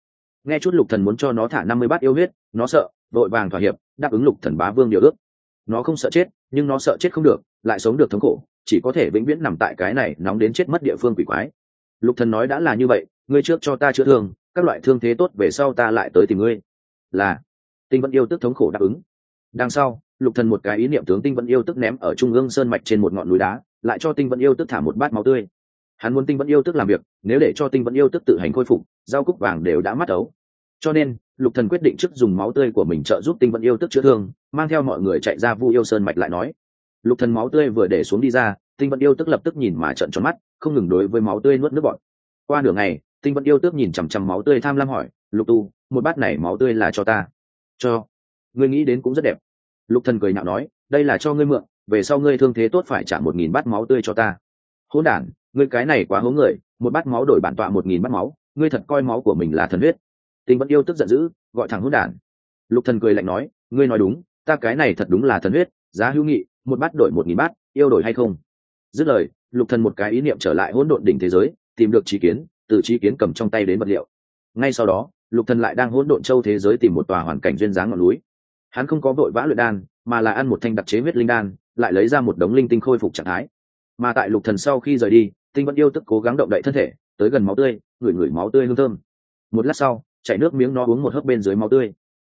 nghe chút lục thần muốn cho nó thả năm mươi bát yêu huyết, nó sợ vội vàng thỏa hiệp, đáp ứng lục thần bá vương điều ước. Nó không sợ chết, nhưng nó sợ chết không được, lại sống được thống khổ, chỉ có thể vĩnh viễn nằm tại cái này nóng đến chết mất địa phương quỷ quái. Lục thần nói đã là như vậy, ngươi trước cho ta chữa thương, các loại thương thế tốt về sau ta lại tới tìm ngươi. Là, tinh vẫn yêu tức thống khổ đáp ứng. Đằng sau, lục thần một cái ý niệm tướng tinh vẫn yêu tức ném ở trung ương sơn mạch trên một ngọn núi đá, lại cho tinh vẫn yêu tức thả một bát máu tươi hắn muốn tinh vẫn yêu tức làm việc, nếu để cho tinh vẫn yêu tức tự hành khôi phục, rau cúc vàng đều đã mất ấu. Cho nên, lục thần quyết định trước dùng máu tươi của mình trợ giúp tinh vẫn yêu tức chữa thương, mang theo mọi người chạy ra vu yêu sơn mạch lại nói. Lục thần máu tươi vừa để xuống đi ra, tinh vẫn yêu tức lập tức nhìn mà trợn tròn mắt, không ngừng đối với máu tươi nuốt nước bọt. Qua nửa ngày, tinh vẫn yêu tước nhìn chằm chằm máu tươi tham lam hỏi, lục tu, một bát này máu tươi là cho ta. Cho. Ngươi nghĩ đến cũng rất đẹp. Lục thần cười nhạo nói, đây là cho ngươi mượn, về sau ngươi thương thế tốt phải trả một nghìn bát máu tươi cho ta. Hỗn đản ngươi cái này quá hố người, một bát máu đổi bản tọa một nghìn bát máu, ngươi thật coi máu của mình là thần huyết. Tinh vẫn yêu tức giận dữ, gọi thẳng hỗn đản. Lục thần cười lạnh nói, ngươi nói đúng, ta cái này thật đúng là thần huyết, giá hữu nghị, một bát đổi một nghìn bát, yêu đổi hay không? Dứt lời, lục thần một cái ý niệm trở lại hỗn độn đỉnh thế giới, tìm được trí kiến, từ trí kiến cầm trong tay đến vật liệu. Ngay sau đó, lục thần lại đang hỗn độn châu thế giới tìm một tòa hoàn cảnh duyên dáng ngọn núi. Hắn không có vội vã luyện đan, mà là ăn một thanh đặc chế huyết linh đan, lại lấy ra một đống linh tinh khôi phục trạng thái. Mà tại lục thần sau khi rời đi tinh vẫn yêu tức cố gắng động đậy thân thể, tới gần máu tươi, ngửi ngửi máu tươi hương thơm. Một lát sau, chảy nước miếng nó uống một hớp bên dưới máu tươi.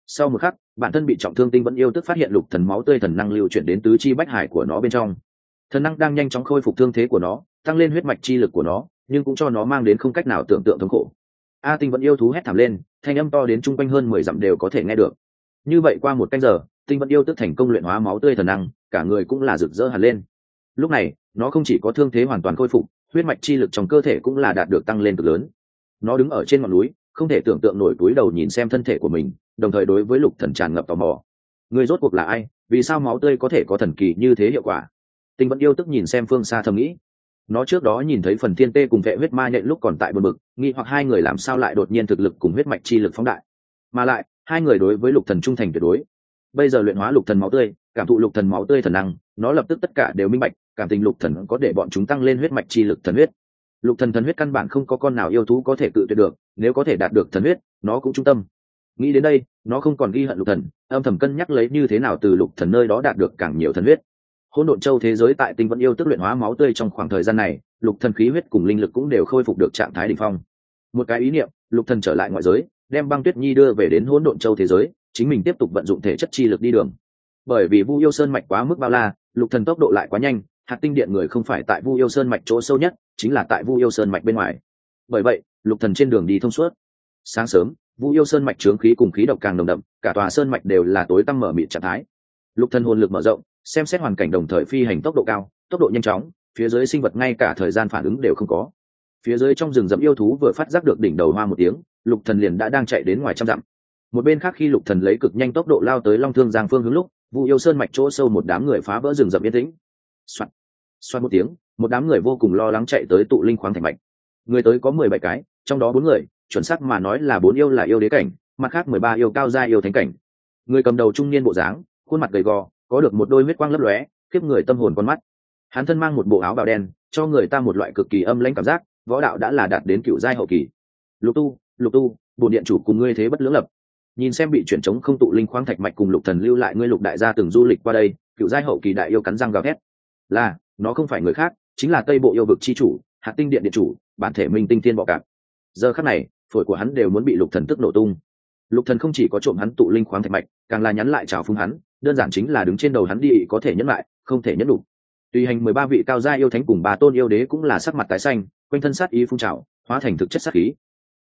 Sau một khắc, bản thân bị trọng thương tinh vẫn yêu tức phát hiện lục thần máu tươi thần năng lưu chuyển đến tứ chi bách hải của nó bên trong. Thần năng đang nhanh chóng khôi phục thương thế của nó, tăng lên huyết mạch chi lực của nó, nhưng cũng cho nó mang đến không cách nào tưởng tượng thống khổ. A tinh vẫn yêu thú hét thảm lên, thanh âm to đến chung quanh hơn mười dặm đều có thể nghe được. Như vậy qua một canh giờ, tinh vẫn yêu tức thành công luyện hóa máu tươi thần năng, cả người cũng là rực rỡ hẳn lên. Lúc này, nó không chỉ có thương thế hoàn toàn khôi phục huyết mạch chi lực trong cơ thể cũng là đạt được tăng lên cực lớn. Nó đứng ở trên ngọn núi, không thể tưởng tượng nổi túi đầu nhìn xem thân thể của mình, đồng thời đối với lục thần tràn ngập tò mò. Người rốt cuộc là ai? Vì sao máu tươi có thể có thần kỳ như thế hiệu quả? Tinh vẫn yêu tức nhìn xem phương xa thầm nghĩ. Nó trước đó nhìn thấy phần thiên tê cùng vệ huyết ma nhện lúc còn tại bờ bực, nghi hoặc hai người làm sao lại đột nhiên thực lực cùng huyết mạch chi lực phóng đại. Mà lại, hai người đối với lục thần trung thành tuyệt đối. Bây giờ luyện hóa lục thần máu tươi, cảm thụ lục thần máu tươi thần năng, nó lập tức tất cả đều minh bạch cảm tình lục thần có để bọn chúng tăng lên huyết mạch chi lực thần huyết. Lục thần thần huyết căn bản không có con nào yêu thú có thể tự tuyệt được, nếu có thể đạt được thần huyết, nó cũng trung tâm. Nghĩ đến đây, nó không còn ghi hận lục thần, âm thầm cân nhắc lấy như thế nào từ lục thần nơi đó đạt được càng nhiều thần huyết. Hỗn độn châu thế giới tại tinh vẫn yêu tức luyện hóa máu tươi trong khoảng thời gian này, lục thần khí huyết cùng linh lực cũng đều khôi phục được trạng thái đỉnh phong. Một cái ý niệm, lục thần trở lại ngoại giới, đem băng tuyết nhi đưa về đến hỗn độn châu thế giới, chính mình tiếp tục vận dụng thể chất chi lực đi đường. Bởi vì vu yêu sơn mạch quá mức bao la, lục thần tốc độ lại quá nhanh hạt tinh điện người không phải tại vu yêu sơn mạch chỗ sâu nhất, chính là tại vu yêu sơn mạch bên ngoài. Bởi vậy, lục thần trên đường đi thông suốt. Sáng sớm, vu yêu sơn mạch trướng khí cùng khí độc càng nồng đậm, cả tòa sơn mạch đều là tối tăm mở mịt trạng thái. Lục thần hồn lực mở rộng, xem xét hoàn cảnh đồng thời phi hành tốc độ cao, tốc độ nhanh chóng, phía dưới sinh vật ngay cả thời gian phản ứng đều không có. Phía dưới trong rừng rậm yêu thú vừa phát giác được đỉnh đầu hoa một tiếng, lục thần liền đã đang chạy đến ngoài trăm dặm. Một bên khác khi lục thần lấy cực nhanh tốc độ lao tới long thương giang phương hướng lúc, vu yêu sơn mạch chỗ sâu một đám người phá vỡ rừng rậm yên tĩnh. Xoát xoan một tiếng, một đám người vô cùng lo lắng chạy tới tụ linh khoáng thành mạch. Người tới có mười bảy cái, trong đó bốn người, chuẩn xác mà nói là bốn yêu là yêu đế cảnh, mặt khác mười ba yêu cao gia yêu thánh cảnh. Người cầm đầu trung niên bộ dáng, khuôn mặt gầy gò, có được một đôi huyết quang lấp lóe, khiếp người tâm hồn con mắt. Hắn thân mang một bộ áo bào đen, cho người ta một loại cực kỳ âm lãnh cảm giác, võ đạo đã là đạt đến cựu giai hậu kỳ. Lục tu lục tu, bổn điện chủ cùng ngươi thế bất lưỡng lập. Nhìn xem bị chuyển chống không tụ linh khoáng thạch mạch cùng lục thần lưu lại ngươi lục đại gia từng du lịch qua đây, cựu giai hậu kỳ đại yêu cắn răng gào thét. Là nó không phải người khác, chính là tây bộ yêu vực chi chủ, hạt tinh điện điện chủ, bản thể minh tinh thiên bọ cạp. Giờ khắc này, phổi của hắn đều muốn bị lục thần tức nổ tung. Lục thần không chỉ có trộm hắn tụ linh khoáng thạch mạch, càng là nhắn lại chào phung hắn, đơn giản chính là đứng trên đầu hắn đi có thể nhẫn lại, không thể nhẫn đủ. Tùy hành mười ba vị cao gia yêu thánh cùng bà tôn yêu đế cũng là sắc mặt tái xanh, quanh thân sát ý phun trào, hóa thành thực chất sát khí.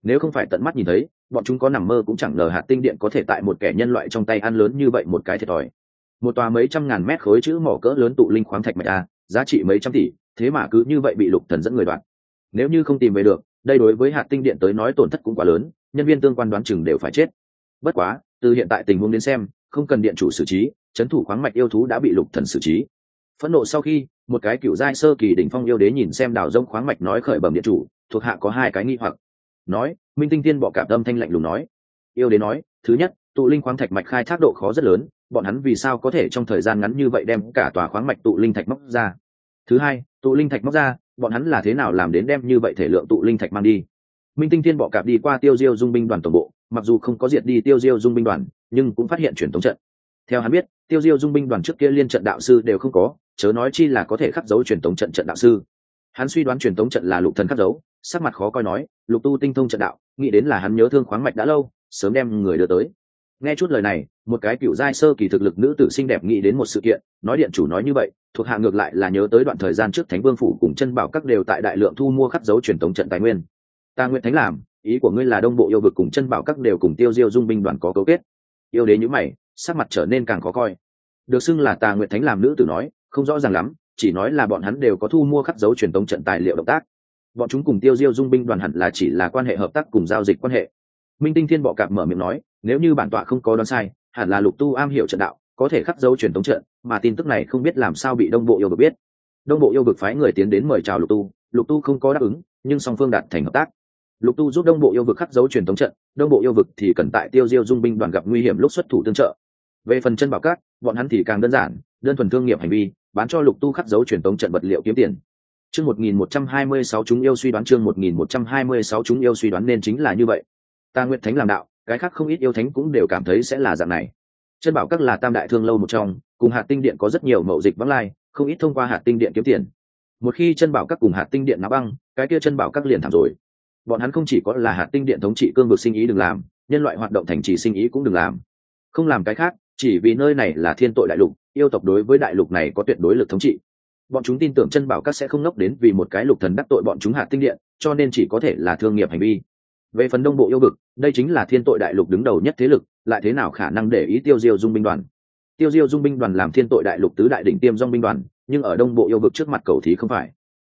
Nếu không phải tận mắt nhìn thấy, bọn chúng có nằm mơ cũng chẳng ngờ hạt tinh điện có thể tại một kẻ nhân loại trong tay ăn lớn như vậy một cái thiệt thòi. Một tòa mấy trăm ngàn mét khối chữ mỏ cỡ lớn tụ linh khoáng thạch mạch a giá trị mấy trăm tỷ, thế mà cứ như vậy bị lục thần dẫn người đoạt. Nếu như không tìm về được, đây đối với hạt tinh điện tới nói tổn thất cũng quá lớn, nhân viên tương quan đoán chừng đều phải chết. Bất quá, từ hiện tại tình huống đến xem, không cần điện chủ xử trí, chấn thủ khoáng mạch yêu thú đã bị lục thần xử trí. Phẫn nộ sau khi, một cái cựu giai sơ kỳ đỉnh phong yêu đế nhìn xem đào rông khoáng mạch nói khởi bẩm điện chủ, thuộc hạ có hai cái nghi hoặc. Nói, minh tinh tiên bọ cảm tâm thanh lạnh lùng nói. Yêu đế nói, thứ nhất, tụ linh khoáng thạch mạch khai thác độ khó rất lớn bọn hắn vì sao có thể trong thời gian ngắn như vậy đem cả tòa khoáng mạch tụ linh thạch móc ra? Thứ hai, tụ linh thạch móc ra, bọn hắn là thế nào làm đến đem như vậy thể lượng tụ linh thạch mang đi? Minh tinh Thiên bọ cạp đi qua tiêu diêu dung binh đoàn tổng bộ, mặc dù không có diệt đi tiêu diêu dung binh đoàn, nhưng cũng phát hiện truyền thống trận. Theo hắn biết, tiêu diêu dung binh đoàn trước kia liên trận đạo sư đều không có, chớ nói chi là có thể khắc dấu truyền thống trận trận đạo sư. Hắn suy đoán truyền thống trận là lục thần khắc dấu, sắc mặt khó coi nói, lục tu tinh thông trận đạo, nghĩ đến là hắn nhớ thương khoáng mạch đã lâu, sớm đem người đưa tới nghe chút lời này, một cái cựu giai sơ kỳ thực lực nữ tử xinh đẹp nghĩ đến một sự kiện, nói điện chủ nói như vậy, thuộc hạ ngược lại là nhớ tới đoạn thời gian trước thánh vương phủ cùng chân bảo các đều tại đại lượng thu mua khắc dấu truyền thống trận tài nguyên. Ta nguyện thánh làm, ý của ngươi là đông bộ yêu vực cùng chân bảo các đều cùng tiêu diêu dung binh đoàn có cấu kết. Yêu đến những mày, sắc mặt trở nên càng khó coi. Được xưng là tà nguyện thánh làm nữ tử nói, không rõ ràng lắm, chỉ nói là bọn hắn đều có thu mua khắc dấu truyền thống trận tài liệu động tác. Bọn chúng cùng tiêu diêu dung binh đoàn hẳn là chỉ là quan hệ hợp tác cùng giao dịch quan hệ. Minh tinh thiên bọ cạp mở miệng nói nếu như bản tọa không có đoán sai, hẳn là lục tu am hiểu trận đạo, có thể khắc dấu truyền thống trận, mà tin tức này không biết làm sao bị đông bộ yêu vực biết. Đông bộ yêu vực phái người tiến đến mời chào lục tu lục tu không có đáp ứng, nhưng song phương đạt thành hợp tác. Lục tu giúp đông bộ yêu vực khắc dấu truyền thống trận, đông bộ yêu vực thì cần tại tiêu diêu dung binh đoàn gặp nguy hiểm lúc xuất thủ tương trợ. Về phần chân bảo cát bọn hắn thì càng đơn giản, đơn thuần thương nghiệp hành vi, bán cho lục tu khắc dấu truyền thống trận vật liệu kiếm tiền. Chương một nghìn một trăm hai mươi sáu chúng yêu suy đoán, chương một nghìn một trăm hai mươi sáu chúng yêu suy đoán nên chính là như vậy. Ta nguyện thánh làm đạo cái khác không ít yêu thánh cũng đều cảm thấy sẽ là dạng này. Chân bảo các là tam đại thương lâu một trong, cùng hạt tinh điện có rất nhiều mậu dịch vắng lai, không ít thông qua hạt tinh điện kiếm tiền. Một khi chân bảo các cùng hạt tinh điện náo băng, cái kia chân bảo các liền thảm rồi. Bọn hắn không chỉ có là hạt tinh điện thống trị cương vực sinh ý đừng làm, nhân loại hoạt động thành trì sinh ý cũng đừng làm. Không làm cái khác, chỉ vì nơi này là thiên tội đại lục, yêu tộc đối với đại lục này có tuyệt đối lực thống trị. Bọn chúng tin tưởng chân bảo các sẽ không nốc đến vì một cái lục thần đắc tội bọn chúng hạt tinh điện, cho nên chỉ có thể là thương nghiệp hành vi về phần đông bộ yêu vực, đây chính là thiên tội đại lục đứng đầu nhất thế lực, lại thế nào khả năng để ý tiêu diêu dung binh đoàn? Tiêu diêu dung binh đoàn làm thiên tội đại lục tứ đại đỉnh tiêm dong binh đoàn, nhưng ở đông bộ yêu vực trước mặt cầu thí không phải.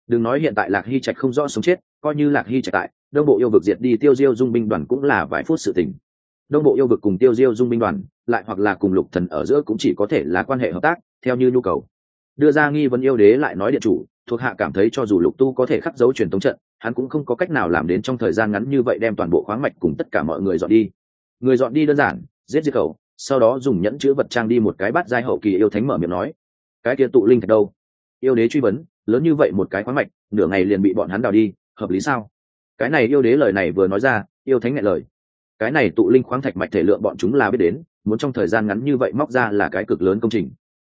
Đừng nói hiện tại lạc hy trạch không rõ sống chết, coi như lạc hy trạch tại, đông bộ yêu vực diệt đi tiêu diêu dung binh đoàn cũng là vài phút sự tình. Đông bộ yêu vực cùng tiêu diêu dung binh đoàn, lại hoặc là cùng lục thần ở giữa cũng chỉ có thể là quan hệ hợp tác, theo như nhu cầu. Đưa ra nghi vấn yêu đế lại nói điện chủ, thuộc hạ cảm thấy cho dù lục tu có thể khắc dấu truyền thống trận hắn cũng không có cách nào làm đến trong thời gian ngắn như vậy đem toàn bộ khoáng mạch cùng tất cả mọi người dọn đi. Người dọn đi đơn giản, giết diệt khẩu, sau đó dùng nhẫn chữ vật trang đi một cái bát giai hậu kỳ yêu thánh mở miệng nói, cái kia tụ linh thạch đâu? Yêu đế truy vấn, lớn như vậy một cái khoáng mạch, nửa ngày liền bị bọn hắn đào đi, hợp lý sao? Cái này yêu đế lời này vừa nói ra, yêu thánh ngại lời. Cái này tụ linh khoáng thạch mạch thể lượng bọn chúng là biết đến, muốn trong thời gian ngắn như vậy móc ra là cái cực lớn công trình.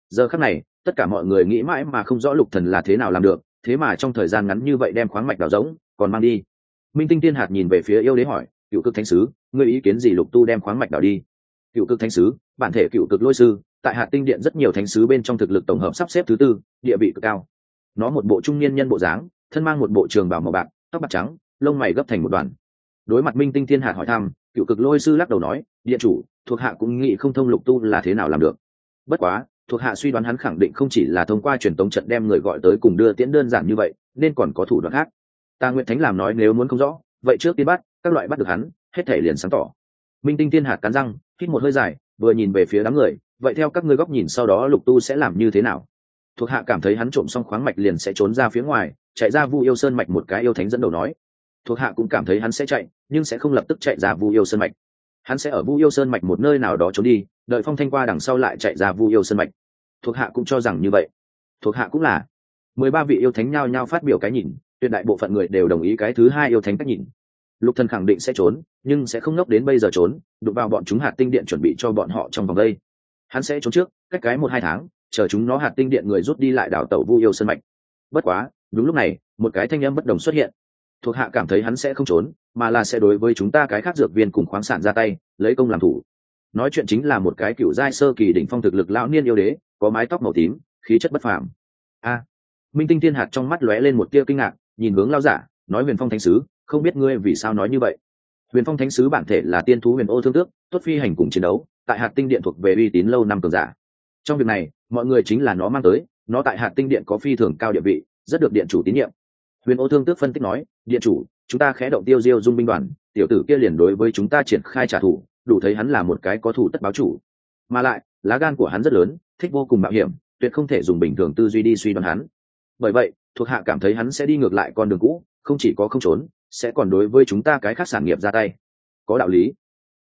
Giờ khắc này, tất cả mọi người nghĩ mãi mà không rõ lục thần là thế nào làm được thế mà trong thời gian ngắn như vậy đem khoáng mạch đào rỗng, còn mang đi. Minh tinh tiên hạt nhìn về phía yêu đế hỏi, cựu cực thánh sứ, ngươi ý kiến gì lục tu đem khoáng mạch đào đi? Cựu cực thánh sứ, bản thể cựu cực lôi sư, tại hạt tinh điện rất nhiều thánh sứ bên trong thực lực tổng hợp sắp xếp thứ tư, địa vị cực cao. Nó một bộ trung niên nhân bộ dáng, thân mang một bộ trường bào màu bạc, tóc bạc trắng, lông mày gấp thành một đoàn. Đối mặt minh tinh thiên hạt hỏi thăm, cựu cực lôi sư lắc đầu nói, điện chủ, thuộc hạ cũng nghĩ không thông lục tu là thế nào làm được. Bất quá thuộc hạ suy đoán hắn khẳng định không chỉ là thông qua truyền tống trận đem người gọi tới cùng đưa tiễn đơn giản như vậy, nên còn có thủ đoạn khác. Ta nguyễn thánh làm nói nếu muốn không rõ, vậy trước tiên bắt, các loại bắt được hắn, hết thể liền sáng tỏ. Minh tinh thiên hạt cắn răng, hít một hơi dài, vừa nhìn về phía đám người, vậy theo các ngươi góc nhìn sau đó lục tu sẽ làm như thế nào? Thuộc hạ cảm thấy hắn trộm xong khoáng mạch liền sẽ trốn ra phía ngoài, chạy ra vu yêu sơn mạch một cái yêu thánh dẫn đầu nói. Thuộc hạ cũng cảm thấy hắn sẽ chạy, nhưng sẽ không lập tức chạy ra vu yêu sơn mạch hắn sẽ ở vu yêu sơn mạch một nơi nào đó trốn đi, đợi phong thanh qua đằng sau lại chạy ra vu yêu sơn mạch. Thuộc hạ cũng cho rằng như vậy. Thuộc hạ cũng là. Mười ba vị yêu thánh nhao nhao phát biểu cái nhìn, tuyệt đại bộ phận người đều đồng ý cái thứ hai yêu thánh cách nhìn. Lục thần khẳng định sẽ trốn, nhưng sẽ không ngốc đến bây giờ trốn, đụng vào bọn chúng hạt tinh điện chuẩn bị cho bọn họ trong vòng đây. Hắn sẽ trốn trước, cách cái một hai tháng, chờ chúng nó hạt tinh điện người rút đi lại đảo tàu vu yêu sơn mạch. Bất quá, đúng lúc này, một cái thanh âm bất đồng xuất hiện. Thuộc hạ cảm thấy hắn sẽ không trốn mà là sẽ đối với chúng ta cái khác dược viên cùng khoáng sản ra tay, lấy công làm thủ. Nói chuyện chính là một cái cựu giai sơ kỳ đỉnh phong thực lực lão niên yêu đế, có mái tóc màu tím, khí chất bất phàm. A. Minh tinh thiên hạt trong mắt lóe lên một tia kinh ngạc, nhìn hướng lao giả, nói huyền phong thánh sứ, không biết ngươi vì sao nói như vậy. Huyền phong thánh sứ bản thể là tiên thú huyền ô thương tước, tốt phi hành cùng chiến đấu, tại hạt tinh điện thuộc về uy tín lâu năm cường giả. Trong việc này, mọi người chính là nó mang tới, nó tại hạt tinh điện có phi thường cao địa vị, rất được điện chủ tín nhiệm. Huyền ô thương tước phân tích nói, điện chủ chúng ta khẽ động tiêu diêu dung binh đoàn, tiểu tử kia liền đối với chúng ta triển khai trả thù, đủ thấy hắn là một cái có thủ tất báo chủ. Mà lại, lá gan của hắn rất lớn, thích vô cùng mạo hiểm, tuyệt không thể dùng bình thường tư duy đi suy đoán hắn. Bởi vậy, thuộc hạ cảm thấy hắn sẽ đi ngược lại con đường cũ, không chỉ có không trốn, sẽ còn đối với chúng ta cái khác sản nghiệp ra tay. Có đạo lý.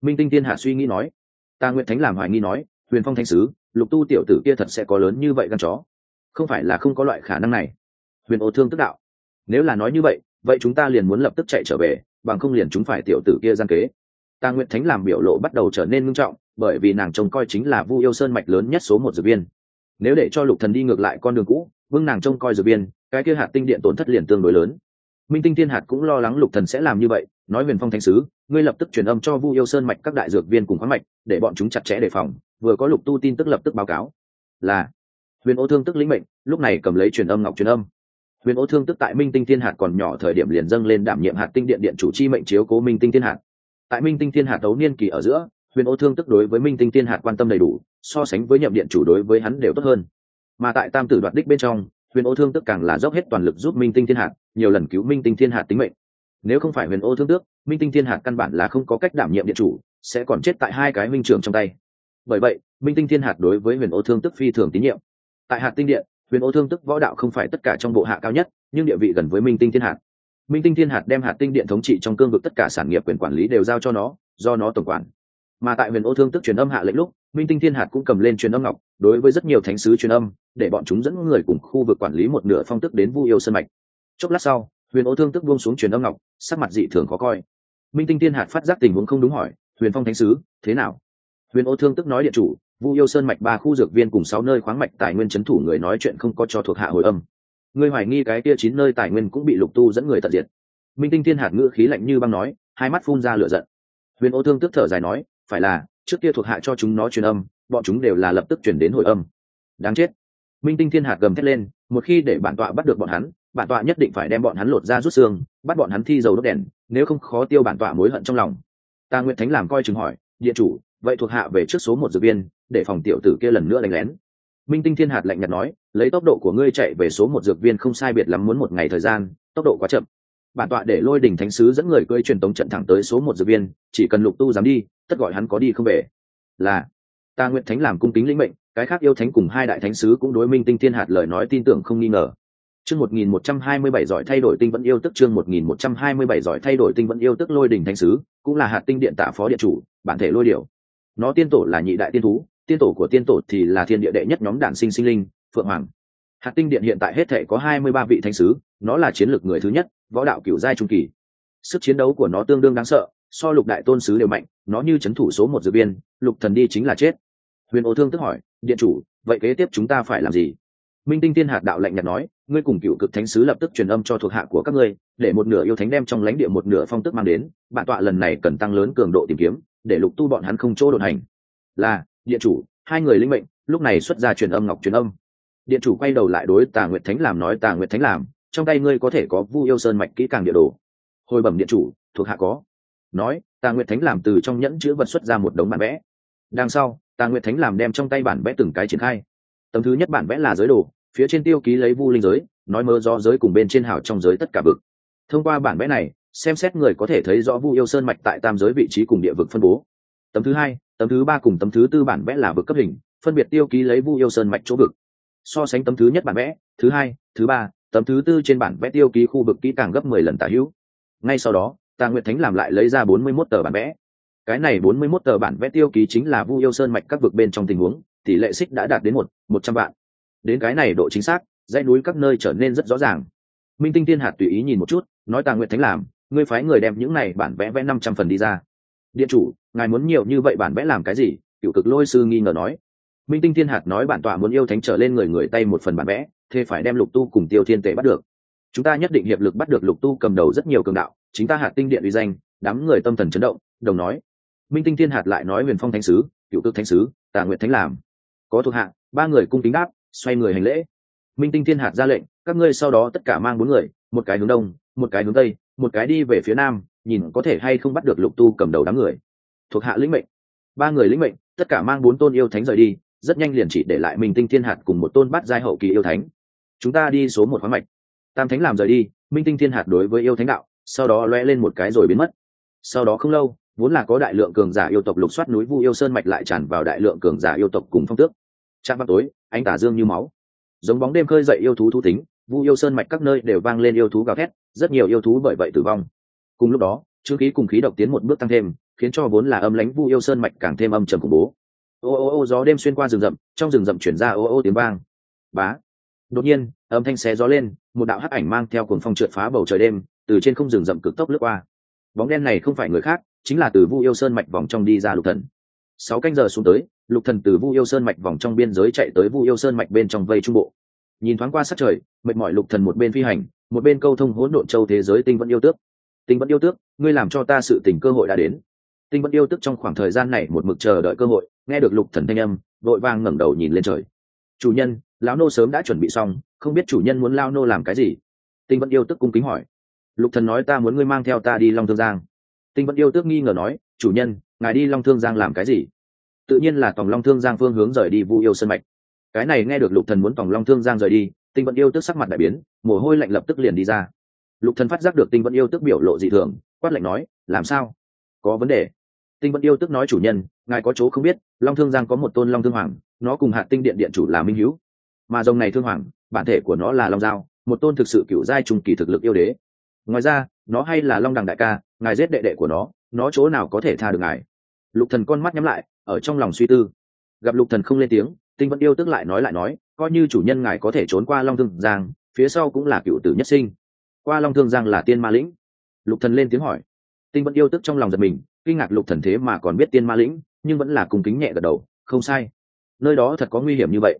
Minh tinh tiên hạ suy nghĩ nói. Ta nguyện thánh làm hoài nghi nói, huyền phong thanh sứ, lục tu tiểu tử kia thật sẽ có lớn như vậy gan chó. Không phải là không có loại khả năng này. Huyền ô thương tức đạo. Nếu là nói như vậy vậy chúng ta liền muốn lập tức chạy trở về, bằng không liền chúng phải tiểu tử kia gian kế. Ta nguyện thánh làm biểu lộ bắt đầu trở nên ngưng trọng, bởi vì nàng trông coi chính là vu yêu sơn mạch lớn nhất số một dược viên. Nếu để cho lục thần đi ngược lại con đường cũ, vương nàng trông coi dược viên, cái kia hạt tinh điện tổn thất liền tương đối lớn. Minh tinh thiên hạt cũng lo lắng lục thần sẽ làm như vậy, nói huyền phong thánh sứ, ngươi lập tức truyền âm cho vu yêu sơn mạch các đại dược viên cùng khoáng mạch, để bọn chúng chặt chẽ đề phòng, vừa có lục tu tin tức lập tức báo cáo. Là, huyền ô thương tức lĩnh mệnh, lúc này cầm lấy truyền âm ngọc truyền âm huyền ô thương tức tại minh tinh thiên hạt còn nhỏ thời điểm liền dâng lên đảm nhiệm hạt tinh điện điện chủ chi mệnh chiếu cố minh tinh thiên hạt. Tại minh tinh thiên hạt đấu niên kỳ ở giữa, huyền ô thương tức đối với minh tinh thiên hạt quan tâm đầy đủ, so sánh với nhậm điện chủ đối với hắn đều tốt hơn. Mà tại tam tử đoạt đích bên trong, huyền ô thương tức càng là dốc hết toàn lực giúp minh tinh thiên hạt nhiều lần cứu minh tinh thiên hạt tính mệnh. Nếu không phải huyền ô thương tước, minh tinh thiên hạt căn bản là không có cách đảm nhiệm điện chủ, sẽ còn chết tại hai cái minh trưởng trong tay. Bởi vậy, minh tinh thiên hạt đối với huyền ô thương tức phi thường tín nhiệm. Tại hạt tinh điện huyền ô thương tức võ đạo không phải tất cả trong bộ hạ cao nhất, nhưng địa vị gần với minh tinh thiên hạt. Minh tinh thiên hạt đem hạt tinh điện thống trị trong cương vực tất cả sản nghiệp quyền quản lý đều giao cho nó, do nó tổng quản. Mà tại huyền ô thương tức truyền âm hạ lệnh lúc, minh tinh thiên hạt cũng cầm lên truyền âm ngọc, đối với rất nhiều thánh sứ truyền âm, để bọn chúng dẫn người cùng khu vực quản lý một nửa phong tức đến vu yêu sân mạch. Chốc lát sau, huyền ô thương tức buông xuống truyền âm ngọc, sắc mặt dị thường khó coi. Minh tinh thiên hạt phát giác tình huống không đúng hỏi, huyền phong thánh sứ, thế nào? Huyền ô thương tức nói điện chủ, vu yêu sơn mạch ba khu dược viên cùng sáu nơi khoáng mạch tài nguyên c h ấ n thủ người nói chuyện không có cho thuộc hạ hồi âm. Người hoài nghi cái kia chín nơi tài nguyên cũng bị lục tu dẫn người tận diệt. Minh tinh thiên hạt ngữ khí lạnh như băng nói, hai mắt phun ra lửa giận. Huyền ô thương tức thở dài nói, phải là, trước kia thuộc hạ cho chúng nó truyền âm, bọn chúng đều là lập tức chuyển đến hồi âm. Đáng chết. Minh tinh thiên hạt gầm thét lên, một khi để bản tọa bắt được bọn hắn, bản tọa nhất định phải đem bọn hắn lột ra rút xương, bắt bọn hắn thi dầu đốt đèn, nếu không khó tiêu bản tọa mối hận trong lòng. Ta nguyễn thánh làm coi chừng hỏi điện chủ, vậy thuộc hạ về trước số một dược viên, để phòng tiểu tử kia lần nữa đánh lén. Minh tinh thiên hạt lạnh nhạt nói, lấy tốc độ của ngươi chạy về số một dược viên không sai biệt lắm muốn một ngày thời gian, tốc độ quá chậm. Bản tọa để lôi đình thánh sứ dẫn người cưỡi truyền tống trận thẳng tới số một dược viên, chỉ cần lục tu dám đi, tất gọi hắn có đi không về. Là, ta nguyện thánh làm cung kính lĩnh mệnh, cái khác yêu thánh cùng hai đại thánh sứ cũng đối minh tinh thiên hạt lời nói tin tưởng không nghi ngờ chương một nghìn một trăm hai mươi bảy giỏi thay đổi tinh vẫn yêu tức, chương một nghìn một trăm hai mươi bảy giỏi thay đổi tinh vẫn yêu tức lôi đỉnh thánh sứ, cũng là hạt tinh điện tạ phó điện chủ, bản thể lôi điểu. Nó tiên tổ là nhị đại tiên thú, tiên tổ của tiên tổ thì là thiên địa đệ nhất nhóm đản sinh sinh linh, phượng hoàng. Hạt tinh điện hiện tại hết thể có hai mươi ba vị thánh sứ, nó là chiến lược người thứ nhất, võ đạo cửu giai trung kỳ. Sức chiến đấu của nó tương đương đáng sợ, so lục đại tôn sứ đều mạnh, nó như chấn thủ số một dự biên, lục thần đi chính là chết. Huyền ô thương tức hỏi, điện chủ, vậy kế tiếp chúng ta phải làm gì? Minh tinh tiên hạt đạo lạnh nhạt nói, ngươi cùng cựu cực thánh sứ lập tức truyền âm cho thuộc hạ của các ngươi, để một nửa yêu thánh đem trong lãnh địa một nửa phong tức mang đến, bản tọa lần này cần tăng lớn cường độ tìm kiếm, để lục tu bọn hắn không chỗ đột hành. Là, điện chủ, hai người linh mệnh, lúc này xuất ra truyền âm ngọc truyền âm. Điện chủ quay đầu lại đối tà nguyệt thánh làm nói, tà nguyệt thánh làm, trong tay ngươi có thể có vu yêu sơn mạch kỹ càng địa đồ. Hồi bẩm điện chủ, thuộc hạ có. Nói, tà nguyệt thánh làm từ trong nhẫn chữ vật xuất ra một đống bản vẽ. Đằng sau, tà nguyệt thánh làm đem trong tay bản vẽ từng cái triển khai tấm thứ nhất bản vẽ là giới đồ, phía trên tiêu ký lấy vu linh giới, nói mơ do giới cùng bên trên hào trong giới tất cả vực. Thông qua bản vẽ này, xem xét người có thể thấy rõ vu yêu sơn mạch tại tam giới vị trí cùng địa vực phân bố. Tấm thứ hai, tấm thứ ba cùng tấm thứ tư bản vẽ là vực cấp hình, phân biệt tiêu ký lấy vu yêu sơn mạch chỗ vực. So sánh tấm thứ nhất bản vẽ, thứ hai, thứ ba, tấm thứ tư trên bản vẽ tiêu ký khu vực kỹ càng gấp mười lần tả hữu. Ngay sau đó, tà nguyệt thánh làm lại lấy ra bốn mươi mốt tờ bản vẽ. Cái này bốn mươi mốt tờ bản vẽ tiêu ký chính là vu yêu sơn mạch các vực bên trong tình huống tỷ lệ xích đã đạt đến một một trăm vạn. Đến cái này độ chính xác, dãy núi các nơi trở nên rất rõ ràng. Minh tinh tiên hạt tùy ý nhìn một chút, nói tàng nguyệt thánh làm, ngươi phái người đem những này bản vẽ vẽ năm trăm phần đi ra. Điện chủ, ngài muốn nhiều như vậy bản vẽ làm cái gì? Cựu cực lôi sư nghi ngờ nói. Minh tinh thiên hạt nói bản tọa muốn yêu thánh trở lên người người tay một phần bản vẽ, thế phải đem lục tu cùng tiêu thiên tể bắt được. Chúng ta nhất định hiệp lực bắt được lục tu cầm đầu rất nhiều cường đạo, chính ta hạt tinh điện uy danh, đám người tâm thần chấn động, đồng nói. Minh tinh thiên hạt lại nói huyền phong thánh sứ cựu cực thánh sứ tà nguyện thánh làm có thuộc hạ, ba người cung kính đáp, xoay người hành lễ. Minh tinh thiên hạt ra lệnh, các ngươi sau đó tất cả mang bốn người, một cái hướng đông, một cái hướng tây, một cái đi về phía nam, nhìn có thể hay không bắt được lục tu cầm đầu đám người. Thuộc hạ lĩnh mệnh. Ba người lĩnh mệnh, tất cả mang bốn tôn yêu thánh rời đi, rất nhanh liền chỉ để lại minh tinh thiên hạt cùng một tôn bát giai hậu kỳ yêu thánh. Chúng ta đi số một khoáng mạch. Tam thánh làm rời đi, minh tinh thiên hạt đối với yêu thánh đạo, sau đó loe lên một cái rồi biến mất. Sau đó không lâu, vốn là có đại lượng cường giả yêu tộc lục soát núi vu yêu sơn mạch lại tràn vào đại lượng cường giả yêu tộc cùng phong tước trạm vào tối anh tả dương như máu. Giống bóng đêm khơi dậy yêu thú thú tính, vu yêu sơn mạch các nơi đều vang lên yêu thú gào thét, rất nhiều yêu thú bởi vậy tử vong. Cùng lúc đó chữ khí cùng khí độc tiến một bước tăng thêm, khiến cho vốn là âm lãnh vu yêu sơn mạch càng thêm âm trầm khủng bố. Ô ô ô, gió đêm xuyên qua rừng rậm, trong rừng rậm chuyển ra ô ô tiếng vang. Bá! Đột nhiên, âm thanh xé gió lên, một đạo hắc ảnh mang theo cuồng phong trượt phá bầu trời đêm, từ trên không rừng rậm cực tốc lướt qua. Bóng đen này không phải người khác, chính là từ vu yêu sơn mạch vòng trong đi ra lục thần sáu canh giờ xuống tới, lục thần từ vu yêu sơn mạch vòng trong biên giới chạy tới vu yêu sơn mạch bên trong vây trung bộ. Nhìn thoáng qua sát trời, mệt mỏi lục thần một bên phi hành, một bên câu thông hỗn độn châu thế giới tinh vẫn yêu tước. Tinh vẫn yêu tước, ngươi làm cho ta sự tình cơ hội đã đến. Tinh vẫn yêu tước trong khoảng thời gian này một mực chờ đợi cơ hội, nghe được lục thần thanh âm vội vàng ngẩng đầu nhìn lên trời. Chủ nhân, lão nô sớm đã chuẩn bị xong, không biết chủ nhân muốn lao nô làm cái gì? Tinh vẫn yêu tước cung kính hỏi. Lục thần nói ta muốn ngươi mang theo ta đi long thương giang. Tinh vẫn yêu tước nghi ngờ nói, chủ nhân ngài đi long thương giang làm cái gì? Tự nhiên là tòng long thương giang phương hướng rời đi vu yêu sân mạch. Cái này nghe được lục thần muốn tòng long thương giang rời đi, tinh vẫn yêu tức sắc mặt đại biến, mồ hôi lạnh lập tức liền đi ra. Lục thần phát giác được tinh vẫn yêu tức biểu lộ dị thường, quát lạnh nói, làm sao? Có vấn đề? Tinh vẫn yêu tức nói chủ nhân, ngài có chỗ không biết, long thương giang có một tôn long thương hoàng, nó cùng hạt tinh điện điện chủ là minh hữu mà dòng này thương hoàng, bản thể của nó là long giao, một tôn thực sự cựu giai trùng kỳ thực lực yêu đế. Ngoài ra, nó hay là long đằng đại ca ngài giết đệ đệ của nó nó chỗ nào có thể tha được ngài? Lục thần con mắt nhắm lại, ở trong lòng suy tư. Gặp lục thần không lên tiếng, tinh vẫn yêu tức lại nói lại nói, coi như chủ nhân ngài có thể trốn qua long thương giang, phía sau cũng là cựu tử nhất sinh. Qua long thương giang là tiên ma lĩnh. Lục thần lên tiếng hỏi. Tinh vẫn yêu tức trong lòng giật mình, kinh ngạc lục thần thế mà còn biết tiên ma lĩnh, nhưng vẫn là cùng kính nhẹ gật đầu, không sai. Nơi đó thật có nguy hiểm như vậy.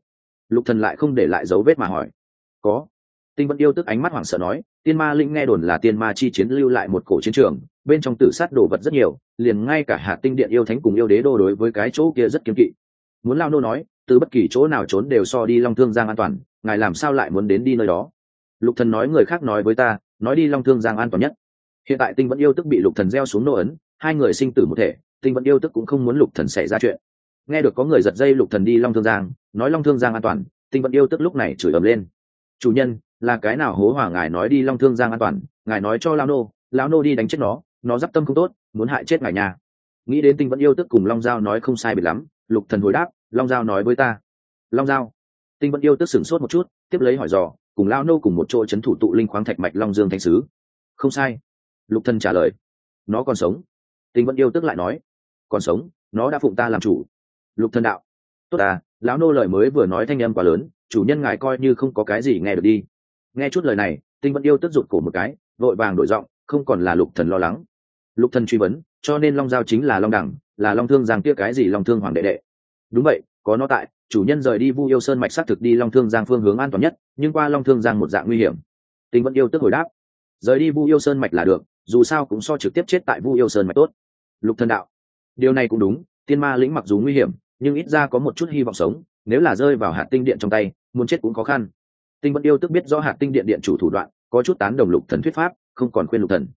Lục thần lại không để lại dấu vết mà hỏi. Có. Tinh vẫn yêu tức ánh mắt hoảng sợ nói, tiên ma lĩnh nghe đồn là tiên ma chi chiến lưu lại một cổ chiến trường bên trong tử sát đồ vật rất nhiều, liền ngay cả hạt tinh điện yêu thánh cùng yêu đế đô đối với cái chỗ kia rất kiêng kỵ. Muốn lao nô nói, từ bất kỳ chỗ nào trốn đều so đi long thương giang an toàn, ngài làm sao lại muốn đến đi nơi đó? Lục thần nói người khác nói với ta, nói đi long thương giang an toàn nhất. Hiện tại tinh vẫn yêu tức bị lục thần gieo xuống nô ấn, hai người sinh tử một thể, tinh vẫn yêu tức cũng không muốn lục thần xảy ra chuyện. Nghe được có người giật dây lục thần đi long thương giang, nói long thương giang an toàn, tinh vẫn yêu tức lúc này chửi ầm lên. Chủ nhân, là cái nào hố hỏa ngài nói đi long thương giang an toàn, ngài nói cho lao nô lão nô đi đánh chết nó nó d tâm không tốt, muốn hại chết ngài nhà. Nghĩ đến tinh vẫn yêu tức cùng long giao nói không sai biệt lắm, lục thần hồi đáp, long giao nói với ta. Long giao. Tinh vẫn yêu tức sửng sốt một chút, tiếp lấy hỏi dò, cùng lao nô cùng một chỗ c h ấ n thủ tụ linh khoáng thạch mạch long dương thanh sứ. Không sai. Lục thần trả lời. Nó còn sống. Tinh vẫn yêu tức lại nói. Còn sống, nó đã phụng ta làm chủ. Lục thần đạo. Tốt à lão nô lời mới vừa nói thanh âm quá lớn, chủ nhân ngài coi như không có cái gì nghe được đi. Nghe chút lời này tinh vẫn yêu tức rụt cổ một cái, vội vàng đổi giọng, không còn là lục thần lo lắng lục thần truy vấn, cho nên long giao chính là long đẳng, là long thương giang kia cái gì long thương hoàng đệ đệ. Đúng vậy, có nó tại, chủ nhân rời đi vu yêu sơn mạch xác thực đi long thương giang phương hướng an toàn nhất, nhưng qua long thương giang một dạng nguy hiểm. Tình vẫn yêu tức hồi đáp. Rời đi vu yêu sơn mạch là được, dù sao cũng so trực tiếp chết tại vu yêu sơn mạch tốt. Lục thần đạo. Điều này cũng đúng, tiên ma lĩnh mặc dù nguy hiểm, nhưng ít ra có một chút hy vọng sống, nếu là rơi vào hạt tinh điện trong tay, muốn chết cũng khó khăn. Tinh vẫn yêu tức biết rõ hạt tinh điện điện chủ thủ đoạn, có chút tán đồng lục thần thuyết pháp, không còn khuyên lục thần.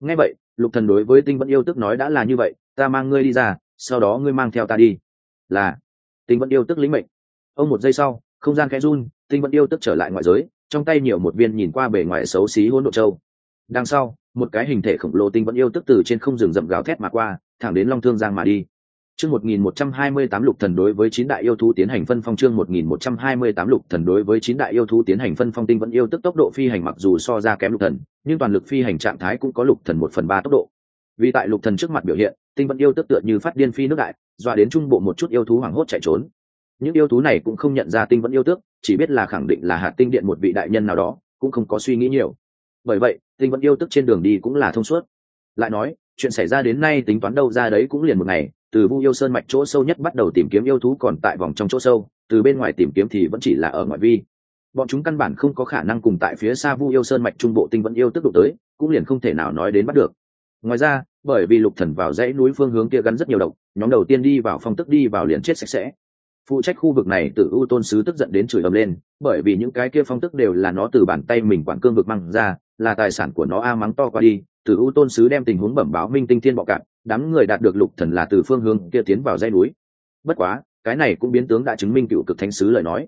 Nghe vậy lục thần đối với tinh vẫn yêu tức nói đã là như vậy, ta mang ngươi đi ra, sau đó ngươi mang theo ta đi. Là, tinh vẫn yêu tức lĩnh mệnh. Ông một giây sau, không gian khẽ run, tinh vẫn yêu tức trở lại ngoại giới, trong tay nhiều một viên nhìn qua bề ngoài xấu xí hỗn độ châu. Đằng sau, một cái hình thể khổng lồ tinh vẫn yêu tức từ trên không rừng rậm gào thét mà qua, thẳng đến long thương giang mà đi. Chương 1128 lục thần đối với chín đại yêu thú tiến hành phân phong chương 1128 lục thần đối với chín đại yêu thú tiến hành phân phong tinh vẫn yêu tức tốc độ phi hành mặc dù so ra kém lục thần, nhưng toàn lực phi hành trạng thái cũng có lục thần một phần ba tốc độ. Vì tại lục thần trước mặt biểu hiện, tinh vẫn yêu tức tựa như phát điên phi nước đại, dọa đến trung bộ một chút yêu thú hoảng hốt chạy trốn. Những yêu thú này cũng không nhận ra tinh vẫn yêu tước, chỉ biết là khẳng định là hạt tinh điện một vị đại nhân nào đó, cũng không có suy nghĩ nhiều. Bởi vậy, tinh vẫn yêu tức trên đường đi cũng là thông suốt. Lại nói, chuyện xảy ra đến nay tính toán đâu ra đấy cũng liền một ngày, từ vu yêu sơn mạch chỗ sâu nhất bắt đầu tìm kiếm yêu thú còn tại vòng trong chỗ sâu từ bên ngoài tìm kiếm thì vẫn chỉ là ở ngoại vi. Bọn chúng căn bản không có khả năng cùng tại phía xa vu yêu sơn mạch trung bộ tinh vẫn yêu tức độ tới cũng liền không thể nào nói đến bắt được. Ngoài ra bởi vì lục thần vào dãy núi phương hướng kia gắn rất nhiều độc nhóm đầu tiên đi vào phong tức đi vào liền chết sạch sẽ. Phụ trách khu vực này tự u tôn sứ tức giận đến chửi ầm lên bởi vì những cái kia phong tức đều là nó từ bàn tay mình quản cương vực mang ra là tài sản của nó a mắng to qua đi từ u tôn sứ đem tình huống bẩm báo minh tinh thiên bọ cạn đám người đạt được lục thần là từ phương hướng kia tiến vào dây núi. Bất quá, cái này cũng biến tướng đã chứng minh cựu cực thánh sứ lời nói.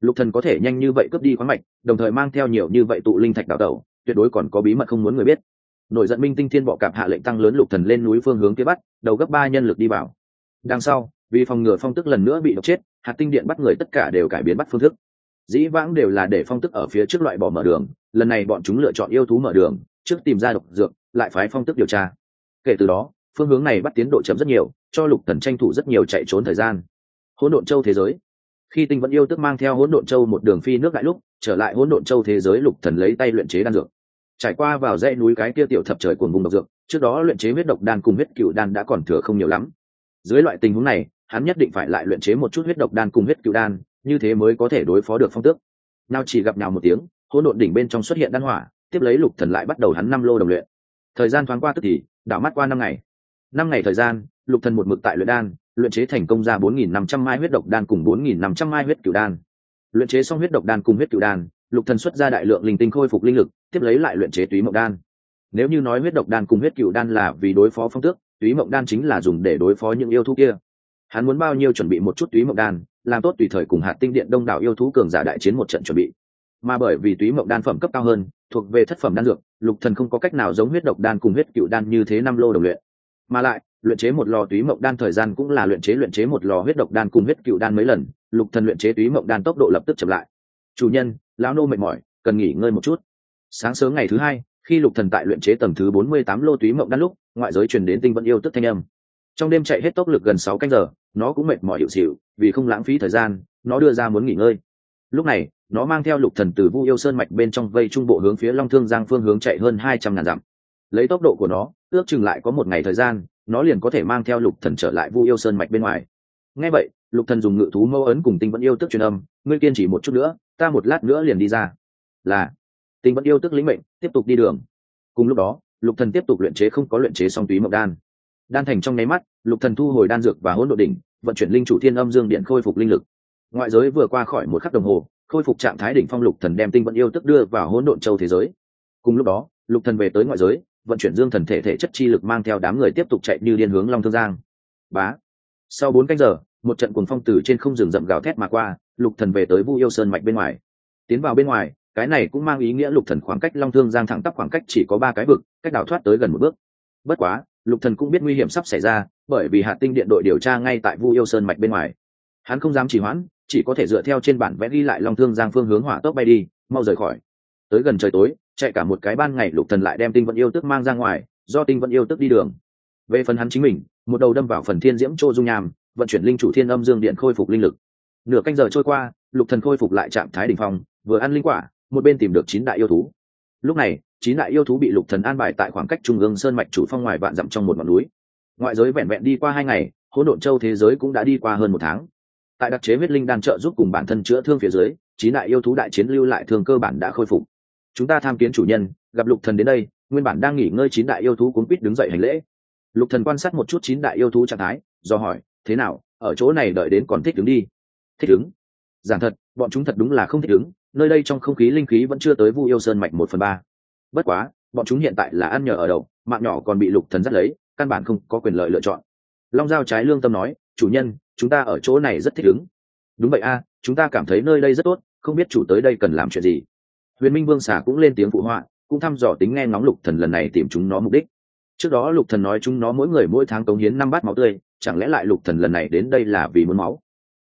Lục thần có thể nhanh như vậy cướp đi khoáng mạch, đồng thời mang theo nhiều như vậy tụ linh thạch đào tẩu, tuyệt đối còn có bí mật không muốn người biết. Nổi giận minh tinh thiên bọ cạp hạ lệnh tăng lớn lục thần lên núi phương hướng kia bắt, đầu gấp ba nhân lực đi vào. Đằng sau, vì phòng ngừa phong tức lần nữa bị độc chết, hạt tinh điện bắt người tất cả đều cải biến bắt phương thức. Dĩ vãng đều là để phong tức ở phía trước loại bỏ mở đường, lần này bọn chúng lựa chọn yêu thú mở đường trước tìm ra độc dược, lại phái phong tức điều tra. Kể từ đó, phương hướng này bắt tiến độ chậm rất nhiều, cho lục thần tranh thủ rất nhiều chạy trốn thời gian. Hỗn độn châu thế giới. Khi tinh vẫn yêu tức mang theo hỗn độn châu một đường phi nước lại lúc, trở lại hỗn độn châu thế giới lục thần lấy tay luyện chế đan dược. Trải qua vào dãy núi cái kia tiểu thập trời của vùng độc dược, trước đó luyện chế huyết độc đan cùng huyết cựu đan đã còn thừa không nhiều lắm. Dưới loại tình huống này, hắn nhất định phải lại luyện chế một chút huyết độc đan cùng huyết cựu đan, như thế mới có thể đối phó được phong tước. Nào chỉ gặp nào một tiếng, hỗn độn đỉnh bên trong xuất hiện đan hỏa tiếp lấy lục thần lại bắt đầu hắn năm lô đồng luyện. Thời gian thoáng qua tức thì, đảo mắt qua năm ngày. Năm ngày thời gian, lục thần một mực tại luyện đan, luyện chế thành công ra bốn nghìn năm trăm mai huyết độc đan cùng bốn nghìn năm trăm mai huyết cửu đan. Luyện chế xong huyết độc đan cùng huyết cửu đan, lục thần xuất ra đại lượng linh tinh khôi phục linh lực, tiếp lấy lại luyện chế túy mộng đan. Nếu như nói huyết độc đan cùng huyết cửu đan là vì đối phó phong tước, túy mộng đan chính là dùng để đối phó những yêu thú kia. Hắn muốn bao nhiêu chuẩn bị một chút túy mộng đan, làm tốt tùy thời cùng hạt tinh điện đông đảo yêu thú cường giả đại chiến một trận chuẩn bị mà bởi vì túy mộng đan phẩm cấp cao hơn, thuộc về thất phẩm đan dược, lục thần không có cách nào giống huyết độc đan cùng huyết cựu đan như thế năm lô đồng luyện. Mà lại, luyện chế một lò túy mộng đan thời gian cũng là luyện chế luyện chế một lò huyết độc đan cùng huyết cựu đan mấy lần, lục thần luyện chế túy mộng đan tốc độ lập tức chậm lại. Chủ nhân, lão nô mệt mỏi, cần nghỉ ngơi một chút. Sáng sớm ngày thứ hai, khi lục thần tại luyện chế tầng thứ bốn mươi tám lô túy mộng đan lúc, ngoại giới truyền đến tinh vẫn yêu tức thanh âm. Trong đêm chạy hết tốc lực gần sáu canh giờ, nó cũng mệt mỏi hiệu xịu, vì không lãng phí thời gian, nó đưa ra muốn nghỉ ngơi. Lúc này nó mang theo lục thần từ vu yêu sơn mạch bên trong vây trung bộ hướng phía long thương giang phương hướng chạy hơn hai trăm ngàn dặm. Lấy tốc độ của nó, ước chừng lại có một ngày thời gian, nó liền có thể mang theo lục thần trở lại vu yêu sơn mạch bên ngoài. Nghe vậy, lục thần dùng ngự thú mâu ấn cùng tinh vẫn yêu tức truyền âm, ngươi kiên trì một chút nữa, ta một lát nữa liền đi ra. Là, tinh vẫn yêu tức lĩnh mệnh, tiếp tục đi đường. Cùng lúc đó, lục thần tiếp tục luyện chế không có luyện chế song túy mộc đan. Đan thành trong nháy mắt, lục thần thu hồi đan dược và hỗn độ đỉnh, vận chuyển linh chủ thiên âm dương điện khôi phục linh lực. Ngoại giới vừa qua khỏi một khắc đồng hồ khôi phục trạng thái đỉnh phong lục thần đem tinh vận yêu tức đưa vào hỗn độn châu thế giới. Cùng lúc đó, lục thần về tới ngoại giới, vận chuyển dương thần thể thể chất chi lực mang theo đám người tiếp tục chạy như điên hướng long thương giang. Bá! Sau bốn canh giờ, một trận cuồng phong từ trên không rừng rậm gào thét mà qua, lục thần về tới vu yêu sơn mạch bên ngoài. Tiến vào bên ngoài, cái này cũng mang ý nghĩa lục thần khoảng cách long thương giang thẳng tắp khoảng cách chỉ có ba cái vực, cách đào thoát tới gần một bước. Bất quá, lục thần cũng biết nguy hiểm sắp xảy ra, bởi vì hạt tinh điện đội điều tra ngay tại vu yêu sơn mạch bên ngoài. Hắn không dám trì hoãn chỉ có thể dựa theo trên bản vẽ ghi lại long thương giang phương hướng hỏa tốc bay đi, mau rời khỏi. Tới gần trời tối, chạy cả một cái ban ngày, lục thần lại đem tinh vận yêu tức mang ra ngoài, do tinh vận yêu tức đi đường. Về phần hắn chính mình, một đầu đâm vào phần thiên diễm châu dung nham, vận chuyển linh chủ thiên âm dương điện khôi phục linh lực. Nửa canh giờ trôi qua, lục thần khôi phục lại trạng thái đỉnh phong, vừa ăn linh quả, một bên tìm được chín đại yêu thú. Lúc này, chín đại yêu thú bị lục thần an bài tại khoảng cách trung ương sơn mạch chủ phong ngoài vạn dặm trong một ngọn núi. Ngoại giới vẹn vẹn đi qua hai ngày, hỗn độn châu thế giới cũng đã đi qua hơn một tháng tại đặc chế huyết linh đan trợ giúp cùng bản thân chữa thương phía dưới, chín đại yêu thú đại chiến lưu lại thương cơ bản đã khôi phục. Chúng ta tham kiến chủ nhân, gặp lục thần đến đây, nguyên bản đang nghỉ ngơi chín đại yêu thú cuốn quýt đứng dậy hành lễ. Lục thần quan sát một chút chín đại yêu thú trạng thái, do hỏi, thế nào? Ở chỗ này đợi đến còn thích đứng đi. Thích đứng giản thật, bọn chúng thật đúng là không thích đứng nơi đây trong không khí linh khí vẫn chưa tới vu yêu sơn mạch một phần ba. Bất quá, bọn chúng hiện tại là ăn nhờ ở đậu mạng nhỏ còn bị lục thần dắt lấy, căn bản không có quyền lợi lựa chọn. Long giao trái lương tâm nói, chủ nhân chúng ta ở chỗ này rất thích ứng. Đúng vậy a, chúng ta cảm thấy nơi đây rất tốt, không biết chủ tới đây cần làm chuyện gì. Huyền minh vương xả cũng lên tiếng phụ họa, cũng thăm dò tính nghe ngóng lục thần lần này tìm chúng nó mục đích. Trước đó lục thần nói chúng nó mỗi người mỗi tháng cống hiến năm bát máu tươi, chẳng lẽ lại lục thần lần này đến đây là vì muốn máu?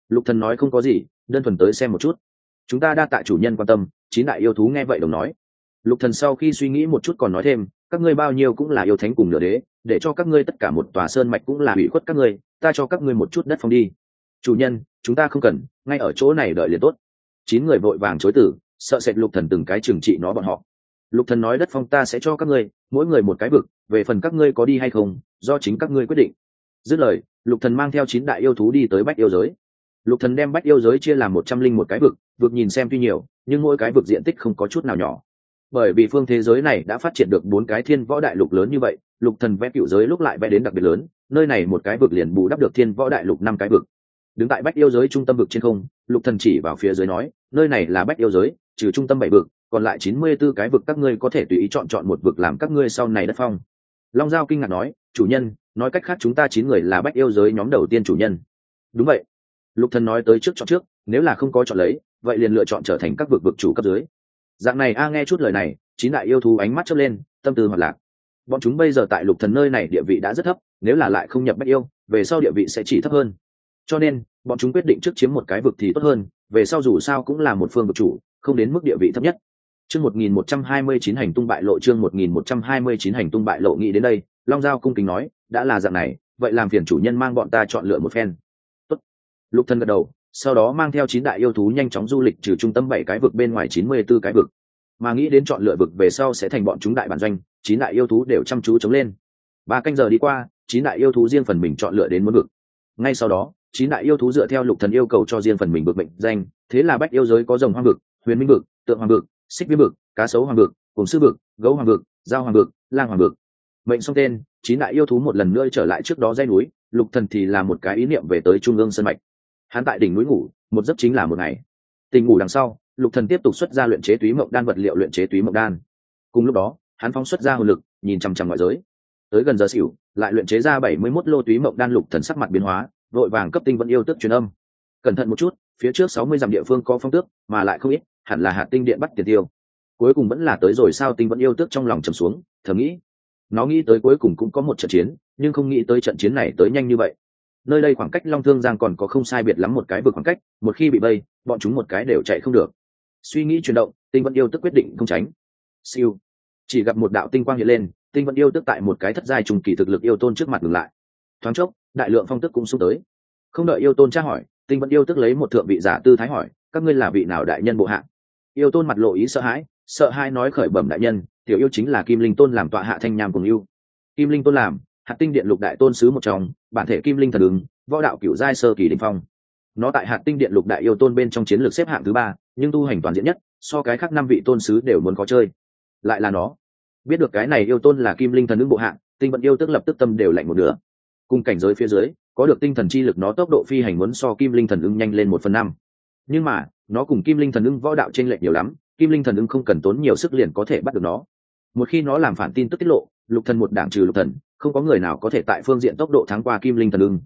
Lục thần nói không có gì, đơn thuần tới xem một chút. Chúng ta đa tạ chủ nhân quan tâm, chín đại yêu thú nghe vậy đồng nói. Lục thần sau khi suy nghĩ một chút còn nói thêm, các ngươi bao nhiêu cũng là yêu thánh cùng nửa đế để cho các ngươi tất cả một tòa sơn mạch cũng là hủy khuất các ngươi, ta cho các ngươi một chút đất phong đi. Chủ nhân, chúng ta không cần, ngay ở chỗ này đợi liền tốt. Chín người vội vàng chối tử sợ sệt lục thần từng cái trừng trị nó bọn họ. Lục thần nói đất phong ta sẽ cho các ngươi, mỗi người một cái vực, về phần các ngươi có đi hay không, do chính các ngươi quyết định. Dứt lời, lục thần mang theo chín đại yêu thú đi tới bách yêu giới. Lục thần đem bách yêu giới chia làm một trăm linh một cái vực vực nhìn xem tuy nhiều, nhưng mỗi cái vực diện tích không có chút nào nhỏ bởi vì phương thế giới này đã phát triển được bốn cái thiên võ đại lục lớn như vậy, lục thần vẽ cựu giới lúc lại vẽ đến đặc biệt lớn, nơi này một cái vực liền bù đắp được thiên võ đại lục năm cái vực. Đứng tại bách yêu giới trung tâm vực trên không, lục thần chỉ vào phía dưới nói, nơi này là bách yêu giới, trừ trung tâm bảy vực, còn lại chín mươi 94 cái vực các ngươi có thể tùy ý chọn chọn một vực làm các ngươi sau này đất phong. Long giao kinh ngạc nói, chủ nhân, nói cách khác chúng ta chín người là bách yêu giới nhóm đầu tiên chủ nhân. Đúng vậy. Lục thần nói tới trước chọn trước, nếu là không có chọn lấy, vậy liền lựa chọn trở thành các vực vực chủ cấp dưới dạng này a nghe chút lời này, chín đại yêu thú ánh mắt chớp lên, tâm tư hoạt lạc. Bọn chúng bây giờ tại lục thần nơi này địa vị đã rất thấp, nếu là lại không nhập bách yêu, về sau địa vị sẽ chỉ thấp hơn. Cho nên, bọn chúng quyết định trước chiếm một cái vực thì tốt hơn, về sau dù sao cũng là một phương vực chủ, không đến mức địa vị thấp nhất. Chương một nghìn một trăm hai mươi chín hành tung bại lộ chương một nghìn một trăm hai mươi chín hành tung bại lộ nghĩ đến đây, long giao cung kính nói, đã là dạng này, vậy làm phiền chủ nhân mang bọn ta chọn lựa một phen. Tốt. lục thần gật đầu sau đó mang theo chín đại yêu thú nhanh chóng du lịch trừ trung tâm bảy cái vực bên ngoài chín mươi 94 cái vực. Mà nghĩ đến chọn lựa vực về sau sẽ thành bọn chúng đại bản doanh, chín đại yêu thú đều chăm chú chống lên. Ba canh giờ đi qua, chín đại yêu thú riêng phần mình chọn lựa đến muốn vực. Ngay sau đó, chín đại yêu thú dựa theo lục thần yêu cầu cho riêng phần mình vực mệnh danh, thế là bách yêu giới có rồng hoang vực, huyền minh vực, tượng hoàng vực, xích viêm vực, cá sấu hoàng vực cùng sư vực, gấu hoàng vực giao hoàng vực, lang hoàng vực. Mệnh xong tên, chín đại yêu thú một lần nữa trở lại trước đó dây núi, lục thần thì là một cái ý niệm về tới trung ương sân mạch hắn tại đỉnh núi ngủ, một giấc chính là một ngày. Tình ngủ đằng sau, lục thần tiếp tục xuất ra luyện chế túy mộng đan vật liệu luyện chế túy mộng đan. Cùng lúc đó, hắn phóng xuất ra hồn lực, nhìn chằm chằm ngoại giới. Tới gần giờ xỉu, lại luyện chế ra bảy mươi 71 lô túy mộng đan lục thần sắc mặt biến hóa, vội vàng cấp tinh vẫn yêu tức truyền âm. Cẩn thận một chút, phía trước sáu mươi dặm địa phương có phong tước, mà lại không ít, hẳn là hạt tinh điện bắt tiền tiêu. Cuối cùng vẫn là tới rồi sao tinh vẫn yêu tước trong lòng trầm xuống, thầm nghĩ. Nó nghĩ tới cuối cùng cũng có một trận chiến, nhưng không nghĩ tới trận chiến này tới nhanh như vậy nơi đây khoảng cách long thương giang còn có không sai biệt lắm một cái vực khoảng cách, một khi bị bây bọn chúng một cái đều chạy không được. Suy nghĩ chuyển động, tinh vẫn yêu tức quyết định không tránh. Siêu. Chỉ gặp một đạo tinh quang hiện lên, tinh vẫn yêu tức tại một cái thất giai trùng kỳ thực lực yêu tôn trước mặt ngừng lại. Thoáng chốc, đại lượng phong tức cũng xung tới. Không đợi yêu tôn tra hỏi, tinh vẫn yêu tức lấy một thượng vị giả tư thái hỏi, các ngươi là vị nào đại nhân bộ hạ? Yêu tôn mặt lộ ý sợ hãi, sợ hai nói khởi bẩm đại nhân, tiểu yêu chính là kim linh tôn làm tọa hạ thanh nham cùng yêu. Kim linh tôn làm hạt tinh điện lục đại tôn sứ một trong bản thể kim linh thần ứng, võ đạo cựu giai sơ kỳ đình phong. Nó tại hạt tinh điện lục đại yêu tôn bên trong chiến lược xếp hạng thứ ba, nhưng tu hành toàn diện nhất, so cái khác năm vị tôn sứ đều muốn có chơi. Lại là nó. Biết được cái này yêu tôn là kim linh thần ứng bộ hạng, tinh vận yêu tức lập tức tâm đều lạnh một nửa. Cùng cảnh giới phía dưới, có được tinh thần chi lực nó tốc độ phi hành muốn so kim linh thần ưng nhanh lên một phần năm. Nhưng mà, nó cùng kim linh thần ưng võ đạo t r ê n lệch nhiều lắm, kim linh thần ưng không cần tốn nhiều sức liền có thể bắt được nó. Một khi nó làm phản tin tức tiết lộ, lục thần một đảng trừ lục thần không có người nào có thể tại phương diện tốc độ thắng qua kim linh thần ưng.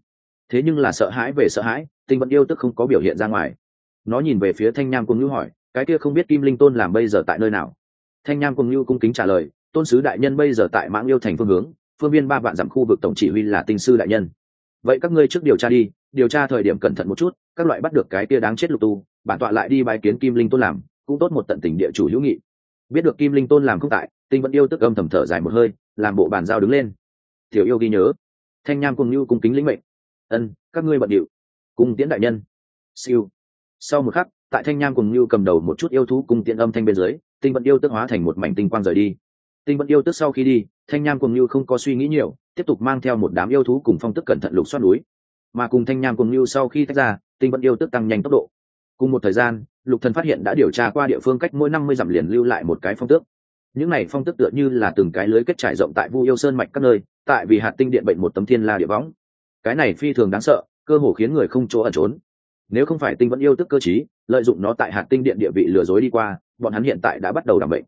Thế nhưng là sợ hãi về sợ hãi, tinh vẫn yêu tức không có biểu hiện ra ngoài. Nó nhìn về phía thanh nham cung ngữ hỏi, cái kia không biết kim linh tôn làm bây giờ tại nơi nào? Thanh nham cung ngữ cung kính trả lời, tôn sứ đại nhân bây giờ tại mãng yêu thành phương hướng, phương viên ba vạn dặm khu vực tổng chỉ huy là tinh sư đại nhân. Vậy các ngươi trước điều tra đi, điều tra thời điểm cẩn thận một chút, các loại bắt được cái kia đáng chết lục tu, bản tọa lại đi bài kiến kim linh tôn làm, cũng tốt một tận tình địa chủ hữu nghị. Biết được kim linh tôn làm không tại, tinh vẫn yêu tức âm thầm thở dài một hơi, làm bộ bàn giao đứng lên tiểu yêu ghi nhớ. Thanh nham cùng như cung kính lĩnh mệnh. Ân, các ngươi bận điệu. Cung tiễn đại nhân. Siêu. Sau một khắc, tại thanh nham cùng như cầm đầu một chút yêu thú cung tiễn âm thanh bên dưới, tinh vận yêu tức hóa thành một mảnh tinh quang rời đi. Tinh vận yêu tức sau khi đi, thanh nham cùng như không có suy nghĩ nhiều, tiếp tục mang theo một đám yêu thú cùng phong tức cẩn thận lục xoát núi. Mà cùng thanh nham cùng như sau khi tách ra, tinh vận yêu tức tăng nhanh tốc độ. Cùng một thời gian, lục thần phát hiện đã điều tra qua địa phương cách mỗi năm mươi dặm liền lưu lại một cái phong tước những này phong tức tựa như là từng cái lưới kết trải rộng tại vu yêu sơn mạch các nơi, tại vì hạt tinh điện bệnh một tấm thiên la địa võng. Cái này phi thường đáng sợ, cơ hồ khiến người không chỗ ẩn trốn. Nếu không phải tinh vẫn yêu tức cơ chí lợi dụng nó tại hạt tinh điện địa vị lừa dối đi qua, bọn hắn hiện tại đã bắt đầu đảm bệnh.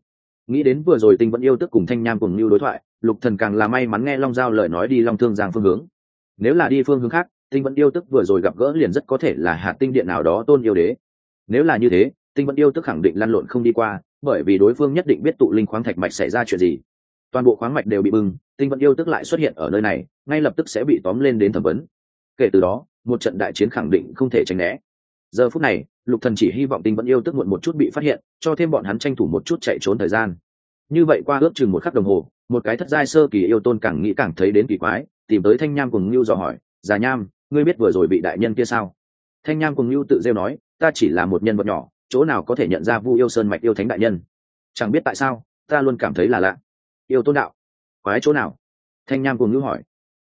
Nghĩ đến vừa rồi tinh vẫn yêu tức cùng thanh nham cùng lưu đối thoại, lục thần càng là may mắn nghe long giao lời nói đi long thương giang phương hướng. Nếu là đi phương hướng khác, tinh vẫn yêu tức vừa rồi gặp gỡ liền rất có thể là hạt tinh điện nào đó tôn yêu đế. Nếu là như thế tinh vẫn yêu tức khẳng định lăn lộn không đi qua, bởi vì đối phương nhất định biết tụ linh khoáng thạch mạch xảy ra chuyện gì. Toàn bộ khoáng mạch đều bị bưng, tinh vẫn yêu tức lại xuất hiện ở nơi này, ngay lập tức sẽ bị tóm lên đến thẩm vấn. Kể từ đó, một trận đại chiến khẳng định không thể tránh né. Giờ phút này, lục thần chỉ hy vọng tinh vẫn yêu tức muộn một chút bị phát hiện, cho thêm bọn hắn tranh thủ một chút chạy trốn thời gian. Như vậy qua ước chừng một khắc đồng hồ, một cái thất giai sơ kỳ yêu tôn càng nghĩ càng thấy đến kỳ quái, tìm tới thanh nham cùng ngưu dò hỏi, già nham, ngươi biết vừa rồi bị đại nhân kia sao? Thanh nham cùng ngưu tự rêu nói, ta chỉ là một nhân vật nhỏ chỗ nào có thể nhận ra vu yêu sơn mạch yêu thánh đại nhân? Chẳng biết tại sao, ta luôn cảm thấy là lạ. Yêu tôn đạo, quái chỗ nào? Thanh nham cùng ngữ hỏi.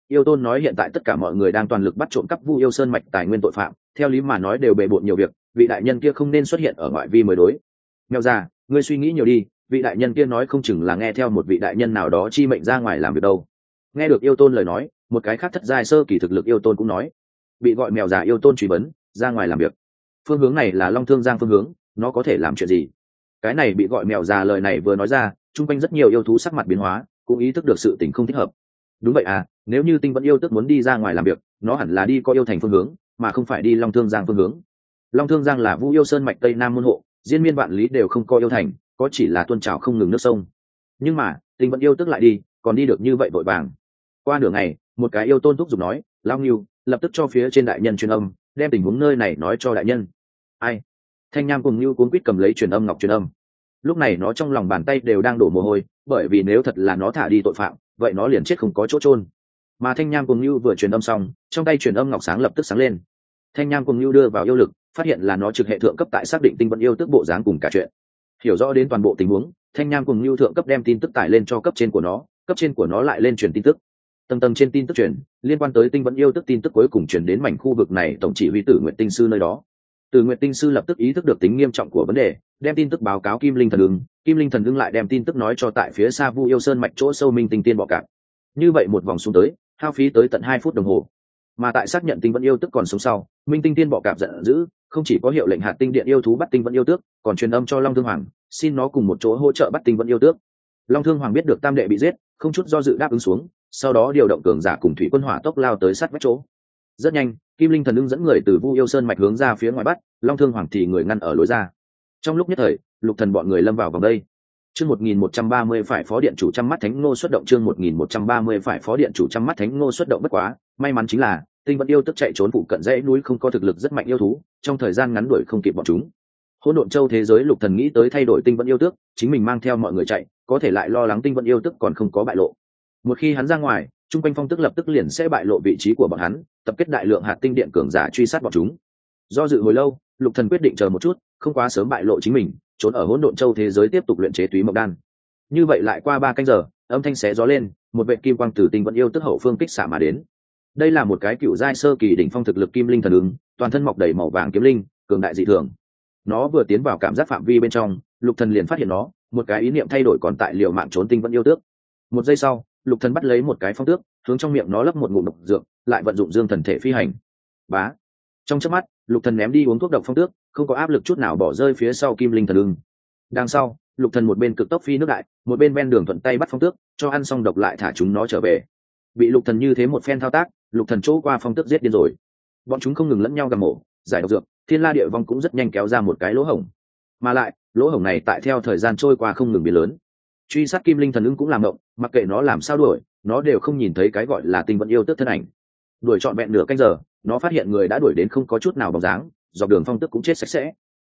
Yêu tôn nói hiện tại tất cả mọi người đang toàn lực bắt trộm cắp vu yêu sơn mạch tài nguyên tội phạm, theo lý mà nói đều bề bộn nhiều việc, vị đại nhân kia không nên xuất hiện ở ngoại vi mới đối. Nghèo ra ngươi suy nghĩ nhiều đi, vị đại nhân kia nói không chừng là nghe theo một vị đại nhân nào đó chi mệnh ra ngoài làm việc đâu. Nghe được yêu tôn lời nói, một cái khác thất giai sơ kỳ thực lực yêu tôn cũng nói. Bị gọi mèo già yêu tôn truy vấn, ra ngoài làm việc phương hướng này là long thương giang phương hướng, nó có thể làm chuyện gì? Cái này bị gọi mèo già lời này vừa nói ra, chung quanh rất nhiều yêu thú sắc mặt biến hóa, cũng ý thức được sự tình không thích hợp. Đúng vậy à nếu như tinh vẫn yêu tức muốn đi ra ngoài làm việc, nó hẳn là đi có yêu thành phương hướng, mà không phải đi long thương giang phương hướng. Long thương giang là vu yêu sơn mạch tây nam môn hộ diên miên vạn lý đều không có yêu thành, có chỉ là tuôn trào không ngừng nước sông. Nhưng mà tình vẫn yêu tức lại đi, còn đi được như vậy vội vàng. Qua nửa ngày, một cái yêu tôn thúc giục nói lao nghiêu lập tức cho phía trên đại nhân truyền âm, đem tình huống nơi này nói cho đại nhân ai? Thanh nham cùng như cuốn quýt cầm lấy truyền âm ngọc truyền âm. Lúc này nó trong lòng bàn tay đều đang đổ mồ hôi, bởi vì nếu thật là nó thả đi tội phạm, vậy nó liền chết không có chỗ trôn mà thanh nham cùng như vừa truyền âm xong, trong tay truyền âm ngọc sáng lập tức sáng lên. Thanh nham cùng như đưa vào yêu lực, phát hiện là nó trực hệ thượng cấp tại xác định tinh vận yêu tức bộ dáng cùng cả chuyện. Hiểu rõ đến toàn bộ tình huống, thanh nham cùng lưu thượng cấp đem tin tức tải lên cho cấp trên của nó, cấp trên của nó lại lên truyền tin tức. Tầng tầng trên tin tức truyền, liên quan tới tinh vẫn yêu tức tin tức cuối cùng truyền đến mảnh khu vực này, tổng chỉ huy tử nguyện tinh sư nơi đó từ nguyện tinh sư lập tức ý thức được tính nghiêm trọng của vấn đề, đem tin tức báo cáo kim linh thần ưng, kim linh thần ưng lại đem tin tức nói cho tại phía xa vu yêu sơn mạch chỗ sâu minh tinh tiên bọ cạp. Như vậy một vòng xuống tới, hao phí tới tận hai phút đồng hồ. Mà tại xác nhận tinh vẫn yêu tức còn sống sau, minh tinh tiên bọ cạp giận dữ, không chỉ có hiệu lệnh hạt tinh điện yêu thú bắt tinh vẫn yêu tước, còn truyền âm cho long thương hoàng, xin nó cùng một chỗ hỗ trợ bắt tinh vẫn yêu tước. Long thương hoàng biết được tam đệ bị giết, không chút do dự đáp ứng xuống, sau đó điều động cường giả cùng thủy quân hỏa tốc lao tới sát vách chỗ rất nhanh, kim linh thần ưng dẫn người từ vu yêu sơn mạch hướng ra phía ngoài bắt, long thương hoàng thì người ngăn ở lối ra. Trong lúc nhất thời, lục thần bọn người lâm vào vòng đây. Chương một nghìn một trăm ba mươi phải phó điện chủ trăm mắt thánh ngô xuất động, chương một nghìn một trăm ba mươi phải phó điện chủ trăm mắt thánh ngô xuất động bất quá, may mắn chính là, tinh vẫn yêu tức chạy trốn phụ cận dãy núi không có thực lực rất mạnh yêu thú, trong thời gian ngắn đuổi không kịp bọn chúng. Hỗn độn châu thế giới lục thần nghĩ tới thay đổi tinh vẫn yêu tước, chính mình mang theo mọi người chạy, có thể lại lo lắng tinh vẫn yêu tức còn không có bại lộ. Một khi hắn ra ngoài, chung quanh phong tức lập tức liền sẽ bại lộ vị trí của bọn hắn tập kết đại lượng hạt tinh điện cường giả truy sát bọn chúng. Do dự hồi lâu, lục thần quyết định chờ một chút, không quá sớm bại lộ chính mình, trốn ở hỗn độn châu thế giới tiếp tục luyện chế túy mộc đan. Như vậy lại qua ba canh giờ, âm thanh xé gió lên, một vệ kim quang tử tinh vẫn yêu tức hậu phương kích xả mà đến. Đây là một cái cựu giai sơ kỳ đỉnh phong thực lực kim linh thần ứng, toàn thân mọc đầy màu vàng kiếm linh, cường đại dị thường. Nó vừa tiến vào cảm giác phạm vi bên trong, lục thần liền phát hiện nó, một cái ý niệm thay đổi còn tại liều mạng trốn tinh vẫn yêu tước. Một giây sau lục thần bắt lấy một cái phong tước, hướng trong miệng nó lấp một ngụm độc dược, lại vận dụng dương thần thể phi hành. Bá. Trong chớp mắt, lục thần ném đi uống thuốc độc phong tước, không có áp lực chút nào bỏ rơi phía sau kim linh thần ưng. Đằng sau, lục thần một bên cực tốc phi nước đại, một bên ven đường thuận tay bắt phong tước, cho ăn xong độc lại thả chúng nó trở về. Bị lục thần như thế một phen thao tác, lục thần chỗ qua phong tước giết điên rồi. Bọn chúng không ngừng lẫn nhau gầm mổ, giải độc dược, thiên la địa vong cũng rất nhanh kéo ra một cái lỗ hổng. Mà lại, lỗ hổng này tại theo thời gian trôi qua không ngừng biến lớn truy sát kim linh thần ưng cũng làm động, mặc kệ nó làm sao đuổi, nó đều không nhìn thấy cái gọi là tinh vẫn yêu tước thân ảnh. Đuổi trọn vẹn nửa canh giờ, nó phát hiện người đã đuổi đến không có chút nào bóng dáng, dọc đường phong tức cũng chết sạch sẽ.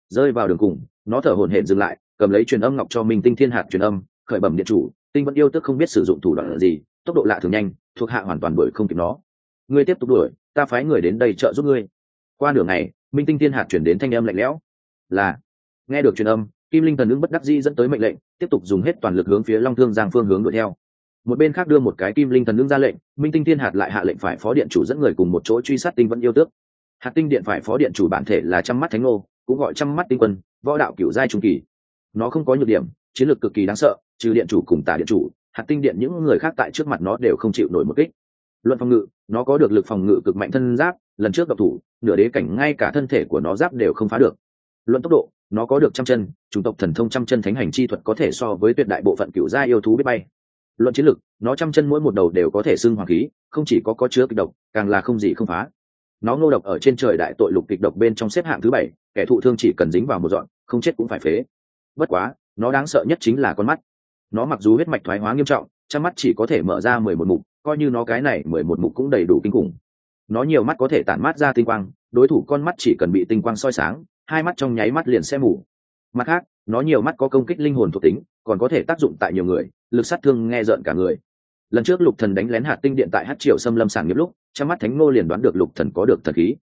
Rơi vào đường cùng, nó thở hổn hển dừng lại, cầm lấy truyền âm ngọc cho minh tinh thiên hạt truyền âm, khởi bẩm điện chủ tinh vẫn yêu tức không biết sử dụng thủ đoạn gì, tốc độ lạ thường nhanh, thuộc hạ hoàn toàn đuổi không kịp nó. Ngươi tiếp tục đuổi, ta phái người đến đây trợ giúp ngươi. Qua nửa ngày, minh tinh thiên hạt chuyển đến thanh âm lạnh lẽo. Là, nghe được truyền âm kim linh thần ứng bất đắc dĩ dẫn tới mệnh lệnh, tiếp tục dùng hết toàn lực hướng phía long thương giang phương hướng đuổi theo. Một bên khác đưa một cái kim linh thần ứng ra lệnh, minh tinh thiên hạt lại hạ lệnh phải phó điện chủ dẫn người cùng một chỗ truy sát tinh vẫn yêu tước. Hạt tinh điện phải phó điện chủ bản thể là trăm mắt thánh ngô, cũng gọi trăm mắt tinh quân, võ đạo cửu giai trung kỳ. Nó không có nhược điểm, chiến lược cực kỳ đáng sợ, trừ điện chủ cùng tả điện chủ, hạt tinh điện những người khác tại trước mặt nó đều không chịu nổi một kích. Luận phòng ngự, nó có được lực phòng ngự cực mạnh thân giáp, lần trước gặp thủ, nửa đế cảnh ngay cả thân thể của nó giáp đều không phá được. Luận tốc độ nó có được trăm chân, chủng tộc thần thông trăm chân thánh hành chi thuật có thể so với tuyệt đại bộ phận cựu gia yêu thú biết bay. Luận chiến lực, nó trăm chân mỗi một đầu đều có thể xưng hoàng khí, không chỉ có có chứa kịch độc, càng là không gì không phá. Nó ngô độc ở trên trời đại tội lục kịch độc bên trong xếp hạng thứ bảy, kẻ thụ thương chỉ cần dính vào một dọn, không chết cũng phải phế. Bất quá, nó đáng sợ nhất chính là con mắt. Nó mặc dù huyết mạch thoái hóa nghiêm trọng trăm mắt chỉ có thể mở ra mười một mục, coi như nó cái này mười một mục cũng đầy đủ kinh khủng. Nó nhiều mắt có thể tản mát ra tinh quang, đối thủ con mắt chỉ cần bị tinh quang soi sáng hai mắt trong nháy mắt liền sẽ mù. Mặt khác, nó nhiều mắt có công kích linh hồn thuộc tính, còn có thể tác dụng tại nhiều người, lực sát thương nghe rợn cả người. Lần trước lục thần đánh lén hạt tinh điện tại hát triều xâm lâm sản nghiệp lúc, trong mắt thánh ngô liền đoán được lục thần có được thần khí.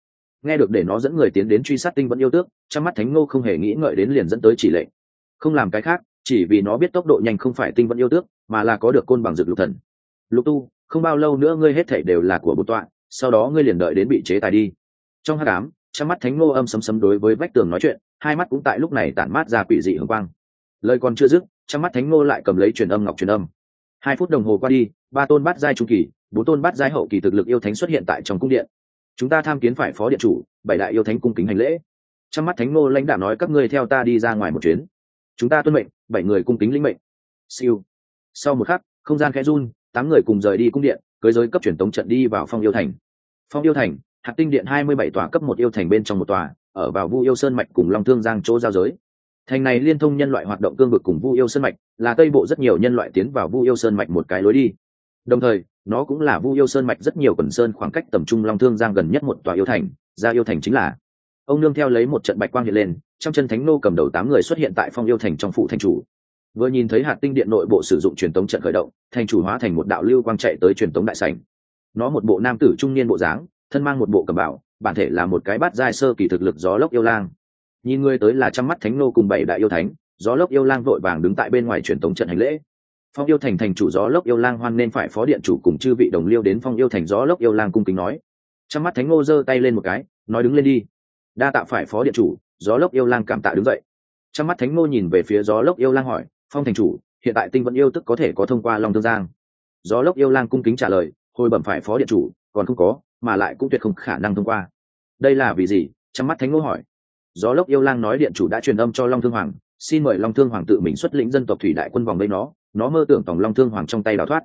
Nghe được để nó dẫn người tiến đến truy sát tinh vẫn yêu tước, trong mắt thánh ngô không hề nghĩ ngợi đến liền dẫn tới chỉ lệnh. Không làm cái khác, chỉ vì nó biết tốc độ nhanh không phải tinh vẫn yêu tước, mà là có được côn bằng dược lục thần. Lục tu, không bao lâu nữa ngươi hết thảy đều là của bổn tọa, sau đó ngươi liền đợi đến bị chế tài đi. Trong hắc ám trong mắt thánh ngô âm sấm sấm đối với vách tường nói chuyện, hai mắt cũng tại lúc này tản mát ra quỷ dị hồng quang. Lời còn chưa dứt, trong mắt thánh ngô lại cầm lấy truyền âm ngọc truyền âm. Hai phút đồng hồ qua đi, ba tôn bát giai trung kỳ, bốn tôn bát giai hậu kỳ thực lực yêu thánh xuất hiện tại trong cung điện. Chúng ta tham kiến phải phó điện chủ, bảy đại yêu thánh cung kính hành lễ. Trong mắt thánh ngô lãnh đạo nói các ngươi theo ta đi ra ngoài một chuyến. Chúng ta tuân mệnh, bảy người cung kính lĩnh mệnh. Siêu. Sau một khắc, không gian khẽ run, tám người cùng rời đi cung điện, cưới giới cấp truyền tống trận đi vào phong yêu thành. Phong yêu thành hạt tinh điện hai mươi bảy tòa cấp một yêu thành bên trong một tòa, ở vào vu yêu sơn mạch cùng long thương giang chỗ giao giới. Thành này liên thông nhân loại hoạt động cương vực cùng vu yêu sơn mạch, là tây bộ rất nhiều nhân loại tiến vào vu yêu sơn mạch một cái lối đi. Đồng thời, nó cũng là vu yêu sơn mạch rất nhiều quần sơn khoảng cách tầm trung long thương giang gần nhất một tòa yêu thành, ra yêu thành chính là. Ông nương theo lấy một trận bạch quang hiện lên, trong chân thánh nô cầm đầu tám người xuất hiện tại phong yêu thành trong phụ thành chủ. Vừa nhìn thấy hạt tinh điện nội bộ sử dụng truyền tống trận khởi động, thành chủ hóa thành một đạo lưu quang chạy tới truyền tống đại sảnh. Nó một bộ nam tử trung niên bộ dáng thân mang một bộ cẩm bảo bản thể là một cái bát giai sơ kỳ thực lực gió lốc yêu lang. Nhìn người tới là trăm mắt thánh nô cùng bảy đại yêu thánh, gió lốc yêu lang vội vàng đứng tại bên ngoài truyền tống trận hành lễ. Phong yêu thành thành chủ gió lốc yêu lang hoan nên phải phó điện chủ cùng chư vị đồng liêu đến phong yêu thành gió lốc yêu lang cung kính nói. Trăm mắt thánh ngô giơ tay lên một cái, nói đứng lên đi. Đa tạ phải phó điện chủ, gió lốc yêu lang cảm tạ đứng dậy. Trăm mắt thánh ngô nhìn về phía gió lốc yêu lang hỏi, phong thành chủ, hiện tại tinh vẫn yêu tức có thể có thông qua long thương giang? Gió lốc yêu lang cung kính trả lời, hồi bẩm phải phó điện chủ, còn không có mà lại cũng tuyệt không khả năng thông qua. Đây là vì gì? Chăm mắt thánh ngô hỏi. Gió lốc yêu lang nói điện chủ đã truyền âm cho long thương hoàng, xin mời long thương hoàng tự mình xuất lĩnh dân tộc thủy đại quân vòng đây nó nó mơ tưởng tổng long thương hoàng trong tay đào thoát.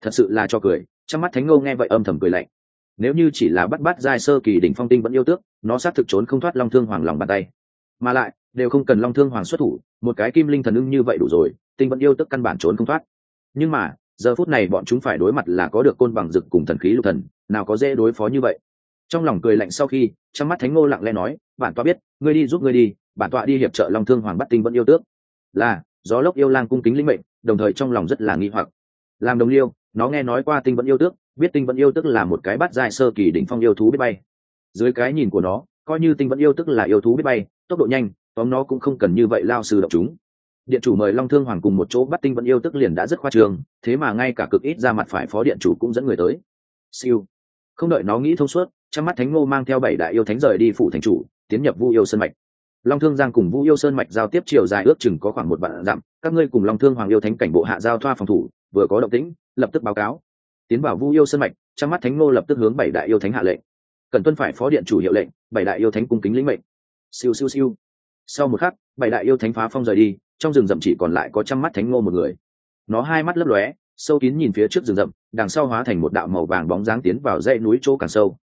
Thật sự là cho cười chăm mắt thánh ngô nghe vậy âm thầm cười lạnh. Nếu như chỉ là bắt bắt giai sơ kỳ đỉnh phong tinh vẫn yêu tước, nó xác thực trốn không thoát long thương hoàng lòng bàn tay. Mà lại, đều không cần long thương hoàng xuất thủ, một cái kim linh thần ưng như vậy đủ rồi, tinh vẫn yêu tức căn bản trốn không thoát. Nhưng mà giờ phút này bọn chúng phải đối mặt là có được côn bằng rực cùng thần khí lục thần, nào có dễ đối phó như vậy. Trong lòng cười lạnh sau khi, trong mắt thánh ngô lặng lẽ nói, bản tọa biết, ngươi đi giúp ngươi đi, bản tọa đi hiệp trợ long thương hoàng bắt tinh vẫn yêu tước. Là, gió lốc yêu lang cung kính linh mệnh, đồng thời trong lòng rất là nghi hoặc. Làm đồng liêu, nó nghe nói qua tinh vẫn yêu tước, biết tinh vẫn yêu tức là một cái bắt dài sơ kỳ đỉnh phong yêu thú biết bay. Dưới cái nhìn của nó, coi như tinh vẫn yêu tức là yêu thú biết bay, tốc độ nhanh, tóm nó cũng không cần như vậy lao sư động chúng điện chủ mời long thương hoàng cùng một chỗ bắt tinh vẫn yêu tức liền đã rất khoa trường thế mà ngay cả cực ít ra mặt phải phó điện chủ cũng dẫn người tới. Siêu. Không đợi nó nghĩ thông suốt, trong mắt thánh ngô mang theo bảy đại yêu thánh rời đi phủ thành chủ, tiến nhập vu yêu sơn mạch. Long thương giang cùng vu yêu sơn mạch giao tiếp chiều dài ước chừng có khoảng một vạn dặm, các ngươi cùng long thương hoàng yêu thánh cảnh bộ hạ giao thoa phòng thủ, vừa có động tĩnh, lập tức báo cáo. Tiến vào vu yêu sơn mạch, trong mắt thánh ngô lập tức hướng bảy đại yêu thánh hạ lệnh. Cần tuân phải phó điện chủ hiệu lệnh, bảy đại yêu thánh cung kính lĩnh mệnh. Siêu siêu siêu. Sau một khắc, bảy đại yêu thánh phá phong rời đi trong rừng rậm chỉ còn lại có trăm mắt thánh ngô một người. Nó hai mắt lấp lóe, sâu kín nhìn phía trước rừng rậm, đằng sau hóa thành một đạo màu vàng bóng dáng tiến vào dãy núi chỗ càng sâu.